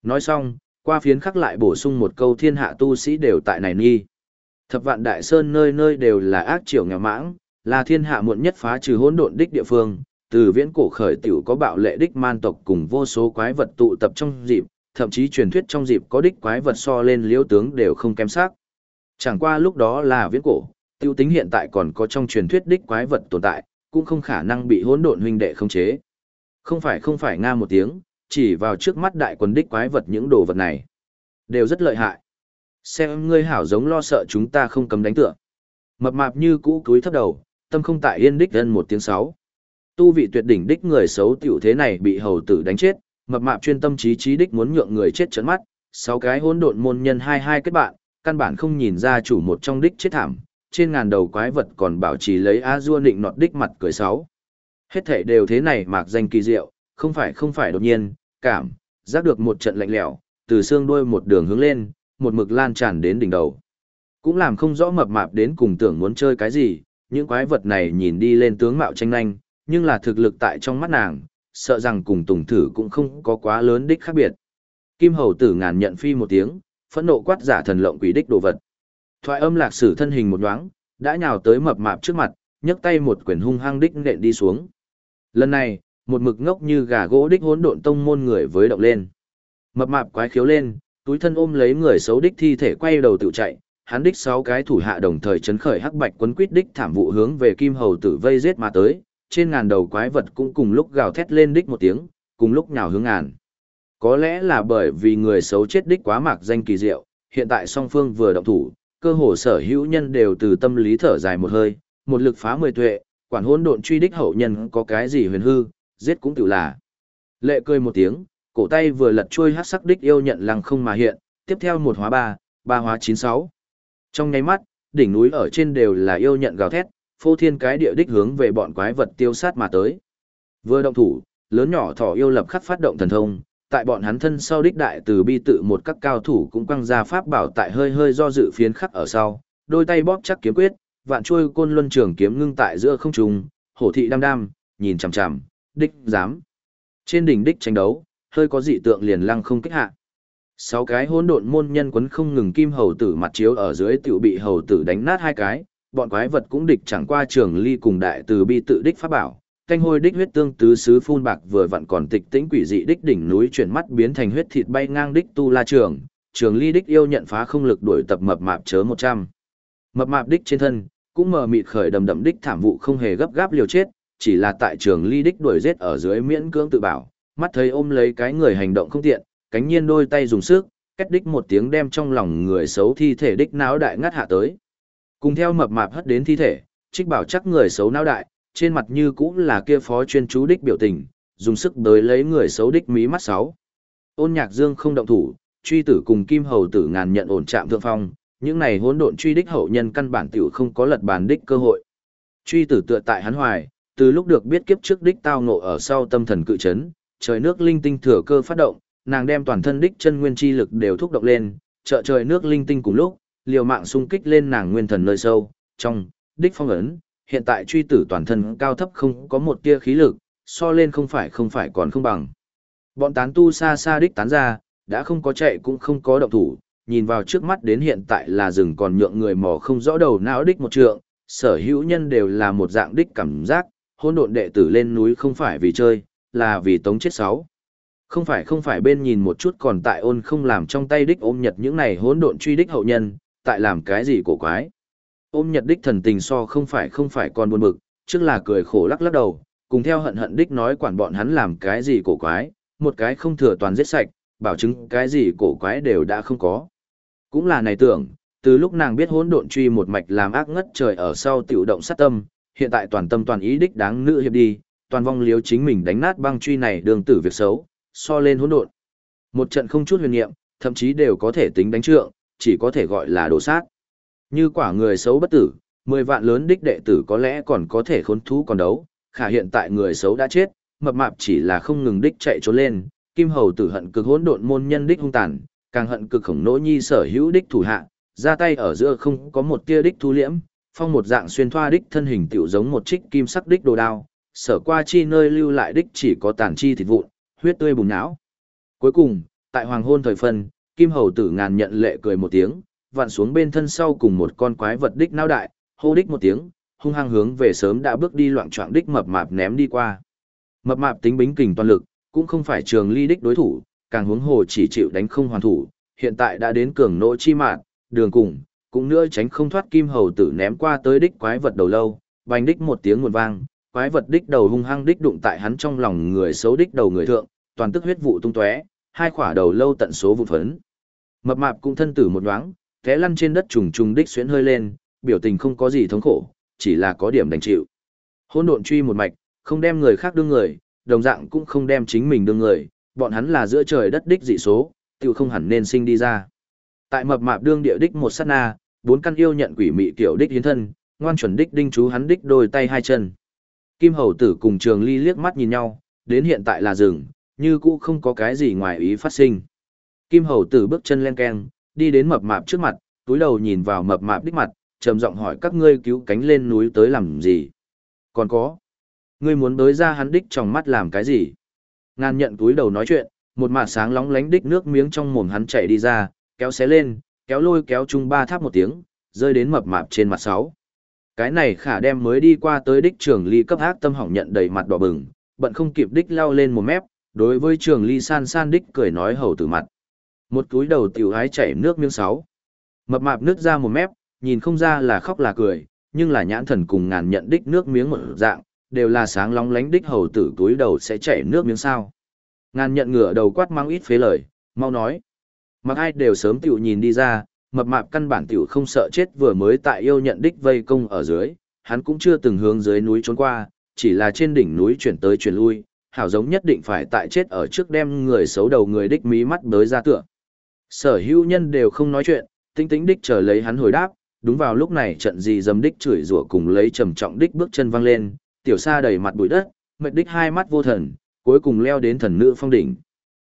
Nói xong, qua phiến khắc lại bổ sung một câu thiên hạ tu sĩ đều tại này nghi. Thập vạn đại sơn nơi nơi đều là ác triều nghèo mãng, là thiên hạ muộn nhất phá trừ hỗn độn đích địa phương, từ viễn cổ khởi tiểu có bạo lệ đích man tộc cùng vô số quái vật tụ tập trong dịp, thậm chí truyền thuyết trong dịp có đích quái vật so lên liễu tướng đều không kém sắc. Chẳng qua lúc đó là viễn cổ, tiêu tính hiện tại còn có trong truyền thuyết đích quái vật tồn tại, cũng không khả năng bị hỗn độn huynh đệ khống chế. Không phải không phải nga một tiếng, chỉ vào trước mắt đại quần đích quái vật những đồ vật này. Đều rất lợi hại. Xem ngươi hảo giống lo sợ chúng ta không cấm đánh tựa. Mập mạp như cũ cúi thấp đầu, tâm không tại yên đích gần một tiếng sáu. Tu vị tuyệt đỉnh đích người xấu tiểu thế này bị hầu tử đánh chết, mập mạp chuyên tâm trí trí đích muốn nhượng người chết trấn mắt, sáu cái hỗn độn môn nhân hai hai kết bạn, căn bản không nhìn ra chủ một trong đích chết thảm, trên ngàn đầu quái vật còn bảo trì lấy a dua nịnh nọt đích mặt cười sáu. Hết thể đều thế này mạc danh kỳ diệu, không phải không phải đột nhiên, cảm, giác được một trận lạnh lẽo, từ xương đuôi một đường hướng lên, một mực lan tràn đến đỉnh đầu. Cũng làm không rõ mập mạp đến cùng tưởng muốn chơi cái gì, những quái vật này nhìn đi lên tướng mạo tranh nhanh, nhưng là thực lực tại trong mắt nàng, sợ rằng cùng tùng thử cũng không có quá lớn đích khác biệt. Kim hầu tử ngàn nhận phi một tiếng, phẫn nộ quát giả thần lộng quỷ đích đồ vật. Thoại âm lạc sử thân hình một nhoáng, đã nhào tới mập mạp trước mặt, nhấc tay một quyển hung hăng đích nện đi xuống. Lần này, một mực ngốc như gà gỗ đích hỗn độn tông môn người với động lên. Mập mạp quái khiếu lên, túi thân ôm lấy người xấu đích thi thể quay đầu tự chạy, hắn đích sáu cái thủ hạ đồng thời chấn khởi hắc bạch quấn quýt đích thảm vụ hướng về kim hầu tử vây giết mà tới, trên ngàn đầu quái vật cũng cùng lúc gào thét lên đích một tiếng, cùng lúc nhào hướng ngàn. Có lẽ là bởi vì người xấu chết đích quá mạc danh kỳ diệu, hiện tại song phương vừa động thủ, cơ hồ sở hữu nhân đều từ tâm lý thở dài một hơi, một lực phá mười tuệ, quản hỗn độn truy đích hậu nhân có cái gì huyền hư, giết cũng tự là. Lệ cười một tiếng, cổ tay vừa lật trôi hát sắc đích yêu nhận lăng không mà hiện, tiếp theo một hóa ba, ba hóa chín sáu. Trong nháy mắt, đỉnh núi ở trên đều là yêu nhận gào thét, phô thiên cái địa đích hướng về bọn quái vật tiêu sát mà tới. Vừa động thủ, lớn nhỏ thỏ yêu lập khắc phát động thần thông, tại bọn hắn thân sau đích đại từ bi tự một các cao thủ cũng quăng ra pháp bảo tại hơi hơi do dự phiến khắc ở sau, đôi tay bóp chắc kiếm quyết, vạn chuôi côn luân trường kiếm ngưng tại giữa không trung, hổ thị đăm đăm, nhìn chằm chằm, đích dám. Trên đỉnh đích tranh đấu, hơi có dị tượng liền lăng không kích hạ. Sáu cái hỗn độn môn nhân quấn không ngừng kim hầu tử mặt chiếu ở dưới tiểu bị hầu tử đánh nát hai cái, bọn quái vật cũng địch chẳng qua trường ly cùng đại từ bi tự đích pháp bảo, canh hôi đích huyết tương tứ sứ phun bạc vừa vặn còn tịch tĩnh quỷ dị đích đỉnh núi chuyển mắt biến thành huyết thịt bay ngang đích tu la trường, trường ly đích yêu nhận phá không lực đuổi tập mập mạp chớ một trăm Mập mạp đích trên thân, cũng mờ mịt khởi đầm đậm đích thảm vụ không hề gấp gáp liều chết, chỉ là tại trường ly đích đuổi giết ở dưới miễn cưỡng tự bảo, mắt thấy ôm lấy cái người hành động không tiện, cánh nhiên đôi tay dùng sức, kết đích một tiếng đem trong lòng người xấu thi thể đích náo đại ngắt hạ tới. Cùng theo mập mạp hất đến thi thể, trích bảo chắc người xấu náo đại, trên mặt như cũng là kia phó chuyên chú đích biểu tình, dùng sức đới lấy người xấu đích mí mắt sáu. Ôn nhạc dương không động thủ, truy tử cùng kim hầu tử ngàn nhận ổn chạm thượng phong, những này hỗn độn truy đích hậu nhân căn bản tiểu không có lật bàn đích cơ hội. Truy tử tựa tại hắn hoài, từ lúc được biết kiếp trước đích tao ngộ ở sau tâm thần cự chấn, trời nước linh tinh thừa cơ phát động, nàng đem toàn thân đích chân nguyên chi lực đều thúc động lên, trợ trời nước linh tinh cùng lúc, liều mạng xung kích lên nàng nguyên thần nơi sâu, trong, đích phong ấn, hiện tại truy tử toàn thân cao thấp không có một tia khí lực, so lên không phải không phải còn không bằng. Bọn tán tu xa xa đích tán ra, đã không có chạy cũng không có động thủ, nhìn vào trước mắt đến hiện tại là rừng còn nhượng người mò không rõ đầu não đích một trượng, sở hữu nhân đều là một dạng đích cảm giác, hôn độn đệ tử lên núi không phải vì chơi, là vì tống chết sáu. Không phải không phải bên nhìn một chút còn tại ôn không làm trong tay đích ôm nhật những này hỗn độn truy đích hậu nhân, tại làm cái gì cổ quái. Ôm nhật đích thần tình so không phải không phải còn buồn bực, trước là cười khổ lắc lắc đầu, cùng theo hận hận đích nói quản bọn hắn làm cái gì cổ quái, một cái không thừa toàn giết sạch, bảo chứng cái gì cổ quái đều đã không có. Cũng là này tưởng, từ lúc nàng biết hỗn độn truy một mạch làm ác ngất trời ở sau tiểu động sát tâm, hiện tại toàn tâm toàn ý đích đáng nữ hiệp đi, toàn vong liếu chính mình đánh nát băng truy này đường tử việc xấu, so lên hỗn độn. Một trận không chút huyền niệm, thậm chí đều có thể tính đánh trượng, chỉ có thể gọi là đổ sát. Như quả người xấu bất tử, 10 vạn lớn đích đệ tử có lẽ còn có thể khốn thú còn đấu, khả hiện tại người xấu đã chết, mập mạp chỉ là không ngừng đích chạy trốn lên, kim hầu tử hận cực hỗn độn môn nhân đích hung tàn, càng hận cực khổng nỗ nhi sở hữu đích thủ hạ, ra tay ở giữa không có một tia đích thu liễm, phong một dạng xuyên thoa đích thân hình tiểu giống một trích kim sắc đích đồ đao, sở qua chi nơi lưu lại đích chỉ có tàn chi thịt vụn, huyết tươi bùng não. Cuối cùng, tại hoàng hôn thời phân, kim hầu tử ngàn nhận lệ cười một tiếng, vặn xuống bên thân sau cùng một con quái vật đích nao đại, hô đích một tiếng, hung hăng hướng về sớm đã bước đi loạn trọng đích mập mạp ném đi qua. Mập mạp tính bính kình toàn lực, cũng không phải trường ly đích đối thủ, càng huống hồ chỉ chịu đánh không hoàn thủ, hiện tại đã đến cường nỗ chi mạn, đường cùng, cũng nữa tránh không thoát kim hầu tử ném qua tới đích quái vật đầu lâu, bành đích một tiếng nguồn vang, quái vật đích đầu hung hăng đích đụng tại hắn trong lòng người xấu đích đầu người thượng, toàn tức huyết vụ tung tóe, hai khỏa đầu lâu tận số vụ phấn. Mập mạp cũng thân tử một nhoáng, té lăn trên đất trùng trùng đích xuyến hơi lên, biểu tình không có gì thống khổ, chỉ là có điểm đành chịu. Hôn độn truy một mạch, không đem người khác đương người, đồng dạng cũng không đem chính mình đương người, bọn hắn là giữa trời đất đích dị số, tiểu không hẳn nên sinh đi ra. Tại mập mạp đương địa đích một sát na, bốn căn yêu nhận quỷ mị tiểu đích hiến thân, ngoan chuẩn đích đinh chú hắn đích đôi tay hai chân. Kim hầu tử cùng trường ly liếc mắt nhìn nhau, đến hiện tại là rừng, như cũ không có cái gì ngoài ý phát sinh. Kim hầu tử bước chân len keng, đi đến mập mạp trước mặt, túi đầu nhìn vào mập mạp đích mặt, trầm giọng hỏi các ngươi cứu cánh lên núi tới làm gì. Còn có, ngươi muốn đối ra hắn đích trong mắt làm cái gì. Ngàn nhận túi đầu nói chuyện, một mạt sáng lóng lánh đích nước miếng trong mồm hắn chạy đi ra, kéo xé lên, kéo lôi kéo chung ba tháp một tiếng, rơi đến mập mạp trên mặt sáu. Cái này khả đem mới đi qua tới đích trường ly cấp ác tâm hỏng nhận đầy mặt đỏ bừng, bận không kịp đích lao lên một mép, đối với trường ly san san đích cười nói hầu từ mặt. Một túi đầu tiểu ái chảy nước miếng sáu. Mập mạp nước ra một mép, nhìn không ra là khóc là cười, nhưng là nhãn thần cùng ngàn nhận đích nước miếng một dạng, đều là sáng lóng lánh đích hầu tử túi đầu sẽ chảy nước miếng sao. Ngàn nhận ngửa đầu quát mang ít phế lời, mau nói. Mặc ai đều sớm tiểu nhìn đi ra, mập mạp căn bản tiểu không sợ chết vừa mới tại yêu nhận đích vây công ở dưới, hắn cũng chưa từng hướng dưới núi trốn qua, chỉ là trên đỉnh núi chuyển tới chuyển lui, hảo giống nhất định phải tại chết ở trước đem người xấu đầu người đích mí mắt bới ra tựa. Sở hữu nhân đều không nói chuyện, tinh tính đích chờ lấy hắn hồi đáp, đúng vào lúc này trận gì dầm đích chửi rủa cùng lấy trầm trọng đích bước chân văng lên, tiểu sa đầy mặt bụi đất, mệt đích hai mắt vô thần, cuối cùng leo đến thần nữ phong đỉnh.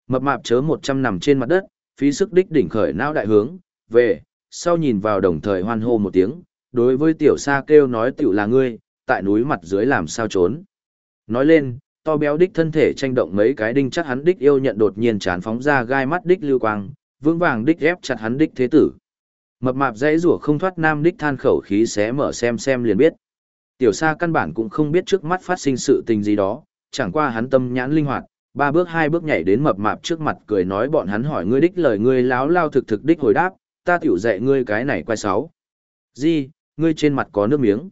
Mập mạp chớ một trăm nằm trên mặt đất, phí sức đích đỉnh khởi não đại hướng, về, sau nhìn vào đồng thời hoan hô một tiếng, đối với tiểu sa kêu nói tiểu là ngươi, tại núi mặt dưới làm sao trốn. Nói lên, to béo đích thân thể tranh động mấy cái đinh chắc hắn đích yêu nhận đột nhiên chán phóng ra gai mắt đích lưu quang, vững vàng đích ép chặt hắn đích thế tử. Mập mạp dãy rủa không thoát nam đích than khẩu khí xé mở xem xem liền biết. Tiểu Sa căn bản cũng không biết trước mắt phát sinh sự tình gì đó, chẳng qua hắn tâm nhãn linh hoạt, ba bước hai bước nhảy đến mập mạp trước mặt cười nói bọn hắn hỏi ngươi đích lời ngươi láo lao thực thực đích hồi đáp, ta tiểu dạy ngươi cái này quay sáu. Di, ngươi trên mặt có nước miếng.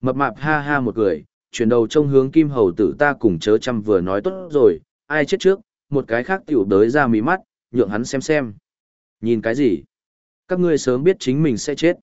Mập mạp ha ha một cười, chuyển đầu trông hướng kim hầu tử ta cùng chớ chăm vừa nói tốt rồi, ai chết trước, một cái khác tiểu đới ra mí mắt, nhượng hắn xem xem. Nhìn cái gì? Các ngươi sớm biết chính mình sẽ chết.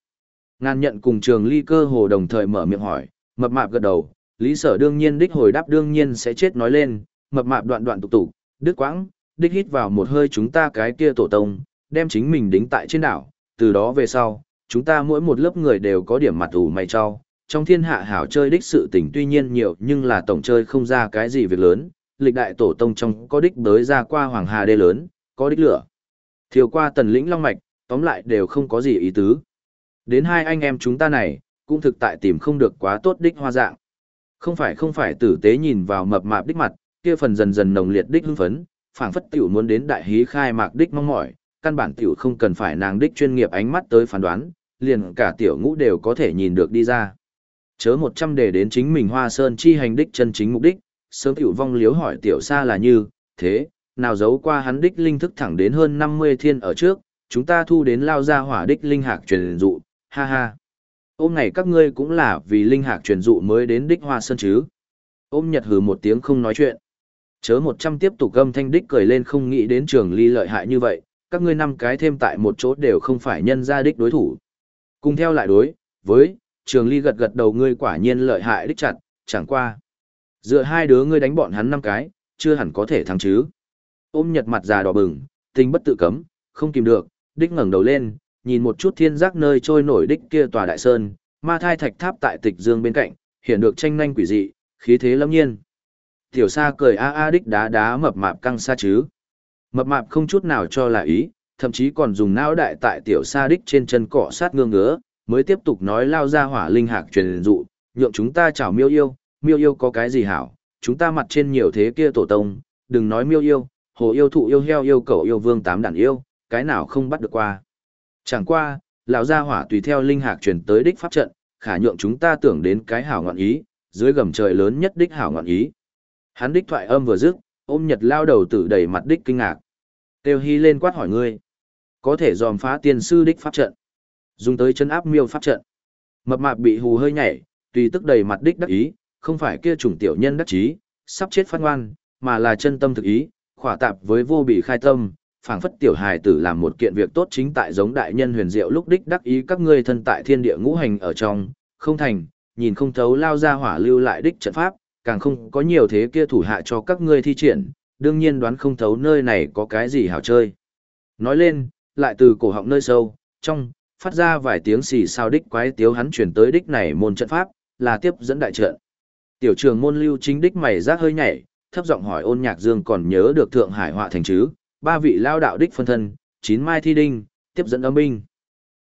Ngàn nhận cùng trường ly cơ hồ đồng thời mở miệng hỏi, mập mạp gật đầu, lý sở đương nhiên đích hồi đáp đương nhiên sẽ chết nói lên, mập mạp đoạn đoạn tục tục, đứt quãng, đích hít vào một hơi chúng ta cái kia tổ tông, đem chính mình đính tại trên đảo, từ đó về sau, chúng ta mỗi một lớp người đều có điểm mặt ủ mày cho, trong thiên hạ hảo chơi đích sự tình tuy nhiên nhiều nhưng là tổng chơi không ra cái gì việc lớn, lịch đại tổ tông trong có đích đới ra qua hoàng hà đê lớn, có đích lửa. Thiều qua tần lĩnh long mạch, tóm lại đều không có gì ý tứ. Đến hai anh em chúng ta này, cũng thực tại tìm không được quá tốt đích hoa dạng. Không phải không phải tử tế nhìn vào mập mạp đích mặt, kia phần dần dần nồng liệt đích hưng phấn, phảng phất tiểu muốn đến đại hí khai mạc đích mong mỏi, căn bản tiểu không cần phải nàng đích chuyên nghiệp ánh mắt tới phán đoán, liền cả tiểu ngũ đều có thể nhìn được đi ra. Chớ một trăm đề đến chính mình hoa sơn chi hành đích chân chính mục đích, sớm tiểu vong liếu hỏi tiểu xa là như, thế, nào giấu qua hắn đích linh thức thẳng đến hơn 50 thiên ở trước, chúng ta thu đến lao ra hỏa đích linh hạc truyền dụ, ha ha. Ôm này các ngươi cũng là vì linh hạc truyền dụ mới đến đích hoa sơn chứ. Ôm nhật hừ một tiếng không nói chuyện. Chớ một trăm tiếp tục gâm thanh đích cười lên không nghĩ đến trường ly lợi hại như vậy, các ngươi năm cái thêm tại một chỗ đều không phải nhân ra đích đối thủ. Cùng theo lại đối, với, trường ly gật gật đầu ngươi quả nhiên lợi hại đích chặt, chẳng qua. Dựa hai đứa ngươi đánh bọn hắn năm cái, chưa hẳn có thể thắng chứ. Ôm nhật mặt già đỏ bừng, tình bất tự cấm, không kìm được, đích ngẩng đầu lên, nhìn một chút thiên giác nơi trôi nổi đích kia tòa đại sơn, ma thai thạch tháp tại tịch dương bên cạnh, hiện được tranh nhanh quỷ dị, khí thế lâm nhiên. Tiểu sa cười a a đích đá đá mập mạp căng xa chứ. Mập mạp không chút nào cho là ý, thậm chí còn dùng não đại tại tiểu sa đích trên chân cỏ sát ngương ngứa, mới tiếp tục nói lao ra hỏa linh hạc truyền dụ, nhượng chúng ta chào miêu yêu, miêu yêu có cái gì hảo, chúng ta mặt trên nhiều thế kia tổ tông, đừng nói miêu yêu, hồ yêu thụ yêu heo yêu cầu yêu vương tám đàn yêu, cái nào không bắt được qua. Chẳng qua, lão gia hỏa tùy theo linh hạc truyền tới đích pháp trận, khả nhượng chúng ta tưởng đến cái hảo ngọn ý, dưới gầm trời lớn nhất đích hảo ngọn ý. Hắn đích thoại âm vừa dứt, ôm nhật lao đầu tử đầy mặt đích kinh ngạc. Tiêu Hy lên quát hỏi ngươi, có thể dòm phá tiên sư đích pháp trận, dùng tới chân áp miêu pháp trận. Mập mạp bị hù hơi nhảy, tùy tức đầy mặt đích đắc ý, không phải kia chủng tiểu nhân đắc chí, sắp chết phát ngoan, mà là chân tâm thực ý, khỏa tạp với vô bị khai tâm, phảng phất tiểu hài tử làm một kiện việc tốt chính tại giống đại nhân huyền diệu lúc đích đắc ý các ngươi thân tại thiên địa ngũ hành ở trong, không thành, nhìn không thấu lao ra hỏa lưu lại đích trận pháp, càng không có nhiều thế kia thủ hạ cho các ngươi thi triển, đương nhiên đoán không thấu nơi này có cái gì hảo chơi. Nói lên, lại từ cổ họng nơi sâu, trong, phát ra vài tiếng xì sao đích quái tiếu hắn chuyển tới đích này môn trận pháp, là tiếp dẫn đại trận. Tiểu trường môn lưu chính đích mày rác hơi nhảy, thấp giọng hỏi ôn nhạc dương còn nhớ được thượng hải họa thành chứ, ba vị lao đạo đích phân thân, chín mai thi đinh, tiếp dẫn âm binh.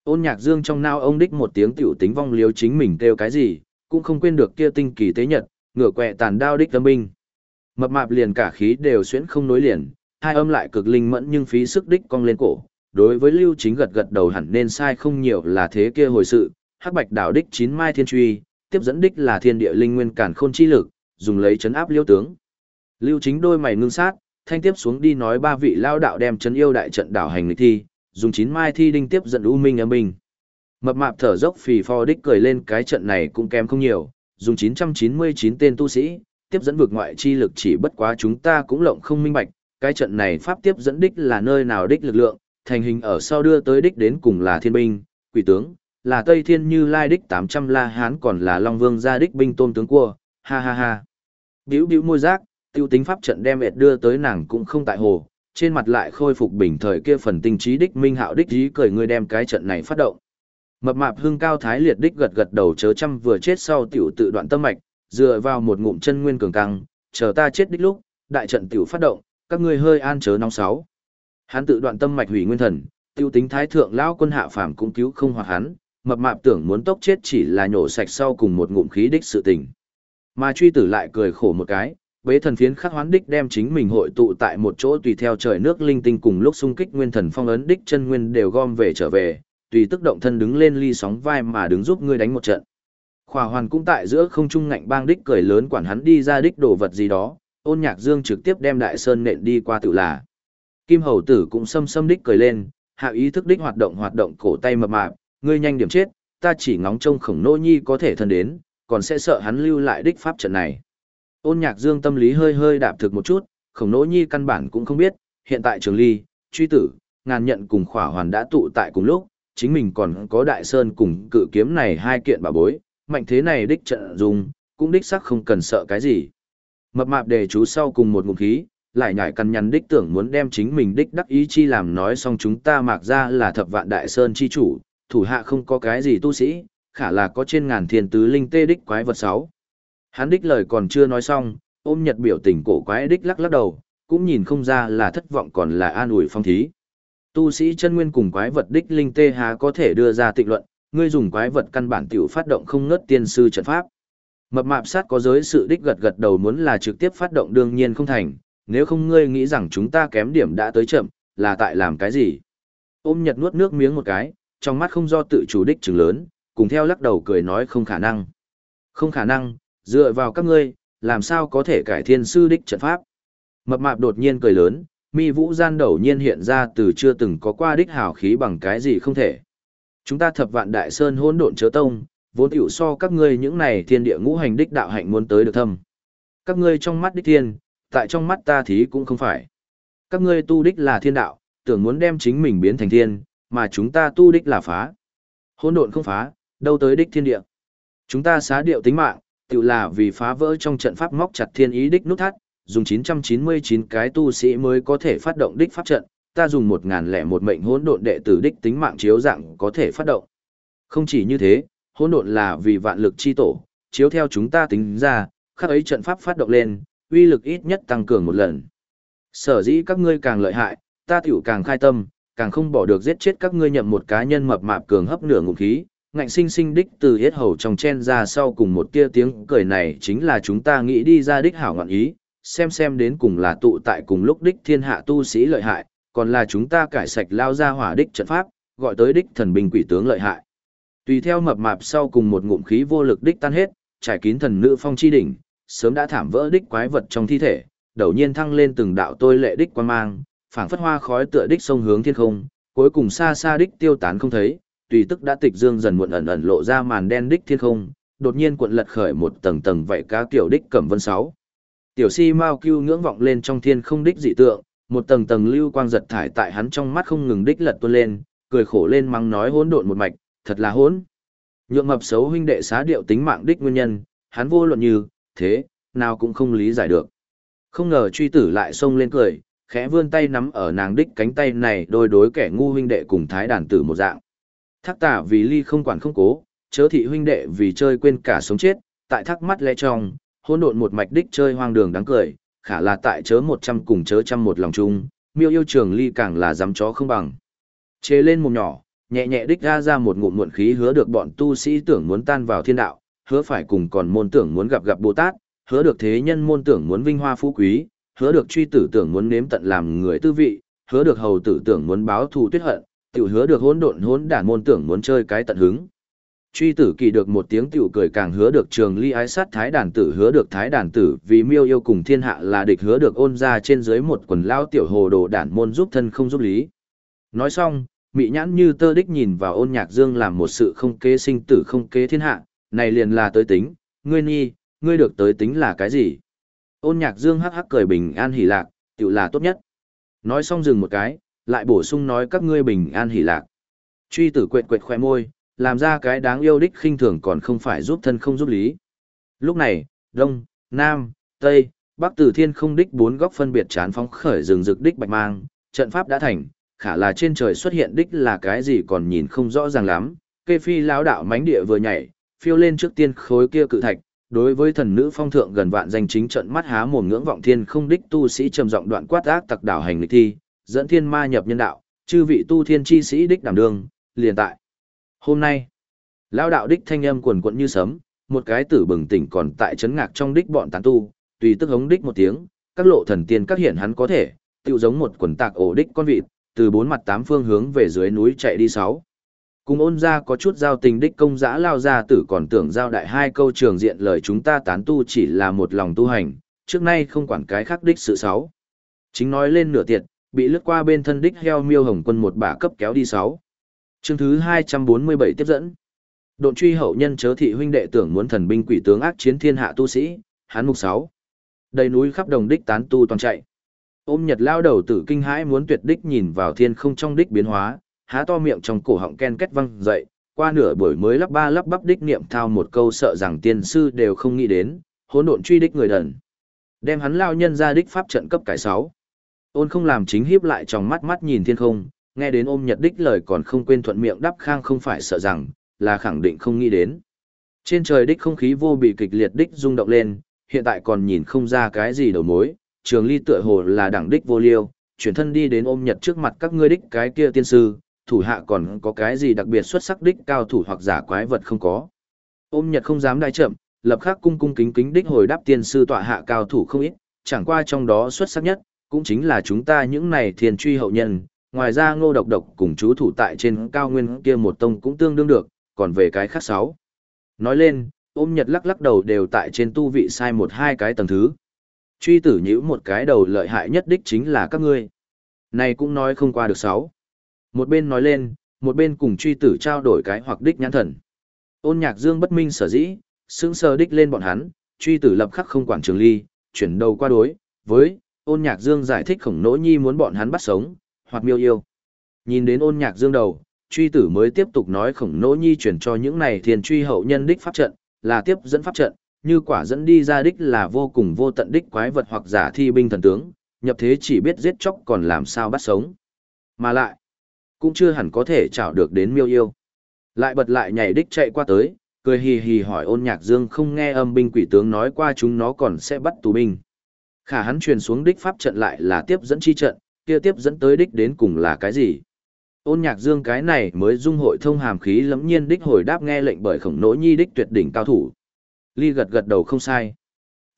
Ôn nhạc dương trong nao ông đích một tiếng tiểu tính vong liếu chính mình kêu cái gì, cũng không quên được kia tinh kỳ tế nhật, ngửa quẹ tàn đao đích âm binh. Mập mạp liền cả khí đều xuyễn không nối liền, hai âm lại cực linh mẫn nhưng phí sức đích cong lên cổ. Đối với lưu chính gật gật đầu hẳn nên sai không nhiều là thế kia hồi sự, hắc bạch đảo đích chín mai thiên truy, tiếp dẫn đích là thiên địa linh nguyên cản khôn chi lực, dùng lấy chấn áp liêu tướng. Lưu chính đôi mày ngưng sát, thanh tiếp xuống đi nói ba vị lao đạo đem chấn yêu đại trận đảo hành lịch thi, dùng chín mai thi đinh tiếp dẫn u minh âm minh, Mập mạp thở dốc phì phò đích cười lên cái trận này cũng kém không nhiều, dùng 999 tên tu sĩ, tiếp dẫn vượt ngoại chi lực chỉ bất quá chúng ta cũng lộng không minh bạch, cái trận này pháp tiếp dẫn đích là nơi nào đích lực lượng, thành hình ở sau đưa tới đích đến cùng là thiên binh, quỷ tướng, là Tây Thiên Như Lai đích 800 La Hán còn là Long Vương gia đích binh tôn tướng cua, ha ha ha. Biểu biểu môi giác, tiêu tính pháp trận đem ẹt đưa tới nàng cũng không tại hồ, trên mặt lại khôi phục bình thời kia phần tinh trí đích minh hạo đích ý cười người đem cái trận này phát động. Mập mạp hưng cao thái liệt đích gật gật đầu chớ trăm vừa chết sau tiểu tự đoạn tâm mạch, dựa vào một ngụm chân nguyên cường căng, chờ ta chết đích lúc, đại trận tiểu phát động, các ngươi hơi an chớ nóng sáu. Hắn tự đoạn tâm mạch hủy nguyên thần, tiêu tính thái thượng lão quân hạ phàm cũng cứu không hoặc hắn, mập mạp tưởng muốn tốc chết chỉ là nhổ sạch sau cùng một ngụm khí đích sự tình. Mà truy tử lại cười khổ một cái, bế thần phiến khắc hoán đích đem chính mình hội tụ tại một chỗ tùy theo trời nước linh tinh cùng lúc xung kích nguyên thần phong ấn đích chân nguyên đều gom về trở về, tùy tức động thân đứng lên ly sóng vai mà đứng giúp ngươi đánh một trận. Khỏa hoàn cũng tại giữa không trung ngạnh bang đích cười lớn quản hắn đi ra đích đồ vật gì đó, ôn nhạc dương trực tiếp đem đại sơn nện đi qua tự là. Kim hầu tử cũng xâm xâm đích cười lên, hạ ý thức đích hoạt động hoạt động cổ tay mập mạp, ngươi nhanh điểm chết, ta chỉ ngóng trông khổng nô nhi có thể thân đến, còn sẽ sợ hắn lưu lại đích pháp trận này. Ôn nhạc dương tâm lý hơi hơi đạp thực một chút, khổng nỗ nhi căn bản cũng không biết, hiện tại trường ly, truy tử, ngàn nhận cùng khỏa hoàn đã tụ tại cùng lúc, chính mình còn có đại sơn cùng cự kiếm này hai kiện bảo bối, mạnh thế này đích trận dùng, cũng đích sắc không cần sợ cái gì. Mập mạp đề chú sau cùng một ngụm khí, lại nhảy căn nhằn đích tưởng muốn đem chính mình đích đắc ý chi làm nói xong chúng ta mạc ra là thập vạn đại sơn chi chủ, thủ hạ không có cái gì tu sĩ, khả là có trên ngàn thiên tứ linh tê đích quái vật sáu. Hắn đích lời còn chưa nói xong, ôm nhật biểu tình cổ quái đích lắc lắc đầu, cũng nhìn không ra là thất vọng còn là an ủi phong thí. Tu sĩ chân nguyên cùng quái vật đích linh tê há có thể đưa ra tịnh luận, ngươi dùng quái vật căn bản tiểu phát động không ngớt tiên sư trận pháp. Mập mạp sát có giới sự đích gật gật đầu muốn là trực tiếp phát động đương nhiên không thành, nếu không ngươi nghĩ rằng chúng ta kém điểm đã tới chậm, là tại làm cái gì? Ôm Nhật nuốt nước miếng một cái, trong mắt không do tự chủ đích chừng lớn, cùng theo lắc đầu cười nói không khả năng. Không khả năng, dựa vào các ngươi, làm sao có thể cải thiên sư đích trận pháp? Mập mạp đột nhiên cười lớn, mi vũ gian đầu nhiên hiện ra từ chưa từng có qua đích hào khí bằng cái gì không thể. Chúng ta thập vạn đại sơn hỗn độn chớ tông, vốn tiểu so các ngươi những này thiên địa ngũ hành đích đạo hạnh muốn tới được thâm. Các ngươi trong mắt đích thiên, tại trong mắt ta thì cũng không phải. Các ngươi tu đích là thiên đạo, tưởng muốn đem chính mình biến thành thiên, mà chúng ta tu đích là phá. Hỗn độn không phá, đâu tới đích thiên địa. Chúng ta xá điệu tính mạng, tự là vì phá vỡ trong trận pháp móc chặt thiên ý đích nút thắt, dùng 999 cái tu sĩ mới có thể phát động đích pháp trận, ta dùng 1001 mệnh hỗn độn đệ tử đích tính mạng chiếu dạng có thể phát động. Không chỉ như thế, hỗn độn là vì vạn lực chi tổ, chiếu theo chúng ta tính ra, khắc ấy trận pháp phát động lên, uy lực ít nhất tăng cường một lần. Sở dĩ các ngươi càng lợi hại, ta tiểu càng khai tâm, càng không bỏ được giết chết các ngươi nhậm một cá nhân mập mạp cường hấp nửa ngụm khí, ngạnh sinh sinh đích từ hết hầu trong chen ra sau cùng một tia tiếng cười này chính là chúng ta nghĩ đi ra đích hảo ngọn ý, xem xem đến cùng là tụ tại cùng lúc đích thiên hạ tu sĩ lợi hại, còn là chúng ta cải sạch lao ra hỏa đích trận pháp, gọi tới đích thần binh quỷ tướng lợi hại. Tùy theo mập mạp sau cùng một ngụm khí vô lực đích tan hết, trải kín thần nữ phong chi đỉnh, sớm đã thảm vỡ đích quái vật trong thi thể, đầu nhiên thăng lên từng đạo tôi lệ đích quan mang, phảng phất hoa khói tựa đích sông hướng thiên không, cuối cùng xa xa đích tiêu tán không thấy, tùy tức đã tịch dương dần muộn ẩn ẩn lộ ra màn đen đích thiên không, đột nhiên cuộn lật khởi một tầng tầng vảy cá tiểu đích cẩm vân sáu. Tiểu si mau kêu ngưỡng vọng lên trong thiên không đích dị tượng, một tầng tầng lưu quang giật thải tại hắn trong mắt không ngừng đích lật tuôn lên, cười khổ lên mắng nói hỗn độn một mạch, thật là hỗn. Nhượng mập xấu huynh đệ xá điệu tính mạng đích nguyên nhân, hắn vô luận như, thế, nào cũng không lý giải được. Không ngờ truy tử lại xông lên cười, khẽ vươn tay nắm ở nàng đích cánh tay này đôi đối kẻ ngu huynh đệ cùng thái đàn tử một dạng. Thác tả vì ly không quản không cố, chớ thị huynh đệ vì chơi quên cả sống chết, tại thác mắt lẽ trong, hôn độn một mạch đích chơi hoang đường đáng cười, khả là tại chớ một trăm cùng chớ trăm một lòng chung, miêu yêu trường ly càng là dám chó không bằng. Chế lên một nhỏ, nhẹ nhẹ đích ra ra một ngụm muộn khí hứa được bọn tu sĩ tưởng muốn tan vào thiên đạo, hứa phải cùng còn môn tưởng muốn gặp gặp Bồ Tát, hứa được thế nhân môn tưởng muốn vinh hoa phú quý, hứa được truy tử tưởng muốn nếm tận làm người tư vị, hứa được hầu tử tưởng muốn báo thù tuyết hận, tiểu hứa được hỗn độn hỗn đản môn tưởng muốn chơi cái tận hứng. Truy tử kỳ được một tiếng tiểu cười càng hứa được trường ly ái sát thái đàn tử hứa được thái đàn tử vì miêu yêu cùng thiên hạ là địch hứa được ôn ra trên dưới một quần lao tiểu hồ đồ đản môn giúp thân không giúp lý. Nói xong, mị nhãn như tơ đích nhìn vào ôn nhạc dương làm một sự không kế sinh tử không kế thiên hạ, này liền là tới tính, ngươi nhi, ngươi được tới tính là cái gì? Ôn nhạc dương hắc hắc cười bình an hỉ lạc, tiểu là tốt nhất. Nói xong dừng một cái, lại bổ sung nói các ngươi bình an hỉ lạc. Truy tử quệt quệt khoe môi, làm ra cái đáng yêu đích khinh thường còn không phải giúp thân không giúp lý. Lúc này, Đông, Nam, Tây, Bắc Tử Thiên không đích bốn góc phân biệt chán phóng khởi rừng rực đích bạch mang, trận pháp đã thành, khả là trên trời xuất hiện đích là cái gì còn nhìn không rõ ràng lắm. Kê phi lão đạo mánh địa vừa nhảy, phiêu lên trước tiên khối kia cự thạch, đối với thần nữ phong thượng gần vạn danh chính trận mắt há mồm ngưỡng vọng thiên không đích tu sĩ trầm giọng đoạn quát ác tặc đảo hành lịch thi, dẫn thiên ma nhập nhân đạo, chư vị tu thiên chi sĩ đích đảm đương, liền tại. Hôm nay, lao đạo đích thanh âm quần quận như sấm, một cái tử bừng tỉnh còn tại chấn ngạc trong đích bọn tán tu, tùy tức hống đích một tiếng, các lộ thần tiên các hiện hắn có thể, tựu giống một quần tạc ổ đích con vịt, từ bốn mặt tám phương hướng về dưới núi chạy đi sáu. Cùng ôn ra có chút giao tình đích công giã lao ra tử còn tưởng giao đại hai câu trường diện lời chúng ta tán tu chỉ là một lòng tu hành, trước nay không quản cái khác đích sự sáu. Chính nói lên nửa tiệt, bị lướt qua bên thân đích heo miêu hồng quân một bả cấp kéo đi sáu. Chương thứ 247 tiếp dẫn. Độn truy hậu nhân chớ thị huynh đệ tưởng muốn thần binh quỷ tướng ác chiến thiên hạ tu sĩ, hán mục sáu Đầy núi khắp đồng đích tán tu toàn chạy. Ôm Nhật lao đầu tử kinh hãi muốn tuyệt đích nhìn vào thiên không trong đích biến hóa, há to miệng trong cổ họng ken kết văng dậy, qua nửa buổi mới lắp ba lắp bắp đích niệm thao một câu sợ rằng tiên sư đều không nghĩ đến, hỗn độn truy đích người đần. Đem hắn lao nhân ra đích pháp trận cấp cải sáu Ôn không làm chính hiếp lại trong mắt mắt nhìn thiên không, nghe đến ôm nhật đích lời còn không quên thuận miệng đắp khang không phải sợ rằng, là khẳng định không nghĩ đến. Trên trời đích không khí vô bị kịch liệt đích rung động lên, hiện tại còn nhìn không ra cái gì đầu mối, trường ly tựa hồ là đẳng đích vô liêu, chuyển thân đi đến ôm nhật trước mặt các ngươi đích cái kia tiên sư, thủ hạ còn có cái gì đặc biệt xuất sắc đích cao thủ hoặc giả quái vật không có. Ôm nhật không dám đai chậm, lập khắc cung cung kính kính đích hồi đáp tiên sư tọa hạ cao thủ không ít, chẳng qua trong đó xuất sắc nhất, cũng chính là chúng ta những này thiền truy hậu nhân, ngoài ra ngô độc độc cùng chú thủ tại trên cao nguyên kia một tông cũng tương đương được, còn về cái khác sáu. Nói lên, ôm nhật lắc lắc đầu đều tại trên tu vị sai một hai cái tầng thứ. Truy tử nhữ một cái đầu lợi hại nhất đích chính là các ngươi. Này cũng nói không qua được sáu. Một bên nói lên, một bên cùng truy tử trao đổi cái hoặc đích nhãn thần. Ôn nhạc dương bất minh sở dĩ, sững sờ đích lên bọn hắn, truy tử lập khắc không quản trường ly, chuyển đầu qua đối, với, ôn nhạc dương giải thích khổng nỗ nhi muốn bọn hắn bắt sống, hoặc miêu yêu. Nhìn đến ôn nhạc dương đầu, truy tử mới tiếp tục nói khổng nỗ nhi chuyển cho những này thiền truy hậu nhân đích pháp trận, là tiếp dẫn pháp trận, như quả dẫn đi ra đích là vô cùng vô tận đích quái vật hoặc giả thi binh thần tướng, nhập thế chỉ biết giết chóc còn làm sao bắt sống. Mà lại, cũng chưa hẳn có thể chảo được đến miêu yêu. Lại bật lại nhảy đích chạy qua tới, cười hì hì hỏi ôn nhạc dương không nghe âm binh quỷ tướng nói qua chúng nó còn sẽ bắt tù binh. Khả hắn truyền xuống đích pháp trận lại là tiếp dẫn chi trận, kia tiếp dẫn tới đích đến cùng là cái gì? Ôn nhạc dương cái này mới dung hội thông hàm khí lẫm nhiên đích hồi đáp nghe lệnh bởi khổng nỗ nhi đích tuyệt đỉnh cao thủ. Ly gật gật đầu không sai.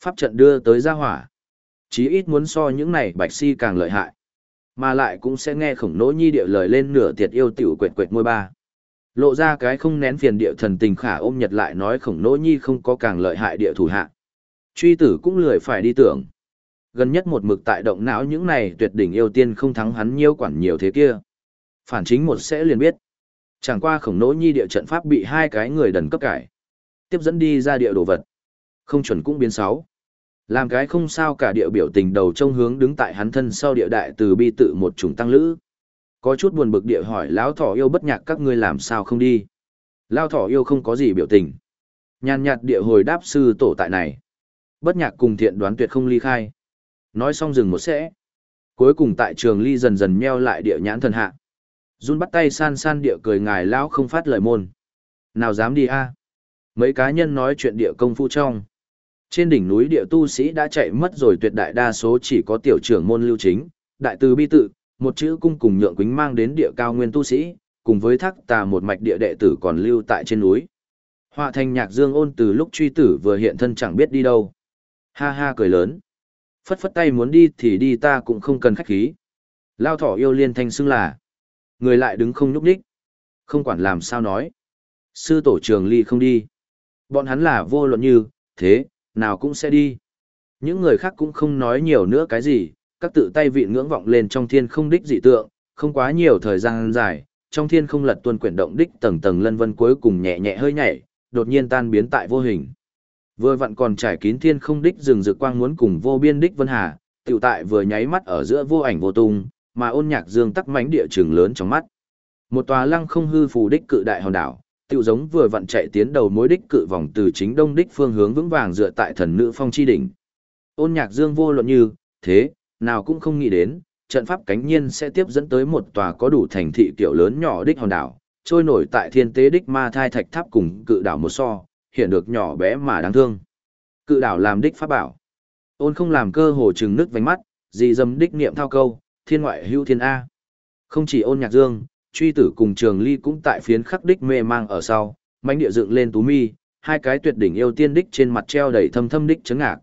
Pháp trận đưa tới gia hỏa. Chí ít muốn so những này bạch si càng lợi hại. Mà lại cũng sẽ nghe khổng nỗ nhi địa lời lên nửa tiệt yêu tiểu quệt quệt môi ba. Lộ ra cái không nén phiền địa thần tình khả ôm nhật lại nói khổng nỗ nhi không có càng lợi hại địa thủ hạ. Truy tử cũng lười phải đi tưởng. Gần nhất một mực tại động não những này tuyệt đỉnh yêu tiên không thắng hắn nhiêu quản nhiều thế kia. Phản chính một sẽ liền biết. Chẳng qua khổng nỗ nhi địa trận pháp bị hai cái người đần cấp cải. Tiếp dẫn đi ra địa đồ vật. Không chuẩn cũng biến sáu. Làm cái không sao cả địa biểu tình đầu trông hướng đứng tại hắn thân sau địa đại từ bi tự một chủng tăng lữ. Có chút buồn bực địa hỏi lão thỏ yêu bất nhạc các ngươi làm sao không đi. Lão thỏ yêu không có gì biểu tình. Nhàn nhạt địa hồi đáp sư tổ tại này. Bất nhạc cùng thiện đoán tuyệt không ly khai. Nói xong dừng một sẽ. Cuối cùng tại trường ly dần dần meo lại địa nhãn thần hạ. Run bắt tay san san địa cười ngài lão không phát lời môn. Nào dám đi a? Mấy cá nhân nói chuyện địa công phu trong. Trên đỉnh núi địa tu sĩ đã chạy mất rồi tuyệt đại đa số chỉ có tiểu trưởng môn lưu chính, đại từ bi tự, một chữ cung cùng nhượng quính mang đến địa cao nguyên tu sĩ, cùng với thác tà một mạch địa đệ tử còn lưu tại trên núi. Họa thành nhạc dương ôn từ lúc truy tử vừa hiện thân chẳng biết đi đâu. Ha ha cười lớn. Phất phất tay muốn đi thì đi ta cũng không cần khách khí. Lao thỏ yêu liên thanh xưng là. Người lại đứng không nhúc đích. Không quản làm sao nói. Sư tổ trường ly không đi. Bọn hắn là vô luận như, thế, nào cũng sẽ đi. Những người khác cũng không nói nhiều nữa cái gì, các tự tay vị ngưỡng vọng lên trong thiên không đích dị tượng, không quá nhiều thời gian dài, trong thiên không lật tuôn quyển động đích tầng tầng lân vân cuối cùng nhẹ nhẹ hơi nhảy, đột nhiên tan biến tại vô hình. Vừa vặn còn trải kín thiên không đích rừng rực quang muốn cùng vô biên đích vân hà, tiểu tại vừa nháy mắt ở giữa vô ảnh vô tung, mà ôn nhạc dương tắc mánh địa trường lớn trong mắt. Một tòa lăng không hư phù đích cự đại hòn đảo, tiểu giống vừa vặn chạy tiến đầu mối đích cự vòng từ chính đông đích phương hướng vững vàng dựa tại thần nữ phong chi đỉnh. Ôn nhạc dương vô luận như, thế, nào cũng không nghĩ đến, trận pháp cánh nhiên sẽ tiếp dẫn tới một tòa có đủ thành thị tiểu lớn nhỏ đích hòn đảo, trôi nổi tại thiên tế đích ma thai thạch tháp cùng cự đảo một so, hiện được nhỏ bé mà đáng thương. Cự đảo làm đích pháp bảo. Ôn không làm cơ hồ trừng nước vánh mắt, gì dâm đích niệm thao câu, thiên ngoại hữu thiên A. Không chỉ ôn nhạc dương, truy tử cùng trường ly cũng tại phiến khắc đích mê mang ở sau, mánh địa dựng lên tú mi, hai cái tuyệt đỉnh yêu tiên đích trên mặt treo đầy thâm thâm đích chấn ngạc.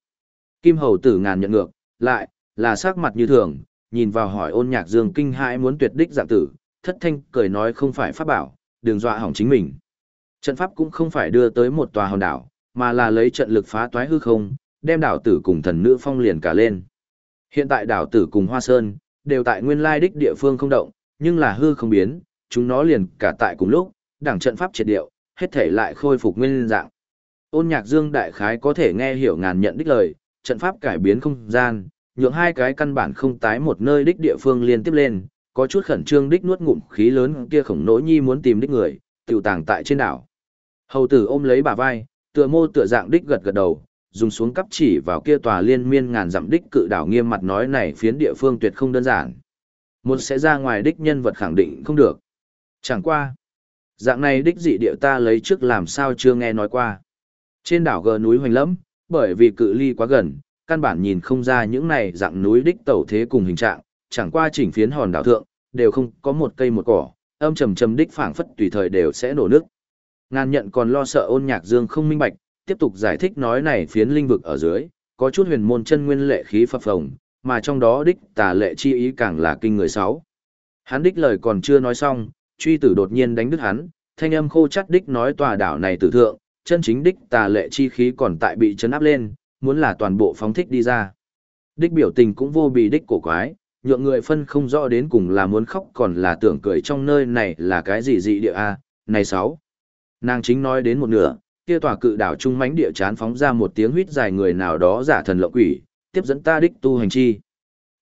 Kim hầu tử ngàn nhận ngược, lại, là sắc mặt như thường, nhìn vào hỏi ôn nhạc dương kinh hãi muốn tuyệt đích dạng tử, thất thanh cười nói không phải pháp bảo, đừng dọa hỏng chính mình. Trận pháp cũng không phải đưa tới một tòa hòn đảo, mà là lấy trận lực phá toái hư không, đem đảo tử cùng thần nữ phong liền cả lên. Hiện tại đảo tử cùng Hoa Sơn, đều tại nguyên lai đích địa phương không động, nhưng là hư không biến, chúng nó liền cả tại cùng lúc, đảng trận pháp triệt điệu, hết thể lại khôi phục nguyên dạng. Ôn nhạc dương đại khái có thể nghe hiểu ngàn nhận đích lời, trận pháp cải biến không gian, nhượng hai cái căn bản không tái một nơi đích địa phương liên tiếp lên, có chút khẩn trương đích nuốt ngụm khí lớn kia khổng nỗi nhi muốn tìm đích người, tiểu tàng tại trên đảo. Hầu tử ôm lấy bà vai, tựa mô tựa dạng đích gật gật đầu, dùng xuống cấp chỉ vào kia tòa liên miên ngàn dặm đích cự đảo nghiêm mặt nói này phiến địa phương tuyệt không đơn giản. Một sẽ ra ngoài đích nhân vật khẳng định không được. Chẳng qua. Dạng này đích dị địa ta lấy trước làm sao chưa nghe nói qua. Trên đảo gờ núi hoành lẫm, bởi vì cự ly quá gần, căn bản nhìn không ra những này dạng núi đích tẩu thế cùng hình trạng, chẳng qua chỉnh phiến hòn đảo thượng, đều không có một cây một cỏ, âm trầm trầm đích phảng phất tùy thời đều sẽ nổ nước. Ngàn nhận còn lo sợ ôn nhạc dương không minh bạch, tiếp tục giải thích nói này phiến linh vực ở dưới, có chút huyền môn chân nguyên lệ khí phập phồng, mà trong đó đích tà lệ chi ý càng là kinh người sáu. Hắn đích lời còn chưa nói xong, truy tử đột nhiên đánh đứt hắn, thanh âm khô chắt đích nói tòa đảo này tử thượng, chân chính đích tà lệ chi khí còn tại bị chấn áp lên, muốn là toàn bộ phóng thích đi ra. Đích biểu tình cũng vô bị đích cổ quái, nhượng người phân không rõ đến cùng là muốn khóc còn là tưởng cười trong nơi này là cái gì dị địa a này sáu nàng chính nói đến một nửa kia tòa cự đảo trung mãnh địa chán phóng ra một tiếng huýt dài người nào đó giả thần lộng quỷ tiếp dẫn ta đích tu hành chi.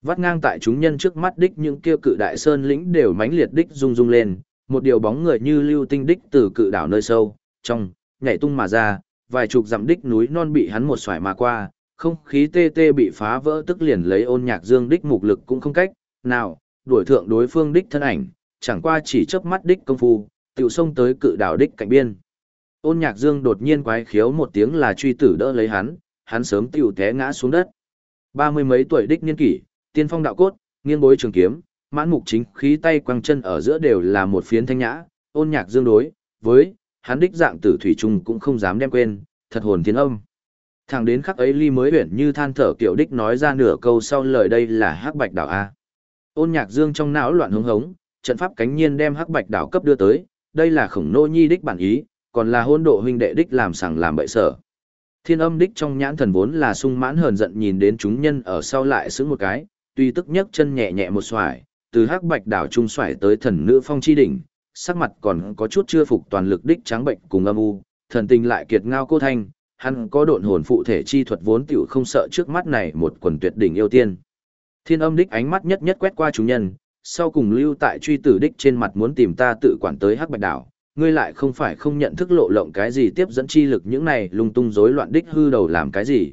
Vắt ngang tại chúng nhân trước mắt đích những kia cự đại sơn lĩnh đều mãnh liệt đích rung rung lên một điều bóng người như lưu tinh đích từ cự đảo nơi sâu trong nhảy tung mà ra vài chục dặm đích núi non bị hắn một xoải mà qua không khí tê tê bị phá vỡ tức liền lấy ôn nhạc dương đích mục lực cũng không cách, nào, đuổi thượng đối phương đích thân ảnh, chẳng qua chỉ chớp mắt đích công phu, tiểu xông tới cự đảo đích cạnh biên. Ôn nhạc dương đột nhiên quái khiếu một tiếng là truy tử đỡ lấy hắn, hắn sớm tiểu té ngã xuống đất. Ba mươi mấy tuổi đích niên kỷ, tiên phong đạo cốt, nghiêng bối trường kiếm, mãn mục chính khí tay quăng chân ở giữa đều là một phiến thanh nhã, ôn nhạc dương đối, với, hắn đích dạng tử thủy trung cũng không dám đem quên, thật hồn thiên âm. Thẳng đến khắc ấy ly mới huyển như than thở kiểu đích nói ra nửa câu sau lời đây là hắc bạch đảo A. Ôn nhạc dương trong não loạn hống hống, trận pháp cánh nhiên đem hắc bạch đảo cấp đưa tới, đây là khổng nô nhi đích bản ý, còn là hôn độ huynh đệ đích làm sàng làm bậy sở. Thiên âm đích trong nhãn thần vốn là sung mãn hờn giận nhìn đến chúng nhân ở sau lại sững một cái, tuy tức nhấc chân nhẹ nhẹ một xoải, từ hắc bạch đảo trung xoải tới thần nữ phong chi đỉnh, sắc mặt còn có chút chưa phục toàn lực đích trắng bệnh cùng âm u, thần tình lại kiệt ngao cô thanh, hắn có độn hồn phụ thể chi thuật vốn tiểu không sợ trước mắt này một quần tuyệt đỉnh yêu tiên. Thiên âm đích ánh mắt nhất nhất quét qua chúng nhân, sau cùng lưu tại truy tử đích trên mặt muốn tìm ta tự quản tới hắc bạch đảo, ngươi lại không phải không nhận thức lộ lộng cái gì tiếp dẫn chi lực những này lung tung rối loạn đích hư đầu làm cái gì.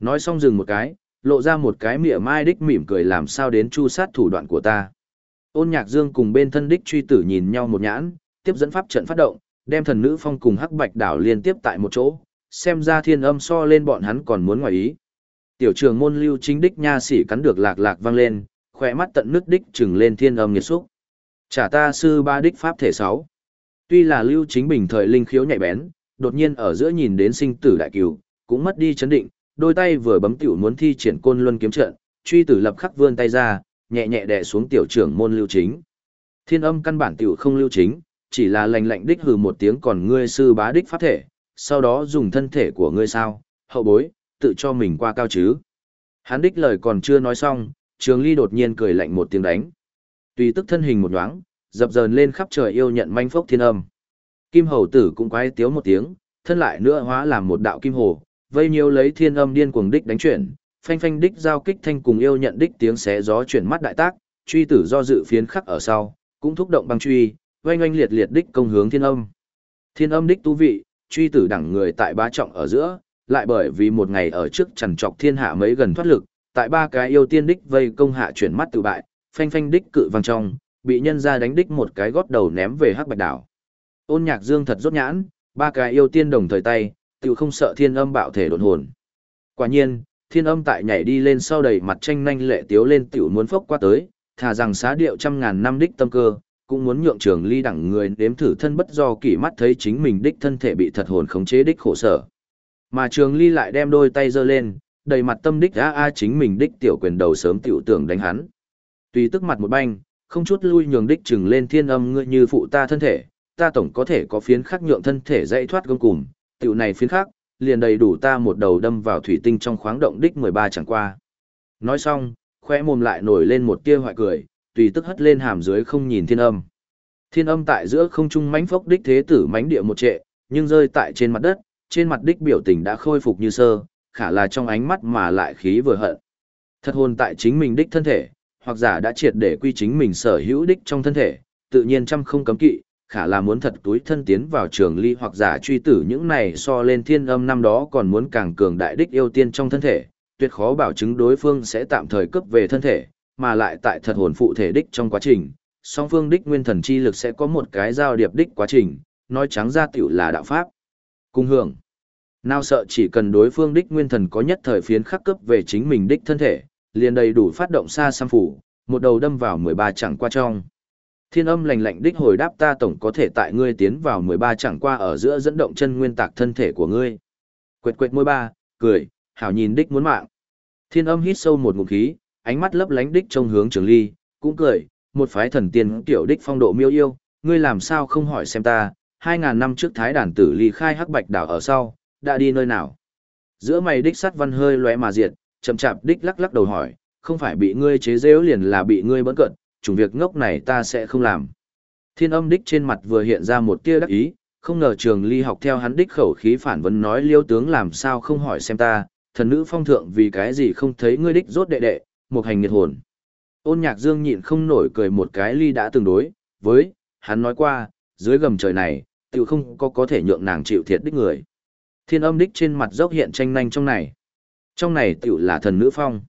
Nói xong dừng một cái, lộ ra một cái mỉa mai đích mỉm cười làm sao đến chu sát thủ đoạn của ta. Ôn nhạc dương cùng bên thân đích truy tử nhìn nhau một nhãn, tiếp dẫn pháp trận phát động, đem thần nữ phong cùng hắc bạch đảo liên tiếp tại một chỗ, xem ra thiên âm so lên bọn hắn còn muốn ngoài ý. Tiểu trường môn lưu chính đích nha sĩ cắn được lạc lạc vang lên, khỏe mắt tận nước đích trừng lên thiên âm nghiệt xúc. Trả ta sư ba đích pháp thể sáu. Tuy là lưu chính bình thời linh khiếu nhạy bén, đột nhiên ở giữa nhìn đến sinh tử đại cửu, cũng mất đi chấn định, đôi tay vừa bấm tiểu muốn thi triển côn luân kiếm trận, truy tử lập khắc vươn tay ra, nhẹ nhẹ đè xuống tiểu trưởng môn lưu chính. Thiên âm căn bản tiểu không lưu chính, chỉ là lành lạnh đích hừ một tiếng còn ngươi sư bá đích pháp thể, sau đó dùng thân thể của ngươi sao, hậu bối, tự cho mình qua cao chứ. Hắn đích lời còn chưa nói xong, Trường Ly đột nhiên cười lạnh một tiếng đánh. Tùy tức thân hình một nhoáng, dập dờn lên khắp trời yêu nhận manh phốc thiên âm. Kim hầu tử cũng quái tiếu một tiếng, thân lại nữa hóa làm một đạo kim hồ, vây nhiều lấy thiên âm điên cuồng đích đánh chuyển, phanh phanh đích giao kích thanh cùng yêu nhận đích tiếng xé gió chuyển mắt đại tác, truy tử do dự phiến khắc ở sau, cũng thúc động băng truy, oanh oanh liệt liệt đích công hướng thiên âm. Thiên âm đích tú vị, truy tử đẳng người tại ba trọng ở giữa, lại bởi vì một ngày ở trước trần trọc thiên hạ mấy gần thoát lực, tại ba cái yêu tiên đích vây công hạ chuyển mắt tự bại, phanh phanh đích cự vang trong, bị nhân ra đánh đích một cái gót đầu ném về hắc bạch đảo. Ôn nhạc dương thật rốt nhãn, ba cái yêu tiên đồng thời tay, tự không sợ thiên âm bạo thể đột hồn. Quả nhiên, thiên âm tại nhảy đi lên sau đầy mặt tranh nhanh lệ tiếu lên tiểu muốn phốc qua tới, thà rằng xá điệu trăm ngàn năm đích tâm cơ, cũng muốn nhượng trường ly đẳng người nếm thử thân bất do kỷ mắt thấy chính mình đích thân thể bị thật hồn khống chế đích khổ sở. Mà trường ly lại đem đôi tay giơ lên, đầy mặt tâm đích a a chính mình đích tiểu quyền đầu sớm tiểu tưởng đánh hắn. Tùy tức mặt một banh, không chút lui nhường đích trừng lên thiên âm ngươi như phụ ta thân thể, ta tổng có thể có phiến khắc nhượng thân thể dãy thoát gông cùm, tiểu này phiến khắc, liền đầy đủ ta một đầu đâm vào thủy tinh trong khoáng động đích 13 chẳng qua. Nói xong, khoe mồm lại nổi lên một tia hoại cười, tùy tức hất lên hàm dưới không nhìn thiên âm. Thiên âm tại giữa không trung mánh phốc đích thế tử mánh địa một trệ, nhưng rơi tại trên mặt đất, trên mặt đích biểu tình đã khôi phục như sơ, khả là trong ánh mắt mà lại khí vừa hận. Thật hồn tại chính mình đích thân thể, hoặc giả đã triệt để quy chính mình sở hữu đích trong thân thể, tự nhiên trăm không cấm kỵ, khả là muốn thật túi thân tiến vào trường ly hoặc giả truy tử những này so lên thiên âm năm đó còn muốn càng cường đại đích yêu tiên trong thân thể, tuyệt khó bảo chứng đối phương sẽ tạm thời cấp về thân thể, mà lại tại thật hồn phụ thể đích trong quá trình, song phương đích nguyên thần chi lực sẽ có một cái giao điệp đích quá trình, nói trắng ra tiểu là đạo pháp. Cung hưởng. Nào sợ chỉ cần đối phương đích nguyên thần có nhất thời phiến khắc cấp về chính mình đích thân thể, liền đầy đủ phát động xa xăm phủ, một đầu đâm vào 13 chẳng qua trong. Thiên âm lành lạnh đích hồi đáp ta tổng có thể tại ngươi tiến vào 13 chẳng qua ở giữa dẫn động chân nguyên tạc thân thể của ngươi. Quệt quệt môi ba, cười, hảo nhìn đích muốn mạng. Thiên âm hít sâu một ngụm khí, ánh mắt lấp lánh đích trông hướng trường ly, cũng cười, một phái thần tiên tiểu đích phong độ miêu yêu, ngươi làm sao không hỏi xem ta, hai ngàn năm trước thái đàn tử ly khai hắc bạch đảo ở sau, đã đi nơi nào. Giữa mày đích sắt văn hơi lóe mà diệt, chậm chạp đích lắc lắc đầu hỏi, không phải bị ngươi chế giễu liền là bị ngươi bỡn cận, chủng việc ngốc này ta sẽ không làm. Thiên âm đích trên mặt vừa hiện ra một tia đắc ý, không ngờ trường ly học theo hắn đích khẩu khí phản vấn nói liêu tướng làm sao không hỏi xem ta, thần nữ phong thượng vì cái gì không thấy ngươi đích rốt đệ đệ, một hành nghiệt hồn. Ôn nhạc dương nhịn không nổi cười một cái ly đã tương đối, với, hắn nói qua, dưới gầm trời này, tự không có có thể nhượng nàng chịu thiệt đích người. Thiên âm đích trên mặt dốc hiện tranh nhanh trong này. Trong này tiểu là thần nữ phong.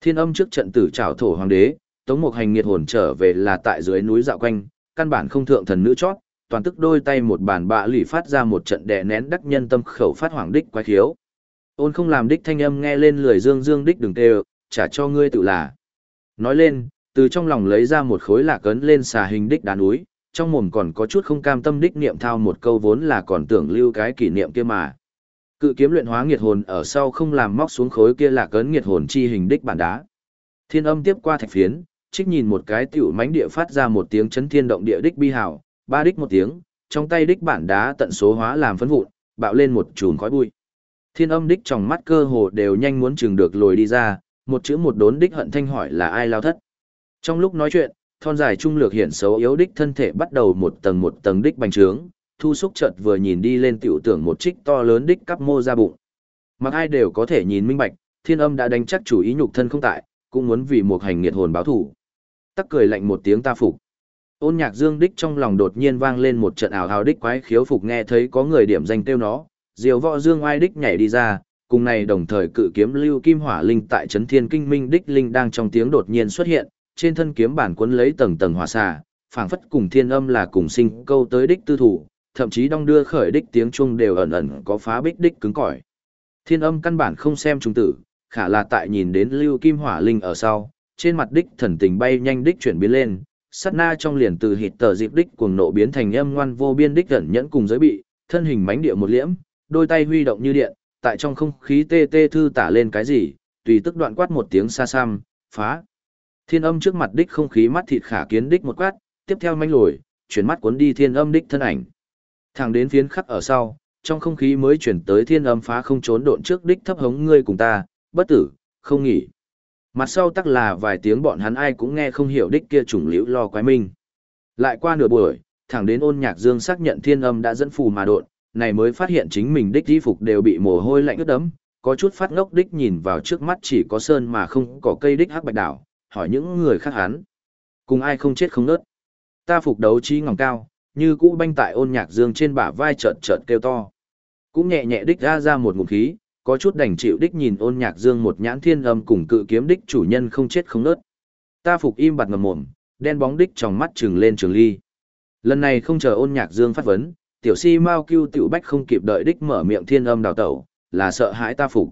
Thiên âm trước trận tử trảo thổ hoàng đế, tống một hành nghiệt hồn trở về là tại dưới núi dạo quanh, căn bản không thượng thần nữ chót, toàn tức đôi tay một bàn bạ lì phát ra một trận đè nén đắc nhân tâm khẩu phát hoàng đích quái khiếu. Ôn không làm đích thanh âm nghe lên lười dương dương đích đừng tê trả cho ngươi tự là. Nói lên, từ trong lòng lấy ra một khối lạc ấn lên xà hình đích đá núi, trong mồm còn có chút không cam tâm đích niệm thao một câu vốn là còn tưởng lưu cái kỷ niệm kia mà. Cự kiếm luyện hóa nghiệt hồn ở sau không làm móc xuống khối kia là cấn nghiệt hồn chi hình đích bản đá. Thiên âm tiếp qua thạch phiến, trích nhìn một cái tiểu mánh địa phát ra một tiếng chấn thiên động địa đích bi hào, ba đích một tiếng, trong tay đích bản đá tận số hóa làm phấn vụn, bạo lên một chùm khói bụi. Thiên âm đích trong mắt cơ hồ đều nhanh muốn chừng được lồi đi ra, một chữ một đốn đích hận thanh hỏi là ai lao thất. Trong lúc nói chuyện, thon dài trung lược hiện xấu yếu đích thân thể bắt đầu một tầng một tầng đích bành trướng, thu xúc chợt vừa nhìn đi lên tiểu tưởng một trích to lớn đích cắp mô ra bụng. Mặc ai đều có thể nhìn minh bạch, thiên âm đã đánh chắc chủ ý nhục thân không tại, cũng muốn vì một hành nghiệt hồn báo thủ. Tắc cười lạnh một tiếng ta phục. Ôn nhạc dương đích trong lòng đột nhiên vang lên một trận ảo hào đích quái khiếu phục nghe thấy có người điểm danh tiêu nó, diều võ dương oai đích nhảy đi ra, cùng này đồng thời cự kiếm lưu kim hỏa linh tại trấn thiên kinh minh đích linh đang trong tiếng đột nhiên xuất hiện, trên thân kiếm bản cuốn lấy tầng tầng hỏa xà, phảng phất cùng thiên âm là cùng sinh câu tới đích tư thủ, thậm chí đong đưa khởi đích tiếng chuông đều ẩn ẩn có phá bích đích cứng cỏi. Thiên âm căn bản không xem trung tử, khả là tại nhìn đến lưu kim hỏa linh ở sau, trên mặt đích thần tình bay nhanh đích chuyển biến lên, sát na trong liền từ hịt tờ dịp đích cuồng nộ biến thành âm ngoan vô biên đích gần nhẫn cùng giới bị, thân hình mánh địa một liễm, đôi tay huy động như điện, tại trong không khí tê tê thư tả lên cái gì, tùy tức đoạn quát một tiếng xa xăm, phá. Thiên âm trước mặt đích không khí mắt thịt khả kiến đích một quát, tiếp theo manh lồi, chuyển mắt cuốn đi thiên âm đích thân ảnh. Thẳng đến phiến khắc ở sau, trong không khí mới chuyển tới thiên âm phá không trốn độn trước đích thấp hống ngươi cùng ta, bất tử, không nghỉ. Mặt sau tắc là vài tiếng bọn hắn ai cũng nghe không hiểu đích kia trùng liễu lo quái minh. Lại qua nửa buổi, thẳng đến ôn nhạc dương xác nhận thiên âm đã dẫn phù mà độn, này mới phát hiện chính mình đích y phục đều bị mồ hôi lạnh ướt đẫm, có chút phát ngốc đích nhìn vào trước mắt chỉ có sơn mà không có cây đích hắc bạch đảo, hỏi những người khác hắn. Cùng ai không chết không nớt. Ta phục đấu trí ngỏng cao, như cũ banh tại ôn nhạc dương trên bả vai chợt chợt kêu to. Cũng nhẹ nhẹ đích ra ra một ngụm khí, có chút đành chịu đích nhìn ôn nhạc dương một nhãn thiên âm cùng cự kiếm đích chủ nhân không chết không nớt. Ta phục im bặt ngầm mồm, đen bóng đích trong mắt trừng lên trường ly. Lần này không chờ ôn nhạc dương phát vấn, tiểu si mau cưu tiểu bách không kịp đợi đích mở miệng thiên âm đào tẩu, là sợ hãi ta phục.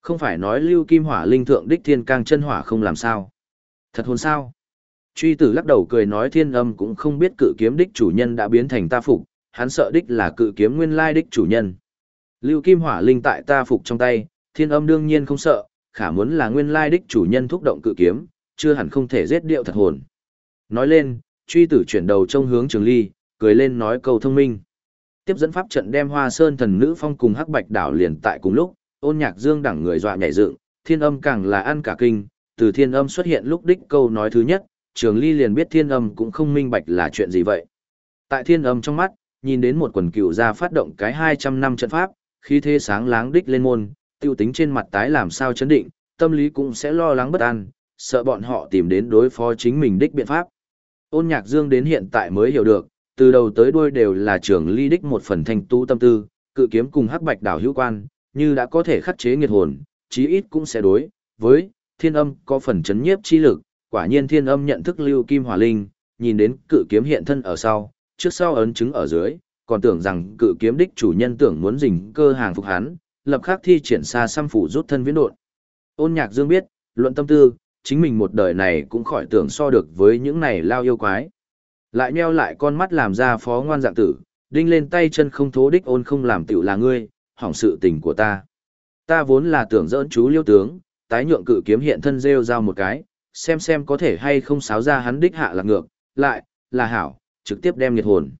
Không phải nói lưu kim hỏa linh thượng đích thiên cang chân hỏa không làm sao. Thật hồn sao? Truy tử lắc đầu cười nói thiên âm cũng không biết cự kiếm đích chủ nhân đã biến thành ta phục, hắn sợ đích là cự kiếm nguyên lai đích chủ nhân. Lưu kim hỏa linh tại ta phục trong tay, thiên âm đương nhiên không sợ, khả muốn là nguyên lai đích chủ nhân thúc động cự kiếm, chưa hẳn không thể giết điệu thật hồn. Nói lên, truy tử chuyển đầu trông hướng trường ly, cười lên nói câu thông minh. Tiếp dẫn pháp trận đem hoa sơn thần nữ phong cùng hắc bạch đảo liền tại cùng lúc, ôn nhạc dương đẳng người dọa nhảy dựng, thiên âm càng là ăn cả kinh, từ thiên âm xuất hiện lúc đích câu nói thứ nhất, trường ly liền biết thiên âm cũng không minh bạch là chuyện gì vậy. Tại thiên âm trong mắt, nhìn đến một quần cựu ra phát động cái 200 năm trận pháp, khí thế sáng láng đích lên môn, tiêu tính trên mặt tái làm sao chấn định, tâm lý cũng sẽ lo lắng bất an, sợ bọn họ tìm đến đối phó chính mình đích biện pháp. Ôn nhạc dương đến hiện tại mới hiểu được, từ đầu tới đuôi đều là trường ly đích một phần thanh tu tâm tư, cự kiếm cùng hắc bạch đảo hữu quan, như đã có thể khắc chế nghiệt hồn, chí ít cũng sẽ đối với thiên âm có phần chấn nhiếp chi lực, quả nhiên thiên âm nhận thức lưu kim hỏa linh, nhìn đến cự kiếm hiện thân ở sau, trước sau ấn chứng ở dưới, còn tưởng rằng cự kiếm đích chủ nhân tưởng muốn dình cơ hàng phục hắn, lập khắc thi triển xa xăm phủ rút thân viễn độn. Ôn Nhạc Dương biết, luận tâm tư, chính mình một đời này cũng khỏi tưởng so được với những này lao yêu quái. Lại nheo lại con mắt làm ra phó ngoan dạng tử, đinh lên tay chân không thố đích ôn không làm tiểu là ngươi, hỏng sự tình của ta. Ta vốn là tưởng dỡn chú liêu tướng, tái nhượng cự kiếm hiện thân rêu rao một cái, xem xem có thể hay không sáo ra hắn đích hạ lạc ngược, lại, là hảo, trực tiếp đem nghiệt hồn.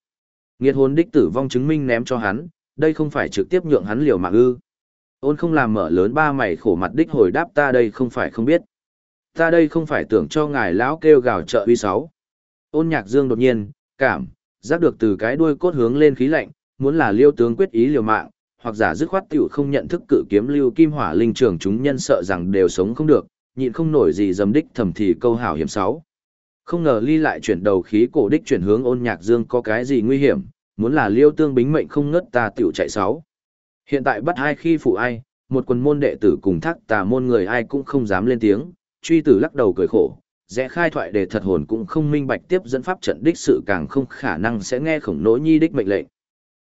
Nghiệt hồn đích tử vong chứng minh ném cho hắn, đây không phải trực tiếp nhượng hắn liều mạng ư. Ôn không làm mở lớn ba mày khổ mặt đích hồi đáp ta đây không phải không biết. Ta đây không phải tưởng cho ngài lão kêu gào trợ uy sáu. Ôn nhạc dương đột nhiên, cảm, giác được từ cái đuôi cốt hướng lên khí lạnh, muốn là liêu tướng quyết ý liều mạng, hoặc giả dứt khoát tiểu không nhận thức cự kiếm lưu kim hỏa linh trưởng chúng nhân sợ rằng đều sống không được, nhịn không nổi gì dầm đích thầm thì câu hảo hiểm sáu. Không ngờ ly lại chuyển đầu khí cổ đích chuyển hướng ôn nhạc dương có cái gì nguy hiểm, muốn là liêu tương bính mệnh không ngất ta tiểu chạy sáu. Hiện tại bắt ai khi phụ ai, một quần môn đệ tử cùng thác tà môn người ai cũng không dám lên tiếng, truy tử lắc đầu cười khổ, rẽ khai thoại để thật hồn cũng không minh bạch tiếp dẫn pháp trận đích sự càng không khả năng sẽ nghe khổng nỗ nhi đích mệnh lệnh.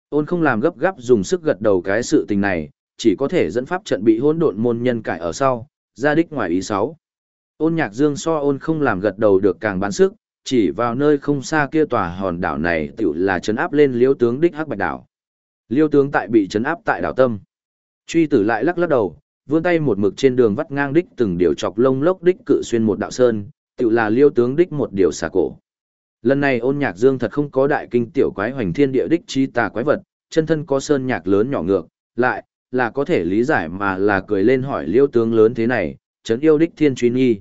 Ôn không làm gấp gáp dùng sức gật đầu cái sự tình này, chỉ có thể dẫn pháp trận bị hỗn độn môn nhân cải ở sau, ra đích ngoài ý sáu. Ôn nhạc dương so ôn không làm gật đầu được càng bán sức, chỉ vào nơi không xa kia tòa hòn đảo này tiểu là chấn áp lên liêu tướng đích hắc bạch đảo. Liêu tướng tại bị chấn áp tại đảo tâm. Truy tử lại lắc lắc đầu, vươn tay một mực trên đường vắt ngang đích từng điều chọc lông lốc đích cự xuyên một đạo sơn, tiểu là liêu tướng đích một điều xà cổ. Lần này ôn nhạc dương thật không có đại kinh tiểu quái hoành thiên địa đích chi tà quái vật, chân thân có sơn nhạc lớn nhỏ ngược, lại, là có thể lý giải mà là cười lên hỏi liêu tướng lớn thế này, chấn yêu đích thiên truy nghi.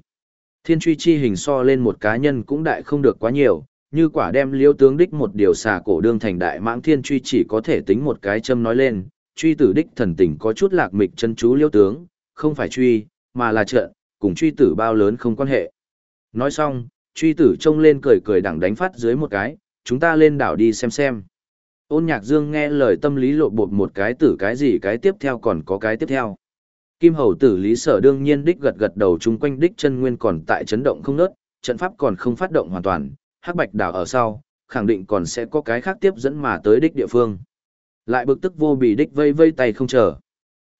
Thiên truy chi hình so lên một cá nhân cũng đại không được quá nhiều, như quả đem liêu tướng đích một điều xà cổ đương thành đại mãng thiên truy chỉ có thể tính một cái châm nói lên, truy tử đích thần tình có chút lạc mịch chân chú liêu tướng, không phải truy, mà là trợ, cùng truy tử bao lớn không quan hệ. Nói xong, truy tử trông lên cười cười đẳng đánh phát dưới một cái, chúng ta lên đảo đi xem xem. Ôn nhạc dương nghe lời tâm lý lộ bột một cái tử cái gì cái tiếp theo còn có cái tiếp theo. Kim hầu tử lý sở đương nhiên đích gật gật đầu chung quanh đích chân nguyên còn tại chấn động không nớt, trận pháp còn không phát động hoàn toàn, hắc bạch đảo ở sau, khẳng định còn sẽ có cái khác tiếp dẫn mà tới đích địa phương. Lại bực tức vô bì đích vây vây tay không chờ.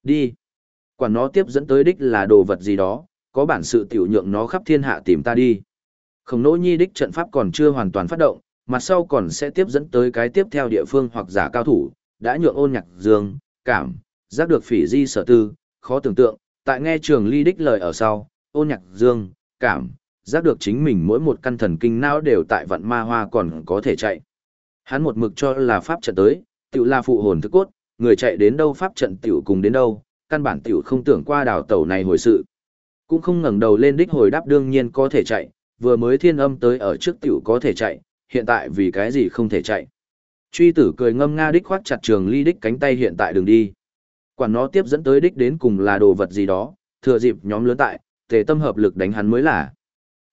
Đi. quả nó tiếp dẫn tới đích là đồ vật gì đó, có bản sự tiểu nhượng nó khắp thiên hạ tìm ta đi. Khổng nỗ nhi đích trận pháp còn chưa hoàn toàn phát động, mặt sau còn sẽ tiếp dẫn tới cái tiếp theo địa phương hoặc giả cao thủ, đã nhượng ôn nhạc dương, cảm, giác được phỉ di sở tư, khó tưởng tượng, tại nghe trường ly đích lời ở sau, ôn nhạc dương, cảm, giác được chính mình mỗi một căn thần kinh não đều tại vận ma hoa còn có thể chạy. Hắn một mực cho là pháp trận tới, tiểu là phụ hồn thức cốt, người chạy đến đâu pháp trận tiểu cùng đến đâu, căn bản tiểu không tưởng qua đảo tàu này hồi sự. Cũng không ngẩng đầu lên đích hồi đáp đương nhiên có thể chạy, vừa mới thiên âm tới ở trước tiểu có thể chạy, hiện tại vì cái gì không thể chạy. Truy tử cười ngâm nga đích khoát chặt trường ly đích cánh tay hiện tại đường đi. Quản nó tiếp dẫn tới đích đến cùng là đồ vật gì đó, thừa dịp nhóm lớn tại, tề tâm hợp lực đánh hắn mới là.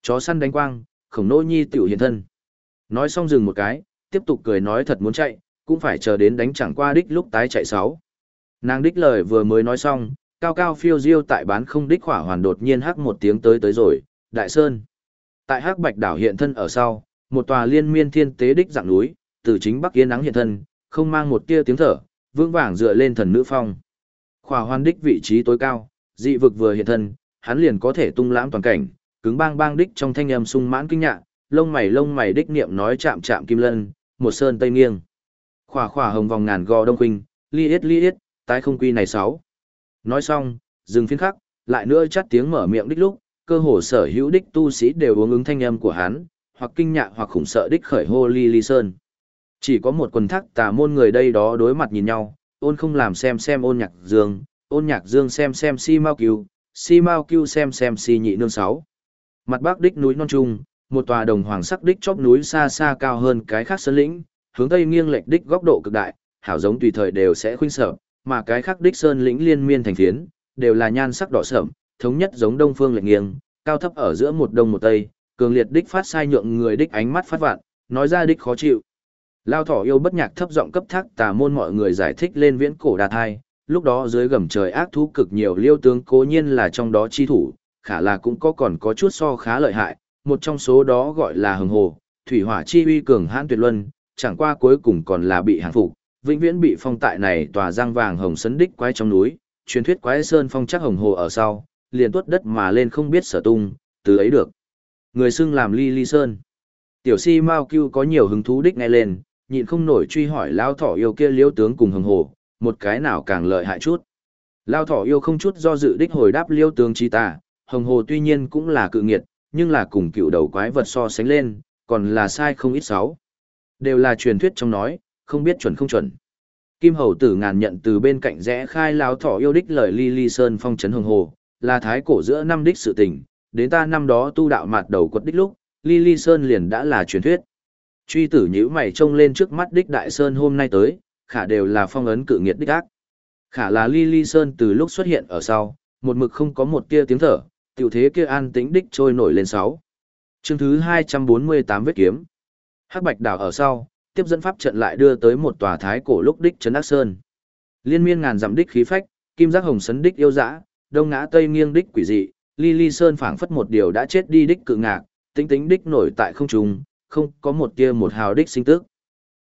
Chó săn đánh quang, khổng nô nhi tiểu hiện thân. Nói xong dừng một cái, tiếp tục cười nói thật muốn chạy, cũng phải chờ đến đánh chẳng qua đích lúc tái chạy sáu. Nàng đích lời vừa mới nói xong, cao cao phiêu diêu tại bán không đích hỏa hoàn đột nhiên hắc một tiếng tới tới rồi, đại sơn. Tại hắc bạch đảo hiện thân ở sau, một tòa liên miên thiên tế đích dạng núi, từ chính bắc yên nắng hiện thân, không mang một tia tiếng thở, vững vàng dựa lên thần nữ phong. Khỏa hoàn đích vị trí tối cao, dị vực vừa hiện thân, hắn liền có thể tung lãm toàn cảnh, cứng bang bang đích trong thanh âm sung mãn kinh nhạc, lông mày lông mày đích niệm nói chạm chạm kim lân, một sơn tây nghiêng. Khỏa khỏa hồng vòng ngàn gò đông quỳnh li yết li yết, tái không quy này sáu. Nói xong, dừng phiên khắc, lại nữa chắt tiếng mở miệng đích lúc, cơ hồ sở hữu đích tu sĩ đều uống ứng thanh âm của hắn, hoặc kinh nhạ hoặc khủng sợ đích khởi hô ly ly sơn. Chỉ có một quần thác tà môn người đây đó đối mặt nhìn nhau, ôn không làm xem xem ôn nhạc dương, ôn nhạc dương xem xem si mau cứu, si mau cứu xem xem si nhị nương sáu. Mặt bắc đích núi non trung, một tòa đồng hoàng sắc đích chóp núi xa xa cao hơn cái khác sơn lĩnh, hướng tây nghiêng lệch đích góc độ cực đại, hảo giống tùy thời đều sẽ khuynh sợ, mà cái khác đích sơn lĩnh liên miên thành phiến, đều là nhan sắc đỏ sẫm, thống nhất giống đông phương lệch nghiêng, cao thấp ở giữa một đông một tây, cường liệt đích phát sai nhượng người đích ánh mắt phát vạn, nói ra đích khó chịu. Lao thỏ yêu bất nhạc thấp giọng cấp thác tà môn mọi người giải thích lên viễn cổ đà thai, lúc đó dưới gầm trời ác thú cực nhiều liêu tướng cố nhiên là trong đó chi thủ, khả là cũng có còn có chút so khá lợi hại, một trong số đó gọi là hừng hồ, thủy hỏa chi uy cường hãn tuyệt luân, chẳng qua cuối cùng còn là bị hàng phục, vĩnh viễn bị phong tại này tòa giang vàng hồng sấn đích quái trong núi, truyền thuyết quái sơn phong chắc hồng hồ ở sau, liền tuốt đất mà lên không biết sở tung, từ ấy được. Người xưng làm ly ly sơn. Tiểu si Mao Cưu có nhiều hứng thú đích nghe lên, nhịn không nổi truy hỏi lao thỏ yêu kia liễu tướng cùng hồng hồ, một cái nào càng lợi hại chút. Lao thỏ yêu không chút do dự đích hồi đáp liêu tướng chi tà, hồng hồ tuy nhiên cũng là cự nghiệt, nhưng là cùng cựu đầu quái vật so sánh lên, còn là sai không ít sáu. Đều là truyền thuyết trong nói, không biết chuẩn không chuẩn. Kim hầu tử ngàn nhận từ bên cạnh rẽ khai lao thỏ yêu đích lời ly ly sơn phong trấn hồng hồ, là thái cổ giữa năm đích sự tình, đến ta năm đó tu đạo mặt đầu quật đích lúc, ly ly sơn liền đã là truyền thuyết. Truy tử nhíu mày trông lên trước mắt đích đại sơn hôm nay tới, khả đều là phong ấn cự nghiệt đích ác. Khả là ly ly sơn từ lúc xuất hiện ở sau, một mực không có một tia tiếng thở, tiểu thế kia an tĩnh đích trôi nổi lên sáu. Chương thứ 248 vết kiếm. Hắc Bạch đảo ở sau, tiếp dẫn pháp trận lại đưa tới một tòa thái cổ lúc đích trấn ác sơn. Liên miên ngàn dặm đích khí phách, kim giác hồng sấn đích yêu dã, đông ngã tây nghiêng đích quỷ dị, ly ly sơn phảng phất một điều đã chết đi đích cự ngạc, tính tính đích nổi tại không trung, không có một tia một hào đích sinh tức.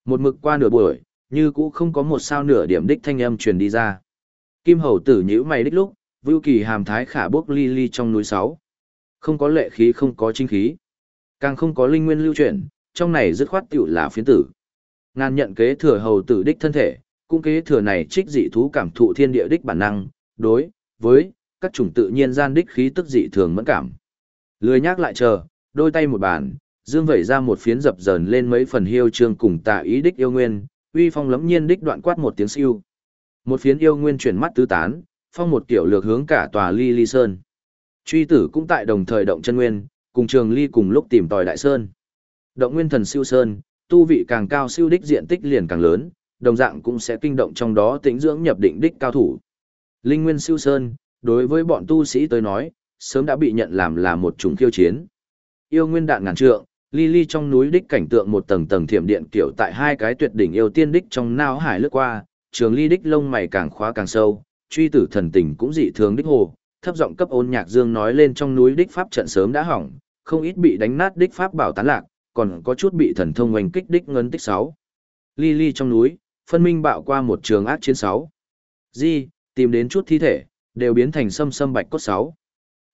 Một mực qua nửa buổi, như cũ không có một sao nửa điểm đích thanh âm truyền đi ra. Kim hầu tử nhíu mày đích lúc, vưu kỳ hàm thái khả bước ly ly trong núi sáu. Không có lệ khí không có chính khí. Càng không có linh nguyên lưu chuyển, trong này dứt khoát tiểu là phiến tử. Ngàn nhận kế thừa hầu tử đích thân thể, cũng kế thừa này trích dị thú cảm thụ thiên địa đích bản năng, đối với các chủng tự nhiên gian đích khí tức dị thường mẫn cảm. Lười nhác lại chờ, đôi tay một bàn, dương vẩy ra một phiến dập dờn lên mấy phần hiêu trương cùng tà ý đích yêu nguyên, uy phong lẫm nhiên đích đoạn quát một tiếng siêu. Một phiến yêu nguyên chuyển mắt tứ tán, phong một kiểu lược hướng cả tòa ly ly sơn. Truy tử cũng tại đồng thời động chân nguyên, cùng trường ly cùng lúc tìm tòi đại sơn. Động nguyên thần siêu sơn, tu vị càng cao siêu đích diện tích liền càng lớn, đồng dạng cũng sẽ kinh động trong đó tính dưỡng nhập định đích cao thủ. Linh nguyên siêu sơn, đối với bọn tu sĩ tới nói, sớm đã bị nhận làm là một chủng khiêu chiến. Yêu nguyên đạn ngàn trượng, ly ly trong núi đích cảnh tượng một tầng tầng thiểm điện kiểu tại hai cái tuyệt đỉnh yêu tiên đích trong nao hải lướt qua, trường ly đích lông mày càng khóa càng sâu, truy tử thần tình cũng dị thường đích hồ, thấp giọng cấp ôn nhạc dương nói lên trong núi đích pháp trận sớm đã hỏng, không ít bị đánh nát đích pháp bảo tán lạc, còn có chút bị thần thông oanh kích đích ngân tích sáu. Ly ly trong núi, phân minh bạo qua một trường ác chiến sáu. Di, tìm đến chút thi thể, đều biến thành sâm sâm bạch cốt sáu.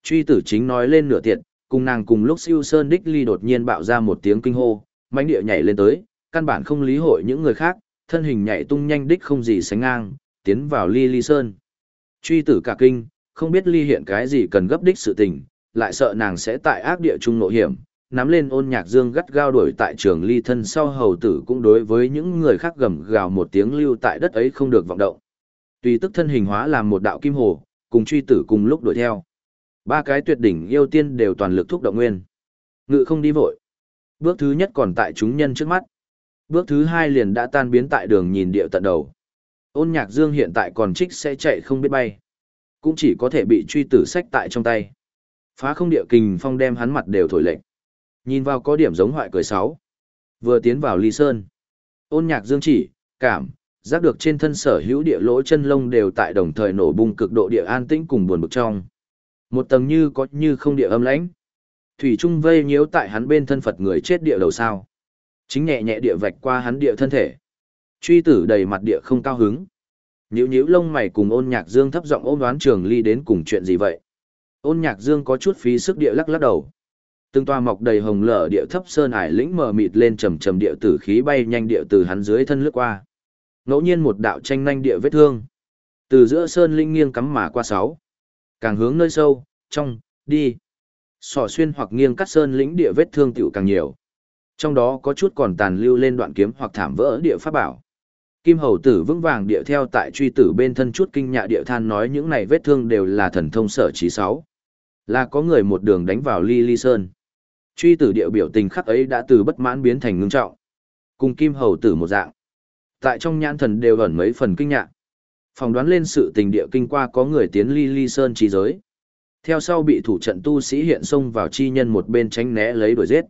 Truy tử chính nói lên nửa tiện, cùng nàng cùng lúc siêu sơn đích ly đột nhiên bạo ra một tiếng kinh hô, mãnh địa nhảy lên tới, căn bản không lý hội những người khác, thân hình nhảy tung nhanh đích không gì sánh ngang, tiến vào ly ly sơn. Truy tử cả kinh, không biết ly hiện cái gì cần gấp đích sự tình, lại sợ nàng sẽ tại ác địa trung nội hiểm, nắm lên ôn nhạc dương gắt gao đuổi tại trường ly thân sau hầu tử cũng đối với những người khác gầm gào một tiếng lưu tại đất ấy không được vọng động. Tùy tức thân hình hóa làm một đạo kim hồ, cùng truy tử cùng lúc đuổi theo. Ba cái tuyệt đỉnh yêu tiên đều toàn lực thúc động nguyên. Ngự không đi vội. Bước thứ nhất còn tại chúng nhân trước mắt. Bước thứ hai liền đã tan biến tại đường nhìn địa tận đầu. Ôn nhạc dương hiện tại còn trích sẽ chạy không biết bay. Cũng chỉ có thể bị truy tử sách tại trong tay. Phá không địa kình phong đem hắn mặt đều thổi lệnh. Nhìn vào có điểm giống hoại cười sáu. Vừa tiến vào ly sơn. Ôn nhạc dương chỉ, cảm, giác được trên thân sở hữu địa lỗ chân lông đều tại đồng thời nổ bung cực độ địa an tĩnh cùng buồn bực trong. Một tầng như có như không địa âm lãnh. Thủy Trung vây nhiễu tại hắn bên thân Phật người chết địa đầu sao. Chính nhẹ nhẹ địa vạch qua hắn địa thân thể. Truy tử đầy mặt địa không cao hứng. Nhíu nhíu lông mày cùng ôn nhạc dương thấp giọng ôm đoán trường ly đến cùng chuyện gì vậy. Ôn nhạc dương có chút phí sức địa lắc lắc đầu. Từng toa mọc đầy hồng lở địa thấp sơn ải lĩnh mờ mịt lên trầm trầm địa tử khí bay nhanh địa từ hắn dưới thân lướt qua. Ngẫu nhiên một đạo tranh nhanh địa vết thương. Từ giữa sơn linh nghiêng cắm mà qua sáu. Càng hướng nơi sâu, trong, đi. Sỏ xuyên hoặc nghiêng cắt sơn lĩnh địa vết thương tiểu càng nhiều. Trong đó có chút còn tàn lưu lên đoạn kiếm hoặc thảm vỡ địa pháp bảo. Kim hầu tử vững vàng địa theo tại truy tử bên thân chút kinh nhạ địa than nói những này vết thương đều là thần thông sở trí sáu. Là có người một đường đánh vào ly ly sơn. Truy tử địa biểu tình khắc ấy đã từ bất mãn biến thành ngưng trọng. Cùng kim hầu tử một dạng. Tại trong nhãn thần đều ẩn mấy phần kinh ngạc, Phòng đoán lên sự tình địa kinh qua có người tiến ly ly sơn trí giới. Theo sau bị thủ trận tu sĩ hiện xông vào chi nhân một bên tránh né lấy đuổi giết.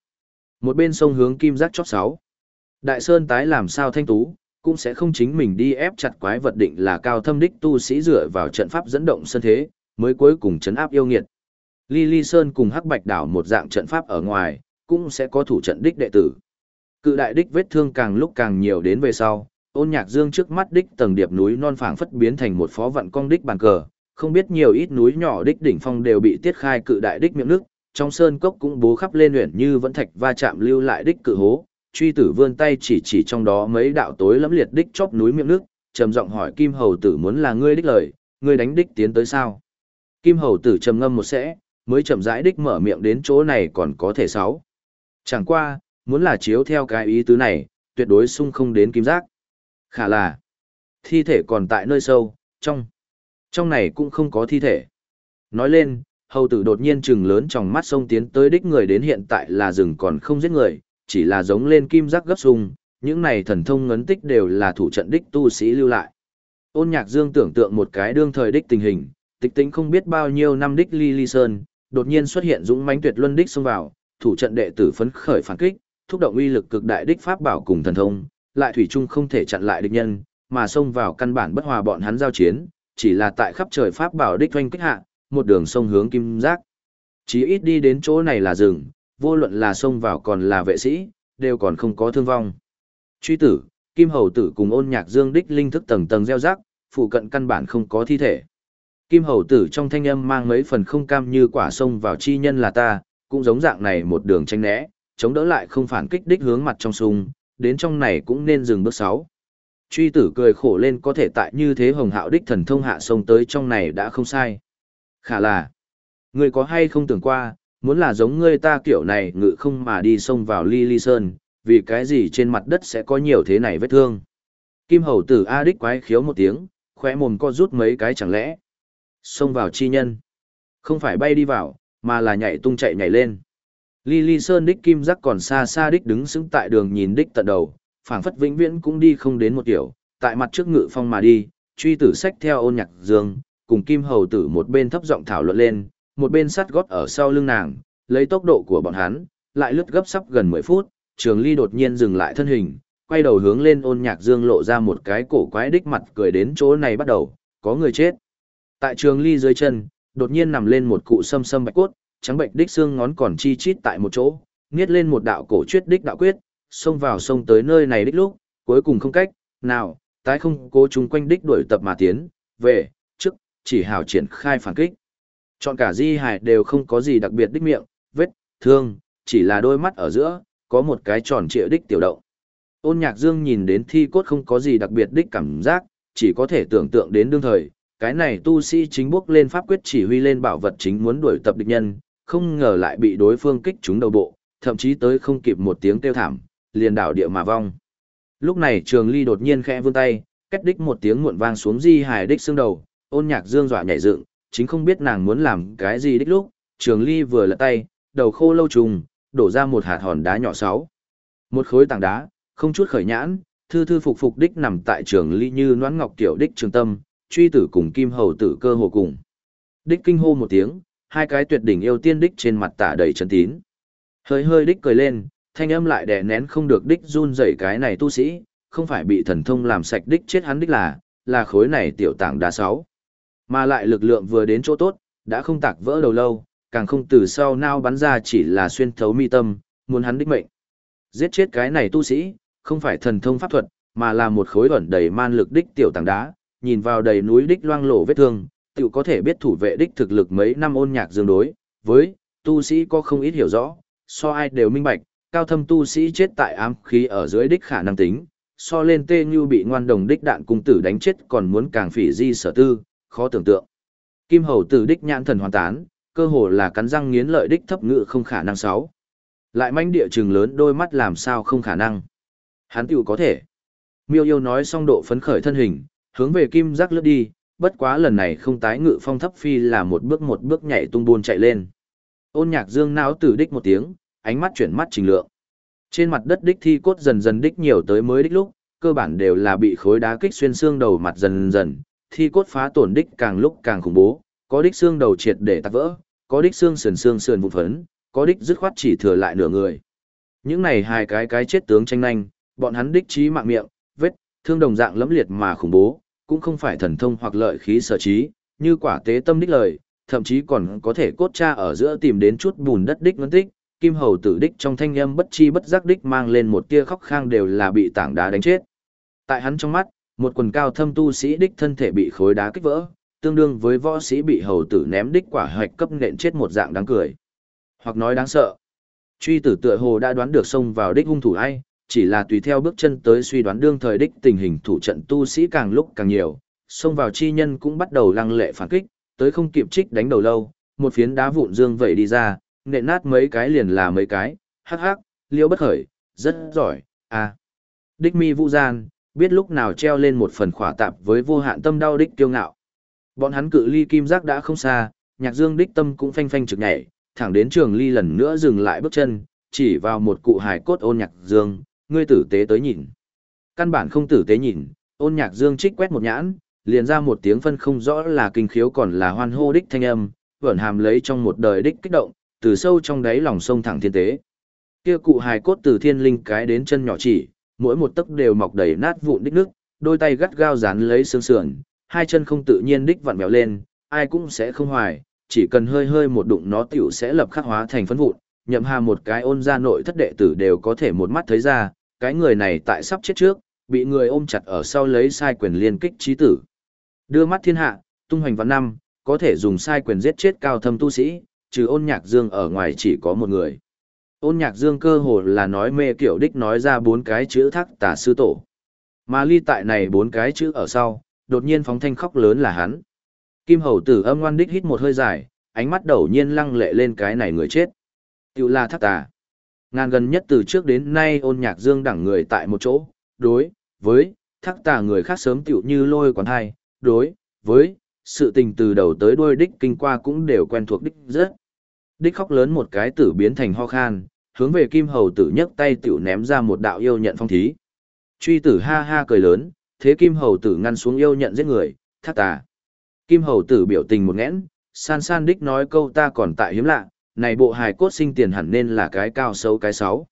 Một bên sông hướng kim giác chót sáu. Đại sơn tái làm sao thanh tú, cũng sẽ không chính mình đi ép chặt quái vật định là cao thâm đích tu sĩ dựa vào trận pháp dẫn động sân thế, mới cuối cùng chấn áp yêu nghiệt. Ly Ly Sơn cùng Hắc Bạch Đảo một dạng trận pháp ở ngoài, cũng sẽ có thủ trận đích đệ tử. Cự đại đích vết thương càng lúc càng nhiều đến về sau, ôn nhạc dương trước mắt đích tầng điệp núi non phảng phất biến thành một phó vận cong đích bàn cờ, không biết nhiều ít núi nhỏ đích đỉnh phong đều bị tiết khai cự đại đích miệng nước, trong sơn cốc cũng bố khắp lên luyện như vẫn thạch va chạm lưu lại đích cự hố, truy tử vươn tay chỉ chỉ trong đó mấy đạo tối lẫm liệt đích chóp núi miệng nước, trầm giọng hỏi Kim Hầu tử muốn là ngươi đích lời, ngươi đánh đích tiến tới sao? Kim hầu tử trầm ngâm một sẽ, mới chậm rãi đích mở miệng đến chỗ này còn có thể sáu. Chẳng qua, muốn là chiếu theo cái ý tứ này, tuyệt đối sung không đến kim giác. Khả là, thi thể còn tại nơi sâu, trong. Trong này cũng không có thi thể. Nói lên, hầu tử đột nhiên trừng lớn trong mắt sông tiến tới đích người đến hiện tại là rừng còn không giết người, chỉ là giống lên kim giác gấp sung, những này thần thông ngấn tích đều là thủ trận đích tu sĩ lưu lại. Ôn nhạc dương tưởng tượng một cái đương thời đích tình hình, tịch tính không biết bao nhiêu năm đích ly ly sơn, đột nhiên xuất hiện dũng mãnh tuyệt luân đích xông vào, thủ trận đệ tử phấn khởi phản kích, thúc động uy lực cực đại đích pháp bảo cùng thần thông, lại thủy chung không thể chặn lại địch nhân, mà xông vào căn bản bất hòa bọn hắn giao chiến, chỉ là tại khắp trời pháp bảo đích doanh kích hạ, một đường sông hướng kim giác. Chỉ ít đi đến chỗ này là rừng, vô luận là xông vào còn là vệ sĩ, đều còn không có thương vong. Truy tử, Kim Hầu tử cùng ôn nhạc dương đích linh thức tầng tầng gieo rắc, phụ cận căn bản không có thi thể. Kim Hầu tử trong thanh âm mang mấy phần không cam như quả sông vào chi nhân là ta, cũng giống dạng này một đường tranh né, chống đỡ lại không phản kích đích hướng mặt trong sung, đến trong này cũng nên dừng bước sáu. Truy tử cười khổ lên có thể tại như thế hồng hạo đích thần thông hạ sông tới trong này đã không sai. Khả là, ngươi có hay không tưởng qua, muốn là giống ngươi ta kiểu này ngự không mà đi sông vào ly ly sơn, vì cái gì trên mặt đất sẽ có nhiều thế này vết thương. Kim hầu tử A đích quái khiếu một tiếng, khóe mồm co rút mấy cái chẳng lẽ. Xông vào chi nhân. Không phải bay đi vào, mà là nhảy tung chạy nhảy lên. Ly ly sơn đích kim giác còn xa xa đích đứng xứng tại đường nhìn đích tận đầu, phảng phất vĩnh viễn cũng đi không đến một kiểu, tại mặt trước ngự phong mà đi, truy tử sách theo ôn nhạc dương, cùng kim hầu tử một bên thấp giọng thảo luận lên, một bên sắt gót ở sau lưng nàng, lấy tốc độ của bọn hắn, lại lướt gấp sắp gần 10 phút, trường ly đột nhiên dừng lại thân hình, quay đầu hướng lên ôn nhạc dương lộ ra một cái cổ quái đích mặt cười đến chỗ này bắt đầu, có người chết. Tại trường ly dưới chân, đột nhiên nằm lên một cụ sâm sâm bạch cốt, trắng bệnh đích xương ngón còn chi chít tại một chỗ, nghiết lên một đạo cổ chuyết đích đạo quyết, xông vào sông tới nơi này đích lúc, cuối cùng không cách, nào, tái không cố chung quanh đích đuổi tập mà tiến, về, trước, chỉ hào triển khai phản kích. Chọn cả di hải đều không có gì đặc biệt đích miệng, vết, thương, chỉ là đôi mắt ở giữa, có một cái tròn trịa đích tiểu động. Ôn nhạc dương nhìn đến thi cốt không có gì đặc biệt đích cảm giác, chỉ có thể tưởng tượng đến đương thời, cái này tu sĩ chính bước lên pháp quyết chỉ huy lên bảo vật chính muốn đuổi tập địch nhân, không ngờ lại bị đối phương kích trúng đầu bộ, thậm chí tới không kịp một tiếng kêu thảm, liền đảo địa mà vong. Lúc này trường ly đột nhiên khẽ vươn tay, kết đích một tiếng muộn vang xuống di Hải đích xương đầu, ôn nhạc dương dọa nhảy dựng, chính không biết nàng muốn làm cái gì đích lúc, trường ly vừa lật tay, đầu khô lâu trùng, đổ ra một hạt hòn đá nhỏ sáu. Một khối tảng đá, không chút khởi nhãn, thư thư phục phục đích nằm tại trường ly như noãn ngọc tiểu đích trường tâm, truy tử cùng kim hầu tử cơ hồ cùng. Đích kinh hô một tiếng, hai cái tuyệt đỉnh yêu tiên đích trên mặt tả đầy chân tín. Hơi hơi đích cười lên, thanh âm lại đè nén không được đích run rẩy cái này tu sĩ, không phải bị thần thông làm sạch đích chết hắn đích là, là khối này tiểu tảng đá sáu. Mà lại lực lượng vừa đến chỗ tốt, đã không tạc vỡ đầu lâu, càng không từ sau nao bắn ra chỉ là xuyên thấu mi tâm, muốn hắn đích mệnh. Giết chết cái này tu sĩ, không phải thần thông pháp thuật, mà là một khối ẩn đầy man lực đích tiểu tảng đá, nhìn vào đầy núi đích loang lổ vết thương, tự có thể biết thủ vệ đích thực lực mấy năm ôn nhạc dương đối, với, tu sĩ có không ít hiểu rõ, so ai đều minh bạch, cao thâm tu sĩ chết tại ám khí ở dưới đích khả năng tính, so lên tê như bị ngoan đồng đích đạn cung tử đánh chết còn muốn càng phỉ di sở tư, khó tưởng tượng. Kim hầu tử đích nhãn thần hoàn tán, cơ hồ là cắn răng nghiến lợi đích thấp ngự không khả năng sáu. Lại manh địa trường lớn đôi mắt làm sao không khả năng. Hắn tiểu có thể. Miêu yêu nói xong độ phấn khởi thân hình, hướng về kim giác lướt đi, bất quá lần này không tái ngự phong thấp phi là một bước một bước nhảy tung buôn chạy lên. Ôn nhạc dương não tử đích một tiếng, ánh mắt chuyển mắt trình lượng. Trên mặt đất đích thi cốt dần dần đích nhiều tới mới đích lúc, cơ bản đều là bị khối đá kích xuyên xương đầu mặt dần dần, thi cốt phá tổn đích càng lúc càng khủng bố, có đích xương đầu triệt để tạc vỡ, có đích xương sườn xương sườn vụn phấn, có đích dứt khoát chỉ thừa lại nửa người. Những này hai cái cái chết tướng tranh nhanh, bọn hắn đích trí mạng miệng, vết, thương đồng dạng lẫm liệt mà khủng bố, cũng không phải thần thông hoặc lợi khí sở trí, như quả tế tâm đích lời, thậm chí còn có thể cốt tra ở giữa tìm đến chút bùn đất đích ngân tích, kim hầu tử đích trong thanh âm bất chi bất giác đích mang lên một tia khóc khang đều là bị tảng đá đánh chết. Tại hắn trong mắt, một quần cao thâm tu sĩ đích thân thể bị khối đá kích vỡ, tương đương với võ sĩ bị hầu tử ném đích quả hoạch cấp nện chết một dạng đáng cười. Hoặc nói đáng sợ. Truy tử tựa hồ đã đoán được xông vào đích hung thủ ai, chỉ là tùy theo bước chân tới suy đoán đương thời đích tình hình thủ trận tu sĩ càng lúc càng nhiều, xông vào chi nhân cũng bắt đầu lăng lệ phản kích, tới không kịp trích đánh đầu lâu, một phiến đá vụn dương vẩy đi ra, nện nát mấy cái liền là mấy cái, hắc hắc, liêu bất khởi, rất giỏi, à. Đích mi vũ gian, biết lúc nào treo lên một phần khỏa tạp với vô hạn tâm đau đích kiêu ngạo. Bọn hắn cự ly kim giác đã không xa, nhạc dương đích tâm cũng phanh phanh trực nhảy, thẳng đến trường ly lần nữa dừng lại bước chân, chỉ vào một cụ hài cốt ôn nhạc dương, ngươi tử tế tới nhìn. Căn bản không tử tế nhìn, ôn nhạc dương trích quét một nhãn, liền ra một tiếng phân không rõ là kinh khiếu còn là hoan hô đích thanh âm, vẩn hàm lấy trong một đời đích kích động, từ sâu trong đáy lòng sông thẳng thiên tế. Kia cụ hài cốt từ thiên linh cái đến chân nhỏ chỉ, mỗi một tấc đều mọc đầy nát vụn đích nước, đôi tay gắt gao dán lấy xương sườn, hai chân không tự nhiên đích vặn bèo lên, ai cũng sẽ không hoài, chỉ cần hơi hơi một đụng nó tiểu sẽ lập khắc hóa thành phấn vụn, nhậm hà một cái ôn ra nội thất đệ tử đều có thể một mắt thấy ra, cái người này tại sắp chết trước, bị người ôm chặt ở sau lấy sai quyền liên kích trí tử. Đưa mắt thiên hạ, tung hoành vạn năm, có thể dùng sai quyền giết chết cao thâm tu sĩ, trừ ôn nhạc dương ở ngoài chỉ có một người. Ôn nhạc dương cơ hồ là nói mê kiểu đích nói ra bốn cái chữ thác tả sư tổ. Mà ly tại này bốn cái chữ ở sau, đột nhiên phóng thanh khóc lớn là hắn. Kim hầu tử âm ngoan đích hít một hơi dài, ánh mắt đầu nhiên lăng lệ lên cái này người chết. Tiểu là thác tà. Ngàn gần nhất từ trước đến nay ôn nhạc dương đẳng người tại một chỗ, đối, với, thác tà người khác sớm tiểu như lôi quán hai, đối, với, sự tình từ đầu tới đuôi đích kinh qua cũng đều quen thuộc đích rất. Đích khóc lớn một cái tử biến thành ho khan, hướng về kim hầu tử nhấc tay tiểu ném ra một đạo yêu nhận phong thí. Truy tử ha ha cười lớn, thế kim hầu tử ngăn xuống yêu nhận giết người, thác tà. Kim hầu tử biểu tình một nghẽn, san san đích nói câu ta còn tại hiếm lạ, này bộ hài cốt sinh tiền hẳn nên là cái cao sâu cái sáu.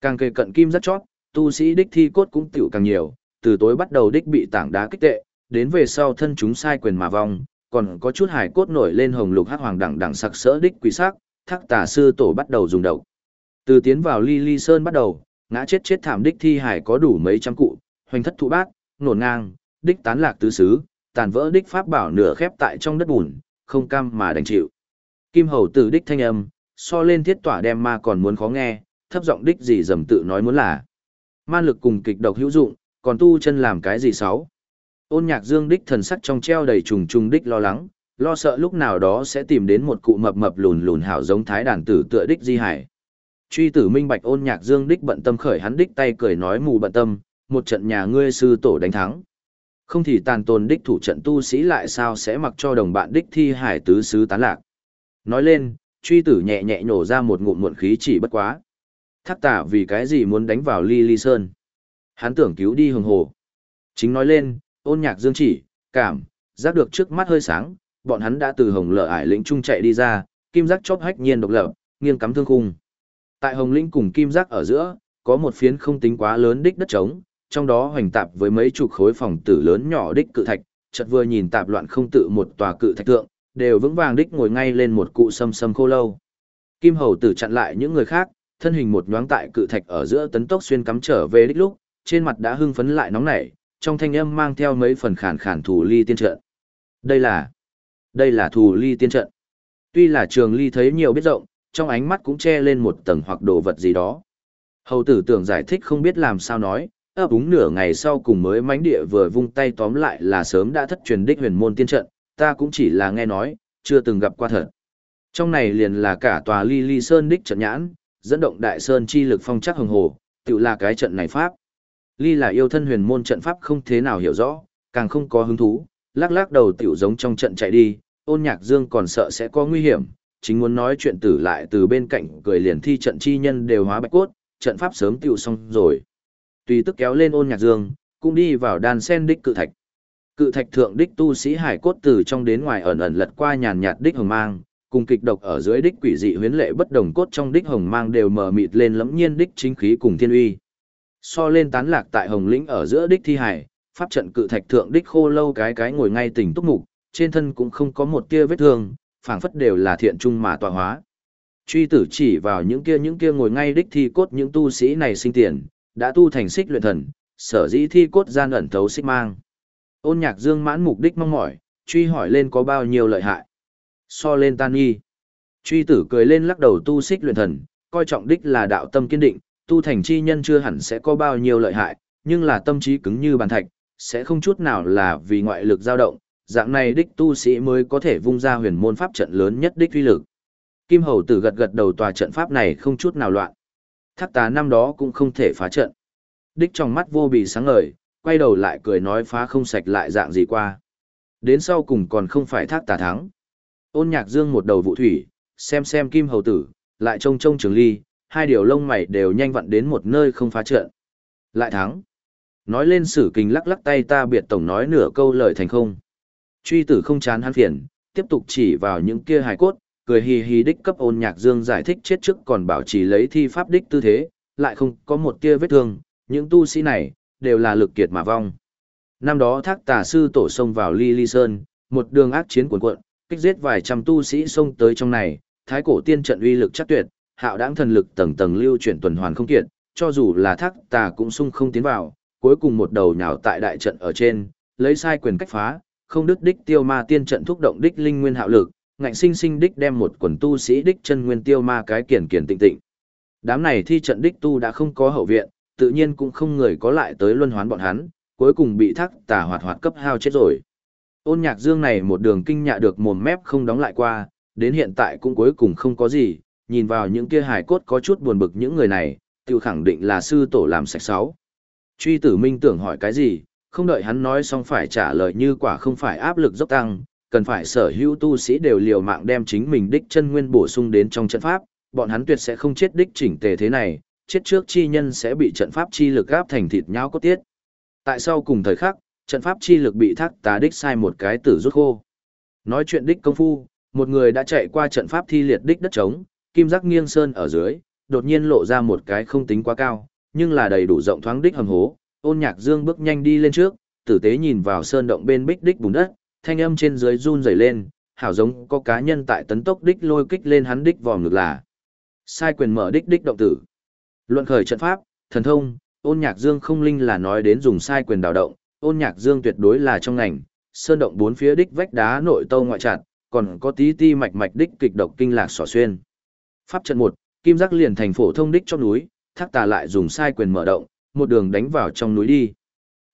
Càng kề cận kim rất chót, tu sĩ đích thi cốt cũng tiểu càng nhiều, từ tối bắt đầu đích bị tảng đá kích tệ, đến về sau thân chúng sai quyền mà vong, còn có chút hài cốt nổi lên hồng lục hắc hoàng đẳng đẳng sặc sỡ đích quỷ sắc, thác tà sư tổ bắt đầu dùng độc. Từ tiến vào ly ly sơn bắt đầu, ngã chết chết thảm đích thi hải có đủ mấy trăm cụ, hoành thất thụ bát, nổn ngang, đích tán lạc tứ xứ, tàn vỡ đích pháp bảo nửa khép tại trong đất bùn, không cam mà đành chịu. Kim hầu tử đích thanh âm, so lên thiết tỏa đem ma còn muốn khó nghe, thấp giọng đích gì dầm tự nói muốn là. Man lực cùng kịch độc hữu dụng, còn tu chân làm cái gì sáu? Ôn nhạc dương đích thần sắc trong treo đầy trùng trùng đích lo lắng, lo sợ lúc nào đó sẽ tìm đến một cụ mập mập lùn lùn hảo giống thái đàn tử tựa đích di hải. Truy tử minh bạch ôn nhạc dương đích bận tâm khởi hắn đích tay cười nói mù bận tâm, một trận nhà ngươi sư tổ đánh thắng. Không thì tàn tồn đích thủ trận tu sĩ lại sao sẽ mặc cho đồng bạn đích thi hải tứ sứ tán lạc. Nói lên, truy tử nhẹ nhẹ nhổ ra một ngụm muộn khí chỉ bất quá. Thác tả vì cái gì muốn đánh vào ly ly sơn. Hắn tưởng cứu đi hồng hồ. Chính nói lên, ôn nhạc dương chỉ, cảm, giác được trước mắt hơi sáng, bọn hắn đã từ hồng lở ải lĩnh trung chạy đi ra, kim giác chóp hách nhiên độc lập, nghiêng cắm thương khung. Tại hồng lĩnh cùng kim giác ở giữa, có một phiến không tính quá lớn đích đất trống, trong đó hoành tạp với mấy chục khối phòng tử lớn nhỏ đích cự thạch, chợt vừa nhìn tạp loạn không tự một tòa cự thạch tượng, đều vững vàng đích ngồi ngay lên một cụ sâm sâm khô lâu. Kim hầu tử chặn lại những người khác, thân hình một nhoáng tại cự thạch ở giữa tấn tốc xuyên cắm trở về đích lúc, trên mặt đã hưng phấn lại nóng nảy, trong thanh âm mang theo mấy phần khản khản thủ ly tiên trận. Đây là, đây là thủ ly tiên trận. Tuy là trường ly thấy nhiều biết rộng, trong ánh mắt cũng che lên một tầng hoặc đồ vật gì đó. Hầu tử tưởng giải thích không biết làm sao nói, ấp úng nửa ngày sau cùng mới mánh địa vừa vung tay tóm lại là sớm đã thất truyền đích huyền môn tiên trận, ta cũng chỉ là nghe nói, chưa từng gặp qua thật. Trong này liền là cả tòa ly ly sơn đích trận nhãn, dẫn động đại sơn chi lực phong chắc hồng hồ, tự là cái trận này pháp. Ly là yêu thân huyền môn trận pháp không thế nào hiểu rõ, càng không có hứng thú, lắc lắc đầu tiểu giống trong trận chạy đi, ôn nhạc dương còn sợ sẽ có nguy hiểm, chính muốn nói chuyện tử lại từ bên cạnh cười liền thi trận chi nhân đều hóa bạch cốt, trận pháp sớm tiểu xong rồi. Tùy tức kéo lên ôn nhạc dương, cũng đi vào đàn sen đích cự thạch. Cự thạch thượng đích tu sĩ hải cốt từ trong đến ngoài ẩn ẩn lật qua nhàn nhạt đích hồng mang, cùng kịch độc ở dưới đích quỷ dị huyến lệ bất đồng cốt trong đích hồng mang đều mờ mịt lên lẫm nhiên đích chính khí cùng thiên uy. So lên tán lạc tại hồng lĩnh ở giữa đích thi hải, pháp trận cự thạch thượng đích khô lâu cái cái ngồi ngay tỉnh túc mục, trên thân cũng không có một tia vết thương, phảng phất đều là thiện trung mà tọa hóa. Truy tử chỉ vào những kia những kia ngồi ngay đích thi cốt những tu sĩ này sinh tiền, đã tu thành xích luyện thần, sở dĩ thi cốt gian ẩn thấu xích mang. Ôn nhạc dương mãn mục đích mong mỏi, truy hỏi lên có bao nhiêu lợi hại. So lên tan nghi. Truy tử cười lên lắc đầu tu xích luyện thần, coi trọng đích là đạo tâm kiên định, tu thành chi nhân chưa hẳn sẽ có bao nhiêu lợi hại, nhưng là tâm trí cứng như bàn thạch, sẽ không chút nào là vì ngoại lực dao động, dạng này đích tu sĩ mới có thể vung ra huyền môn pháp trận lớn nhất đích uy lực. Kim Hầu Tử gật gật đầu tòa trận pháp này không chút nào loạn. Thác tà năm đó cũng không thể phá trận. Đích trong mắt vô bị sáng ngời, quay đầu lại cười nói phá không sạch lại dạng gì qua. Đến sau cùng còn không phải thác tà thắng. Ôn nhạc dương một đầu vụ thủy, xem xem Kim Hầu Tử, lại trông trông trường ly, hai điều lông mày đều nhanh vặn đến một nơi không phá trận. Lại thắng. Nói lên sử kinh lắc lắc tay ta biệt tổng nói nửa câu lời thành không. Truy tử không chán hắn phiền, tiếp tục chỉ vào những kia hài cốt, cười hì hì đích cấp ôn nhạc dương giải thích chết trước còn bảo trì lấy thi pháp đích tư thế, lại không có một tia vết thương, những tu sĩ này, đều là lực kiệt mà vong. Năm đó thác tà sư tổ sông vào ly ly sơn, một đường ác chiến cuộn cuộn, kích giết vài trăm tu sĩ sông tới trong này, thái cổ tiên trận uy lực chắc tuyệt, hạo đãng thần lực tầng tầng lưu chuyển tuần hoàn không kiệt, cho dù là thác tà cũng sung không tiến vào, cuối cùng một đầu nhào tại đại trận ở trên, lấy sai quyền cách phá, không đứt đích tiêu ma tiên trận thúc động đích linh nguyên hạo lực, ngạnh sinh sinh đích đem một quần tu sĩ đích chân nguyên tiêu ma cái kiển kiển tịnh tịnh. Đám này thi trận đích tu đã không có hậu viện, tự nhiên cũng không người có lại tới luân hoán bọn hắn, cuối cùng bị thác tà hoạt hoạt cấp hao chết rồi. Ôn nhạc dương này một đường kinh nhạ được mồm mép không đóng lại qua, đến hiện tại cũng cuối cùng không có gì, nhìn vào những kia hài cốt có chút buồn bực những người này, tiêu khẳng định là sư tổ làm sạch sáu. Truy tử minh tưởng hỏi cái gì, không đợi hắn nói xong phải trả lời như quả không phải áp lực dốc tăng, cần phải sở hữu tu sĩ đều liều mạng đem chính mình đích chân nguyên bổ sung đến trong trận pháp, bọn hắn tuyệt sẽ không chết đích chỉnh tề thế này, chết trước chi nhân sẽ bị trận pháp chi lực áp thành thịt nhão cốt tiết. Tại sau cùng thời khắc, trận pháp chi lực bị thác tá đích sai một cái tử rút khô. Nói chuyện đích công phu, một người đã chạy qua trận pháp thi liệt đích đất trống, kim giác nghiêng sơn ở dưới, đột nhiên lộ ra một cái không tính quá cao, nhưng là đầy đủ rộng thoáng đích hầm hố. Ôn Nhạc Dương bước nhanh đi lên trước, tử tế nhìn vào sơn động bên bích đích bùn đất, thanh âm trên dưới run rẩy lên, hảo giống có cá nhân tại tấn tốc đích lôi kích lên hắn đích vòm ngực là. Sai quyền mở đích đích động tử. Luận khởi trận pháp, thần thông, Ôn Nhạc Dương không linh là nói đến dùng sai quyền đào động, Ôn Nhạc Dương tuyệt đối là trong ngành, sơn động bốn phía đích vách đá nội tâu ngoại chặt, còn có tí ti mạch mạch đích kịch độc kinh lạc xỏ xuyên. Pháp trận một, kim giác liền thành phổ thông đích trong núi, thác tà lại dùng sai quyền mở động, một đường đánh vào trong núi đi.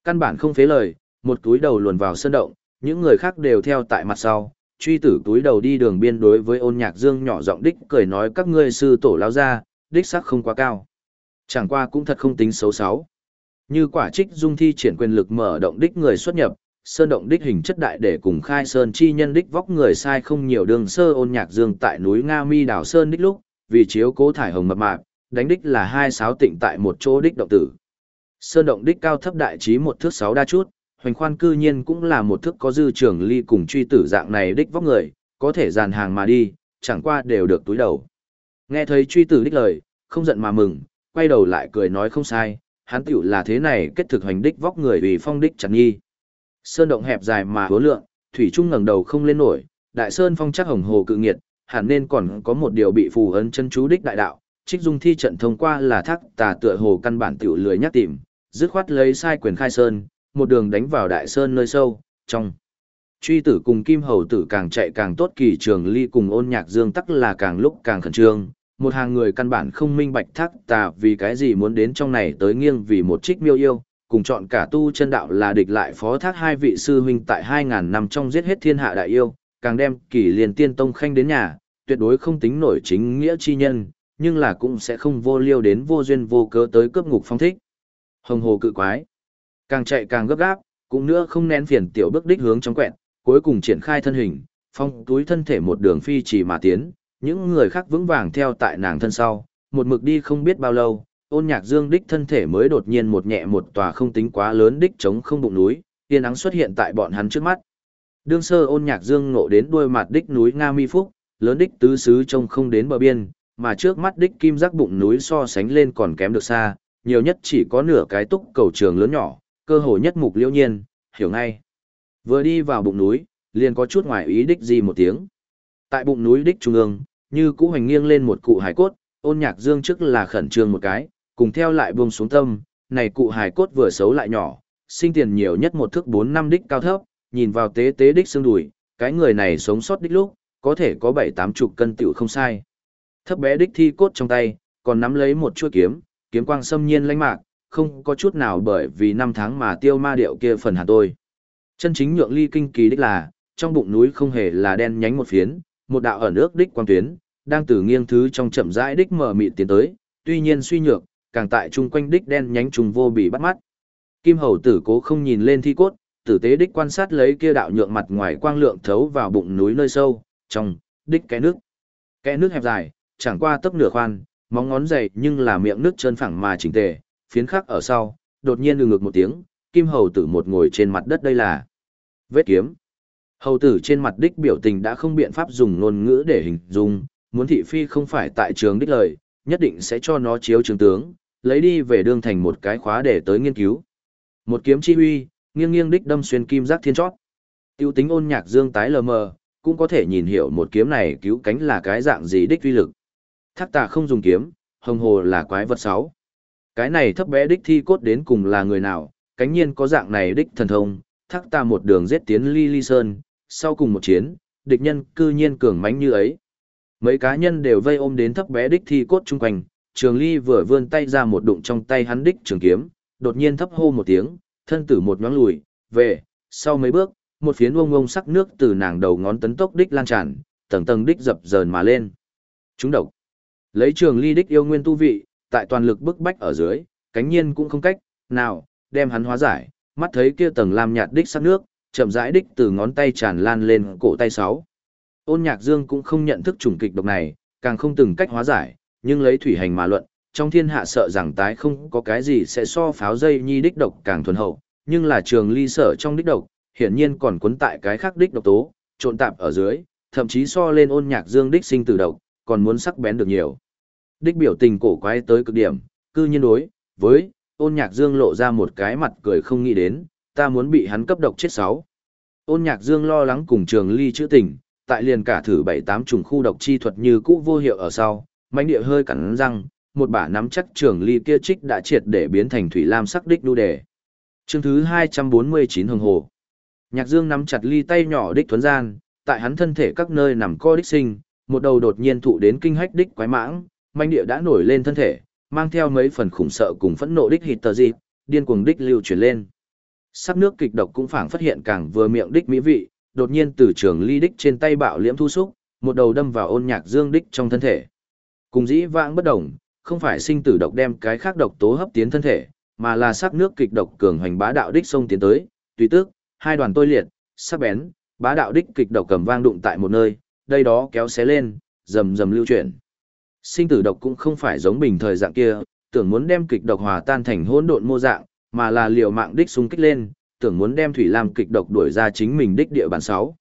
Căn bản không phế lời, một túi đầu luồn vào sơn động, những người khác đều theo tại mặt sau, truy tử túi đầu đi đường biên đối với ôn nhạc dương nhỏ giọng đích cười nói các ngươi sư tổ lao ra, đích sắc không quá cao. Chẳng qua cũng thật không tính xấu xáo. Như quả trích dung thi triển quyền lực mở động đích người xuất nhập, sơn động đích hình chất đại để cùng khai sơn chi nhân đích vóc người sai không nhiều đường sơ ôn nhạc dương tại núi Nga Mi đảo sơn đích lúc, vì chiếu cố thải hồng mập mạp, đánh đích là hai sáo tịnh tại một chỗ đích động tử. Sơn động đích cao thấp đại trí một thước sáu đa chút, hoành khoan cư nhiên cũng là một thước có dư trưởng ly cùng truy tử dạng này đích vóc người, có thể dàn hàng mà đi, chẳng qua đều được túi đầu. Nghe thấy truy tử đích lời, không giận mà mừng, quay đầu lại cười nói không sai, hắn tiểu là thế này kết thực hành đích vóc người vì phong đích chẳng nghi. Sơn động hẹp dài mà hứa lượng, thủy trung ngẩng đầu không lên nổi, đại sơn phong chắc hồng hồ cự nghiệt, hẳn nên còn có một điều bị phù ấn chân chú đích đại đạo, trích dung thi trận thông qua là thác tà tựa hồ căn bản tiểu lười nhắc tìm, dứt khoát lấy sai quyền khai sơn, một đường đánh vào đại sơn nơi sâu, trong. Truy tử cùng kim hầu tử càng chạy càng tốt kỳ trường ly cùng ôn nhạc dương tắc là càng lúc càng khẩn trương, một hàng người căn bản không minh bạch thác tà vì cái gì muốn đến trong này tới nghiêng vì một trích miêu yêu, cùng chọn cả tu chân đạo là địch lại phó thác hai vị sư huynh tại 2.000 năm trong giết hết thiên hạ đại yêu, càng đem kỳ liền tiên tông khanh đến nhà, tuyệt đối không tính nổi chính nghĩa chi nhân, nhưng là cũng sẽ không vô liêu đến vô duyên vô cớ tới cướp ngục phong thích. Hồng hồ cự quái, càng chạy càng gấp gáp, cũng nữa không nén phiền tiểu bước đích hướng trong quẹn, cuối cùng triển khai thân hình, phong túi thân thể một đường phi chỉ mà tiến, những người khác vững vàng theo tại nàng thân sau, một mực đi không biết bao lâu, ôn nhạc dương đích thân thể mới đột nhiên một nhẹ một tòa không tính quá lớn đích chống không bụng núi, tiên nắng xuất hiện tại bọn hắn trước mắt. Đương sơ ôn nhạc dương ngộ đến đuôi mặt đích núi Nga Mi Phúc, lớn đích tứ xứ trông không đến bờ biên, mà trước mắt đích kim giác bụng núi so sánh lên còn kém được xa, nhiều nhất chỉ có nửa cái túc cầu trường lớn nhỏ, cơ hồ nhất mục liễu nhiên, hiểu ngay. Vừa đi vào bụng núi, liền có chút ngoài ý đích gì một tiếng. Tại bụng núi đích trung ương, như cũ hành nghiêng lên một cụ hải cốt, ôn nhạc dương trước là khẩn trương một cái, cùng theo lại buông xuống tâm, này cụ hải cốt vừa xấu lại nhỏ, sinh tiền nhiều nhất một thước bốn năm đích cao thấp, nhìn vào tế tế đích xương đùi, cái người này sống sót đích lúc, có thể có bảy tám chục cân tiểu không sai. Thấp bé đích thi cốt trong tay, còn nắm lấy một chuôi kiếm, kiếm quang xâm nhiên lãnh mạc, không có chút nào bởi vì năm tháng mà tiêu ma điệu kia phần hạt tôi. Chân chính nhượng ly kinh kỳ đích là, trong bụng núi không hề là đen nhánh một phiến, một đạo ở nước đích quang tuyến, đang từ nghiêng thứ trong chậm rãi đích mở mịt tiến tới, tuy nhiên suy nhược, càng tại chung quanh đích đen nhánh trùng vô bị bắt mắt. Kim hầu tử cố không nhìn lên thi cốt, tử tế đích quan sát lấy kia đạo nhượng mặt ngoài quang lượng thấu vào bụng núi nơi sâu, trong, đích cái nước. Cái nước hẹp dài, chẳng qua tấp nửa khoan, móng ngón dày nhưng là miệng nước trơn phẳng mà chỉnh tề, phiến khắc ở sau, đột nhiên ngược một tiếng, kim hầu tử một ngồi trên mặt đất đây là vết kiếm. Hầu tử trên mặt đích biểu tình đã không biện pháp dùng ngôn ngữ để hình dung, muốn thị phi không phải tại trường đích lời, nhất định sẽ cho nó chiếu trường tướng, lấy đi về đương thành một cái khóa để tới nghiên cứu. Một kiếm chi huy, nghiêng nghiêng đích đâm xuyên kim giác thiên chót. Tiêu tính ôn nhạc dương tái lờ mờ, cũng có thể nhìn hiểu một kiếm này cứu cánh là cái dạng gì đích uy lực. Thác tà không dùng kiếm, hồng hồ là quái vật sáu. Cái này thấp bé đích thi cốt đến cùng là người nào, cánh nhiên có dạng này đích thần thông, thác tà một đường giết tiến ly ly sơn, sau cùng một chiến, địch nhân cư nhiên cường mãnh như ấy. Mấy cá nhân đều vây ôm đến thấp bé đích thi cốt chung quanh, trường ly vừa vươn tay ra một đụng trong tay hắn đích trường kiếm, đột nhiên thấp hô một tiếng, thân tử một nhoáng lùi, về, sau mấy bước, một phiến ông ông sắc nước từ nàng đầu ngón tấn tốc đích lan tràn, tầng tầng đích dập dờn mà lên. Chúng độc. Lấy trường ly đích yêu nguyên tu vị, tại toàn lực bức bách ở dưới, cánh nhiên cũng không cách, nào, đem hắn hóa giải, mắt thấy kia tầng lam nhạt đích sắc nước, chậm rãi đích từ ngón tay tràn lan lên cổ tay sáu. Ôn nhạc dương cũng không nhận thức chủng kịch độc này, càng không từng cách hóa giải, nhưng lấy thủy hành mà luận, trong thiên hạ sợ rằng tái không có cái gì sẽ so pháo dây nhi đích độc càng thuần hậu, nhưng là trường ly sở trong đích độc, hiển nhiên còn cuốn tại cái khác đích độc tố, trộn tạp ở dưới, thậm chí so lên ôn nhạc dương đích sinh tử độc, còn muốn sắc bén được nhiều. Đích biểu tình cổ quái tới cực điểm, cư nhiên đối, với, ôn nhạc dương lộ ra một cái mặt cười không nghĩ đến, ta muốn bị hắn cấp độc chết sáu. Ôn nhạc dương lo lắng cùng trường ly chữa tình, tại liền cả thử bảy tám trùng khu độc chi thuật như cũ vô hiệu ở sau, mãnh địa hơi cắn răng, một bả nắm chắc trường ly kia trích đã triệt để biến thành thủy lam sắc đích đu đề. Chương thứ 249 hồng hồ. Nhạc Dương nắm chặt ly tay nhỏ đích thuấn gian, tại hắn thân thể các nơi nằm co đích sinh, một đầu đột nhiên thụ đến kinh hách đích quái mãng, manh địa đã nổi lên thân thể, mang theo mấy phần khủng sợ cùng phẫn nộ đích hít tờ dịp, điên cuồng đích lưu chuyển lên. Sắc nước kịch độc cũng phảng phát hiện càng vừa miệng đích mỹ vị, đột nhiên từ trường ly đích trên tay bạo liễm thu xúc, một đầu đâm vào ôn nhạc dương đích trong thân thể. Cùng dĩ vãng bất đồng, không phải sinh tử độc đem cái khác độc tố hấp tiến thân thể, mà là sắc nước kịch độc cường hoành bá đạo đích xông tiến tới, tùy tức, hai đoàn tôi liệt, sắc bén, bá đạo đích kịch độc cầm vang đụng tại một nơi, đây đó kéo xé lên, rầm rầm lưu chuyển. Sinh tử độc cũng không phải giống bình thời dạng kia, tưởng muốn đem kịch độc hòa tan thành hỗn độn mô dạng, mà là liều mạng đích xung kích lên, tưởng muốn đem thủy lam kịch độc đuổi ra chính mình đích địa bàn 6.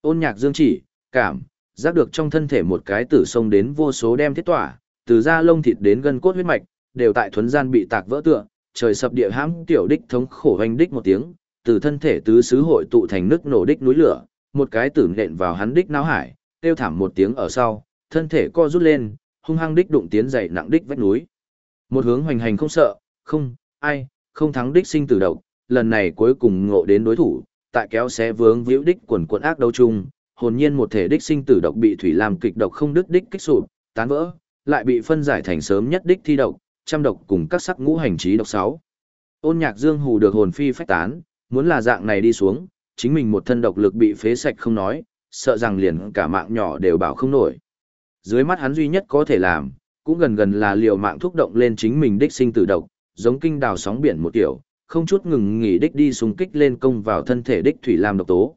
Ôn nhạc dương chỉ, cảm, giác được trong thân thể một cái tử sông đến vô số đem thiết tỏa, từ da lông thịt đến gân cốt huyết mạch, đều tại thuấn gian bị tạc vỡ tựa, trời sập địa hãm tiểu đích thống khổ hoành đích một tiếng, từ thân thể tứ xứ hội tụ thành nước nổ đích núi lửa, một cái tử nện vào hắn đích não hải, tiêu thảm một tiếng ở sau, thân thể co rút lên, hung hăng đích đụng tiến dậy nặng đích vách núi. Một hướng hoành hành không sợ, không, ai, không thắng đích sinh tử độc, lần này cuối cùng ngộ đến đối thủ, tại kéo xé vướng víu đích quần quần ác đấu chung, hồn nhiên một thể đích sinh tử độc bị thủy làm kịch độc không đứt đích kích sụp, tán vỡ, lại bị phân giải thành sớm nhất đích thi độc, trăm độc cùng các sắc ngũ hành trí độc sáu. Ôn Nhạc Dương hù được hồn phi phách tán, muốn là dạng này đi xuống, chính mình một thân độc lực bị phế sạch không nói, sợ rằng liền cả mạng nhỏ đều bảo không nổi. Dưới mắt hắn duy nhất có thể làm, cũng gần gần là liều mạng thúc động lên chính mình đích sinh tử độc, giống kinh đào sóng biển một kiểu, không chút ngừng nghỉ đích đi xung kích lên công vào thân thể đích thủy làm độc tố.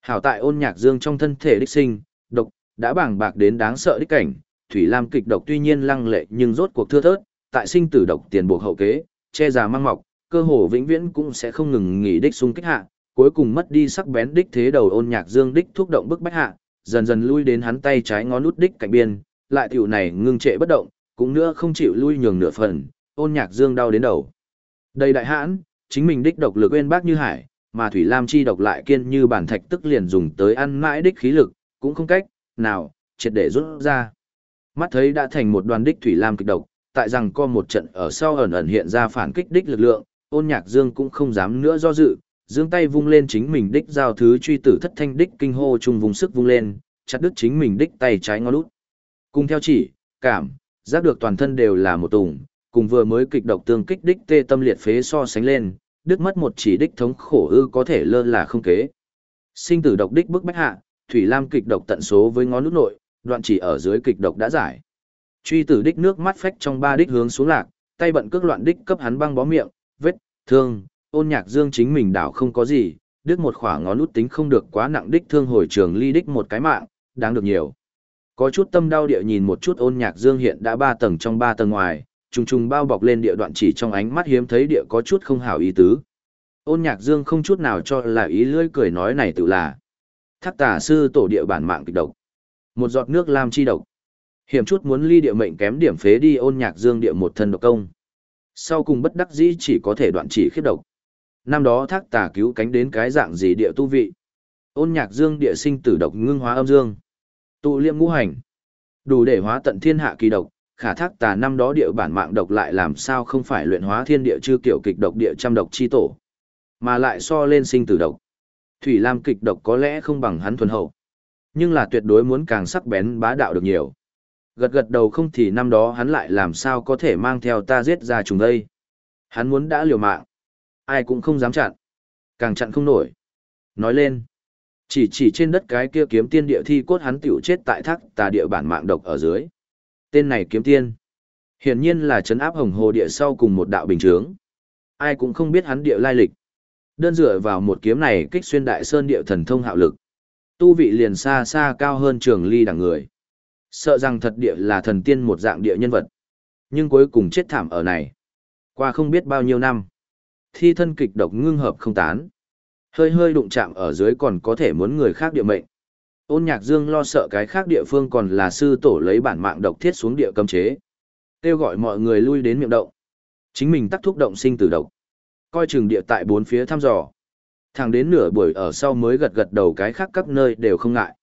Hảo tại ôn nhạc dương trong thân thể đích sinh, độc, đã bảng bạc đến đáng sợ đích cảnh, thủy lam kịch độc tuy nhiên lăng lệ nhưng rốt cuộc thưa thớt, tại sinh tử độc tiền buộc hậu kế, che già mang mọc, cơ hồ vĩnh viễn cũng sẽ không ngừng nghỉ đích xung kích hạ, cuối cùng mất đi sắc bén đích thế đầu ôn nhạc dương đích thúc động bức bách hạ, dần dần lui đến hắn tay trái ngón út đích cạnh biên, lại tiểu này ngưng trệ bất động, cũng nữa không chịu lui nhường nửa phần, ôn nhạc dương đau đến đầu. Đây đại hãn, chính mình đích độc lực quên bác như hải, mà Thủy Lam chi độc lại kiên như bản thạch tức liền dùng tới ăn mãi đích khí lực, cũng không cách, nào, triệt để rút ra. Mắt thấy đã thành một đoàn đích Thủy Lam kịch độc, tại rằng có một trận ở sau ẩn ẩn hiện ra phản kích đích lực lượng, ôn nhạc dương cũng không dám nữa do dự, dương tay vung lên chính mình đích giao thứ truy tử thất thanh đích kinh hô chung vùng sức vung lên, chặt đứt chính mình đích tay trái ngón út. Cùng theo chỉ, cảm, giác được toàn thân đều là một tùng, cùng vừa mới kịch độc tương kích đích tê tâm liệt phế so sánh lên, đứt mất một chỉ đích thống khổ ư có thể lơ là không kế. Sinh tử độc đích bức bách hạ, Thủy Lam kịch độc tận số với ngón nút nội, đoạn chỉ ở dưới kịch độc đã giải. Truy tử đích nước mắt phách trong ba đích hướng xuống lạc, tay bận cước loạn đích cấp hắn băng bó miệng, vết, thương, ôn nhạc dương chính mình đảo không có gì, đứt một khỏa ngón nút tính không được quá nặng đích thương hồi trường ly đích một cái mạng, đáng được nhiều. Có chút tâm đau địa nhìn một chút ôn nhạc dương hiện đã ba tầng trong ba tầng ngoài, trùng trùng bao bọc lên địa đoạn chỉ trong ánh mắt hiếm thấy địa có chút không hảo ý tứ. Ôn nhạc dương không chút nào cho là ý lưỡi cười nói này tự là. Thác tà sư tổ địa bản mạng kịch độc. Một giọt nước làm chi độc. Hiểm chút muốn ly địa mệnh kém điểm phế đi ôn nhạc dương địa một thân độc công. Sau cùng bất đắc dĩ chỉ có thể đoạn chỉ khiếp độc. Năm đó thác tà cứu cánh đến cái dạng gì địa tu vị. Ôn nhạc dương địa sinh tử độc ngưng hóa âm dương. Tụ liệm ngũ hành. Đủ để hóa tận thiên hạ kỳ độc, khả thác tà năm đó địa bản mạng độc lại làm sao không phải luyện hóa thiên địa chư kiểu kịch độc địa trăm độc chi tổ, mà lại so lên sinh tử độc. Thủy Lam kịch độc có lẽ không bằng hắn thuần hậu, nhưng là tuyệt đối muốn càng sắc bén bá đạo được nhiều. Gật gật đầu không thì năm đó hắn lại làm sao có thể mang theo ta giết ra trùng đây. Hắn muốn đã liều mạng, ai cũng không dám chặn, càng chặn không nổi. Nói lên, chỉ chỉ trên đất cái kia kiếm tiên địa thi cốt hắn tiểu chết tại thác tà địa bản mạng độc ở dưới. Tên này kiếm tiên. Hiển nhiên là chấn áp hồng hồ địa sau cùng một đạo bình chướng. Ai cũng không biết hắn địa lai lịch. Đơn dựa vào một kiếm này kích xuyên đại sơn địa thần thông hạo lực. Tu vị liền xa xa cao hơn trường ly đẳng người. Sợ rằng thật địa là thần tiên một dạng địa nhân vật. Nhưng cuối cùng chết thảm ở này. Qua không biết bao nhiêu năm. Thi thân kịch độc ngưng hợp không tán. Hơi hơi đụng chạm ở dưới còn có thể muốn người khác địa mệnh. Ôn nhạc dương lo sợ cái khác địa phương còn là sư tổ lấy bản mạng độc thiết xuống địa cấm chế. Kêu gọi mọi người lui đến miệng động. Chính mình tắc thúc động sinh tử độc. Coi chừng địa tại bốn phía thăm dò. Thẳng đến nửa buổi ở sau mới gật gật đầu cái khác các nơi đều không ngại.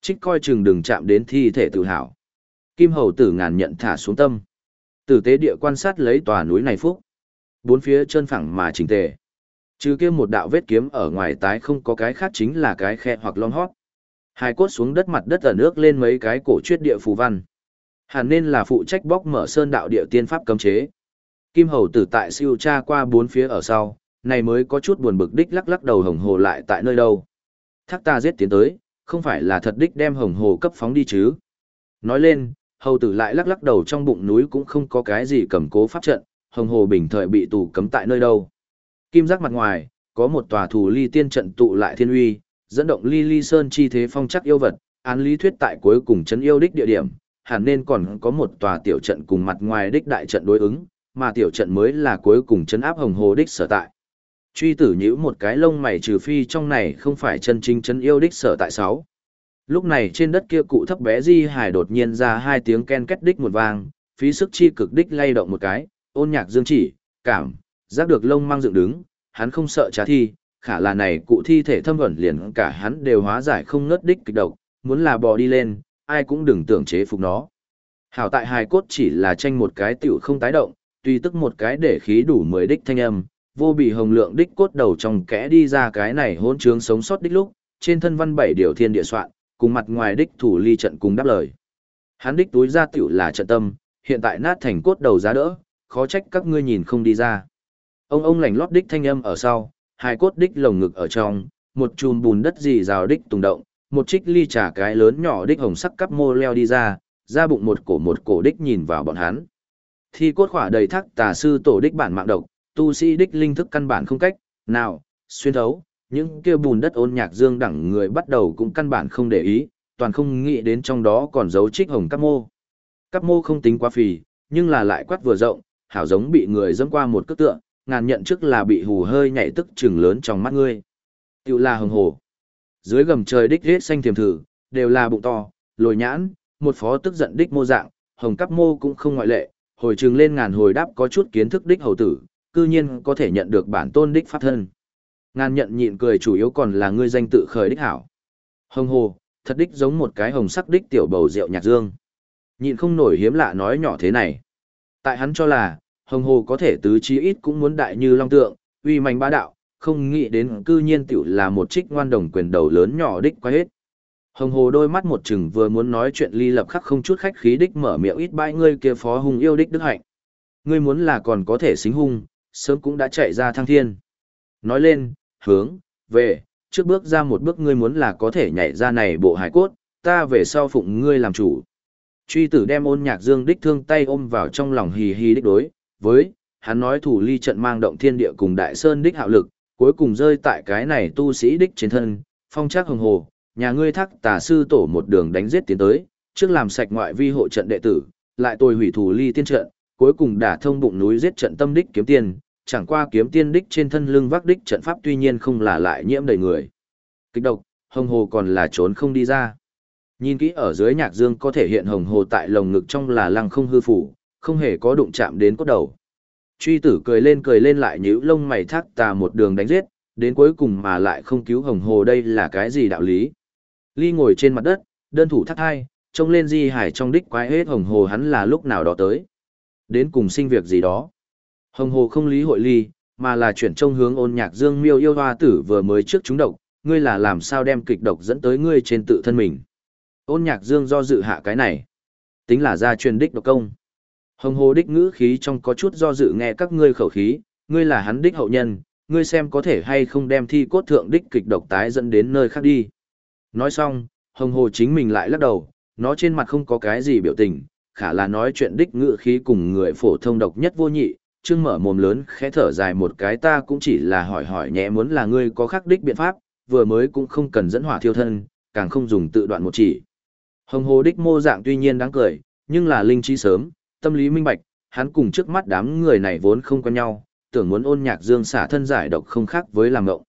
Trích coi chừng đừng chạm đến thi thể tự hào. Kim hầu tử ngàn nhận thả xuống tâm. Tử tế địa quan sát lấy tòa núi này phúc. Bốn phía chân phẳng mà chỉnh tề. Trừ kia một đạo vết kiếm ở ngoài tái không có cái khác chính là cái khe hoặc lon hót. Hai cốt xuống đất mặt đất ở nước lên mấy cái cổ chuyết địa phù văn. Hẳn nên là phụ trách bóc mở sơn đạo địa tiên pháp cấm chế. Kim hầu tử tại siêu tra qua bốn phía ở sau, này mới có chút buồn bực đích lắc lắc đầu hồng hồ lại tại nơi đâu. Thác ta giết tiến tới, không phải là thật đích đem hồng hồ cấp phóng đi chứ. Nói lên, hầu tử lại lắc lắc đầu trong bụng núi cũng không có cái gì cầm cố pháp trận, hồng hồ bình thời bị tù cấm tại nơi đâu. Kim giác mặt ngoài, có một tòa thủ ly tiên trận tụ lại thiên uy, dẫn động ly ly sơn chi thế phong chắc yêu vật, án lý thuyết tại cuối cùng chấn yêu đích địa điểm, hẳn nên còn có một tòa tiểu trận cùng mặt ngoài đích đại trận đối ứng, mà tiểu trận mới là cuối cùng chấn áp hồng hồ đích sở tại. Truy tử nhíu một cái lông mày trừ phi trong này không phải chân chính chấn yêu đích sở tại sáu. Lúc này trên đất kia cụ thấp bé di hải đột nhiên ra hai tiếng ken két đích một vang, phí sức chi cực đích lay động một cái, ôn nhạc dương chỉ, cảm, giác được lông mang dựng đứng, hắn không sợ trả thi, khả là này cụ thi thể thâm ẩn liền cả hắn đều hóa giải không ngớt đích kịch độc, muốn là bò đi lên, ai cũng đừng tưởng chế phục nó. Hảo tại hài cốt chỉ là tranh một cái tiểu không tái động, tuy tức một cái để khí đủ mười đích thanh âm, vô bị hồng lượng đích cốt đầu trong kẽ đi ra cái này hỗn trướng sống sót đích lúc, trên thân văn bảy điều thiên địa soạn, cùng mặt ngoài đích thủ ly trận cùng đáp lời. Hắn đích túi ra tiểu là trận tâm, hiện tại nát thành cốt đầu giá đỡ, khó trách các ngươi nhìn không đi ra. Ông ông lành lót đích thanh âm ở sau, hai cốt đích lồng ngực ở trong, một chùm bùn đất dì rào đích tùng động, một trích ly trà cái lớn nhỏ đích hồng sắc cắp mô leo đi ra, ra bụng một cổ một cổ đích nhìn vào bọn hắn. Thi cốt khỏa đầy thác tà sư tổ đích bản mạng độc, tu sĩ đích linh thức căn bản không cách, nào, xuyên thấu, những kia bùn đất ôn nhạc dương đẳng người bắt đầu cũng căn bản không để ý, toàn không nghĩ đến trong đó còn dấu trích hồng cắp mô. Cắp mô không tính quá phì, nhưng là lại quát vừa rộng, hảo giống bị người dẫm qua một cước tượng, ngàn nhận trước là bị hù hơi nhảy tức chừng lớn trong mắt ngươi. Tiểu là hồng hồ. Dưới gầm trời đích hết xanh thiềm thử, đều là bụng to, lồi nhãn, một phó tức giận đích mô dạng, hồng cắp mô cũng không ngoại lệ, hồi trừng lên ngàn hồi đáp có chút kiến thức đích hầu tử, cư nhiên có thể nhận được bản tôn đích pháp thân. Ngàn nhận nhịn cười chủ yếu còn là ngươi danh tự khởi đích hảo. Hồng hồ, thật đích giống một cái hồng sắc đích tiểu bầu rượu nhạc dương. Nhịn không nổi hiếm lạ nói nhỏ thế này. Tại hắn cho là, hồng hồ có thể tứ chí ít cũng muốn đại như long tượng, uy mạnh bá đạo, không nghĩ đến cư nhiên tiểu là một trích ngoan đồng quyền đầu lớn nhỏ đích quá hết. Hồng hồ đôi mắt một chừng vừa muốn nói chuyện ly lập khắc không chút khách khí đích mở miệng ít bãi ngươi kia phó hùng yêu đích đức hạnh. Ngươi muốn là còn có thể xính hung, sớm cũng đã chạy ra thăng thiên. Nói lên, hướng, về, trước bước ra một bước ngươi muốn là có thể nhảy ra này bộ hải cốt, ta về sau phụng ngươi làm chủ. Truy tử đem ôn nhạc dương đích thương tay ôm vào trong lòng hì hì đích đối, với, hắn nói thủ ly trận mang động thiên địa cùng đại sơn đích hạo lực, cuối cùng rơi tại cái này tu sĩ đích trên thân, phong trác hồng hồ, nhà ngươi thắc tà sư tổ một đường đánh giết tiến tới, trước làm sạch ngoại vi hộ trận đệ tử, lại tôi hủy thủ ly tiên trận, cuối cùng đả thông bụng núi giết trận tâm đích kiếm tiên, chẳng qua kiếm tiên đích trên thân lưng vác đích trận pháp tuy nhiên không là lại nhiễm đầy người. Kích độc, hồng hồ còn là trốn không đi ra. Nhìn kỹ ở dưới nhạc dương có thể hiện hồng hồ tại lồng ngực trong là lăng không hư phủ, không hề có đụng chạm đến cốt đầu. Truy tử cười lên cười lên lại nhíu lông mày thác tà một đường đánh giết, đến cuối cùng mà lại không cứu hồng hồ đây là cái gì đạo lý. Ly ngồi trên mặt đất, đơn thủ thắt hai, trông lên di hải trong đích quái hết hồng hồ hắn là lúc nào đó tới. Đến cùng sinh việc gì đó. Hồng hồ không lý hội ly, mà là chuyển trông hướng ôn nhạc dương miêu yêu hoa tử vừa mới trước chúng độc, ngươi là làm sao đem kịch độc dẫn tới ngươi trên tự thân mình. Ôn nhạc dương do dự hạ cái này. Tính là ra truyền đích độc công. Hồng hồ đích ngữ khí trong có chút do dự nghe các ngươi khẩu khí, ngươi là hắn đích hậu nhân, ngươi xem có thể hay không đem thi cốt thượng đích kịch độc tái dẫn đến nơi khác đi. Nói xong, hồng hồ chính mình lại lắc đầu, nó trên mặt không có cái gì biểu tình, khả là nói chuyện đích ngữ khí cùng người phổ thông độc nhất vô nhị, trương mở mồm lớn khẽ thở dài một cái ta cũng chỉ là hỏi hỏi nhẹ muốn là ngươi có khắc đích biện pháp, vừa mới cũng không cần dẫn hỏa thiêu thân, càng không dùng tự đoạn một chỉ. Hồng hồ đích mô dạng tuy nhiên đáng cười, nhưng là linh trí sớm, tâm lý minh bạch, hắn cùng trước mắt đám người này vốn không quen nhau, tưởng muốn ôn nhạc dương xả thân giải độc không khác với làm ngộng.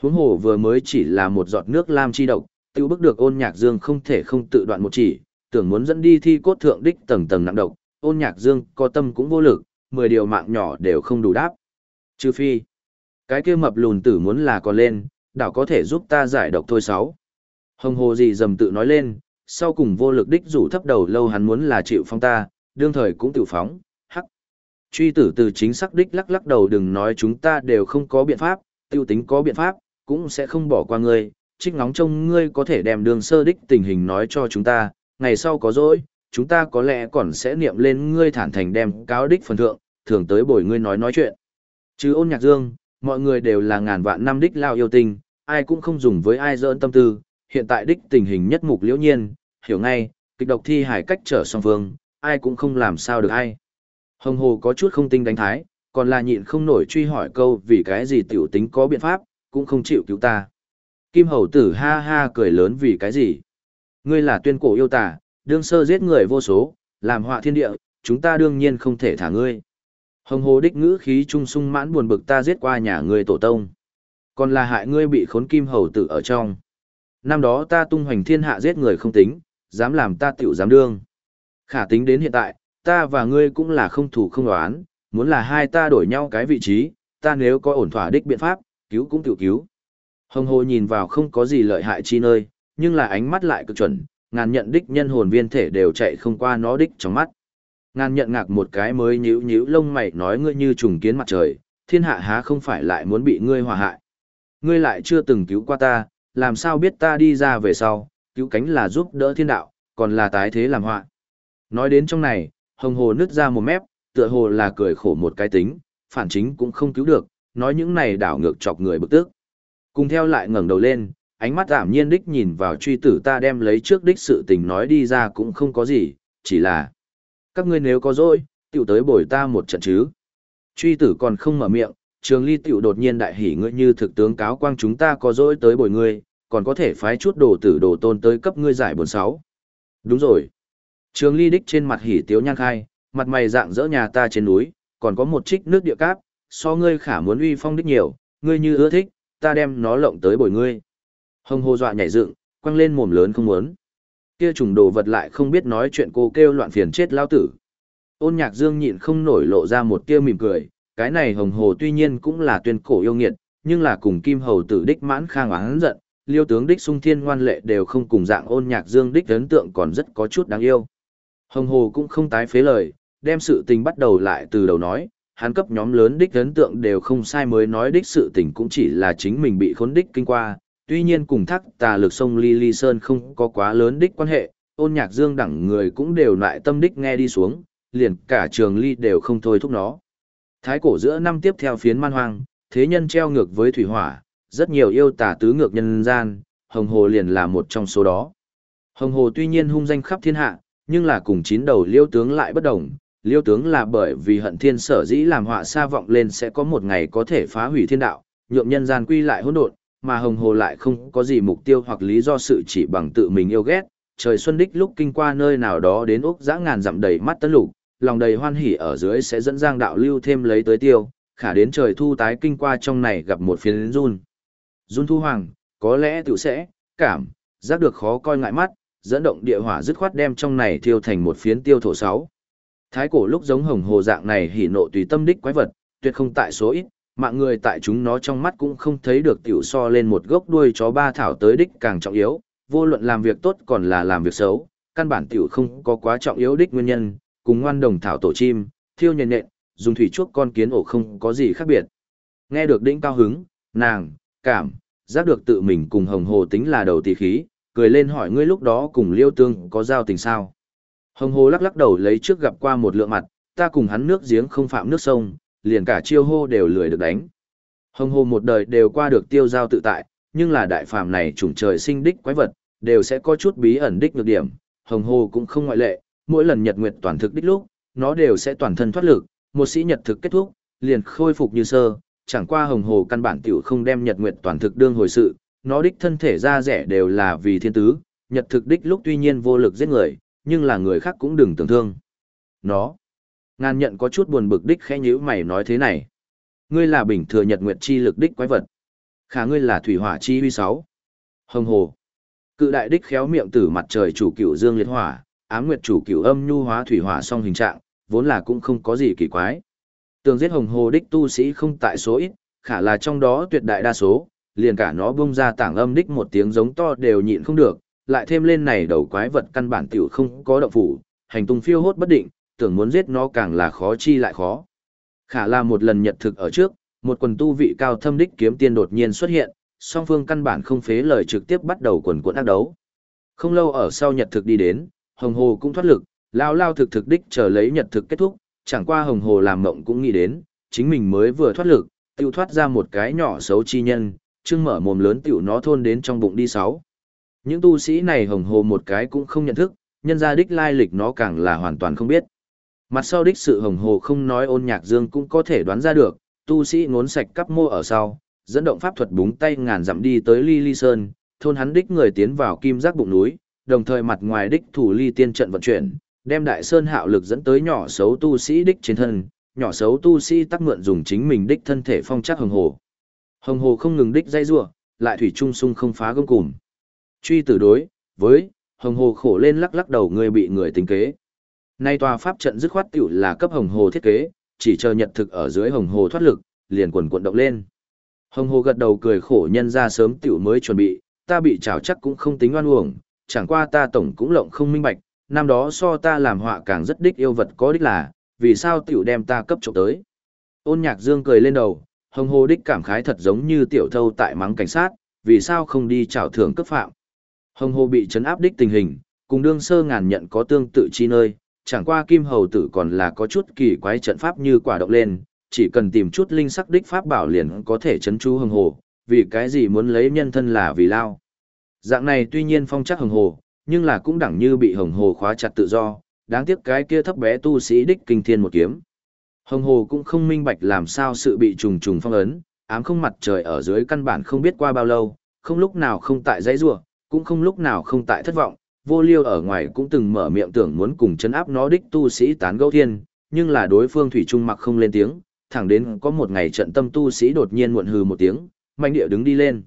Huống hồ vừa mới chỉ là một giọt nước lam chi độc, tiêu bức được ôn nhạc dương không thể không tự đoạn một chỉ, tưởng muốn dẫn đi thi cốt thượng đích tầng tầng nặng độc, ôn nhạc dương có tâm cũng vô lực, mười điều mạng nhỏ đều không đủ đáp. Trừ phi, cái kia mập lùn tử muốn là còn lên, đảo có thể giúp ta giải độc thôi sáu. Hồng hồ gì dầm tự nói lên, sau cùng vô lực đích rủ thấp đầu lâu hắn muốn là chịu phong ta, đương thời cũng tự phóng, hắc. Truy tử từ chính xác đích lắc lắc đầu đừng nói chúng ta đều không có biện pháp, tiêu tính có biện pháp, cũng sẽ không bỏ qua ngươi, trích ngóng trông ngươi có thể đem đường sơ đích tình hình nói cho chúng ta, ngày sau có dỗi, chúng ta có lẽ còn sẽ niệm lên ngươi thản thành đem cáo đích phần thượng, thường tới bồi ngươi nói nói chuyện. Chứ ôn nhạc dương, mọi người đều là ngàn vạn năm đích lao yêu tình, ai cũng không dùng với ai dỡn tâm tư, hiện tại đích tình hình nhất mục liễu nhiên, hiểu ngay, kịch độc thi hải cách trở song phương, ai cũng không làm sao được ai. Hồng hồ có chút không tinh đánh thái, còn là nhịn không nổi truy hỏi câu vì cái gì tiểu tính có biện pháp, cũng không chịu cứu ta. Kim hầu tử ha ha cười lớn vì cái gì. Ngươi là tuyên cổ yêu tà, đương sơ giết người vô số, làm họa thiên địa, chúng ta đương nhiên không thể thả ngươi. Hồng hồ đích ngữ khí trung sung mãn buồn bực ta giết qua nhà ngươi tổ tông. Còn là hại ngươi bị khốn kim hầu tử ở trong. Năm đó ta tung hoành thiên hạ giết người không tính, dám làm ta tiểu dám đương. Khả tính đến hiện tại, ta và ngươi cũng là không thủ không đoán, muốn là hai ta đổi nhau cái vị trí, ta nếu có ổn thỏa đích biện pháp, cứu cũng tiểu cứu. Hồng hồ nhìn vào không có gì lợi hại chi nơi, nhưng là ánh mắt lại cực chuẩn, ngàn nhận đích nhân hồn viên thể đều chạy không qua nó đích trong mắt. Ngàn nhận ngạc một cái mới nhíu nhíu lông mày nói ngươi như trùng kiến mặt trời, thiên hạ há không phải lại muốn bị ngươi hòa hại. Ngươi lại chưa từng cứu qua ta, làm sao biết ta đi ra về sau, cứu cánh là giúp đỡ thiên đạo, còn là tái thế làm họa. Nói đến trong này, hồng hồ nứt ra một mép, tựa hồ là cười khổ một cái tính, phản chính cũng không cứu được, nói những này đảo ngược chọc người bực tức. Cùng theo lại ngẩng đầu lên, ánh mắt ảm nhiên đích nhìn vào truy tử ta đem lấy trước đích sự tình nói đi ra cũng không có gì, chỉ là các ngươi nếu có dỗi, tiểu tới bồi ta một trận chứ. Truy tử còn không mở miệng, trường ly tiểu đột nhiên đại hỉ ngươi như thực tướng cáo quang chúng ta có dỗi tới bồi ngươi, còn có thể phái chút đồ tử đồ tôn tới cấp ngươi giải buồn sáu. Đúng rồi. Trường ly đích trên mặt hỉ tiếu nhan khai, mặt mày dạng dỡ nhà ta trên núi, còn có một trích nước địa cáp, so ngươi khả muốn uy phong đích nhiều, ngươi như ưa thích, ta đem nó lộng tới bồi ngươi. Hồng hồ dọa nhảy dựng, quăng lên mồm lớn không muốn. Kia trùng đồ vật lại không biết nói chuyện cô kêu loạn phiền chết lao tử. Ôn nhạc dương nhịn không nổi lộ ra một tia mỉm cười, cái này hồng hồ tuy nhiên cũng là tuyên cổ yêu nghiệt, nhưng là cùng kim hầu tử đích mãn khang oán giận, liêu tướng đích sung thiên ngoan lệ đều không cùng dạng ôn nhạc dương đích ấn tượng còn rất có chút đáng yêu. Hồng hồ cũng không tái phế lời, đem sự tình bắt đầu lại từ đầu nói, hắn cấp nhóm lớn đích ấn tượng đều không sai mới nói đích sự tình cũng chỉ là chính mình bị khốn đích kinh qua, tuy nhiên cùng thắc tà lực sông Ly Ly Sơn không có quá lớn đích quan hệ, ôn nhạc dương đẳng người cũng đều lại tâm đích nghe đi xuống, liền cả trường ly đều không thôi thúc nó. Thái cổ giữa năm tiếp theo phiến man hoang, thế nhân treo ngược với thủy hỏa, rất nhiều yêu tà tứ ngược nhân gian, hồng hồ liền là một trong số đó. Hồng hồ tuy nhiên hung danh khắp thiên hạ, nhưng là cùng chín đầu liêu tướng lại bất đồng. Liêu tướng là bởi vì hận thiên sở dĩ làm họa xa vọng lên sẽ có một ngày có thể phá hủy thiên đạo, nhượng nhân gian quy lại hỗn độn, mà hồng hồ lại không có gì mục tiêu hoặc lý do sự chỉ bằng tự mình yêu ghét. Trời xuân đích lúc kinh qua nơi nào đó đến úc dã ngàn dặm đầy mắt tấn lục, lòng đầy hoan hỉ ở dưới sẽ dẫn giang đạo lưu thêm lấy tới tiêu, khả đến trời thu tái kinh qua trong này gặp một phiến run. Run thu hoàng, có lẽ tiểu sẽ, cảm, giác được khó coi ngại mắt, dẫn động địa hỏa dứt khoát đem trong này thiêu thành một phiến tiêu thổ sáu. Thái cổ lúc giống hồng hồ dạng này hỉ nộ tùy tâm đích quái vật, tuyệt không tại số ít, mạng người tại chúng nó trong mắt cũng không thấy được tiểu so lên một gốc đuôi chó ba thảo tới đích càng trọng yếu, vô luận làm việc tốt còn là làm việc xấu, căn bản tiểu không có quá trọng yếu đích nguyên nhân, cùng ngoan đồng thảo tổ chim, thiêu nhện nện, dùng thủy chuốc con kiến ổ không có gì khác biệt. Nghe được đĩnh cao hứng, nàng, cảm, giác được tự mình cùng hồng hồ tính là đầu tỷ khí, cười lên hỏi ngươi lúc đó cùng liêu tương có giao tình sao. Hồng hồ lắc lắc đầu lấy trước gặp qua một lượng mặt, ta cùng hắn nước giếng không phạm nước sông, liền cả chiêu hô đều lười được đánh. Hồng hồ một đời đều qua được tiêu giao tự tại, nhưng là đại phàm này chủng trời sinh đích quái vật, đều sẽ có chút bí ẩn đích nhược điểm, hồng hồ cũng không ngoại lệ, mỗi lần nhật nguyệt toàn thực đích lúc, nó đều sẽ toàn thân thoát lực, một sĩ nhật thực kết thúc, liền khôi phục như sơ, chẳng qua hồng hồ căn bản tiểu không đem nhật nguyệt toàn thực đương hồi sự, nó đích thân thể ra rẻ đều là vì thiên tứ, nhật thực đích lúc tuy nhiên vô lực giết người, nhưng là người khác cũng đừng tưởng thương. Nó, ngàn nhận có chút buồn bực đích khẽ nhíu mày nói thế này. Ngươi là bình thừa nhật nguyệt chi lực đích quái vật. Khả ngươi là thủy hỏa chi huy sáu. Hồng hồ. Cự đại đích khéo miệng tử mặt trời chủ cựu dương liệt hỏa, ám nguyệt chủ cửu âm nhu hóa thủy hỏa song hình trạng, vốn là cũng không có gì kỳ quái. Tường giết hồng hồ đích tu sĩ không tại số ít, khả là trong đó tuyệt đại đa số, liền cả nó bung ra tảng âm đích một tiếng giống to đều nhịn không được, lại thêm lên này đầu quái vật căn bản tiểu không có động phủ, hành tung phiêu hốt bất định, tưởng muốn giết nó càng là khó chi lại khó. Khả là một lần nhật thực ở trước, một quần tu vị cao thâm đích kiếm tiên đột nhiên xuất hiện, song phương căn bản không phế lời trực tiếp bắt đầu quần cuộn ác đấu. Không lâu ở sau nhật thực đi đến, hồng hồ cũng thoát lực, lao lao thực thực đích chờ lấy nhật thực kết thúc, chẳng qua hồng hồ làm mộng cũng nghĩ đến, chính mình mới vừa thoát lực, tiêu thoát ra một cái nhỏ xấu chi nhân, chưng mở mồm lớn tiểu nó thôn đến trong bụng đi sáu. Những tu sĩ này hồng hồ một cái cũng không nhận thức, nhân ra đích lai lịch nó càng là hoàn toàn không biết. Mặt sau đích sự hồng hồ không nói ôn nhạc dương cũng có thể đoán ra được, tu sĩ ngốn sạch cắp mô ở sau, dẫn động pháp thuật búng tay ngàn dặm đi tới ly ly sơn, thôn hắn đích người tiến vào kim giác bụng núi, đồng thời mặt ngoài đích thủ ly tiên trận vận chuyển, đem đại sơn hạo lực dẫn tới nhỏ xấu tu sĩ đích trên thân, nhỏ xấu tu sĩ tắc mượn dùng chính mình đích thân thể phong chắc hồng hồ. Hồng hồ không ngừng đích dây rủa, lại thủy trung sung không phá gông cùm. Truy tử đối, với, hồng hồ khổ lên lắc lắc đầu người bị người tính kế. Nay tòa pháp trận dứt khoát tiểu là cấp hồng hồ thiết kế, chỉ chờ nhật thực ở dưới hồng hồ thoát lực, liền quần cuộn động lên. Hồng hồ gật đầu cười khổ nhân ra sớm tiểu mới chuẩn bị, ta bị trào chắc cũng không tính oan uổng, chẳng qua ta tổng cũng lộng không minh bạch, năm đó so ta làm họa càng rất đích yêu vật có đích là, vì sao tiểu đem ta cấp trộm tới. Ôn nhạc dương cười lên đầu, hồng hồ đích cảm khái thật giống như tiểu thâu tại mắng cảnh sát, vì sao không đi trảo thưởng cấp phạm. Hồng hồ bị chấn áp đích tình hình, cùng đương sơ ngàn nhận có tương tự chi nơi, chẳng qua kim hầu tử còn là có chút kỳ quái trận pháp như quả động lên, chỉ cần tìm chút linh sắc đích pháp bảo liền có thể chấn chú hồng hồ, vì cái gì muốn lấy nhân thân là vì lao. Dạng này tuy nhiên phong chắc hồng hồ, nhưng là cũng đẳng như bị hồng hồ khóa chặt tự do, đáng tiếc cái kia thấp bé tu sĩ đích kinh thiên một kiếm. Hồng hồ cũng không minh bạch làm sao sự bị trùng trùng phong ấn, ám không mặt trời ở dưới căn bản không biết qua bao lâu, không lúc nào không tại dãy rủa, cũng không lúc nào không tại thất vọng, vô liêu ở ngoài cũng từng mở miệng tưởng muốn cùng chấn áp nó đích tu sĩ tán gẫu thiên, nhưng là đối phương thủy trung mặc không lên tiếng, thẳng đến có một ngày trận tâm tu sĩ đột nhiên muộn hừ một tiếng, mạnh địa đứng đi lên.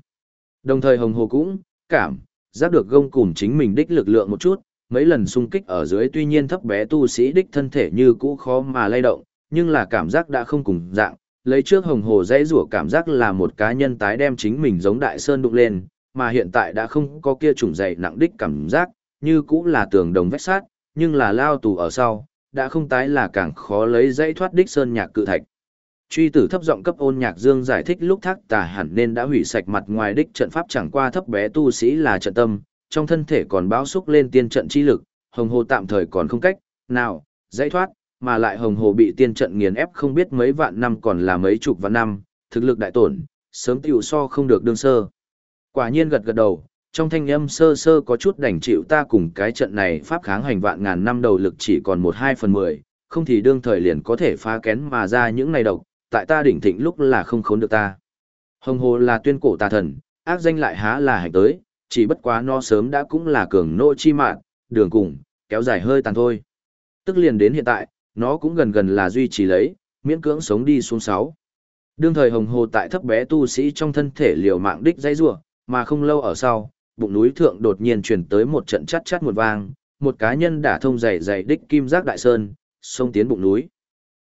Đồng thời hồng hồ cũng, cảm, giác được gông cùm chính mình đích lực lượng một chút, mấy lần xung kích ở dưới tuy nhiên thấp bé tu sĩ đích thân thể như cũ khó mà lay động, nhưng là cảm giác đã không cùng dạng, lấy trước hồng hồ dãy rủa cảm giác là một cá nhân tái đem chính mình giống đại sơn đụng lên, mà hiện tại đã không có kia trùng dày nặng đích cảm giác, như cũng là tường đồng vách sát, nhưng là lao tù ở sau, đã không tái là càng khó lấy dãy thoát đích sơn nhạc cự thạch. Truy tử thấp giọng cấp ôn nhạc dương giải thích lúc thác tà hẳn nên đã hủy sạch mặt ngoài đích trận pháp chẳng qua thấp bé tu sĩ là trận tâm, trong thân thể còn báo xúc lên tiên trận chi lực, hồng hồ tạm thời còn không cách, nào, dãy thoát, mà lại hồng hồ bị tiên trận nghiền ép không biết mấy vạn năm còn là mấy chục vạn năm, thực lực đại tổn, sớm tiểu so không được đương sơ. Quả nhiên gật gật đầu, trong thanh âm sơ sơ có chút đành chịu ta cùng cái trận này pháp kháng hành vạn ngàn năm đầu lực chỉ còn một hai phần mười, không thì đương thời liền có thể phá kén mà ra những này độc, tại ta đỉnh thịnh lúc là không khốn được ta. Hồng hồ là tuyên cổ tà thần, ác danh lại há là hành tới, chỉ bất quá no sớm đã cũng là cường nô chi mạng, đường cùng, kéo dài hơi tàn thôi. Tức liền đến hiện tại, nó cũng gần gần là duy trì lấy, miễn cưỡng sống đi xuống sáu. Đương thời hồng hồ tại thấp bé tu sĩ trong thân thể liều mạng đích dây rủa, mà không lâu ở sau, bụng núi thượng đột nhiên truyền tới một trận chát chát một vang, một cá nhân đã thông dày dày đích kim giác đại sơn, xông tiến bụng núi.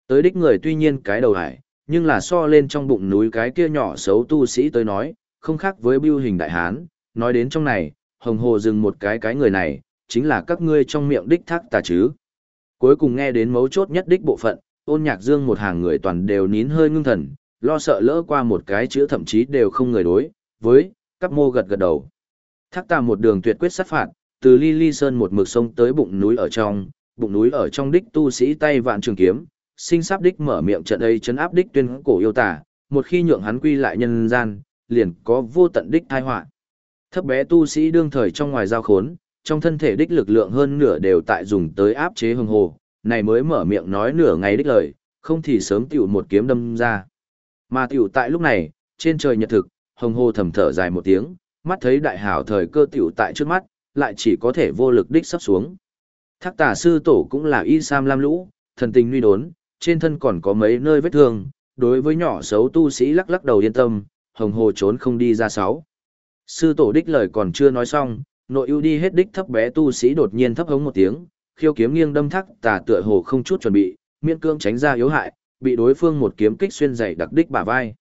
Tới đích người tuy nhiên cái đầu hải, nhưng là so lên trong bụng núi cái kia nhỏ xấu tu sĩ tới nói, không khác với biêu hình đại hán, nói đến trong này, hồng hồ dừng một cái cái người này, chính là các ngươi trong miệng đích thác tà chứ. Cuối cùng nghe đến mấu chốt nhất đích bộ phận, ôn nhạc dương một hàng người toàn đều nín hơi ngưng thần, lo sợ lỡ qua một cái chữ thậm chí đều không người đối, với, các mô gật gật đầu. Thác tà một đường tuyệt quyết sát phạt, từ ly ly sơn một mực sông tới bụng núi ở trong, bụng núi ở trong đích tu sĩ tay vạn trường kiếm, sinh sắp đích mở miệng trận ấy chấn áp đích tuyên cổ yêu tả, một khi nhượng hắn quy lại nhân gian, liền có vô tận đích tai họa. Thấp bé tu sĩ đương thời trong ngoài giao khốn, trong thân thể đích lực lượng hơn nửa đều tại dùng tới áp chế hưng hồ, này mới mở miệng nói nửa ngày đích lời, không thì sớm tiểu một kiếm đâm ra. Mà tiểu tại lúc này, trên trời nhật thực, hồng hồ thầm thở dài một tiếng, mắt thấy đại hảo thời cơ tiểu tại trước mắt, lại chỉ có thể vô lực đích sắp xuống. Thác tà sư tổ cũng là y sam lam lũ, thần tình nguy đốn, trên thân còn có mấy nơi vết thương, đối với nhỏ xấu tu sĩ lắc lắc đầu yên tâm, hồng hồ trốn không đi ra sáu. Sư tổ đích lời còn chưa nói xong, nội ưu đi hết đích thấp bé tu sĩ đột nhiên thấp hống một tiếng, khiêu kiếm nghiêng đâm thắc tà tựa hồ không chút chuẩn bị, miễn cương tránh ra yếu hại, bị đối phương một kiếm kích xuyên dày đặc đích bả vai.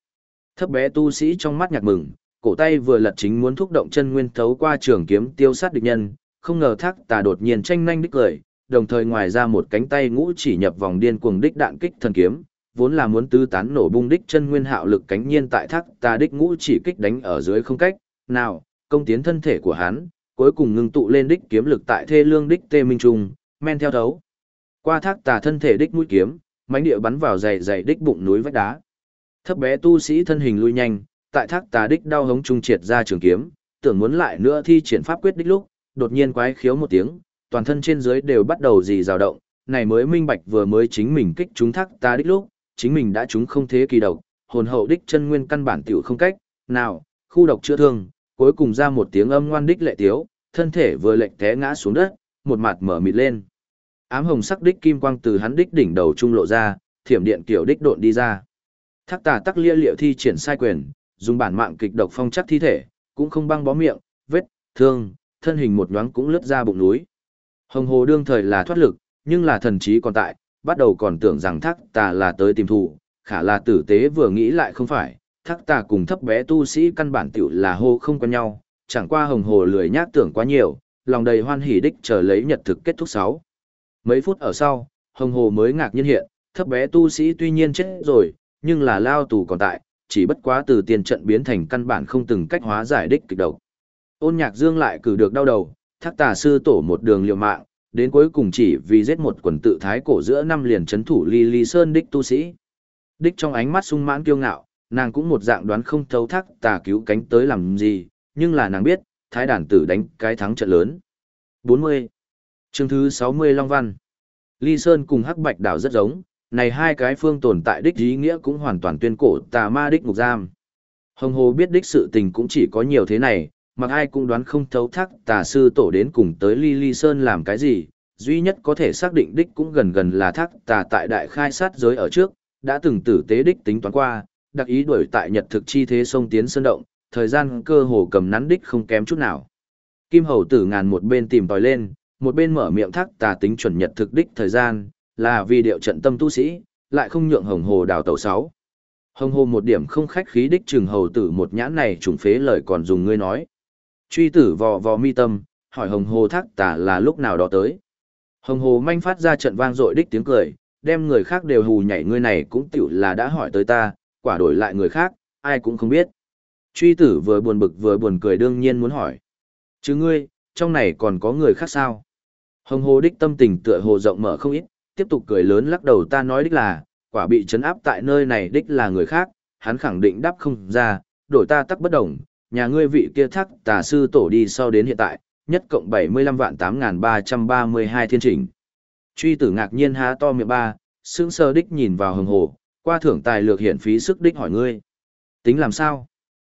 Thấp bé tu sĩ trong mắt nhạc mừng, cổ tay vừa lật chính muốn thúc động chân nguyên thấu qua trường kiếm tiêu sát địch nhân, không ngờ thắc tà đột nhiên tranh nhanh đích cười, đồng thời ngoài ra một cánh tay ngũ chỉ nhập vòng điên cuồng đích đạn kích thần kiếm, vốn là muốn tứ tán nổ bung đích chân nguyên hạo lực cánh nhiên tại thác tà đích ngũ chỉ kích đánh ở dưới không cách, nào, công tiến thân thể của hắn, cuối cùng ngưng tụ lên đích kiếm lực tại thê lương đích tê minh trung, men theo thấu. Qua thác tà thân thể đích mũi kiếm, mãnh địa bắn vào dày dày đích bụng núi vách đá. Thấp bé tu sĩ thân hình lui nhanh, tại thác tà đích đau hống trung triệt ra trường kiếm, tưởng muốn lại nữa thi triển pháp quyết đích lúc, đột nhiên quái khiếu một tiếng, toàn thân trên dưới đều bắt đầu gì rào động, này mới minh bạch vừa mới chính mình kích chúng thác tà đích lúc, chính mình đã chúng không thế kỳ độc, hồn hậu đích chân nguyên căn bản tiểu không cách, nào, khu độc chữa thương, cuối cùng ra một tiếng âm ngoan đích lệ tiếu, thân thể vừa lệch té ngã xuống đất, một mặt mở mịt lên. Ám hồng sắc đích kim quang từ hắn đích đỉnh đầu trung lộ ra, thiểm điện kiểu đích độn đi ra. Thác tà tắc lia liệu thi triển sai quyền, dùng bản mạng kịch độc phong chắc thi thể, cũng không băng bó miệng, vết, thương, thân hình một nhoáng cũng lướt ra bụng núi. Hồng hồ đương thời là thoát lực, nhưng là thần trí còn tại, bắt đầu còn tưởng rằng thác tà là tới tìm thủ, khả là tử tế vừa nghĩ lại không phải, thác tà cùng thấp bé tu sĩ căn bản tiểu là hô không quen nhau, chẳng qua hồng hồ lười nhác tưởng quá nhiều, lòng đầy hoan hỉ đích chờ lấy nhật thực kết thúc sáu. Mấy phút ở sau, hồng hồ mới ngạc nhiên hiện, thấp bé tu sĩ tuy nhiên chết rồi, nhưng là lao tù còn tại, chỉ bất quá từ tiền trận biến thành căn bản không từng cách hóa giải đích kịch độc. Ôn nhạc dương lại cử được đau đầu, thác tà sư tổ một đường liều mạng, đến cuối cùng chỉ vì giết một quần tự thái cổ giữa năm liền chấn thủ ly ly sơn đích tu sĩ. Đích trong ánh mắt sung mãn kiêu ngạo, nàng cũng một dạng đoán không thấu thác tà cứu cánh tới làm gì, nhưng là nàng biết, thái đàn tử đánh cái thắng trận lớn. 40. Chương thứ 60 Long Văn Ly Sơn cùng Hắc Bạch đảo rất giống, này hai cái phương tồn tại đích ý nghĩa cũng hoàn toàn tuyên cổ tà ma đích ngục giam. Hồng Hồ biết đích sự tình cũng chỉ có nhiều thế này, mặc ai cũng đoán không thấu thác tà sư tổ đến cùng tới Ly Ly Sơn làm cái gì, duy nhất có thể xác định đích cũng gần gần là thác tà tại đại khai sát giới ở trước, đã từng tử tế đích tính toán qua, đặc ý đuổi tại nhật thực chi thế sông tiến sơn động, thời gian cơ hồ cầm nắn đích không kém chút nào. Kim hầu tử ngàn một bên tìm tòi lên, một bên mở miệng thắc tà tính chuẩn nhật thực đích thời gian, là vì điệu trận tâm tu sĩ, lại không nhượng hồng hồ đào tẩu sáu. Hồng hồ một điểm không khách khí đích trừng hầu tử một nhãn này trùng phế lời còn dùng ngươi nói. Truy tử vò vò mi tâm, hỏi hồng hồ thắc tà là lúc nào đó tới. Hồng hồ manh phát ra trận vang dội đích tiếng cười, đem người khác đều hù nhảy ngươi này cũng tiểu là đã hỏi tới ta, quả đổi lại người khác, ai cũng không biết. Truy tử vừa buồn bực vừa buồn cười đương nhiên muốn hỏi. Chứ ngươi, trong này còn có người khác sao? Hồng hồ đích tâm tình tựa hồ rộng mở không ít, tiếp tục cười lớn lắc đầu ta nói đích là, quả bị chấn áp tại nơi này đích là người khác, hắn khẳng định đáp không ra, đổi ta tắc bất đồng, nhà ngươi vị kia thắc tà sư tổ đi sau đến hiện tại, nhất cộng 75 vạn 8.332 thiên trình. Truy tử ngạc nhiên há to miệng ba, sững sờ đích nhìn vào hồng hồ, qua thưởng tài lược hiển phí sức đích hỏi ngươi. Tính làm sao?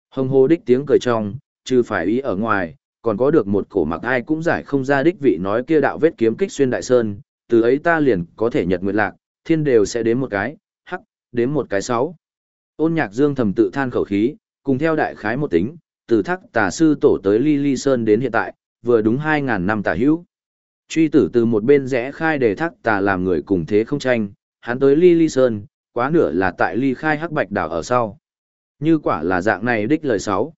Hồng hồ đích tiếng cười trong, trừ phải ý ở ngoài, còn có được một cổ mặc ai cũng giải không ra đích vị nói kia đạo vết kiếm kích xuyên đại sơn, từ ấy ta liền có thể nhật nguyệt lạc, thiên đều sẽ đến một cái, hắc, đến một cái sáu. Ôn nhạc dương thầm tự than khẩu khí, cùng theo đại khái một tính, từ thắc tà sư tổ tới ly ly sơn đến hiện tại, vừa đúng 2.000 năm tà hữu. Truy tử từ một bên rẽ khai để thắc tà làm người cùng thế không tranh, hắn tới ly ly sơn, quá nửa là tại ly khai hắc bạch đảo ở sau. Như quả là dạng này đích lời sáu.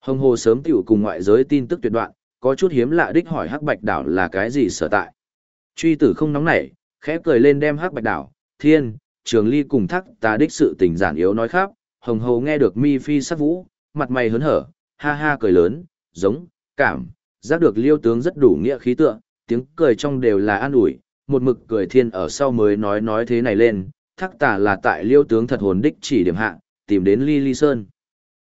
Hồng hồ sớm tiểu cùng ngoại giới tin tức tuyệt đoạn, có chút hiếm lạ đích hỏi hắc bạch đảo là cái gì sở tại. Truy tử không nóng nảy, khẽ cười lên đem hắc bạch đảo, thiên, trường ly cùng thắc ta đích sự tình giản yếu nói khác, hồng hồ nghe được mi phi sắc vũ, mặt mày hớn hở, ha ha cười lớn, giống, cảm, giác được liêu tướng rất đủ nghĩa khí tượng, tiếng cười trong đều là an ủi, một mực cười thiên ở sau mới nói nói thế này lên, thác tà là tại liêu tướng thật hồn đích chỉ điểm hạ, tìm đến ly ly sơn.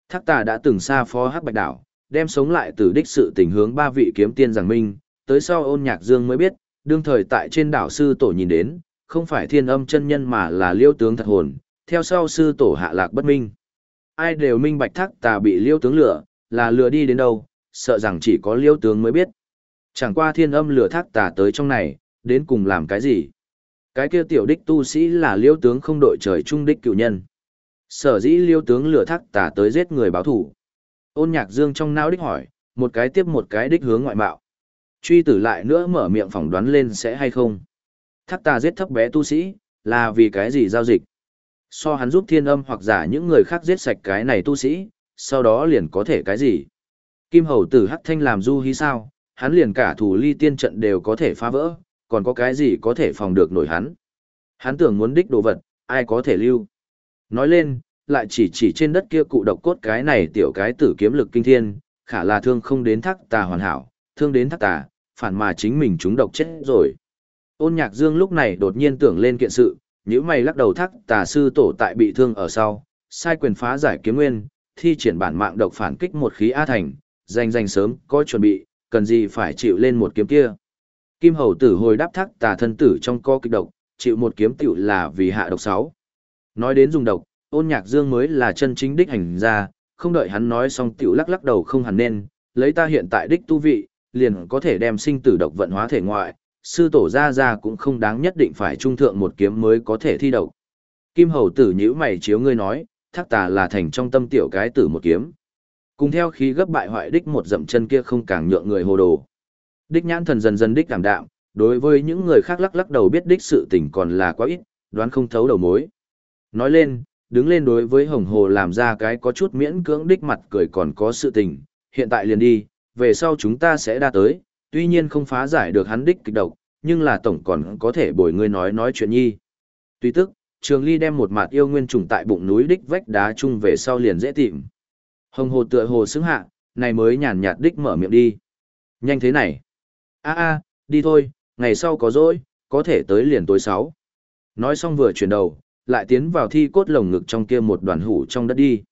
Thác tà đã từng xa phó hắc bạch đảo, đem sống lại từ đích sự tình hướng ba vị kiếm tiên giảng minh, tới sau ôn nhạc dương mới biết, đương thời tại trên đảo sư tổ nhìn đến, không phải thiên âm chân nhân mà là liêu tướng thật hồn, theo sau sư tổ hạ lạc bất minh. Ai đều minh bạch thác tà bị liêu tướng lửa, là lừa đi đến đâu, sợ rằng chỉ có liêu tướng mới biết. Chẳng qua thiên âm lừa thác tà tới trong này, đến cùng làm cái gì? Cái kia tiểu đích tu sĩ là liêu tướng không đội trời trung đích cựu nhân. Sở dĩ liêu tướng lửa thác tả tới giết người báo thủ. Ôn nhạc dương trong não đích hỏi, một cái tiếp một cái đích hướng ngoại mạo. Truy tử lại nữa mở miệng phỏng đoán lên sẽ hay không. Thác tà giết thấp bé tu sĩ, là vì cái gì giao dịch? So hắn giúp thiên âm hoặc giả những người khác giết sạch cái này tu sĩ, sau đó liền có thể cái gì? Kim hầu tử hắc thanh làm du hí sao, hắn liền cả thủ ly tiên trận đều có thể phá vỡ, còn có cái gì có thể phòng được nổi hắn. Hắn tưởng muốn đích đồ vật, ai có thể lưu. Nói lên, lại chỉ chỉ trên đất kia cụ độc cốt cái này tiểu cái tử kiếm lực kinh thiên, khả là thương không đến thắc tà hoàn hảo, thương đến thắc tà, phản mà chính mình chúng độc chết rồi. Ôn nhạc dương lúc này đột nhiên tưởng lên kiện sự, nếu mày lắc đầu thắc tà sư tổ tại bị thương ở sau, sai quyền phá giải kiếm nguyên, thi triển bản mạng độc phản kích một khí A thành, danh danh sớm, có chuẩn bị, cần gì phải chịu lên một kiếm kia. Kim hầu tử hồi đáp thác tà thân tử trong co kịch độc, chịu một kiếm tiểu là vì hạ độc sáu. Nói đến dùng độc, ôn nhạc dương mới là chân chính đích hành ra, không đợi hắn nói xong tiểu lắc lắc đầu không hẳn nên, lấy ta hiện tại đích tu vị, liền có thể đem sinh tử độc vận hóa thể ngoại, sư tổ ra ra cũng không đáng nhất định phải trung thượng một kiếm mới có thể thi độc. Kim hầu tử nhíu mày chiếu ngươi nói, thác tà là thành trong tâm tiểu cái tử một kiếm. Cùng theo khí gấp bại hoại đích một dậm chân kia không càng nhượng người hồ đồ. Đích nhãn thần dần dần đích cảm đạm, đối với những người khác lắc lắc đầu biết đích sự tình còn là quá ít, đoán không thấu đầu mối. Nói lên, đứng lên đối với hồng hồ làm ra cái có chút miễn cưỡng đích mặt cười còn có sự tình, hiện tại liền đi, về sau chúng ta sẽ đa tới, tuy nhiên không phá giải được hắn đích kịch độc, nhưng là tổng còn có thể bồi ngươi nói nói chuyện nhi. Tuy tức, Trường Ly đem một mạt yêu nguyên trùng tại bụng núi đích vách đá chung về sau liền dễ tìm. Hồng hồ tựa hồ xứng hạ, này mới nhàn nhạt đích mở miệng đi. Nhanh thế này a a đi thôi, ngày sau có rỗi, có thể tới liền tối sáu. Nói xong vừa chuyển đầu, lại tiến vào thi cốt lồng ngực trong kia một đoàn hủ trong đất đi.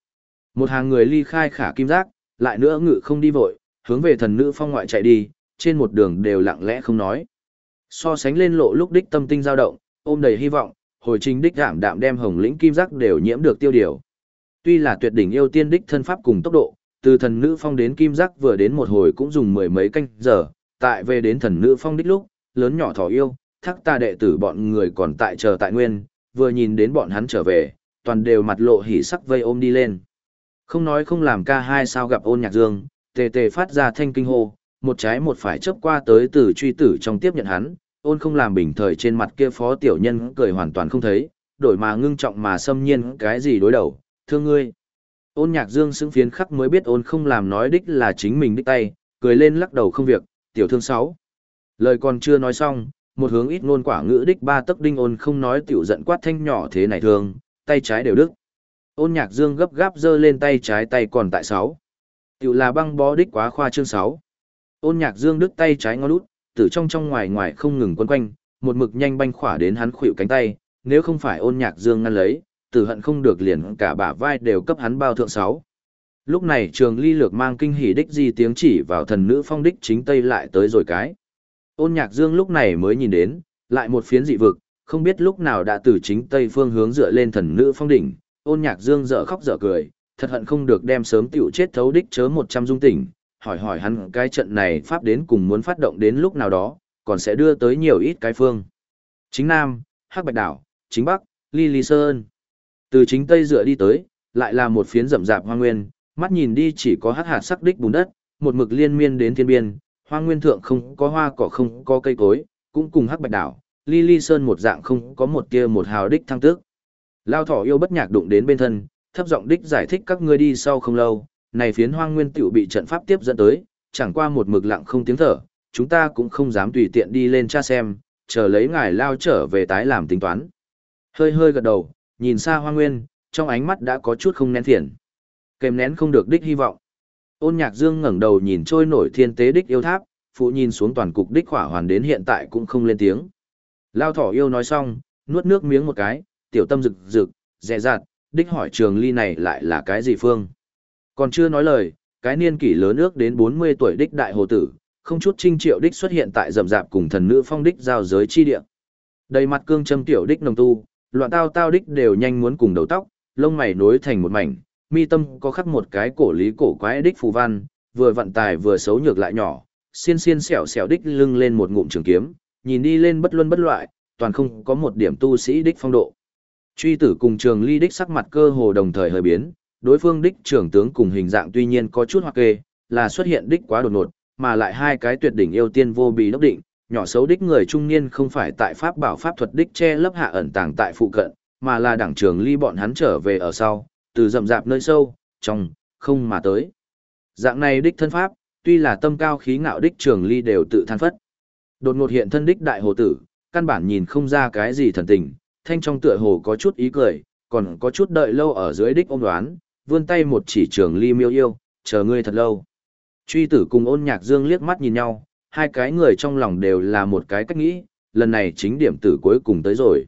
Một hàng người ly khai khả kim giác, lại nữa ngự không đi vội, hướng về thần nữ phong ngoại chạy đi, trên một đường đều lặng lẽ không nói. So sánh lên lộ lúc đích tâm tinh dao động, ôm đầy hy vọng, hồi trình đích giảm đạm đem hồng lĩnh kim giác đều nhiễm được tiêu điều. Tuy là tuyệt đỉnh yêu tiên đích thân pháp cùng tốc độ, từ thần nữ phong đến kim giác vừa đến một hồi cũng dùng mười mấy canh giờ, tại về đến thần nữ phong đích lúc, lớn nhỏ thỏ yêu, thắc ta đệ tử bọn người còn tại chờ tại nguyên, vừa nhìn đến bọn hắn trở về, toàn đều mặt lộ hỉ sắc vây ôm đi lên. Không nói không làm ca hai sao gặp ôn nhạc dương, tề tề phát ra thanh kinh hô, một trái một phải chớp qua tới từ truy tử trong tiếp nhận hắn, ôn không làm bình thời trên mặt kia phó tiểu nhân cười hoàn toàn không thấy, đổi mà ngưng trọng mà xâm nhiên cái gì đối đầu, thương ngươi. Ôn nhạc dương xứng phiến khắc mới biết ôn không làm nói đích là chính mình đích tay, cười lên lắc đầu không việc, tiểu thương sáu. Lời còn chưa nói xong, một hướng ít ngôn quả ngữ đích ba tấc đinh ôn không nói tiểu giận quát thanh nhỏ thế này thường, tay trái đều đức. Ôn nhạc dương gấp gáp giơ lên tay trái tay còn tại sáu. Tiểu là băng bó đích quá khoa chương sáu. Ôn nhạc dương đứt tay trái ngó lút, từ trong trong ngoài ngoài không ngừng quấn quanh, một mực nhanh banh khỏa đến hắn khuỵu cánh tay, nếu không phải ôn nhạc dương ngăn lấy, tử hận không được liền cả bả vai đều cấp hắn bao thượng sáu. Lúc này trường ly lược mang kinh hỉ đích di tiếng chỉ vào thần nữ phong đích chính tây lại tới rồi cái. Ôn nhạc dương lúc này mới nhìn đến, lại một phiến dị vực, không biết lúc nào đã từ chính tây phương hướng dựa lên thần nữ phong đỉnh, ôn nhạc dương dở khóc dở cười, thật hận không được đem sớm tiểu chết thấu đích chớ một trăm dung tỉnh, hỏi hỏi hắn cái trận này pháp đến cùng muốn phát động đến lúc nào đó, còn sẽ đưa tới nhiều ít cái phương. Chính Nam, Hắc Bạch Đảo, Chính Bắc, Ly Ly Sơn. Từ chính Tây dựa đi tới, lại là một phiến rậm rạp hoang nguyên, mắt nhìn đi chỉ có hắc hạt sắc đích bùn đất, một mực liên miên đến thiên biên, hoang nguyên thượng không có hoa cỏ không có cây cối, cũng cùng Hắc Bạch Đảo, Ly Ly Sơn một dạng không có một tia một hào đích thăng tước. Lao thỏ yêu bất nhạc đụng đến bên thân, thấp giọng đích giải thích các ngươi đi sau không lâu, này phiến hoang nguyên tiểu bị trận pháp tiếp dẫn tới, chẳng qua một mực lặng không tiếng thở, chúng ta cũng không dám tùy tiện đi lên tra xem, chờ lấy ngài lao trở về tái làm tính toán. Hơi hơi gật đầu, nhìn xa hoang nguyên, trong ánh mắt đã có chút không nén phiền. Kèm nén không được đích hy vọng. Ôn nhạc dương ngẩng đầu nhìn trôi nổi thiên tế đích yêu tháp, phụ nhìn xuống toàn cục đích hỏa hoàn đến hiện tại cũng không lên tiếng. Lao thỏ yêu nói xong, nuốt nước miếng một cái, tiểu tâm rực rực, dè dặt, đích hỏi trường ly này lại là cái gì phương. Còn chưa nói lời, cái niên kỷ lớn ước đến 40 tuổi đích đại hồ tử, không chút trinh triệu đích xuất hiện tại rậm rạp cùng thần nữ phong đích giao giới chi địa. Đầy mặt cương châm tiểu đích nồng tu, loạn tao tao đích đều nhanh muốn cùng đầu tóc, lông mày nối thành một mảnh, mi tâm có khắc một cái cổ lý cổ quái đích phù văn, vừa vận tài vừa xấu nhược lại nhỏ, xiên xiên xẻo xẻo đích lưng lên một ngụm trường kiếm, nhìn đi lên bất luân bất loại, toàn không có một điểm tu sĩ đích phong độ. Truy tử cùng trường ly đích sắc mặt cơ hồ đồng thời hơi biến, đối phương đích trưởng tướng cùng hình dạng tuy nhiên có chút hoặc kê, là xuất hiện đích quá đột ngột, mà lại hai cái tuyệt đỉnh yêu tiên vô bì đốc định, nhỏ xấu đích người trung niên không phải tại pháp bảo pháp thuật đích che lấp hạ ẩn tàng tại phụ cận, mà là đảng trường ly bọn hắn trở về ở sau, từ rậm rạp nơi sâu, trong, không mà tới. Dạng này đích thân pháp, tuy là tâm cao khí ngạo đích trường ly đều tự than phất. Đột ngột hiện thân đích đại hồ tử, căn bản nhìn không ra cái gì thần tình, thanh trong tựa hồ có chút ý cười, còn có chút đợi lâu ở dưới đích ôm đoán, vươn tay một chỉ trường ly miêu yêu, chờ ngươi thật lâu. Truy tử cùng ôn nhạc dương liếc mắt nhìn nhau, hai cái người trong lòng đều là một cái cách nghĩ, lần này chính điểm tử cuối cùng tới rồi.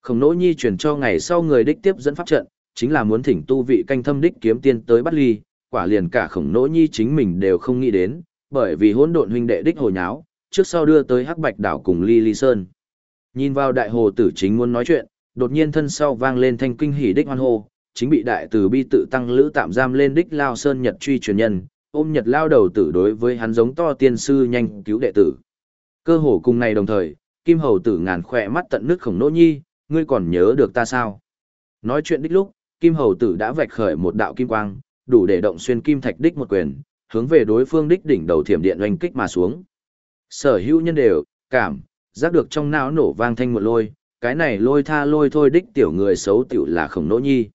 Khổng nỗ nhi truyền cho ngày sau người đích tiếp dẫn pháp trận, chính là muốn thỉnh tu vị canh thâm đích kiếm tiên tới bắt ly, quả liền cả khổng nỗ nhi chính mình đều không nghĩ đến, bởi vì hỗn độn huynh đệ đích hồi nháo, trước sau đưa tới hắc bạch đảo cùng ly ly sơn. Nhìn vào đại hồ tử chính muốn nói chuyện, đột nhiên thân sau vang lên thanh kinh hỉ đích hoan hô, chính bị đại từ bi tự tăng lữ tạm giam lên đích lao sơn nhật truy truyền nhân, ôm nhật lao đầu tử đối với hắn giống to tiên sư nhanh cứu đệ tử. Cơ hồ cùng này đồng thời, kim hầu tử ngàn khỏe mắt tận nước khổng nỗ nhi, ngươi còn nhớ được ta sao? Nói chuyện đích lúc, kim hầu tử đã vạch khởi một đạo kim quang, đủ để động xuyên kim thạch đích một quyền, hướng về đối phương đích đỉnh đầu thiểm điện oanh kích mà xuống. Sở hữu nhân đều, cảm, giác được trong não nổ vang thanh một lôi, cái này lôi tha lôi thôi đích tiểu người xấu tiểu là khổng nỗ nhi.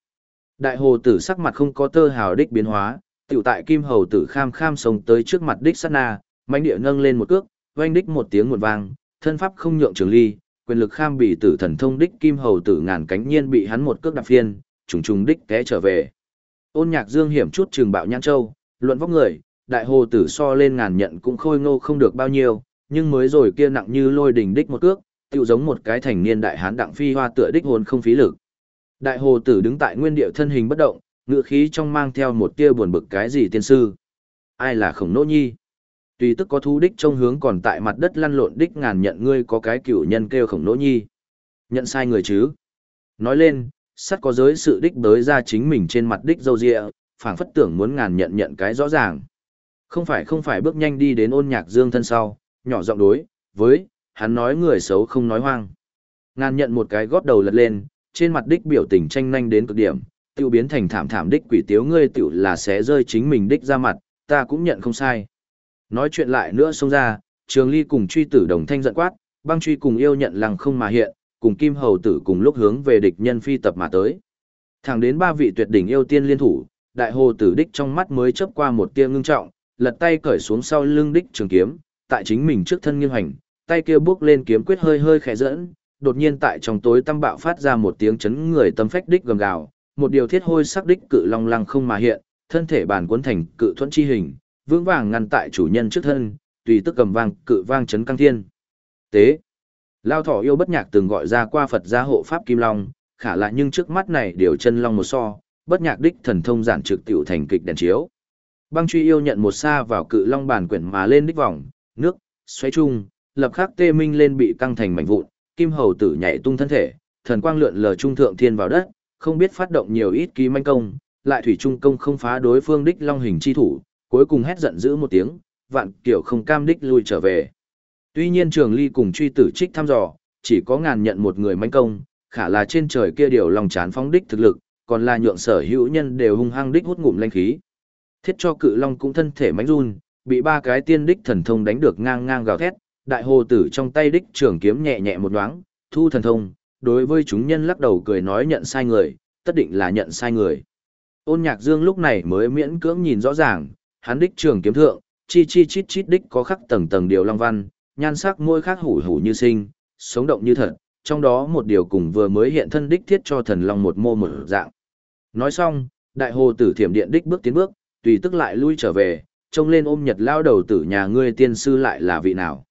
Đại hồ tử sắc mặt không có tơ hào đích biến hóa, tiểu tại kim hầu tử kham kham sống tới trước mặt đích sát na, mãnh địa nâng lên một cước, oanh đích một tiếng một vang, thân pháp không nhượng trường ly, quyền lực kham bị tử thần thông đích kim hầu tử ngàn cánh nhiên bị hắn một cước đạp phiên, trùng trùng đích té trở về. Ôn nhạc dương hiểm chút trường bạo nhãn châu, luận vóc người, đại hồ tử so lên ngàn nhận cũng khôi ngô không được bao nhiêu, nhưng mới rồi kia nặng như lôi đỉnh đích một cước, tựu giống một cái thành niên đại hán đặng phi hoa tựa đích hồn không phí lực. Đại hồ tử đứng tại nguyên địa thân hình bất động, ngựa khí trong mang theo một tia buồn bực cái gì tiên sư. Ai là khổng nỗ nhi? Tùy tức có thú đích trong hướng còn tại mặt đất lăn lộn đích ngàn nhận ngươi có cái cửu nhân kêu khổng nỗ nhi. Nhận sai người chứ? Nói lên, sắt có giới sự đích đới ra chính mình trên mặt đích dâu dịa, phảng phất tưởng muốn ngàn nhận nhận cái rõ ràng. Không phải không phải bước nhanh đi đến ôn nhạc dương thân sau, nhỏ giọng đối, với, hắn nói người xấu không nói hoang. Ngàn nhận một cái gót đầu lật lên, trên mặt đích biểu tình tranh nhanh đến cực điểm, tiêu biến thành thảm thảm đích quỷ tiếu ngươi tiểu là sẽ rơi chính mình đích ra mặt, ta cũng nhận không sai. Nói chuyện lại nữa xông ra, trường ly cùng truy tử đồng thanh giận quát, băng truy cùng yêu nhận lằng không mà hiện, cùng kim hầu tử cùng lúc hướng về địch nhân phi tập mà tới. Thẳng đến ba vị tuyệt đỉnh yêu tiên liên thủ, đại hồ tử đích trong mắt mới chớp qua một tia ngưng trọng, lật tay cởi xuống sau lưng đích trường kiếm, tại chính mình trước thân nghiêng hành, tay kia bước lên kiếm quyết hơi hơi khẽ dẫn, đột nhiên tại trong tối tâm bạo phát ra một tiếng chấn người tâm phách đích gầm gào, một điều thiết hôi sắc đích cự long lăng không mà hiện, thân thể bản cuốn thành cự thuẫn chi hình, vững vàng ngăn tại chủ nhân trước thân, tùy tức cầm vang cự vang chấn căng thiên. Tế. Lao thỏ yêu bất nhạc từng gọi ra qua Phật gia hộ pháp Kim Long, khả lại nhưng trước mắt này điều chân long một so, bất nhạc đích thần thông giản trực tiểu thành kịch đèn chiếu. Băng truy yêu nhận một xa vào cự long bản quyển mà lên đích vòng, nước, xoáy chung, lập khắc tê minh lên bị căng thành mảnh vụn, kim hầu tử nhảy tung thân thể, thần quang lượn lờ trung thượng thiên vào đất, không biết phát động nhiều ít ký manh công, lại thủy trung công không phá đối phương đích long hình chi thủ, cuối cùng hét giận dữ một tiếng, vạn kiểu không cam đích lui trở về. Tuy nhiên trường ly cùng truy tử trích thăm dò, chỉ có ngàn nhận một người manh công, khả là trên trời kia điều lòng chán phóng đích thực lực, còn là nhượng sở hữu nhân đều hung hăng đích hút ngụm lanh khí. Thiết cho cự long cũng thân thể mánh run, bị ba cái tiên đích thần thông đánh được ngang ngang gào thét, đại hồ tử trong tay đích trường kiếm nhẹ nhẹ một nhoáng, thu thần thông, đối với chúng nhân lắc đầu cười nói nhận sai người, tất định là nhận sai người. Ôn nhạc dương lúc này mới miễn cưỡng nhìn rõ ràng, hắn đích trường kiếm thượng, chi chi chít chít đích có khắc tầng tầng điều long văn, nhan sắc môi khác hủ hủ như sinh, sống động như thật, trong đó một điều cùng vừa mới hiện thân đích thiết cho thần long một mô một dạng. Nói xong, đại hồ tử thiểm điện đích bước tiến bước, tùy tức lại lui trở về, trông lên ôm nhật lao đầu tử nhà ngươi tiên sư lại là vị nào.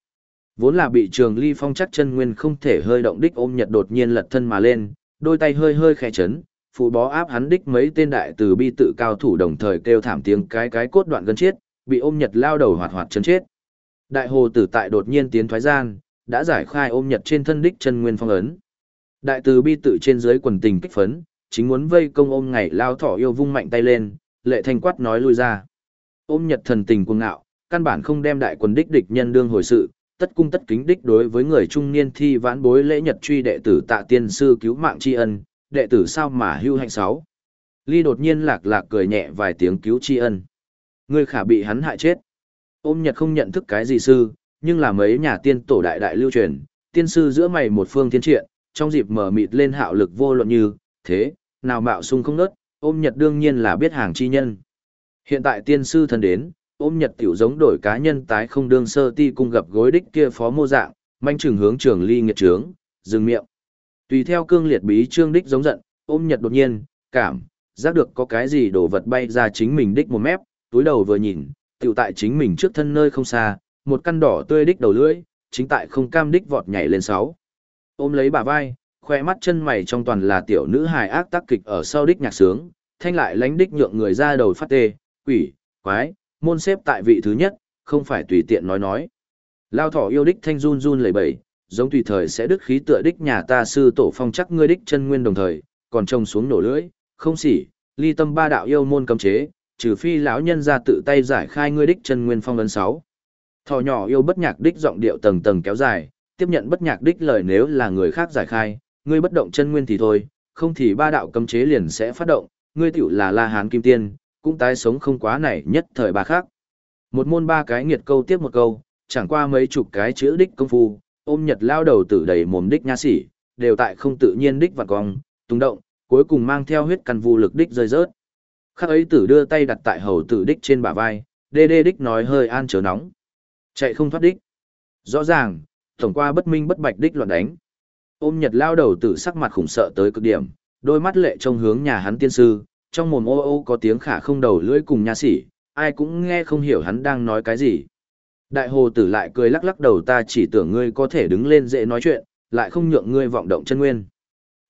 Vốn là bị trường ly phong chắc chân nguyên không thể hơi động đích ôm nhật đột nhiên lật thân mà lên, đôi tay hơi hơi khẽ chấn, phụ bó áp hắn đích mấy tên đại từ bi tự cao thủ đồng thời kêu thảm tiếng cái cái cốt đoạn gân chết, bị ôm nhật lao đầu hoạt hoạt chấn chết. Đại hồ tử tại đột nhiên tiến thoái gian, đã giải khai ôm nhật trên thân đích chân nguyên phong ấn. Đại từ bi tự trên dưới quần tình kích phấn, chính muốn vây công ôm ngày lao thỏ yêu vung mạnh tay lên, lệ thanh quát nói lui ra. Ôm nhật thần tình cuồng ngạo, căn bản không đem đại quần đích địch nhân đương hồi sự, tất cung tất kính đích đối với người trung niên thi vãn bối lễ nhật truy đệ tử tạ tiên sư cứu mạng tri ân, đệ tử sao mà hưu hạnh sáu. Ly đột nhiên lạc lạc cười nhẹ vài tiếng cứu tri ân. Người khả bị hắn hại chết. Ôm nhật không nhận thức cái gì sư, nhưng là mấy nhà tiên tổ đại đại lưu truyền, tiên sư giữa mày một phương thiên triện, trong dịp mở mịt lên hạo lực vô luận như, thế, nào mạo sung không nớt, ôm nhật đương nhiên là biết hàng chi nhân. Hiện tại tiên sư thân đến, ôm nhật tiểu giống đổi cá nhân tái không đương sơ ti cung gặp gối đích kia phó mô dạng, manh trường hướng trường ly nghiệt trướng, dừng miệng. Tùy theo cương liệt bí trương đích giống giận, ôm nhật đột nhiên, cảm, giác được có cái gì đổ vật bay ra chính mình đích một mép, túi đầu vừa nhìn, tiểu tại chính mình trước thân nơi không xa, một căn đỏ tươi đích đầu lưỡi, chính tại không cam đích vọt nhảy lên sáu. Ôm lấy bà vai, khoe mắt chân mày trong toàn là tiểu nữ hài ác tác kịch ở sau đích nhạc sướng, thanh lại lánh đích nhượng người ra đầu phát tê, quỷ, quái, môn xếp tại vị thứ nhất, không phải tùy tiện nói nói. Lao thỏ yêu đích thanh run run lẩy bẩy, giống tùy thời sẽ đức khí tựa đích nhà ta sư tổ phong chắc ngươi đích chân nguyên đồng thời, còn trông xuống nổ lưỡi, không xỉ, ly tâm ba đạo yêu môn cấm chế, trừ phi lão nhân ra tự tay giải khai ngươi đích chân nguyên phong ấn sáu. Thỏ nhỏ yêu bất nhạc đích giọng điệu tầng tầng kéo dài, tiếp nhận bất nhạc đích lời nếu là người khác giải khai, ngươi bất động chân nguyên thì thôi, không thì ba đạo cấm chế liền sẽ phát động, ngươi tiểu là La Hán Kim Tiên, cũng tái sống không quá này nhất thời ba khác. Một môn ba cái nghiệt câu tiếp một câu, chẳng qua mấy chục cái chữ đích công phu, ôm nhật lao đầu tử đầy mồm đích nha sĩ, đều tại không tự nhiên đích và cong, tung động, cuối cùng mang theo huyết căn vô lực đích rơi rớt. Khắc ấy tử đưa tay đặt tại hầu tử đích trên bả vai, đê đê đích nói hơi an chớ nóng. Chạy không thoát đích. Rõ ràng, tổng qua bất minh bất bạch đích loạn đánh. Ôm nhật lao đầu tử sắc mặt khủng sợ tới cực điểm, đôi mắt lệ trông hướng nhà hắn tiên sư, trong mồm ô ô có tiếng khả không đầu lưỡi cùng nha sĩ, ai cũng nghe không hiểu hắn đang nói cái gì. Đại hồ tử lại cười lắc lắc đầu ta chỉ tưởng ngươi có thể đứng lên dễ nói chuyện, lại không nhượng ngươi vọng động chân nguyên.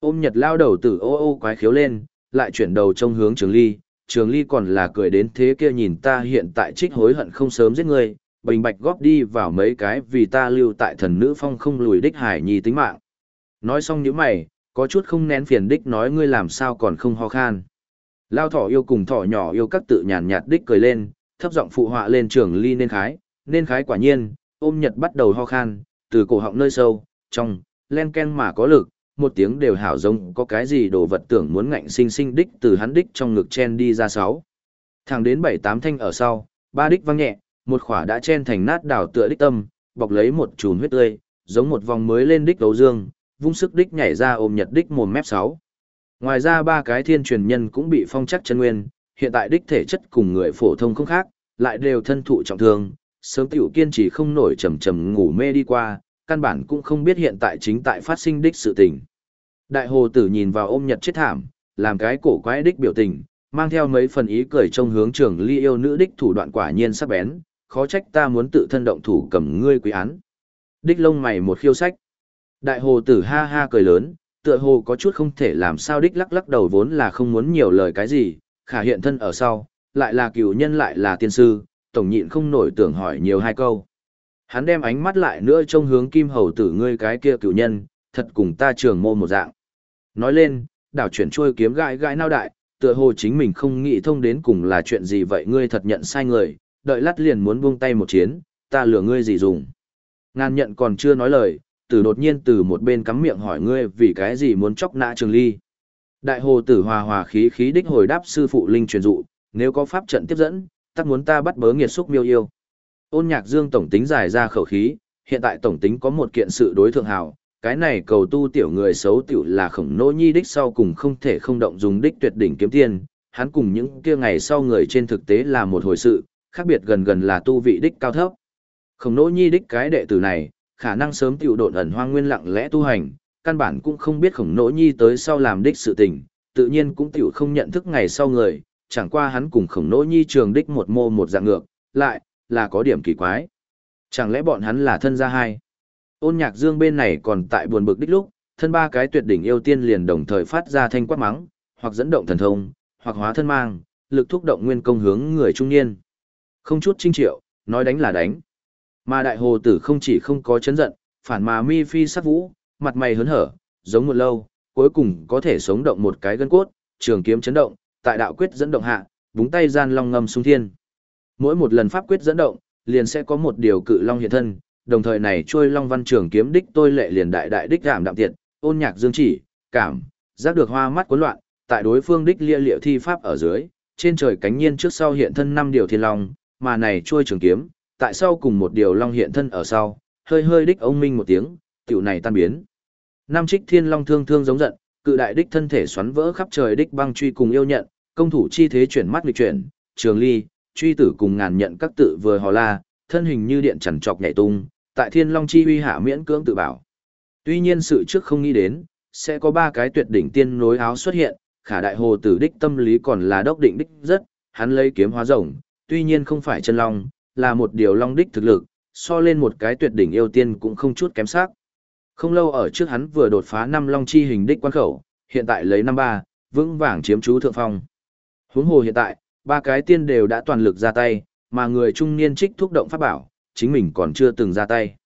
Ôm nhật lao đầu tử ô ô quái khiếu lên, lại chuyển đầu trông hướng trường ly, trường ly còn là cười đến thế kia nhìn ta hiện tại trích hối hận không sớm giết ngươi, bình bạch góp đi vào mấy cái vì ta lưu tại thần nữ phong không lùi đích hải nhi tính mạng. Nói xong những mày, có chút không nén phiền đích nói ngươi làm sao còn không ho khan. Lao thỏ yêu cùng thỏ nhỏ yêu các tự nhàn nhạt đích cười lên, thấp giọng phụ họa lên trường ly nên khái, nên khái quả nhiên, ôm nhật bắt đầu ho khan, từ cổ họng nơi sâu, trong, len ken mà có lực, một tiếng đều hảo giống có cái gì đồ vật tưởng muốn ngạnh sinh sinh đích từ hắn đích trong ngực chen đi ra sáu. Thẳng đến bảy tám thanh ở sau, ba đích văng nhẹ, một khỏa đã chen thành nát đảo tựa đích tâm, bọc lấy một chùm huyết tươi, giống một vòng mới lên đích đấu dương, vung sức đích nhảy ra ôm nhật đích mồm mép sáu. Ngoài ra ba cái thiên truyền nhân cũng bị phong chắc chân nguyên, hiện tại đích thể chất cùng người phổ thông không khác, lại đều thân thụ trọng thương, sớm tiểu kiên trì không nổi trầm trầm ngủ mê đi qua, căn bản cũng không biết hiện tại chính tại phát sinh đích sự tình. Đại hồ tử nhìn vào ôm nhật chết thảm, làm cái cổ quái đích biểu tình, mang theo mấy phần ý cười trong hướng trường ly yêu nữ đích thủ đoạn quả nhiên sắc bén, khó trách ta muốn tự thân động thủ cầm ngươi quý án. Đích lông mày một khiêu sách. Đại hồ tử ha ha cười lớn, tựa hồ có chút không thể làm sao đích lắc lắc đầu vốn là không muốn nhiều lời cái gì, khả hiện thân ở sau, lại là cựu nhân lại là tiên sư, tổng nhịn không nổi tưởng hỏi nhiều hai câu. Hắn đem ánh mắt lại nữa trông hướng kim hầu tử ngươi cái kia cựu nhân, thật cùng ta trường mô một dạng. Nói lên, đảo chuyển trôi kiếm gãi gãi nao đại, tựa hồ chính mình không nghĩ thông đến cùng là chuyện gì vậy ngươi thật nhận sai người, đợi lát liền muốn buông tay một chiến, ta lừa ngươi gì dùng. Ngàn nhận còn chưa nói lời, tử đột nhiên từ một bên cắm miệng hỏi ngươi vì cái gì muốn chóc nã trường ly. Đại hồ tử hòa hòa khí khí đích hồi đáp sư phụ linh truyền dụ, nếu có pháp trận tiếp dẫn, tắc muốn ta bắt bớ nghiệt xúc miêu yêu. Ôn nhạc dương tổng tính dài ra khẩu khí, hiện tại tổng tính có một kiện sự đối thượng hảo, cái này cầu tu tiểu người xấu tiểu là khổng nỗ nhi đích sau cùng không thể không động dùng đích tuyệt đỉnh kiếm tiền, hắn cùng những kia ngày sau người trên thực tế là một hồi sự, khác biệt gần gần là tu vị đích cao thấp. Khổng nỗ nhi đích cái đệ tử này, khả năng sớm tiểu độn ẩn hoang nguyên lặng lẽ tu hành, căn bản cũng không biết khổng nỗ nhi tới sau làm đích sự tình, tự nhiên cũng tiểu không nhận thức ngày sau người, chẳng qua hắn cùng khổng nỗ nhi trường đích một mô một dạng ngược, lại, là có điểm kỳ quái. Chẳng lẽ bọn hắn là thân gia hai? Ôn nhạc dương bên này còn tại buồn bực đích lúc, thân ba cái tuyệt đỉnh yêu tiên liền đồng thời phát ra thanh quát mắng, hoặc dẫn động thần thông, hoặc hóa thân mang, lực thúc động nguyên công hướng người trung niên. Không chút trinh triệu, nói đánh là đánh. Mà đại hồ tử không chỉ không có chấn giận, phản mà mi phi sát vũ, mặt mày hớn hở, giống một lâu, cuối cùng có thể sống động một cái gân cốt, trường kiếm chấn động, tại đạo quyết dẫn động hạ, búng tay gian long ngâm sung thiên. Mỗi một lần pháp quyết dẫn động, liền sẽ có một điều cự long hiện thân, đồng thời này trôi long văn trường kiếm đích tôi lệ liền đại đại đích giảm đạm tiệt, ôn nhạc dương chỉ, cảm, giác được hoa mắt cuốn loạn, tại đối phương đích lia liệu thi pháp ở dưới, trên trời cánh nhiên trước sau hiện thân năm điều thiên long, mà này trôi trường kiếm, tại sau cùng một điều long hiện thân ở sau, hơi hơi đích ông minh một tiếng, tiểu này tan biến. Năm trích thiên long thương thương giống giận, cự đại đích thân thể xoắn vỡ khắp trời đích băng truy cùng yêu nhận, công thủ chi thế chuyển mắt lịch chuyển, trường ly, truy tử cùng ngàn nhận các tự vừa hò la, thân hình như điện chằn trọc nhảy tung, tại thiên long chi uy hạ miễn cưỡng tự bảo. Tuy nhiên sự trước không nghĩ đến, sẽ có ba cái tuyệt đỉnh tiên nối áo xuất hiện, khả đại hồ tử đích tâm lý còn là đốc định đích rất, hắn lấy kiếm hóa rồng, tuy nhiên không phải chân long, là một điều long đích thực lực, so lên một cái tuyệt đỉnh yêu tiên cũng không chút kém sắc. Không lâu ở trước hắn vừa đột phá năm long chi hình đích quan khẩu, hiện tại lấy năm ba, vững vàng chiếm chú thượng phong. Huống hồ hiện tại, ba cái tiên đều đã toàn lực ra tay, mà người trung niên trích thúc động pháp bảo, chính mình còn chưa từng ra tay.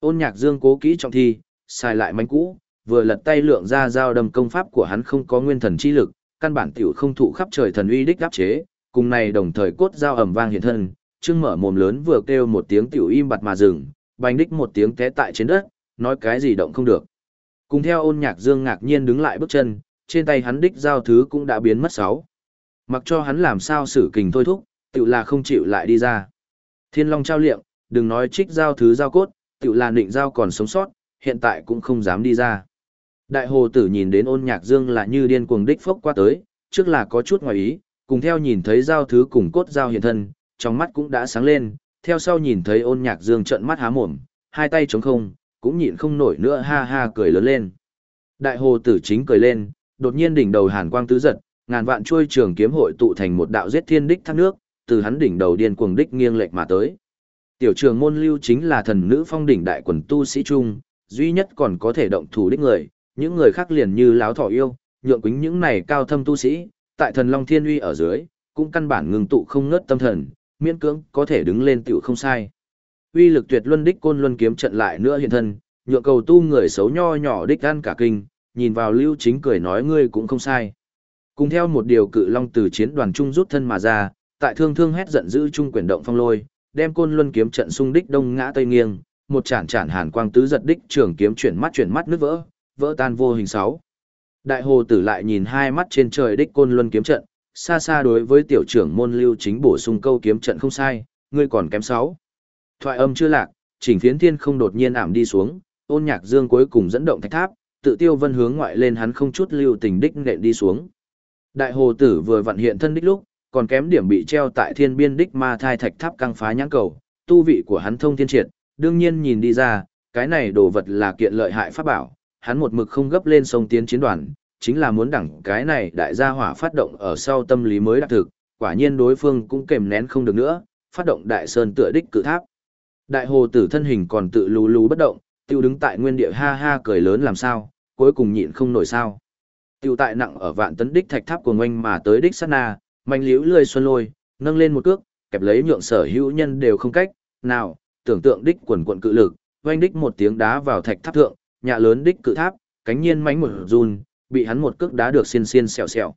Ôn nhạc dương cố kỹ trọng thi, xài lại mánh cũ, vừa lật tay lượng ra giao đâm công pháp của hắn không có nguyên thần chi lực, căn bản tiểu không thụ khắp trời thần uy đích áp chế, cùng này đồng thời cốt giao ầm vang hiện thân, trương mở mồm lớn vừa kêu một tiếng tiểu im bặt mà dừng, bành đích một tiếng té tại trên đất, nói cái gì động không được. Cùng theo ôn nhạc dương ngạc nhiên đứng lại bước chân, trên tay hắn đích giao thứ cũng đã biến mất sáu. Mặc cho hắn làm sao xử kình thôi thúc, tự là không chịu lại đi ra. Thiên Long trao liệm, đừng nói trích giao thứ giao cốt, tự là định giao còn sống sót, hiện tại cũng không dám đi ra. Đại hồ tử nhìn đến ôn nhạc dương là như điên cuồng đích phốc qua tới, trước là có chút ngoài ý, cùng theo nhìn thấy giao thứ cùng cốt giao hiện thân, trong mắt cũng đã sáng lên, theo sau nhìn thấy ôn nhạc dương trợn mắt há mồm, hai tay trống không, cũng nhịn không nổi nữa ha ha cười lớn lên. Đại hồ tử chính cười lên, đột nhiên đỉnh đầu hàn quang tứ giật, ngàn vạn chuôi trường kiếm hội tụ thành một đạo giết thiên đích thác nước, từ hắn đỉnh đầu điên cuồng đích nghiêng lệch mà tới. Tiểu trường môn lưu chính là thần nữ phong đỉnh đại quần tu sĩ trung, duy nhất còn có thể động thủ đích người, những người khác liền như láo thỏ yêu, nhượng quính những này cao thâm tu sĩ, tại thần long thiên uy ở dưới, cũng căn bản ngừng tụ không ngớt tâm thần, miễn cưỡng có thể đứng lên tiểu không sai. Uy lực tuyệt luân đích côn luân kiếm trận lại nữa hiện thân, nhượng cầu tu người xấu nho nhỏ đích ăn cả kinh, nhìn vào lưu chính cười nói ngươi cũng không sai. Cùng theo một điều cự long từ chiến đoàn trung rút thân mà ra, tại thương thương hét giận dữ trung quyền động phong lôi, đem côn luân kiếm trận xung đích đông ngã tây nghiêng, một chản chản hàn quang tứ giật đích trường kiếm chuyển mắt chuyển mắt nước vỡ, vỡ tan vô hình sáu. Đại hồ tử lại nhìn hai mắt trên trời đích côn luân kiếm trận, xa xa đối với tiểu trưởng môn lưu chính bổ sung câu kiếm trận không sai, ngươi còn kém sáu. Thoại âm chưa lạc, chỉnh phiến thiên không đột nhiên ảm đi xuống, ôn nhạc dương cuối cùng dẫn động thạch tháp, tự tiêu vân hướng ngoại lên hắn không chút lưu tình đích nện đi xuống. Đại hồ tử vừa vận hiện thân đích lúc, còn kém điểm bị treo tại thiên biên đích ma thai thạch tháp căng phá nhãn cầu, tu vị của hắn thông thiên triệt, đương nhiên nhìn đi ra, cái này đồ vật là kiện lợi hại pháp bảo, hắn một mực không gấp lên sông tiến chiến đoàn, chính là muốn đẳng cái này đại gia hỏa phát động ở sau tâm lý mới đạt thực, quả nhiên đối phương cũng kềm nén không được nữa, phát động đại sơn tựa đích cự tháp. Đại hồ tử thân hình còn tự lù lù bất động, tiêu đứng tại nguyên địa ha ha cười lớn làm sao, cuối cùng nhịn không nổi sao. Tiểu tại nặng ở vạn tấn đích thạch tháp của ngoanh mà tới đích sát na, mạnh liễu lười xuân lôi, nâng lên một cước, kẹp lấy nhượng sở hữu nhân đều không cách, nào, tưởng tượng đích quần quận cự lực, oanh đích một tiếng đá vào thạch tháp thượng, nhà lớn đích cự tháp, cánh nhiên mánh một run, bị hắn một cước đá được xiên xiên xèo xèo.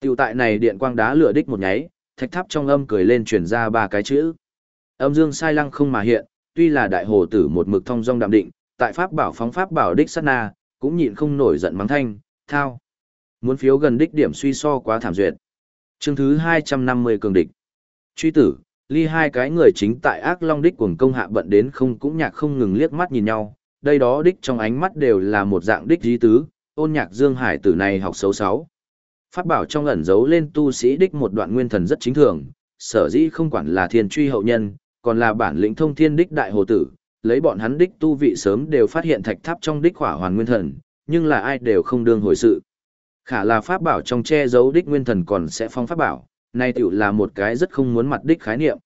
Tiểu tại này điện quang đá lửa đích một nháy, thạch tháp trong âm cười lên truyền ra ba cái chữ. Âm dương sai lăng không mà hiện, tuy là đại hồ tử một mực thông dong đạm định, tại pháp bảo phóng pháp bảo đích sát na, cũng nhịn không nổi giận mắng thanh, thao. Muốn phiếu gần đích điểm suy so quá thảm duyệt. Chương thứ 250 cường địch. Truy tử, ly hai cái người chính tại ác long đích cuồng công hạ bận đến không cũng nhạc không ngừng liếc mắt nhìn nhau, đây đó đích trong ánh mắt đều là một dạng đích dí tứ, ôn nhạc dương hải tử này học xấu sáu. Pháp bảo trong ẩn giấu lên tu sĩ đích một đoạn nguyên thần rất chính thường, sở dĩ không quản là thiên truy hậu nhân, còn là bản lĩnh thông thiên đích đại hồ tử, lấy bọn hắn đích tu vị sớm đều phát hiện thạch tháp trong đích hỏa hoàn nguyên thần, nhưng là ai đều không đương hồi sự. Khả là pháp bảo trong che giấu đích nguyên thần còn sẽ phong pháp bảo, nay tiểu là một cái rất không muốn mặt đích khái niệm.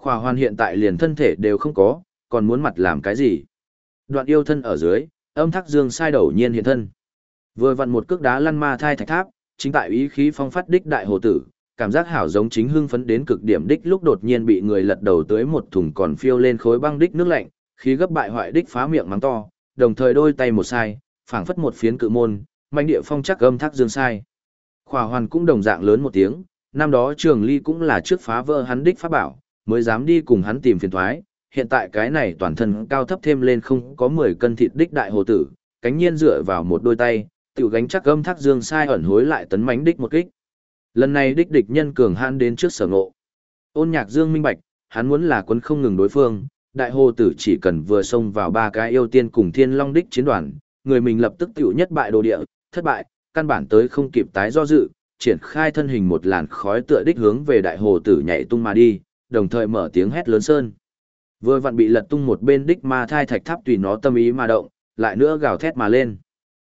Khỏa hoàn hiện tại liền thân thể đều không có, còn muốn mặt làm cái gì? Đoạn yêu thân ở dưới, âm thác dương sai đầu nhiên hiện thân. Vừa vặn một cước đá lăn ma thai thạch tháp, chính tại ý khí phong phát đích đại hồ tử, cảm giác hảo giống chính hưng phấn đến cực điểm đích lúc đột nhiên bị người lật đầu tới một thùng còn phiêu lên khối băng đích nước lạnh, khí gấp bại hoại đích phá miệng mắng to, đồng thời đôi tay một sai, phảng phất một phiến cự môn, mạnh địa phong chắc âm thác dương sai. Khỏa hoàn cũng đồng dạng lớn một tiếng, năm đó trường ly cũng là trước phá vỡ hắn đích pháp bảo, mới dám đi cùng hắn tìm phiền thoái, hiện tại cái này toàn thân cao thấp thêm lên không có 10 cân thịt đích đại hồ tử, cánh nhiên dựa vào một đôi tay, tiểu gánh chắc âm thác dương sai ẩn hối lại tấn mánh đích một kích. Lần này đích địch nhân cường hãn đến trước sở ngộ. Ôn nhạc dương minh bạch, hắn muốn là quân không ngừng đối phương, đại hồ tử chỉ cần vừa xông vào ba cái yêu tiên cùng thiên long đích chiến đoàn, người mình lập tức tiểu nhất bại đồ địa, thất bại, căn bản tới không kịp tái do dự, triển khai thân hình một làn khói tựa đích hướng về đại hồ tử nhảy tung mà đi, đồng thời mở tiếng hét lớn sơn. Vừa vặn bị lật tung một bên đích ma thai thạch tháp tùy nó tâm ý mà động, lại nữa gào thét mà lên.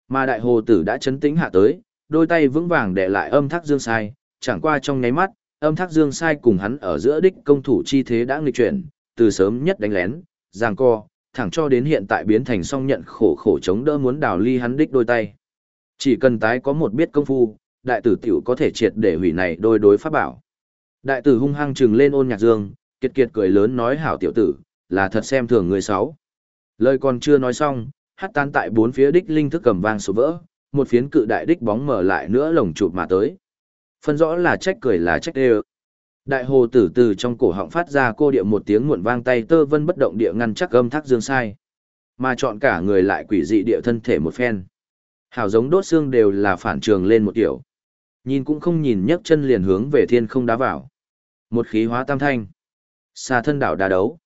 Mà đại hồ tử đã chấn tĩnh hạ tới, đôi tay vững vàng để lại âm thác dương sai, chẳng qua trong nháy mắt, âm thác dương sai cùng hắn ở giữa đích công thủ chi thế đã nghịch chuyển, từ sớm nhất đánh lén, giằng co, thẳng cho đến hiện tại biến thành song nhận khổ khổ chống đỡ muốn đào ly hắn đích đôi tay. Chỉ cần tái có một biết công phu, đại tử tiểu có thể triệt để hủy này đôi đối pháp bảo. Đại tử hung hăng trừng lên ôn nhạc dương, kiệt kiệt cười lớn nói hảo tiểu tử, là thật xem thường người sáu. Lời còn chưa nói xong, hát tan tại bốn phía đích linh thức cầm vang số vỡ, một phiến cự đại đích bóng mở lại nữa lồng chụp mà tới. Phân rõ là trách cười là trách đê Đại hồ tử từ trong cổ họng phát ra cô địa một tiếng muộn vang tay tơ vân bất động địa ngăn chắc âm thác dương sai. Mà chọn cả người lại quỷ dị địa thân thể một phen. Hảo giống đốt xương đều là phản trường lên một kiểu. Nhìn cũng không nhìn nhấc chân liền hướng về thiên không đá vào. Một khí hóa tam thanh. Xa thân đảo đá đấu.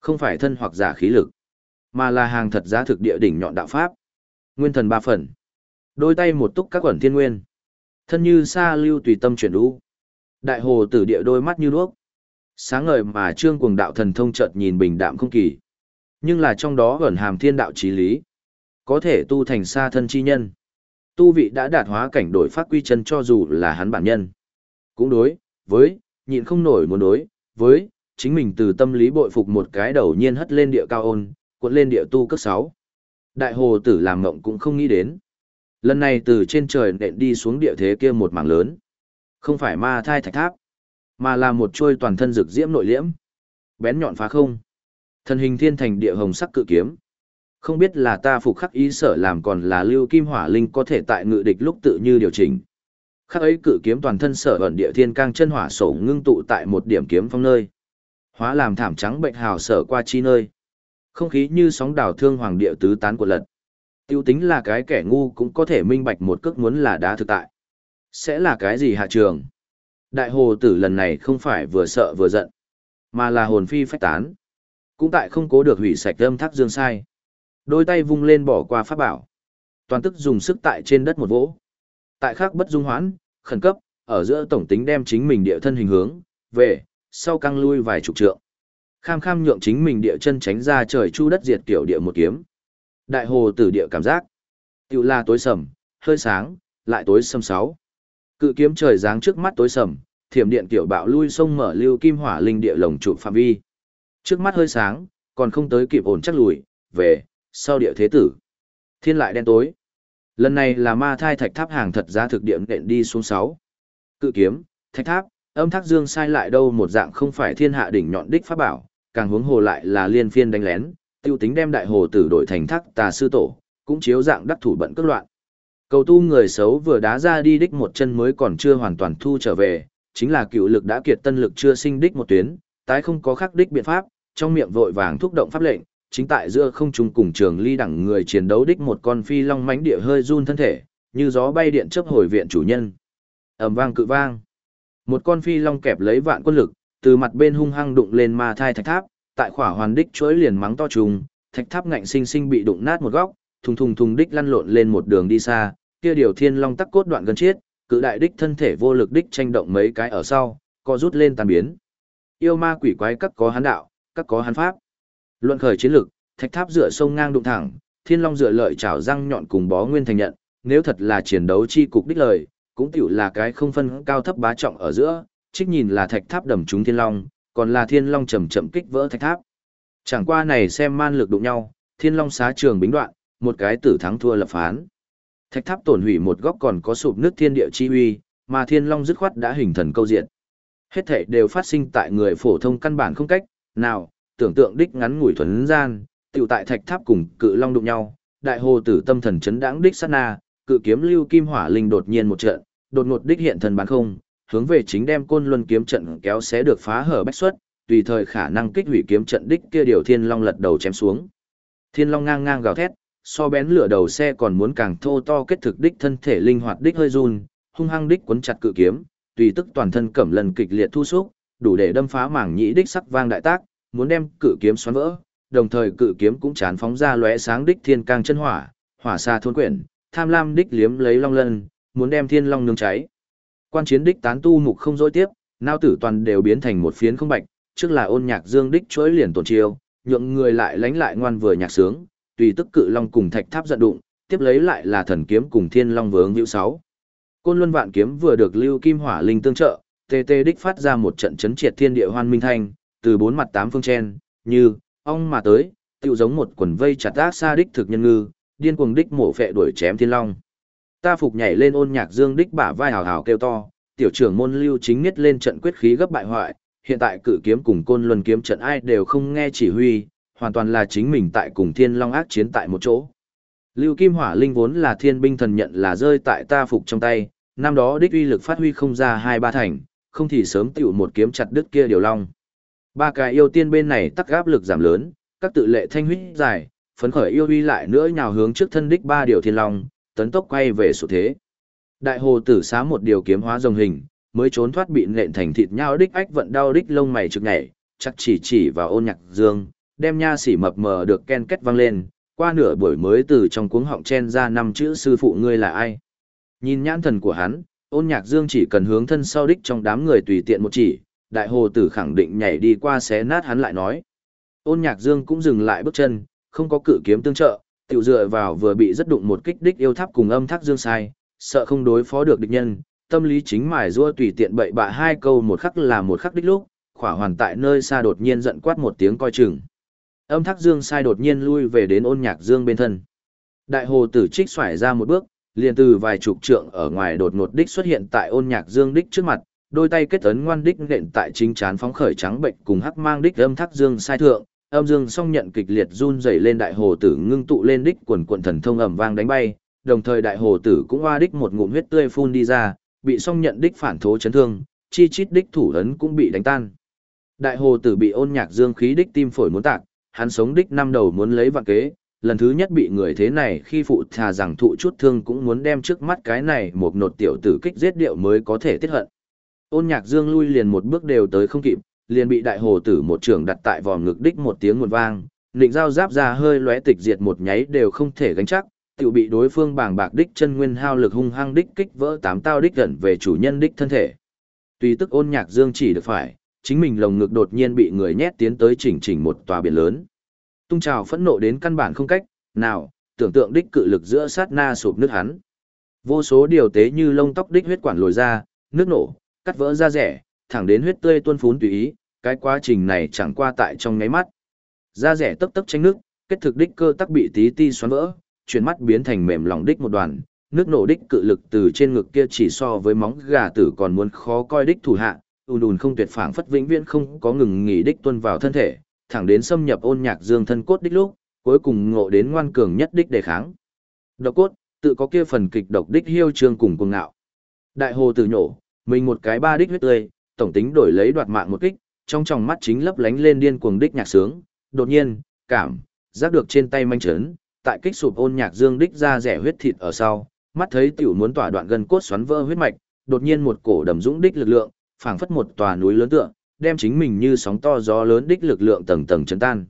Không phải thân hoặc giả khí lực, mà là hàng thật giá thực địa đỉnh nhọn đạo pháp. Nguyên thần ba phần. Đôi tay một túc các quẩn thiên nguyên. Thân như xa lưu tùy tâm chuyển đu. Đại hồ tử địa đôi mắt như đuốc. Sáng ngời mà trương cuồng đạo thần thông chợt nhìn bình đạm không kỳ. Nhưng là trong đó ẩn hàm thiên đạo trí lý. Có thể tu thành xa thân chi nhân. Tu vị đã đạt hóa cảnh đổi phát quy chân cho dù là hắn bản nhân. Cũng đối, với, nhịn không nổi muốn đối, với, chính mình từ tâm lý bội phục một cái đầu nhiên hất lên địa cao ôn, cuộn lên địa tu cấp 6. Đại hồ tử làm mộng cũng không nghĩ đến. Lần này từ trên trời nện đi xuống địa thế kia một mảng lớn. Không phải ma thai thạch tháp, mà là một trôi toàn thân rực diễm nội liễm. Bén nhọn phá không. Thân hình thiên thành địa hồng sắc cự kiếm. Không biết là ta phục khắc ý sở làm còn là lưu kim hỏa linh có thể tại ngự địch lúc tự như điều chỉnh. Khắc ấy cự kiếm toàn thân sở ẩn địa thiên cang chân hỏa sổ ngưng tụ tại một điểm kiếm phong nơi. Hóa làm thảm trắng bệnh hào sở qua chi nơi. Không khí như sóng đảo thương hoàng địa tứ tán của lật. Tiêu tính là cái kẻ ngu cũng có thể minh bạch một cước muốn là đá thực tại. Sẽ là cái gì hạ trường? Đại hồ tử lần này không phải vừa sợ vừa giận, mà là hồn phi phách tán. Cũng tại không cố được hủy sạch âm thác dương sai. Đôi tay vung lên bỏ qua pháp bảo. Toàn tức dùng sức tại trên đất một vỗ. Tại khác bất dung hoãn, khẩn cấp, ở giữa tổng tính đem chính mình địa thân hình hướng, về, sau căng lui vài chục trượng. Kham kham nhượng chính mình địa chân tránh ra trời chu đất diệt tiểu địa một kiếm. Đại hồ tử địa cảm giác. Tiểu là tối sầm, hơi sáng, lại tối sầm sáu. Cự kiếm trời giáng trước mắt tối sầm, thiểm điện tiểu bạo lui sông mở lưu kim hỏa linh địa lồng trụ phạm vi. Trước mắt hơi sáng, còn không tới kịp ổn chắc lùi, về, sau địa thế tử. Thiên lại đen tối. Lần này là ma thai thạch tháp hàng thật ra thực điểm nện đi xuống 6. Cự kiếm, thạch tháp, âm thác dương sai lại đâu một dạng không phải thiên hạ đỉnh nhọn đích pháp bảo, càng hướng hồ lại là liên phiên đánh lén, tiêu tính đem đại hồ tử đổi thành thác tà sư tổ, cũng chiếu dạng đắc thủ bận cước loạn. Cầu tu người xấu vừa đá ra đi đích một chân mới còn chưa hoàn toàn thu trở về, chính là cựu lực đã kiệt tân lực chưa sinh đích một tuyến, tái không có khắc đích biện pháp, trong miệng vội vàng thúc động pháp lệnh, chính tại giữa không trung cùng trường ly đẳng người chiến đấu đích một con phi long mánh địa hơi run thân thể, như gió bay điện chấp hồi viện chủ nhân. ầm vang cự vang. Một con phi long kẹp lấy vạn quân lực, từ mặt bên hung hăng đụng lên ma thai thạch tháp, tại khỏa hoàn đích chuỗi liền mắng to trùng, thạch tháp ngạnh sinh sinh bị đụng nát một góc, thùng thùng thùng đích lăn lộn lên một đường đi xa, kia điều thiên long tắc cốt đoạn gần chết, cự đại đích thân thể vô lực đích tranh động mấy cái ở sau, co rút lên tàn biến. Yêu ma quỷ quái các có hắn đạo, các có hắn pháp. Luận khởi chiến lực, thạch tháp dựa sông ngang đụng thẳng, thiên long dựa lợi chảo răng nhọn cùng bó nguyên thành nhận, nếu thật là chiến đấu chi cục đích lời, cũng tiểu là cái không phân cao thấp bá trọng ở giữa, trích nhìn là thạch tháp đầm trúng thiên long, còn là thiên long chậm chậm kích vỡ thạch tháp. Chẳng qua này xem man lực đụng nhau, thiên long xá trường bính đoạn, một cái tử thắng thua lập phán. Thạch tháp tổn hủy một góc còn có sụp nước thiên địa chi uy, mà thiên long dứt khoát đã hình thần câu diện. Hết thể đều phát sinh tại người phổ thông căn bản không cách, nào, tưởng tượng đích ngắn ngủi thuần gian, tiểu tại thạch tháp cùng cự long đụng nhau, đại hồ tử tâm thần chấn đãng đích sát na, cự kiếm lưu kim hỏa linh đột nhiên một trận, đột ngột đích hiện thần bán không, hướng về chính đem côn luân kiếm trận kéo xé được phá hở bách xuất, tùy thời khả năng kích hủy kiếm trận đích kia điều thiên long lật đầu chém xuống. Thiên long ngang ngang gào thét, so bén lửa đầu xe còn muốn càng thô to kết thực đích thân thể linh hoạt đích hơi run, hung hăng đích quấn chặt cự kiếm, tùy tức toàn thân cẩm lần kịch liệt thu xúc, đủ để đâm phá mảng nhĩ đích sắc vang đại tác, muốn đem cự kiếm xoắn vỡ, đồng thời cự kiếm cũng chán phóng ra lóe sáng đích thiên cang chân hỏa, hỏa xa thôn quyển, tham lam đích liếm lấy long lân, muốn đem thiên long nướng cháy. Quan chiến đích tán tu mục không dối tiếp, nao tử toàn đều biến thành một phiến không bạch, trước là ôn nhạc dương đích chối liền tổn chiêu, nhượng người lại lánh lại ngoan vừa nhạc sướng, tùy tức cự long cùng thạch tháp giận đụng, tiếp lấy lại là thần kiếm cùng thiên long vướng hữu sáu. Côn Luân Vạn kiếm vừa được Lưu Kim Hỏa Linh tương trợ, tê tê đích phát ra một trận chấn triệt thiên địa hoan minh thanh, từ bốn mặt tám phương chen, như ong mà tới, tựu giống một quần vây chặt ác xa đích thực nhân ngư, điên cuồng đích mổ phệ đuổi chém thiên long. Ta phục nhảy lên ôn nhạc dương đích bả vai hào hào kêu to, tiểu trưởng môn lưu chính nhất lên trận quyết khí gấp bại hoại, hiện tại cự kiếm cùng côn luân kiếm trận ai đều không nghe chỉ huy, hoàn toàn là chính mình tại cùng thiên long ác chiến tại một chỗ. Lưu Kim Hỏa Linh vốn là thiên binh thần nhận là rơi tại ta phục trong tay, năm đó đích uy lực phát huy không ra hai ba thành, không thì sớm tiểu một kiếm chặt đứt kia điều long. Ba cái yêu tiên bên này tắc áp lực giảm lớn, các tự lệ thanh huyết dài, phấn khởi yêu uy lại nữa nhào hướng trước thân đích ba điều thiên long, tấn tốc quay về số thế. Đại hồ tử xá một điều kiếm hóa rồng hình, mới trốn thoát bị nện thành thịt nhau đích ách vận đau đích lông mày trực nhảy, chắc chỉ chỉ vào ôn nhạc dương, đem nha sỉ mập mờ được ken kết vang lên, qua nửa buổi mới từ trong cuống họng chen ra năm chữ sư phụ ngươi là ai. Nhìn nhãn thần của hắn, ôn nhạc dương chỉ cần hướng thân sau đích trong đám người tùy tiện một chỉ, đại hồ tử khẳng định nhảy đi qua xé nát hắn lại nói. Ôn nhạc dương cũng dừng lại bước chân, không có cự kiếm tương trợ, tiểu dựa vào vừa bị rất đụng một kích đích yêu tháp cùng âm thác dương sai, sợ không đối phó được địch nhân, tâm lý chính mải rua tùy tiện bậy bạ hai câu một khắc là một khắc đích lúc, khỏa hoàn tại nơi xa đột nhiên giận quát một tiếng coi chừng. Âm thác dương sai đột nhiên lui về đến ôn nhạc dương bên thân. Đại hồ tử trích xoải ra một bước, liền từ vài chục trượng ở ngoài đột ngột đích xuất hiện tại ôn nhạc dương đích trước mặt, đôi tay kết ấn ngoan đích nện tại chính chán phóng khởi trắng bệnh cùng hắc mang đích âm thác dương sai thượng, âm dương song nhận kịch liệt run rẩy lên đại hồ tử ngưng tụ lên đích quần quần thần thông ầm vang đánh bay, đồng thời đại hồ tử cũng oa đích một ngụm huyết tươi phun đi ra, bị song nhận đích phản thố chấn thương, chi chít đích thủ ấn cũng bị đánh tan. Đại hồ tử bị ôn nhạc dương khí đích tim phổi muốn tạc, hắn sống đích năm đầu muốn lấy vạn kế, lần thứ nhất bị người thế này khi phụ thà rằng thụ chút thương cũng muốn đem trước mắt cái này một nột tiểu tử kích giết điệu mới có thể tiết hận. Ôn nhạc dương lui liền một bước đều tới không kịp, liền bị đại hồ tử một trường đặt tại vòm ngực đích một tiếng nguồn vang, định dao giáp ra hơi lóe tịch diệt một nháy đều không thể gánh chắc, tự bị đối phương bàng bạc đích chân nguyên hao lực hung hăng đích kích vỡ tám tao đích gần về chủ nhân đích thân thể. tuy tức ôn nhạc dương chỉ được phải, chính mình lồng ngực đột nhiên bị người nhét tiến tới chỉnh chỉnh một tòa biển lớn. Tung trào phẫn nộ đến căn bản không cách, nào, tưởng tượng đích cự lực giữa sát na sụp nước hắn. Vô số điều tế như lông tóc đích huyết quản lồi ra, nước nổ, cắt vỡ ra rẻ, thẳng đến huyết tươi tuôn phún tùy ý, cái quá trình này chẳng qua tại trong ngáy mắt. Da rẻ tấp tấp tranh nước, kết thực đích cơ tắc bị tí ti xoắn vỡ, chuyển mắt biến thành mềm lòng đích một đoàn, nước nổ đích cự lực từ trên ngực kia chỉ so với móng gà tử còn muốn khó coi đích thủ hạ, ùn ùn không tuyệt phảng phất vĩnh viễn không có ngừng nghỉ đích tuân vào thân thể, thẳng đến xâm nhập ôn nhạc dương thân cốt đích lúc, cuối cùng ngộ đến ngoan cường nhất đích đề kháng. Độc cốt, tự có kia phần kịch độc đích hiêu trương cùng cuồng ngạo. Đại hồ tử nhổ, mình một cái ba đích huyết tươi, tổng tính đổi lấy đoạt mạng một kích, trong tròng mắt chính lấp lánh lên điên cuồng đích nhạc sướng, đột nhiên, cảm, giác được trên tay manh chấn, tại kích sụp ôn nhạc dương đích ra rẻ huyết thịt ở sau, mắt thấy tiểu muốn tỏa đoạn gần cốt xoắn vỡ huyết mạch, đột nhiên một cổ đầm dũng đích lực lượng, phảng phất một tòa núi lớn tựa, đem chính mình như sóng to gió lớn đích lực lượng tầng tầng chấn tan.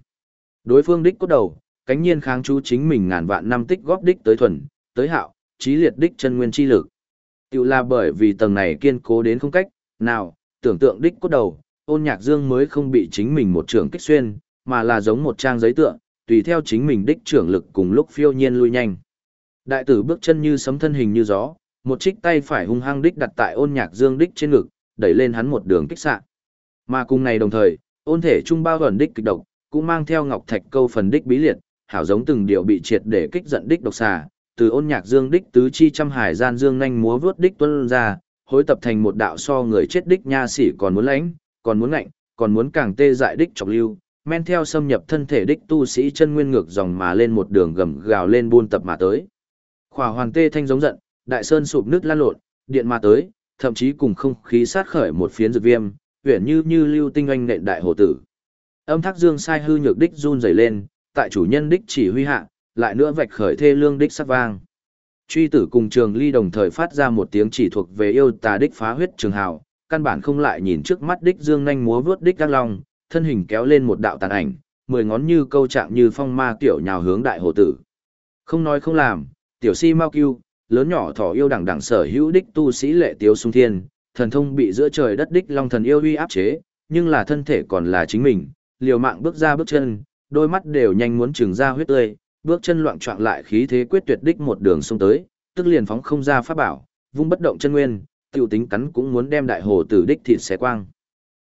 Đối phương đích cốt đầu, cánh nhiên kháng chú chính mình ngàn vạn năm tích góp đích tới thuần, tới hạo, trí liệt đích chân nguyên chi lực. Tiểu là bởi vì tầng này kiên cố đến không cách, nào, tưởng tượng đích cốt đầu, ôn nhạc dương mới không bị chính mình một trường kích xuyên, mà là giống một trang giấy tựa, tùy theo chính mình đích trưởng lực cùng lúc phiêu nhiên lui nhanh. Đại tử bước chân như sấm thân hình như gió, một trích tay phải hung hăng đích đặt tại ôn nhạc dương đích trên ngực, đẩy lên hắn một đường kích xạ. Mà cùng này đồng thời, ôn thể trung bao gần đích kịch độc, cũng mang theo ngọc thạch câu phần đích bí liệt, hảo giống từng điều bị triệt để kích giận đích độc xà, từ ôn nhạc dương đích tứ chi trăm hải gian dương nhanh múa vướt đích tuân ra, hối tập thành một đạo so người chết đích nha sĩ còn muốn lãnh, còn muốn ngạnh, còn muốn càng tê dại đích trọng lưu, men theo xâm nhập thân thể đích tu sĩ chân nguyên ngược dòng mà lên một đường gầm gào lên buôn tập mà tới. Khỏa hoàng tê thanh giống giận, đại sơn sụp nước lan lộn, điện mà tới, thậm chí cùng không khí sát khởi một phiến dược viêm, uyển như như lưu tinh oanh nện đại hồ tử. Âm thác dương sai hư nhược đích run rẩy lên, tại chủ nhân đích chỉ huy hạ, lại nữa vạch khởi thê lương đích sắc vang. Truy tử cùng trường ly đồng thời phát ra một tiếng chỉ thuộc về yêu tà đích phá huyết trường hào, căn bản không lại nhìn trước mắt đích dương nhanh múa vướt đích các long, thân hình kéo lên một đạo tàn ảnh, mười ngón như câu trạng như phong ma tiểu nhào hướng đại hồ tử. Không nói không làm, tiểu si mau cưu, lớn nhỏ thỏ yêu đẳng đẳng sở hữu đích tu sĩ lệ tiếu sung thiên, thần thông bị giữa trời đất đích long thần yêu uy áp chế, nhưng là thân thể còn là chính mình, liều mạng bước ra bước chân, đôi mắt đều nhanh muốn trừng ra huyết tươi, bước chân loạn trọng lại khí thế quyết tuyệt đích một đường xông tới, tức liền phóng không ra pháp bảo, vung bất động chân nguyên, tiểu tính cắn cũng muốn đem đại hồ tử đích thịt xé quang.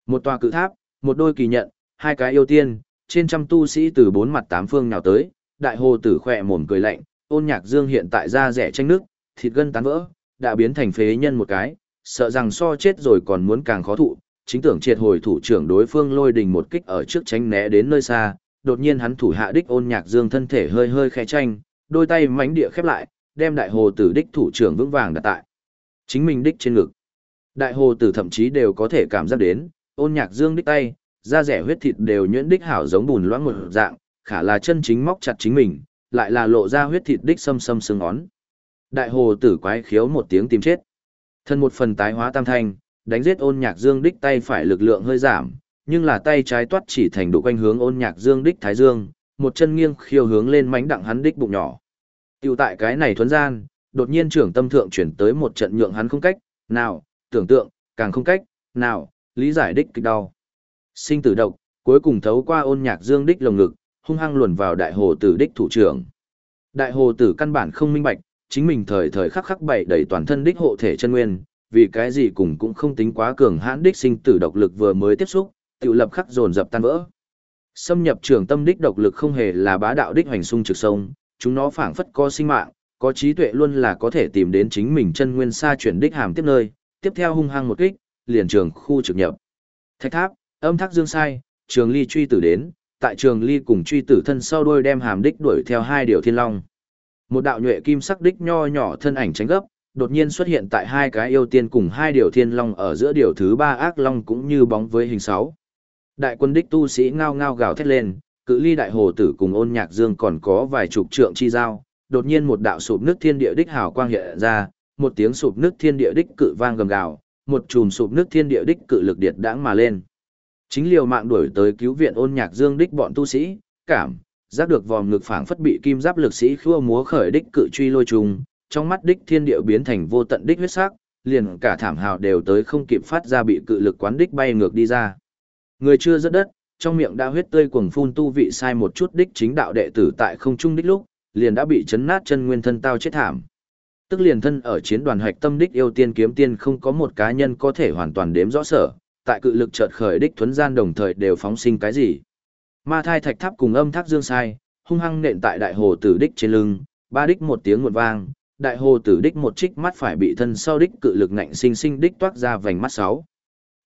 Một tòa cự tháp, một đôi kỳ nhận, hai cái yêu tiên, trên trăm tu sĩ từ bốn mặt tám phương nào tới, đại hồ tử khỏe mồm cười lạnh, ôn nhạc dương hiện tại da rẻ tranh nước, thịt gân tán vỡ, đã biến thành phế nhân một cái, sợ rằng so chết rồi còn muốn càng khó thụ, chính tưởng triệt hồi thủ trưởng đối phương lôi đình một kích ở trước tránh né đến nơi xa, đột nhiên hắn thủ hạ đích ôn nhạc dương thân thể hơi hơi khẽ tranh, đôi tay mánh địa khép lại, đem đại hồ tử đích thủ trưởng vững vàng đặt tại chính mình đích trên ngực. Đại hồ tử thậm chí đều có thể cảm giác đến, ôn nhạc dương đích tay, da rẻ huyết thịt đều nhuyễn đích hảo giống bùn loãng một dạng, khả là chân chính móc chặt chính mình, lại là lộ ra huyết thịt đích xâm xâm xương ngón. Đại hồ tử quái khiếu một tiếng tìm chết. Thân một phần tái hóa tam thanh, đánh giết ôn nhạc dương đích tay phải lực lượng hơi giảm, nhưng là tay trái toát chỉ thành đủ quanh hướng ôn nhạc dương đích thái dương, một chân nghiêng khiêu hướng lên mánh đặng hắn đích bụng nhỏ. Tiểu tại cái này thuấn gian, đột nhiên trưởng tâm thượng chuyển tới một trận nhượng hắn không cách, nào, tưởng tượng, càng không cách, nào, lý giải đích kịch đau. Sinh tử độc, cuối cùng thấu qua ôn nhạc dương đích lồng ngực, hung hăng luồn vào đại hồ tử đích thủ trưởng. Đại hồ tử căn bản không minh bạch, chính mình thời thời khắc khắc bày đầy toàn thân đích hộ thể chân nguyên, vì cái gì cùng cũng không tính quá cường hãn đích sinh tử độc lực vừa mới tiếp xúc, tự lập khắc dồn dập tan vỡ. Xâm nhập trường tâm đích độc lực không hề là bá đạo đích hoành sung trực sông, chúng nó phảng phất có sinh mạng, có trí tuệ luôn là có thể tìm đến chính mình chân nguyên xa chuyển đích hàm tiếp nơi, tiếp theo hung hăng một kích, liền trường khu trực nhập. Thạch tháp, âm thác dương sai, trường ly truy tử đến, tại trường ly cùng truy tử thân sau đuôi đem hàm đích đuổi theo hai điều thiên long. Một đạo nhuệ kim sắc đích nho nhỏ thân ảnh tránh gấp, đột nhiên xuất hiện tại hai cái yêu tiên cùng hai điều thiên long ở giữa điều thứ ba ác long cũng như bóng với hình sáu. Đại quân đích tu sĩ ngao ngao gào thét lên, cự ly đại hồ tử cùng ôn nhạc dương còn có vài chục trượng chi giao, đột nhiên một đạo sụp nước thiên địa đích hào quang hiện ra, một tiếng sụp nước thiên địa đích cự vang gầm gào, một chùm sụp nước thiên địa đích cự lực điệt đãng mà lên. Chính liều mạng đuổi tới cứu viện ôn nhạc dương đích bọn tu sĩ, cảm, giác được vòm ngực phảng phất bị kim giáp lực sĩ khua múa khởi đích cự truy lôi trùng, trong mắt đích thiên địa biến thành vô tận đích huyết sắc, liền cả thảm hào đều tới không kịp phát ra bị cự lực quán đích bay ngược đi ra. Người chưa dứt đất, trong miệng đã huyết tươi cuồng phun tu vị sai một chút đích chính đạo đệ tử tại không trung đích lúc, liền đã bị chấn nát chân nguyên thân tao chết thảm. Tức liền thân ở chiến đoàn hoạch tâm đích yêu tiên kiếm tiên không có một cá nhân có thể hoàn toàn đếm rõ sở, tại cự lực chợt khởi đích thuấn gian đồng thời đều phóng sinh cái gì. Ma thai thạch tháp cùng âm thác dương sai, hung hăng nện tại đại hồ tử đích trên lưng, ba đích một tiếng nguồn vang, đại hồ tử đích một trích mắt phải bị thân sau đích cự lực ngạnh sinh sinh đích toát ra vành mắt sáu.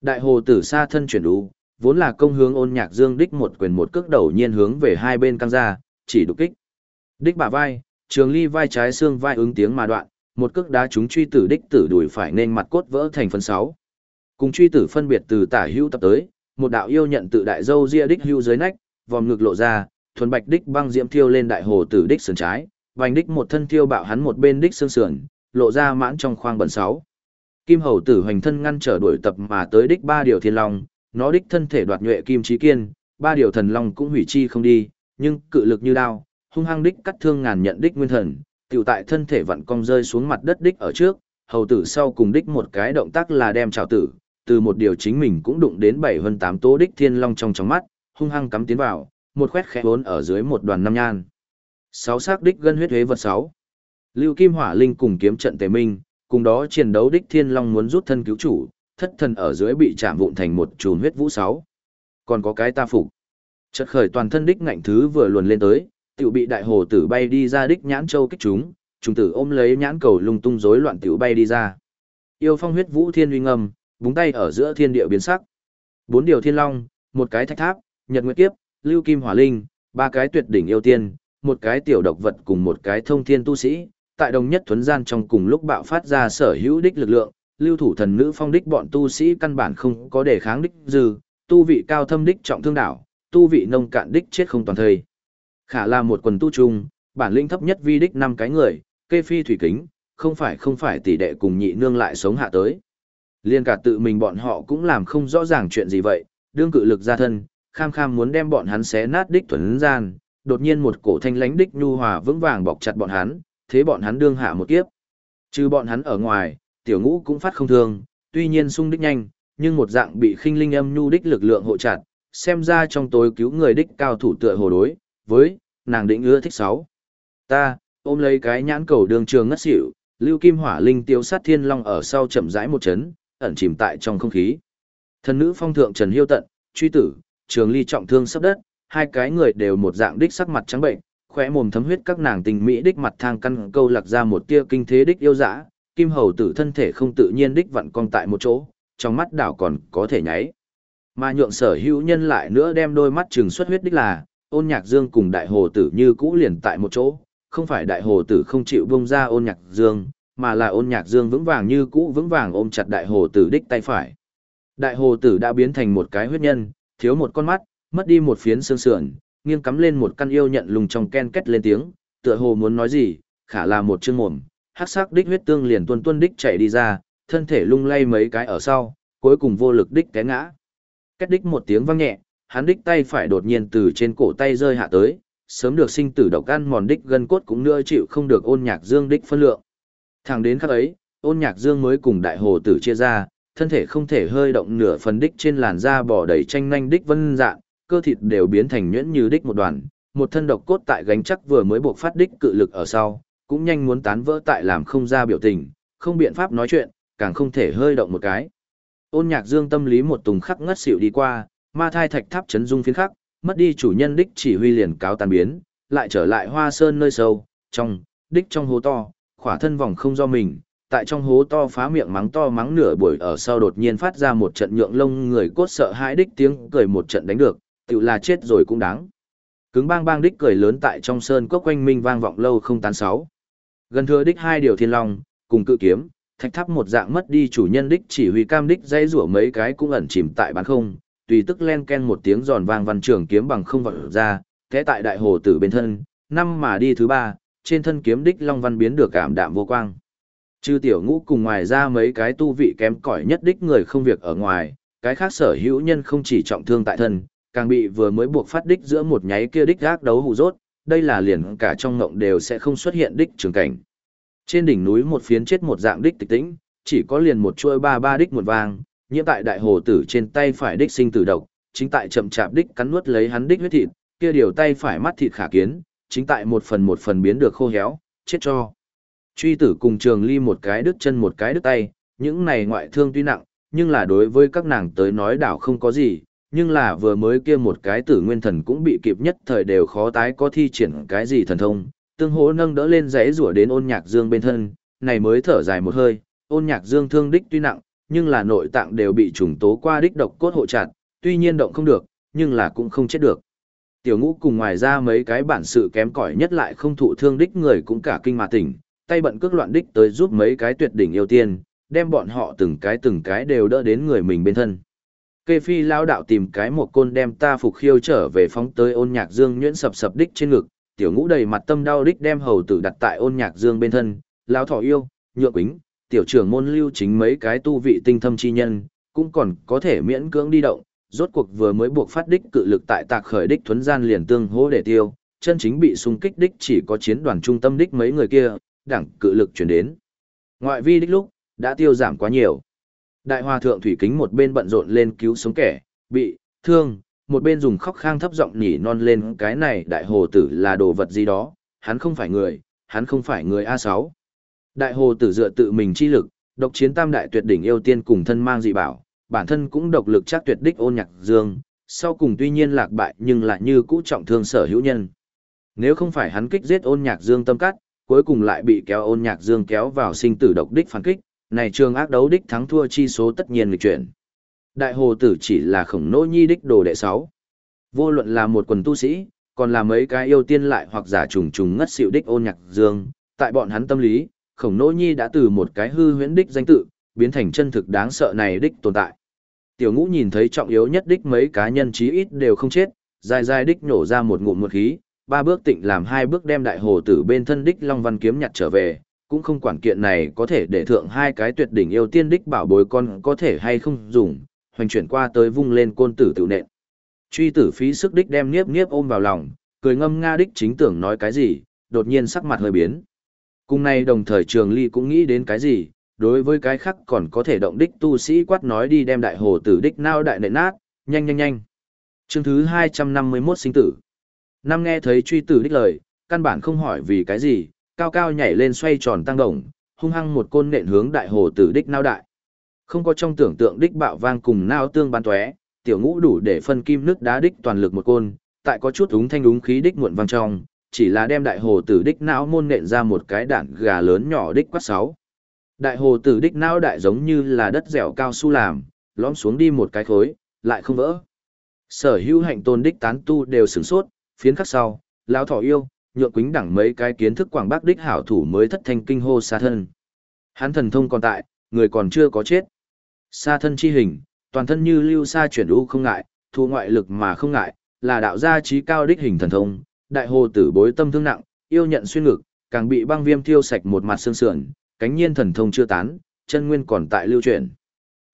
Đại hồ tử xa thân chuyển đu, vốn là công hướng ôn nhạc dương đích một quyền một cước đầu nhiên hướng về hai bên căng ra, chỉ đục kích. Đích bả vai, trường ly vai trái xương vai ứng tiếng mà đoạn, một cước đá chúng truy tử đích tử đuổi phải nên mặt cốt vỡ thành phần sáu. Cùng truy tử phân biệt từ tả hữu tập tới, một đạo yêu nhận tự đại dâu ria đích hữu dưới nách, vòng ngực lộ ra, thuần bạch đích băng diễm thiêu lên đại hồ tử đích sườn trái, vành đích một thân thiêu bạo hắn một bên đích xương sườn, lộ ra mãn trong khoang bẩn sáu. Kim hầu tử hoành thân ngăn trở đuổi tập mà tới đích ba điều thiên long, nó đích thân thể đoạt nhuệ kim trí kiên, ba điều thần long cũng hủy chi không đi, nhưng cự lực như đao, hung hăng đích cắt thương ngàn nhận đích nguyên thần, tiểu tại thân thể vặn cong rơi xuống mặt đất đích ở trước, hầu tử sau cùng đích một cái động tác là đem trào tử, từ một điều chính mình cũng đụng đến bảy hơn tám tố đích thiên long trong trong mắt, hung hăng cắm tiến vào, một khoét khẽ vốn ở dưới một đoàn năm nhan. Sáu xác đích gân huyết huế vật sáu. Lưu Kim Hỏa Linh cùng kiếm trận tề minh, cùng đó chiến đấu đích thiên long muốn rút thân cứu chủ, thất thần ở dưới bị chạm vụn thành một chùm huyết vũ sáu. Còn có cái ta phục. Chợt khởi toàn thân đích ngạnh thứ vừa luồn lên tới, tiểu bị đại hồ tử bay đi ra đích nhãn châu kích chúng, trùng tử ôm lấy nhãn cầu lung tung rối loạn tiểu bay đi ra. Yêu phong huyết vũ thiên uy ngầm, búng tay ở giữa thiên địa biến sắc. Bốn điều thiên long, một cái thạch tháp, nhật nguyệt kiếp, lưu kim hỏa linh, ba cái tuyệt đỉnh yêu tiên, một cái tiểu độc vật cùng một cái thông thiên tu sĩ, tại đồng nhất thuấn gian trong cùng lúc bạo phát ra sở hữu đích lực lượng, lưu thủ thần nữ phong đích bọn tu sĩ căn bản không có đề kháng đích dư, tu vị cao thâm đích trọng thương đảo, tu vị nông cạn đích chết không toàn thời. Khả là một quần tu trung, bản linh thấp nhất vi đích năm cái người, kê phi thủy kính, không phải không phải tỷ đệ cùng nhị nương lại sống hạ tới. Liên cả tự mình bọn họ cũng làm không rõ ràng chuyện gì vậy, đương cự lực ra thân, kham kham muốn đem bọn hắn xé nát đích thuần gian, đột nhiên một cổ thanh lánh đích nhu hòa vững vàng bọc chặt bọn hắn, thế bọn hắn đương hạ một kiếp. Trừ bọn hắn ở ngoài, tiểu ngũ cũng phát không thương, tuy nhiên sung đích nhanh, nhưng một dạng bị khinh linh âm nhu đích lực lượng hộ chặt, xem ra trong tối cứu người đích cao thủ tựa hồ đối, với, nàng định ưa thích sáu. Ta, ôm lấy cái nhãn cầu đường trường ngất xỉu, lưu kim hỏa linh tiêu sát thiên long ở sau chậm rãi một chấn, ẩn chìm tại trong không khí. Thần nữ phong thượng Trần Hiêu tận, truy tử, trường ly trọng thương sắp đất, hai cái người đều một dạng đích sắc mặt trắng bệnh, khỏe mồm thấm huyết các nàng tình mỹ đích mặt thang căn câu lạc ra một tia kinh thế đích yêu dã, kim hầu tử thân thể không tự nhiên đích vặn cong tại một chỗ, trong mắt đảo còn có thể nháy. Mà nhượng sở hữu nhân lại nữa đem đôi mắt trừng xuất huyết đích là, ôn nhạc dương cùng đại hồ tử như cũ liền tại một chỗ, không phải đại hồ tử không chịu bông ra ôn nhạc dương, mà là ôn nhạc dương vững vàng như cũ vững vàng ôm chặt đại hồ tử đích tay phải. Đại hồ tử đã biến thành một cái huyết nhân, thiếu một con mắt, mất đi một phiến xương sườn, nghiêng cắm lên một căn yêu nhận lùng trong ken két lên tiếng, tựa hồ muốn nói gì, khả là một chương mồm, hắc sắc đích huyết tương liền tuôn tuôn đích chạy đi ra, thân thể lung lay mấy cái ở sau, cuối cùng vô lực đích té ngã. cách đích một tiếng vang nhẹ, hắn đích tay phải đột nhiên từ trên cổ tay rơi hạ tới, sớm được sinh tử độc ăn mòn đích gân cốt cũng nữa chịu không được ôn nhạc dương đích phân lượng. Thẳng đến khắc ấy, ôn nhạc dương mới cùng đại hồ tử chia ra, thân thể không thể hơi động nửa phần đích trên làn da bỏ đầy tranh nhanh đích vân dạng, cơ thịt đều biến thành nhuyễn như đích một đoàn, một thân độc cốt tại gánh chắc vừa mới buộc phát đích cự lực ở sau, cũng nhanh muốn tán vỡ tại làm không ra biểu tình, không biện pháp nói chuyện, càng không thể hơi động một cái. Ôn nhạc dương tâm lý một tùng khắc ngất xỉu đi qua, ma thai thạch tháp chấn dung phiến khắc, mất đi chủ nhân đích chỉ huy liền cáo tàn biến, lại trở lại hoa sơn nơi sâu, trong, đích trong hố to, khỏa thân vòng không do mình, tại trong hố to phá miệng mắng to mắng nửa buổi ở sau đột nhiên phát ra một trận nhượng lông người cốt sợ hãi đích tiếng cười một trận đánh được, tự là chết rồi cũng đáng. Cứng bang bang đích cười lớn tại trong sơn cốc quanh minh vang vọng lâu không tán sáu. Gần thừa đích hai điều thiên long, cùng cự kiếm, thạch tháp một dạng mất đi chủ nhân đích chỉ huy cam đích dây rủa mấy cái cũng ẩn chìm tại bán không, tùy tức len ken một tiếng giòn vang văn trường kiếm bằng không vọt ra, thế tại đại hồ tử bên thân, năm mà đi thứ ba, trên thân kiếm đích long văn biến được cảm đạm vô quang. Chư tiểu ngũ cùng ngoài ra mấy cái tu vị kém cỏi nhất đích người không việc ở ngoài, cái khác sở hữu nhân không chỉ trọng thương tại thân, càng bị vừa mới buộc phát đích giữa một nháy kia đích gác đấu hù rốt, đây là liền cả trong ngộng đều sẽ không xuất hiện đích trường cảnh. Trên đỉnh núi một phiến chết một dạng đích tịch tĩnh, chỉ có liền một chuôi ba ba đích một vang, nhiễm tại đại hồ tử trên tay phải đích sinh tử độc, chính tại chậm chạp đích cắn nuốt lấy hắn đích huyết thịt, kia điều tay phải mắt thịt khả kiến, chính tại một phần một phần biến được khô héo, chết cho. Truy tử cùng trường ly một cái đứt chân một cái đứt tay, những này ngoại thương tuy nặng, nhưng là đối với các nàng tới nói đảo không có gì, nhưng là vừa mới kia một cái tử nguyên thần cũng bị kịp nhất thời đều khó tái có thi triển cái gì thần thông, tương hỗ nâng đỡ lên rẽ rủa đến ôn nhạc dương bên thân, này mới thở dài một hơi, ôn nhạc dương thương đích tuy nặng, nhưng là nội tạng đều bị trùng tố qua đích độc cốt hộ chặt, tuy nhiên động không được, nhưng là cũng không chết được. Tiểu ngũ cùng ngoài ra mấy cái bản sự kém cỏi nhất lại không thụ thương đích người cũng cả kinh mà tỉnh, tay bận cước loạn đích tới giúp mấy cái tuyệt đỉnh yêu tiên, đem bọn họ từng cái từng cái đều đỡ đến người mình bên thân. Kê phi lao đạo tìm cái một côn đem ta phục khiêu trở về phóng tới ôn nhạc dương nhuyễn sập sập đích trên ngực, tiểu ngũ đầy mặt tâm đau đích đem hầu tử đặt tại ôn nhạc dương bên thân, lao thọ yêu, nhượng quính, tiểu trưởng môn lưu chính mấy cái tu vị tinh thâm chi nhân, cũng còn có thể miễn cưỡng đi động, rốt cuộc vừa mới buộc phát đích cự lực tại tạc khởi đích thuấn gian liền tương hỗ để tiêu, chân chính bị xung kích đích chỉ có chiến đoàn trung tâm đích mấy người kia, đẳng cự lực chuyển đến. Ngoại vi đích lúc, đã tiêu giảm quá nhiều. Đại hòa thượng thủy kính một bên bận rộn lên cứu sống kẻ, bị, thương, một bên dùng khóc khang thấp giọng nhỉ non lên cái này đại hồ tử là đồ vật gì đó, hắn không phải người, hắn không phải người A6. Đại hồ tử dựa tự mình chi lực, độc chiến tam đại tuyệt đỉnh yêu tiên cùng thân mang dị bảo, bản thân cũng độc lực chắc tuyệt đích ôn nhạc dương, sau cùng tuy nhiên lạc bại nhưng lại như cũ trọng thương sở hữu nhân. Nếu không phải hắn kích giết ôn nhạc dương tâm cắt, cuối cùng lại bị kéo ôn nhạc dương kéo vào sinh tử độc đích phản kích, này trường ác đấu đích thắng thua chi số tất nhiên lịch chuyển. Đại hồ tử chỉ là khổng nỗ nhi đích đồ đệ sáu. Vô luận là một quần tu sĩ, còn là mấy cái yêu tiên lại hoặc giả trùng trùng ngất xịu đích ôn nhạc dương, tại bọn hắn tâm lý, khổng nỗ nhi đã từ một cái hư huyễn đích danh tự, biến thành chân thực đáng sợ này đích tồn tại. Tiểu ngũ nhìn thấy trọng yếu nhất đích mấy cá nhân chí ít đều không chết, dài dài đích nổ ra một ngụm một khí, ba bước tịnh làm hai bước đem đại hồ tử bên thân đích long văn kiếm nhặt trở về, cũng không quản kiện này có thể để thượng hai cái tuyệt đỉnh yêu tiên đích bảo bối con có thể hay không dùng, hoành chuyển qua tới vung lên côn tử tự nện. Truy tử phí sức đích đem niếp niếp ôm vào lòng, cười ngâm nga đích chính tưởng nói cái gì, đột nhiên sắc mặt hơi biến. Cùng này đồng thời trường ly cũng nghĩ đến cái gì, đối với cái khác còn có thể động đích tu sĩ quát nói đi đem đại hồ tử đích nao đại nệ nát, nhanh nhanh nhanh. Chương thứ 251 sinh tử. Năm nghe thấy truy tử đích lời, căn bản không hỏi vì cái gì, cao cao nhảy lên xoay tròn tăng đồng, hung hăng một côn nện hướng đại hồ tử đích nao đại. Không có trong tưởng tượng đích bạo vang cùng nao tương ban tóe, tiểu ngũ đủ để phân kim nước đá đích toàn lực một côn, tại có chút úng thanh úng khí đích muộn vang trong, chỉ là đem đại hồ tử đích não môn nện ra một cái đạn gà lớn nhỏ đích quát sáu. Đại hồ tử đích não đại giống như là đất dẻo cao su làm, lõm xuống đi một cái khối, lại không vỡ. Sở hữu hạnh tôn đích tán tu đều sửng sốt, phiến khắc sau, lão thỏ yêu, nhượng quính đẳng mấy cái kiến thức quảng bác đích hảo thủ mới thất thanh kinh hô xa thân. Hắn thần thông còn tại, người còn chưa có chết. Xa thân chi hình, toàn thân như lưu xa chuyển u không ngại, thu ngoại lực mà không ngại, là đạo gia trí cao đích hình thần thông, đại hồ tử bối tâm thương nặng, yêu nhận xuyên ngực, càng bị băng viêm thiêu sạch một mặt xương sườn, cánh nhiên thần thông chưa tán, chân nguyên còn tại lưu chuyển.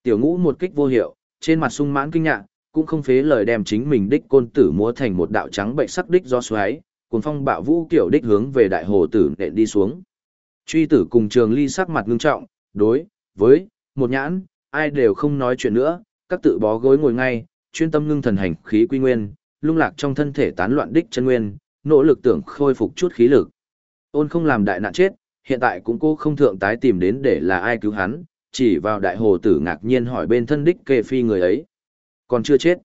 Tiểu ngũ một kích vô hiệu, trên mặt sung mãn kinh ngạc, cũng không phế lời đem chính mình đích côn tử múa thành một đạo trắng bệnh sắc đích do xoáy, cuốn phong bạo vũ kiểu đích hướng về đại hồ tử nện đi xuống. Truy tử cùng trường ly sắc mặt ngưng trọng, đối, với, một nhãn, ai đều không nói chuyện nữa, các tự bó gối ngồi ngay, chuyên tâm ngưng thần hành khí quy nguyên, lung lạc trong thân thể tán loạn đích chân nguyên, nỗ lực tưởng khôi phục chút khí lực. Ôn không làm đại nạn chết, hiện tại cũng cô không thượng tái tìm đến để là ai cứu hắn, chỉ vào đại hồ tử ngạc nhiên hỏi bên thân đích kê phi người ấy. Còn chưa chết.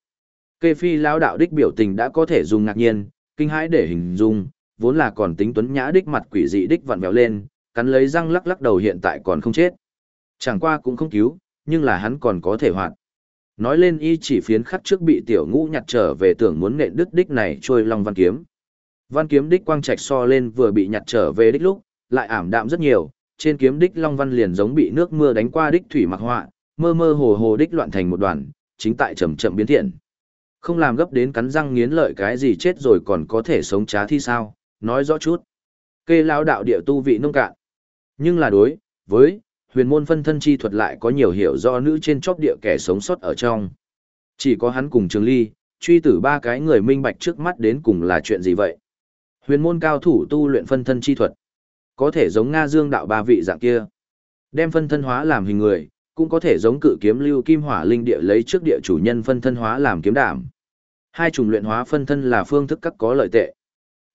Kê phi lão đạo đích biểu tình đã có thể dùng ngạc nhiên, kinh hãi để hình dung, vốn là còn tính tuấn nhã đích mặt quỷ dị đích vặn vẹo lên, cắn lấy răng lắc lắc đầu hiện tại còn không chết. Chẳng qua cũng không cứu, nhưng là hắn còn có thể hoạt. Nói lên y chỉ phiến khắc trước bị tiểu ngũ nhặt trở về tưởng muốn nện đứt đích này trôi long văn kiếm. Văn kiếm đích quang trạch so lên vừa bị nhặt trở về đích lúc, lại ảm đạm rất nhiều, trên kiếm đích long văn liền giống bị nước mưa đánh qua đích thủy mặc họa, mơ mơ hồ hồ đích loạn thành một đoàn, chính tại chậm chậm biến thiện. Không làm gấp đến cắn răng nghiến lợi cái gì chết rồi còn có thể sống trá thi sao, nói rõ chút. Kê lao đạo địa tu vị nông cạn. Nhưng là đối, với, huyền môn phân thân chi thuật lại có nhiều hiểu do nữ trên chóp địa kẻ sống sót ở trong. Chỉ có hắn cùng Trường Ly, truy tử ba cái người minh bạch trước mắt đến cùng là chuyện gì vậy. Huyền môn cao thủ tu luyện phân thân chi thuật. Có thể giống Nga Dương đạo ba vị dạng kia. Đem phân thân hóa làm hình người, cũng có thể giống cự kiếm lưu kim hỏa linh địa lấy trước địa chủ nhân phân thân hóa làm kiếm đảm. Hai chủng luyện hóa phân thân là phương thức các có lợi tệ.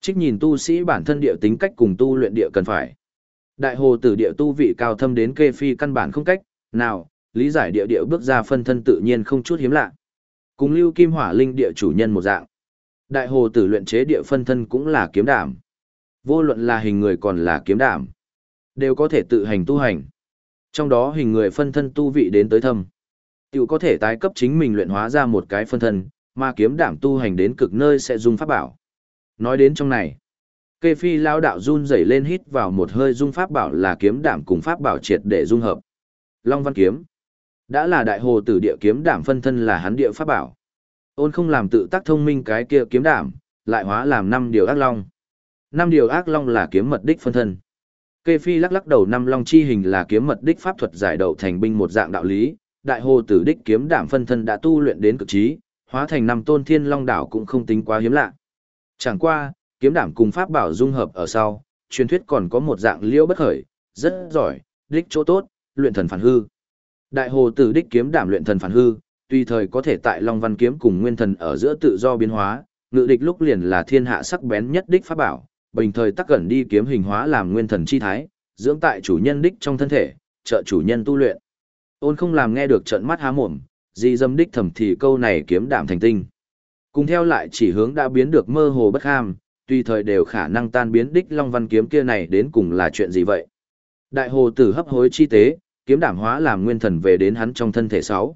Trích nhìn tu sĩ bản thân địa tính cách cùng tu luyện địa cần phải. Đại hồ tử địa tu vị cao thâm đến kê phi căn bản không cách, nào, lý giải địa địa bước ra phân thân tự nhiên không chút hiếm lạ. Cùng lưu kim hỏa linh địa chủ nhân một dạng. Đại hồ tử luyện chế địa phân thân cũng là kiếm đảm. Vô luận là hình người còn là kiếm đảm. Đều có thể tự hành tu hành. Trong đó hình người phân thân tu vị đến tới thâm. Tiểu có thể tái cấp chính mình luyện hóa ra một cái phân thân, mà kiếm đảm tu hành đến cực nơi sẽ dung pháp bảo. Nói đến trong này, kê phi lao đạo run rẩy lên hít vào một hơi dung pháp bảo là kiếm đảm cùng pháp bảo triệt để dung hợp. Long văn kiếm, đã là đại hồ tử địa kiếm đảm phân thân là hắn địa pháp bảo. Ôn không làm tự tác thông minh cái kia kiếm đảm, lại hóa làm năm điều ác long. Năm điều ác long là kiếm mật đích phân thân. Kê Phi lắc lắc đầu năm long chi hình là kiếm mật đích pháp thuật giải đậu thành binh một dạng đạo lý, đại hồ tử đích kiếm đảm phân thân đã tu luyện đến cực trí, hóa thành năm tôn thiên long đảo cũng không tính quá hiếm lạ. Chẳng qua, kiếm đảm cùng pháp bảo dung hợp ở sau, truyền thuyết còn có một dạng liễu bất khởi, rất giỏi, đích chỗ tốt, luyện thần phản hư. Đại hồ tử đích kiếm đảm luyện thần phản hư, tùy thời có thể tại Long Văn kiếm cùng Nguyên Thần ở giữa tự do biến hóa, ngự địch lúc liền là thiên hạ sắc bén nhất đích pháp bảo, bình thời tắc gần đi kiếm hình hóa làm Nguyên Thần chi thái, dưỡng tại chủ nhân đích trong thân thể, trợ chủ nhân tu luyện. Ôn không làm nghe được trận mắt há mồm, di dâm đích thầm thì câu này kiếm đảm thành tinh. Cùng theo lại chỉ hướng đã biến được mơ hồ bất ham, tùy thời đều khả năng tan biến đích Long Văn kiếm kia này đến cùng là chuyện gì vậy. Đại hồ tử hấp hối chi tế, kiếm đảm hóa làm nguyên thần về đến hắn trong thân thể sáu.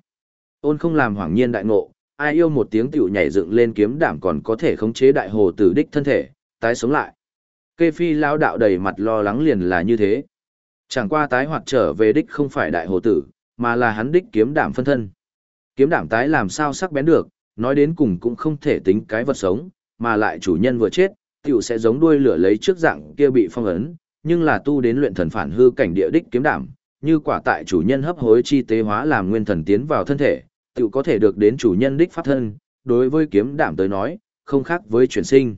Ôn không làm hoảng nhiên đại ngộ, ai yêu một tiếng tiểu nhảy dựng lên kiếm đảm còn có thể khống chế đại hồ tử đích thân thể, tái sống lại. Kê phi lao đạo đầy mặt lo lắng liền là như thế. Chẳng qua tái hoạt trở về đích không phải đại hồ tử, mà là hắn đích kiếm đảm phân thân. Kiếm đảm tái làm sao sắc bén được, nói đến cùng cũng không thể tính cái vật sống, mà lại chủ nhân vừa chết, tiểu sẽ giống đuôi lửa lấy trước dạng kia bị phong ấn, nhưng là tu đến luyện thần phản hư cảnh địa đích kiếm đảm, như quả tại chủ nhân hấp hối chi tế hóa làm nguyên thần tiến vào thân thể, tiểu có thể được đến chủ nhân đích pháp thân, đối với kiếm đảm tới nói, không khác với chuyển sinh.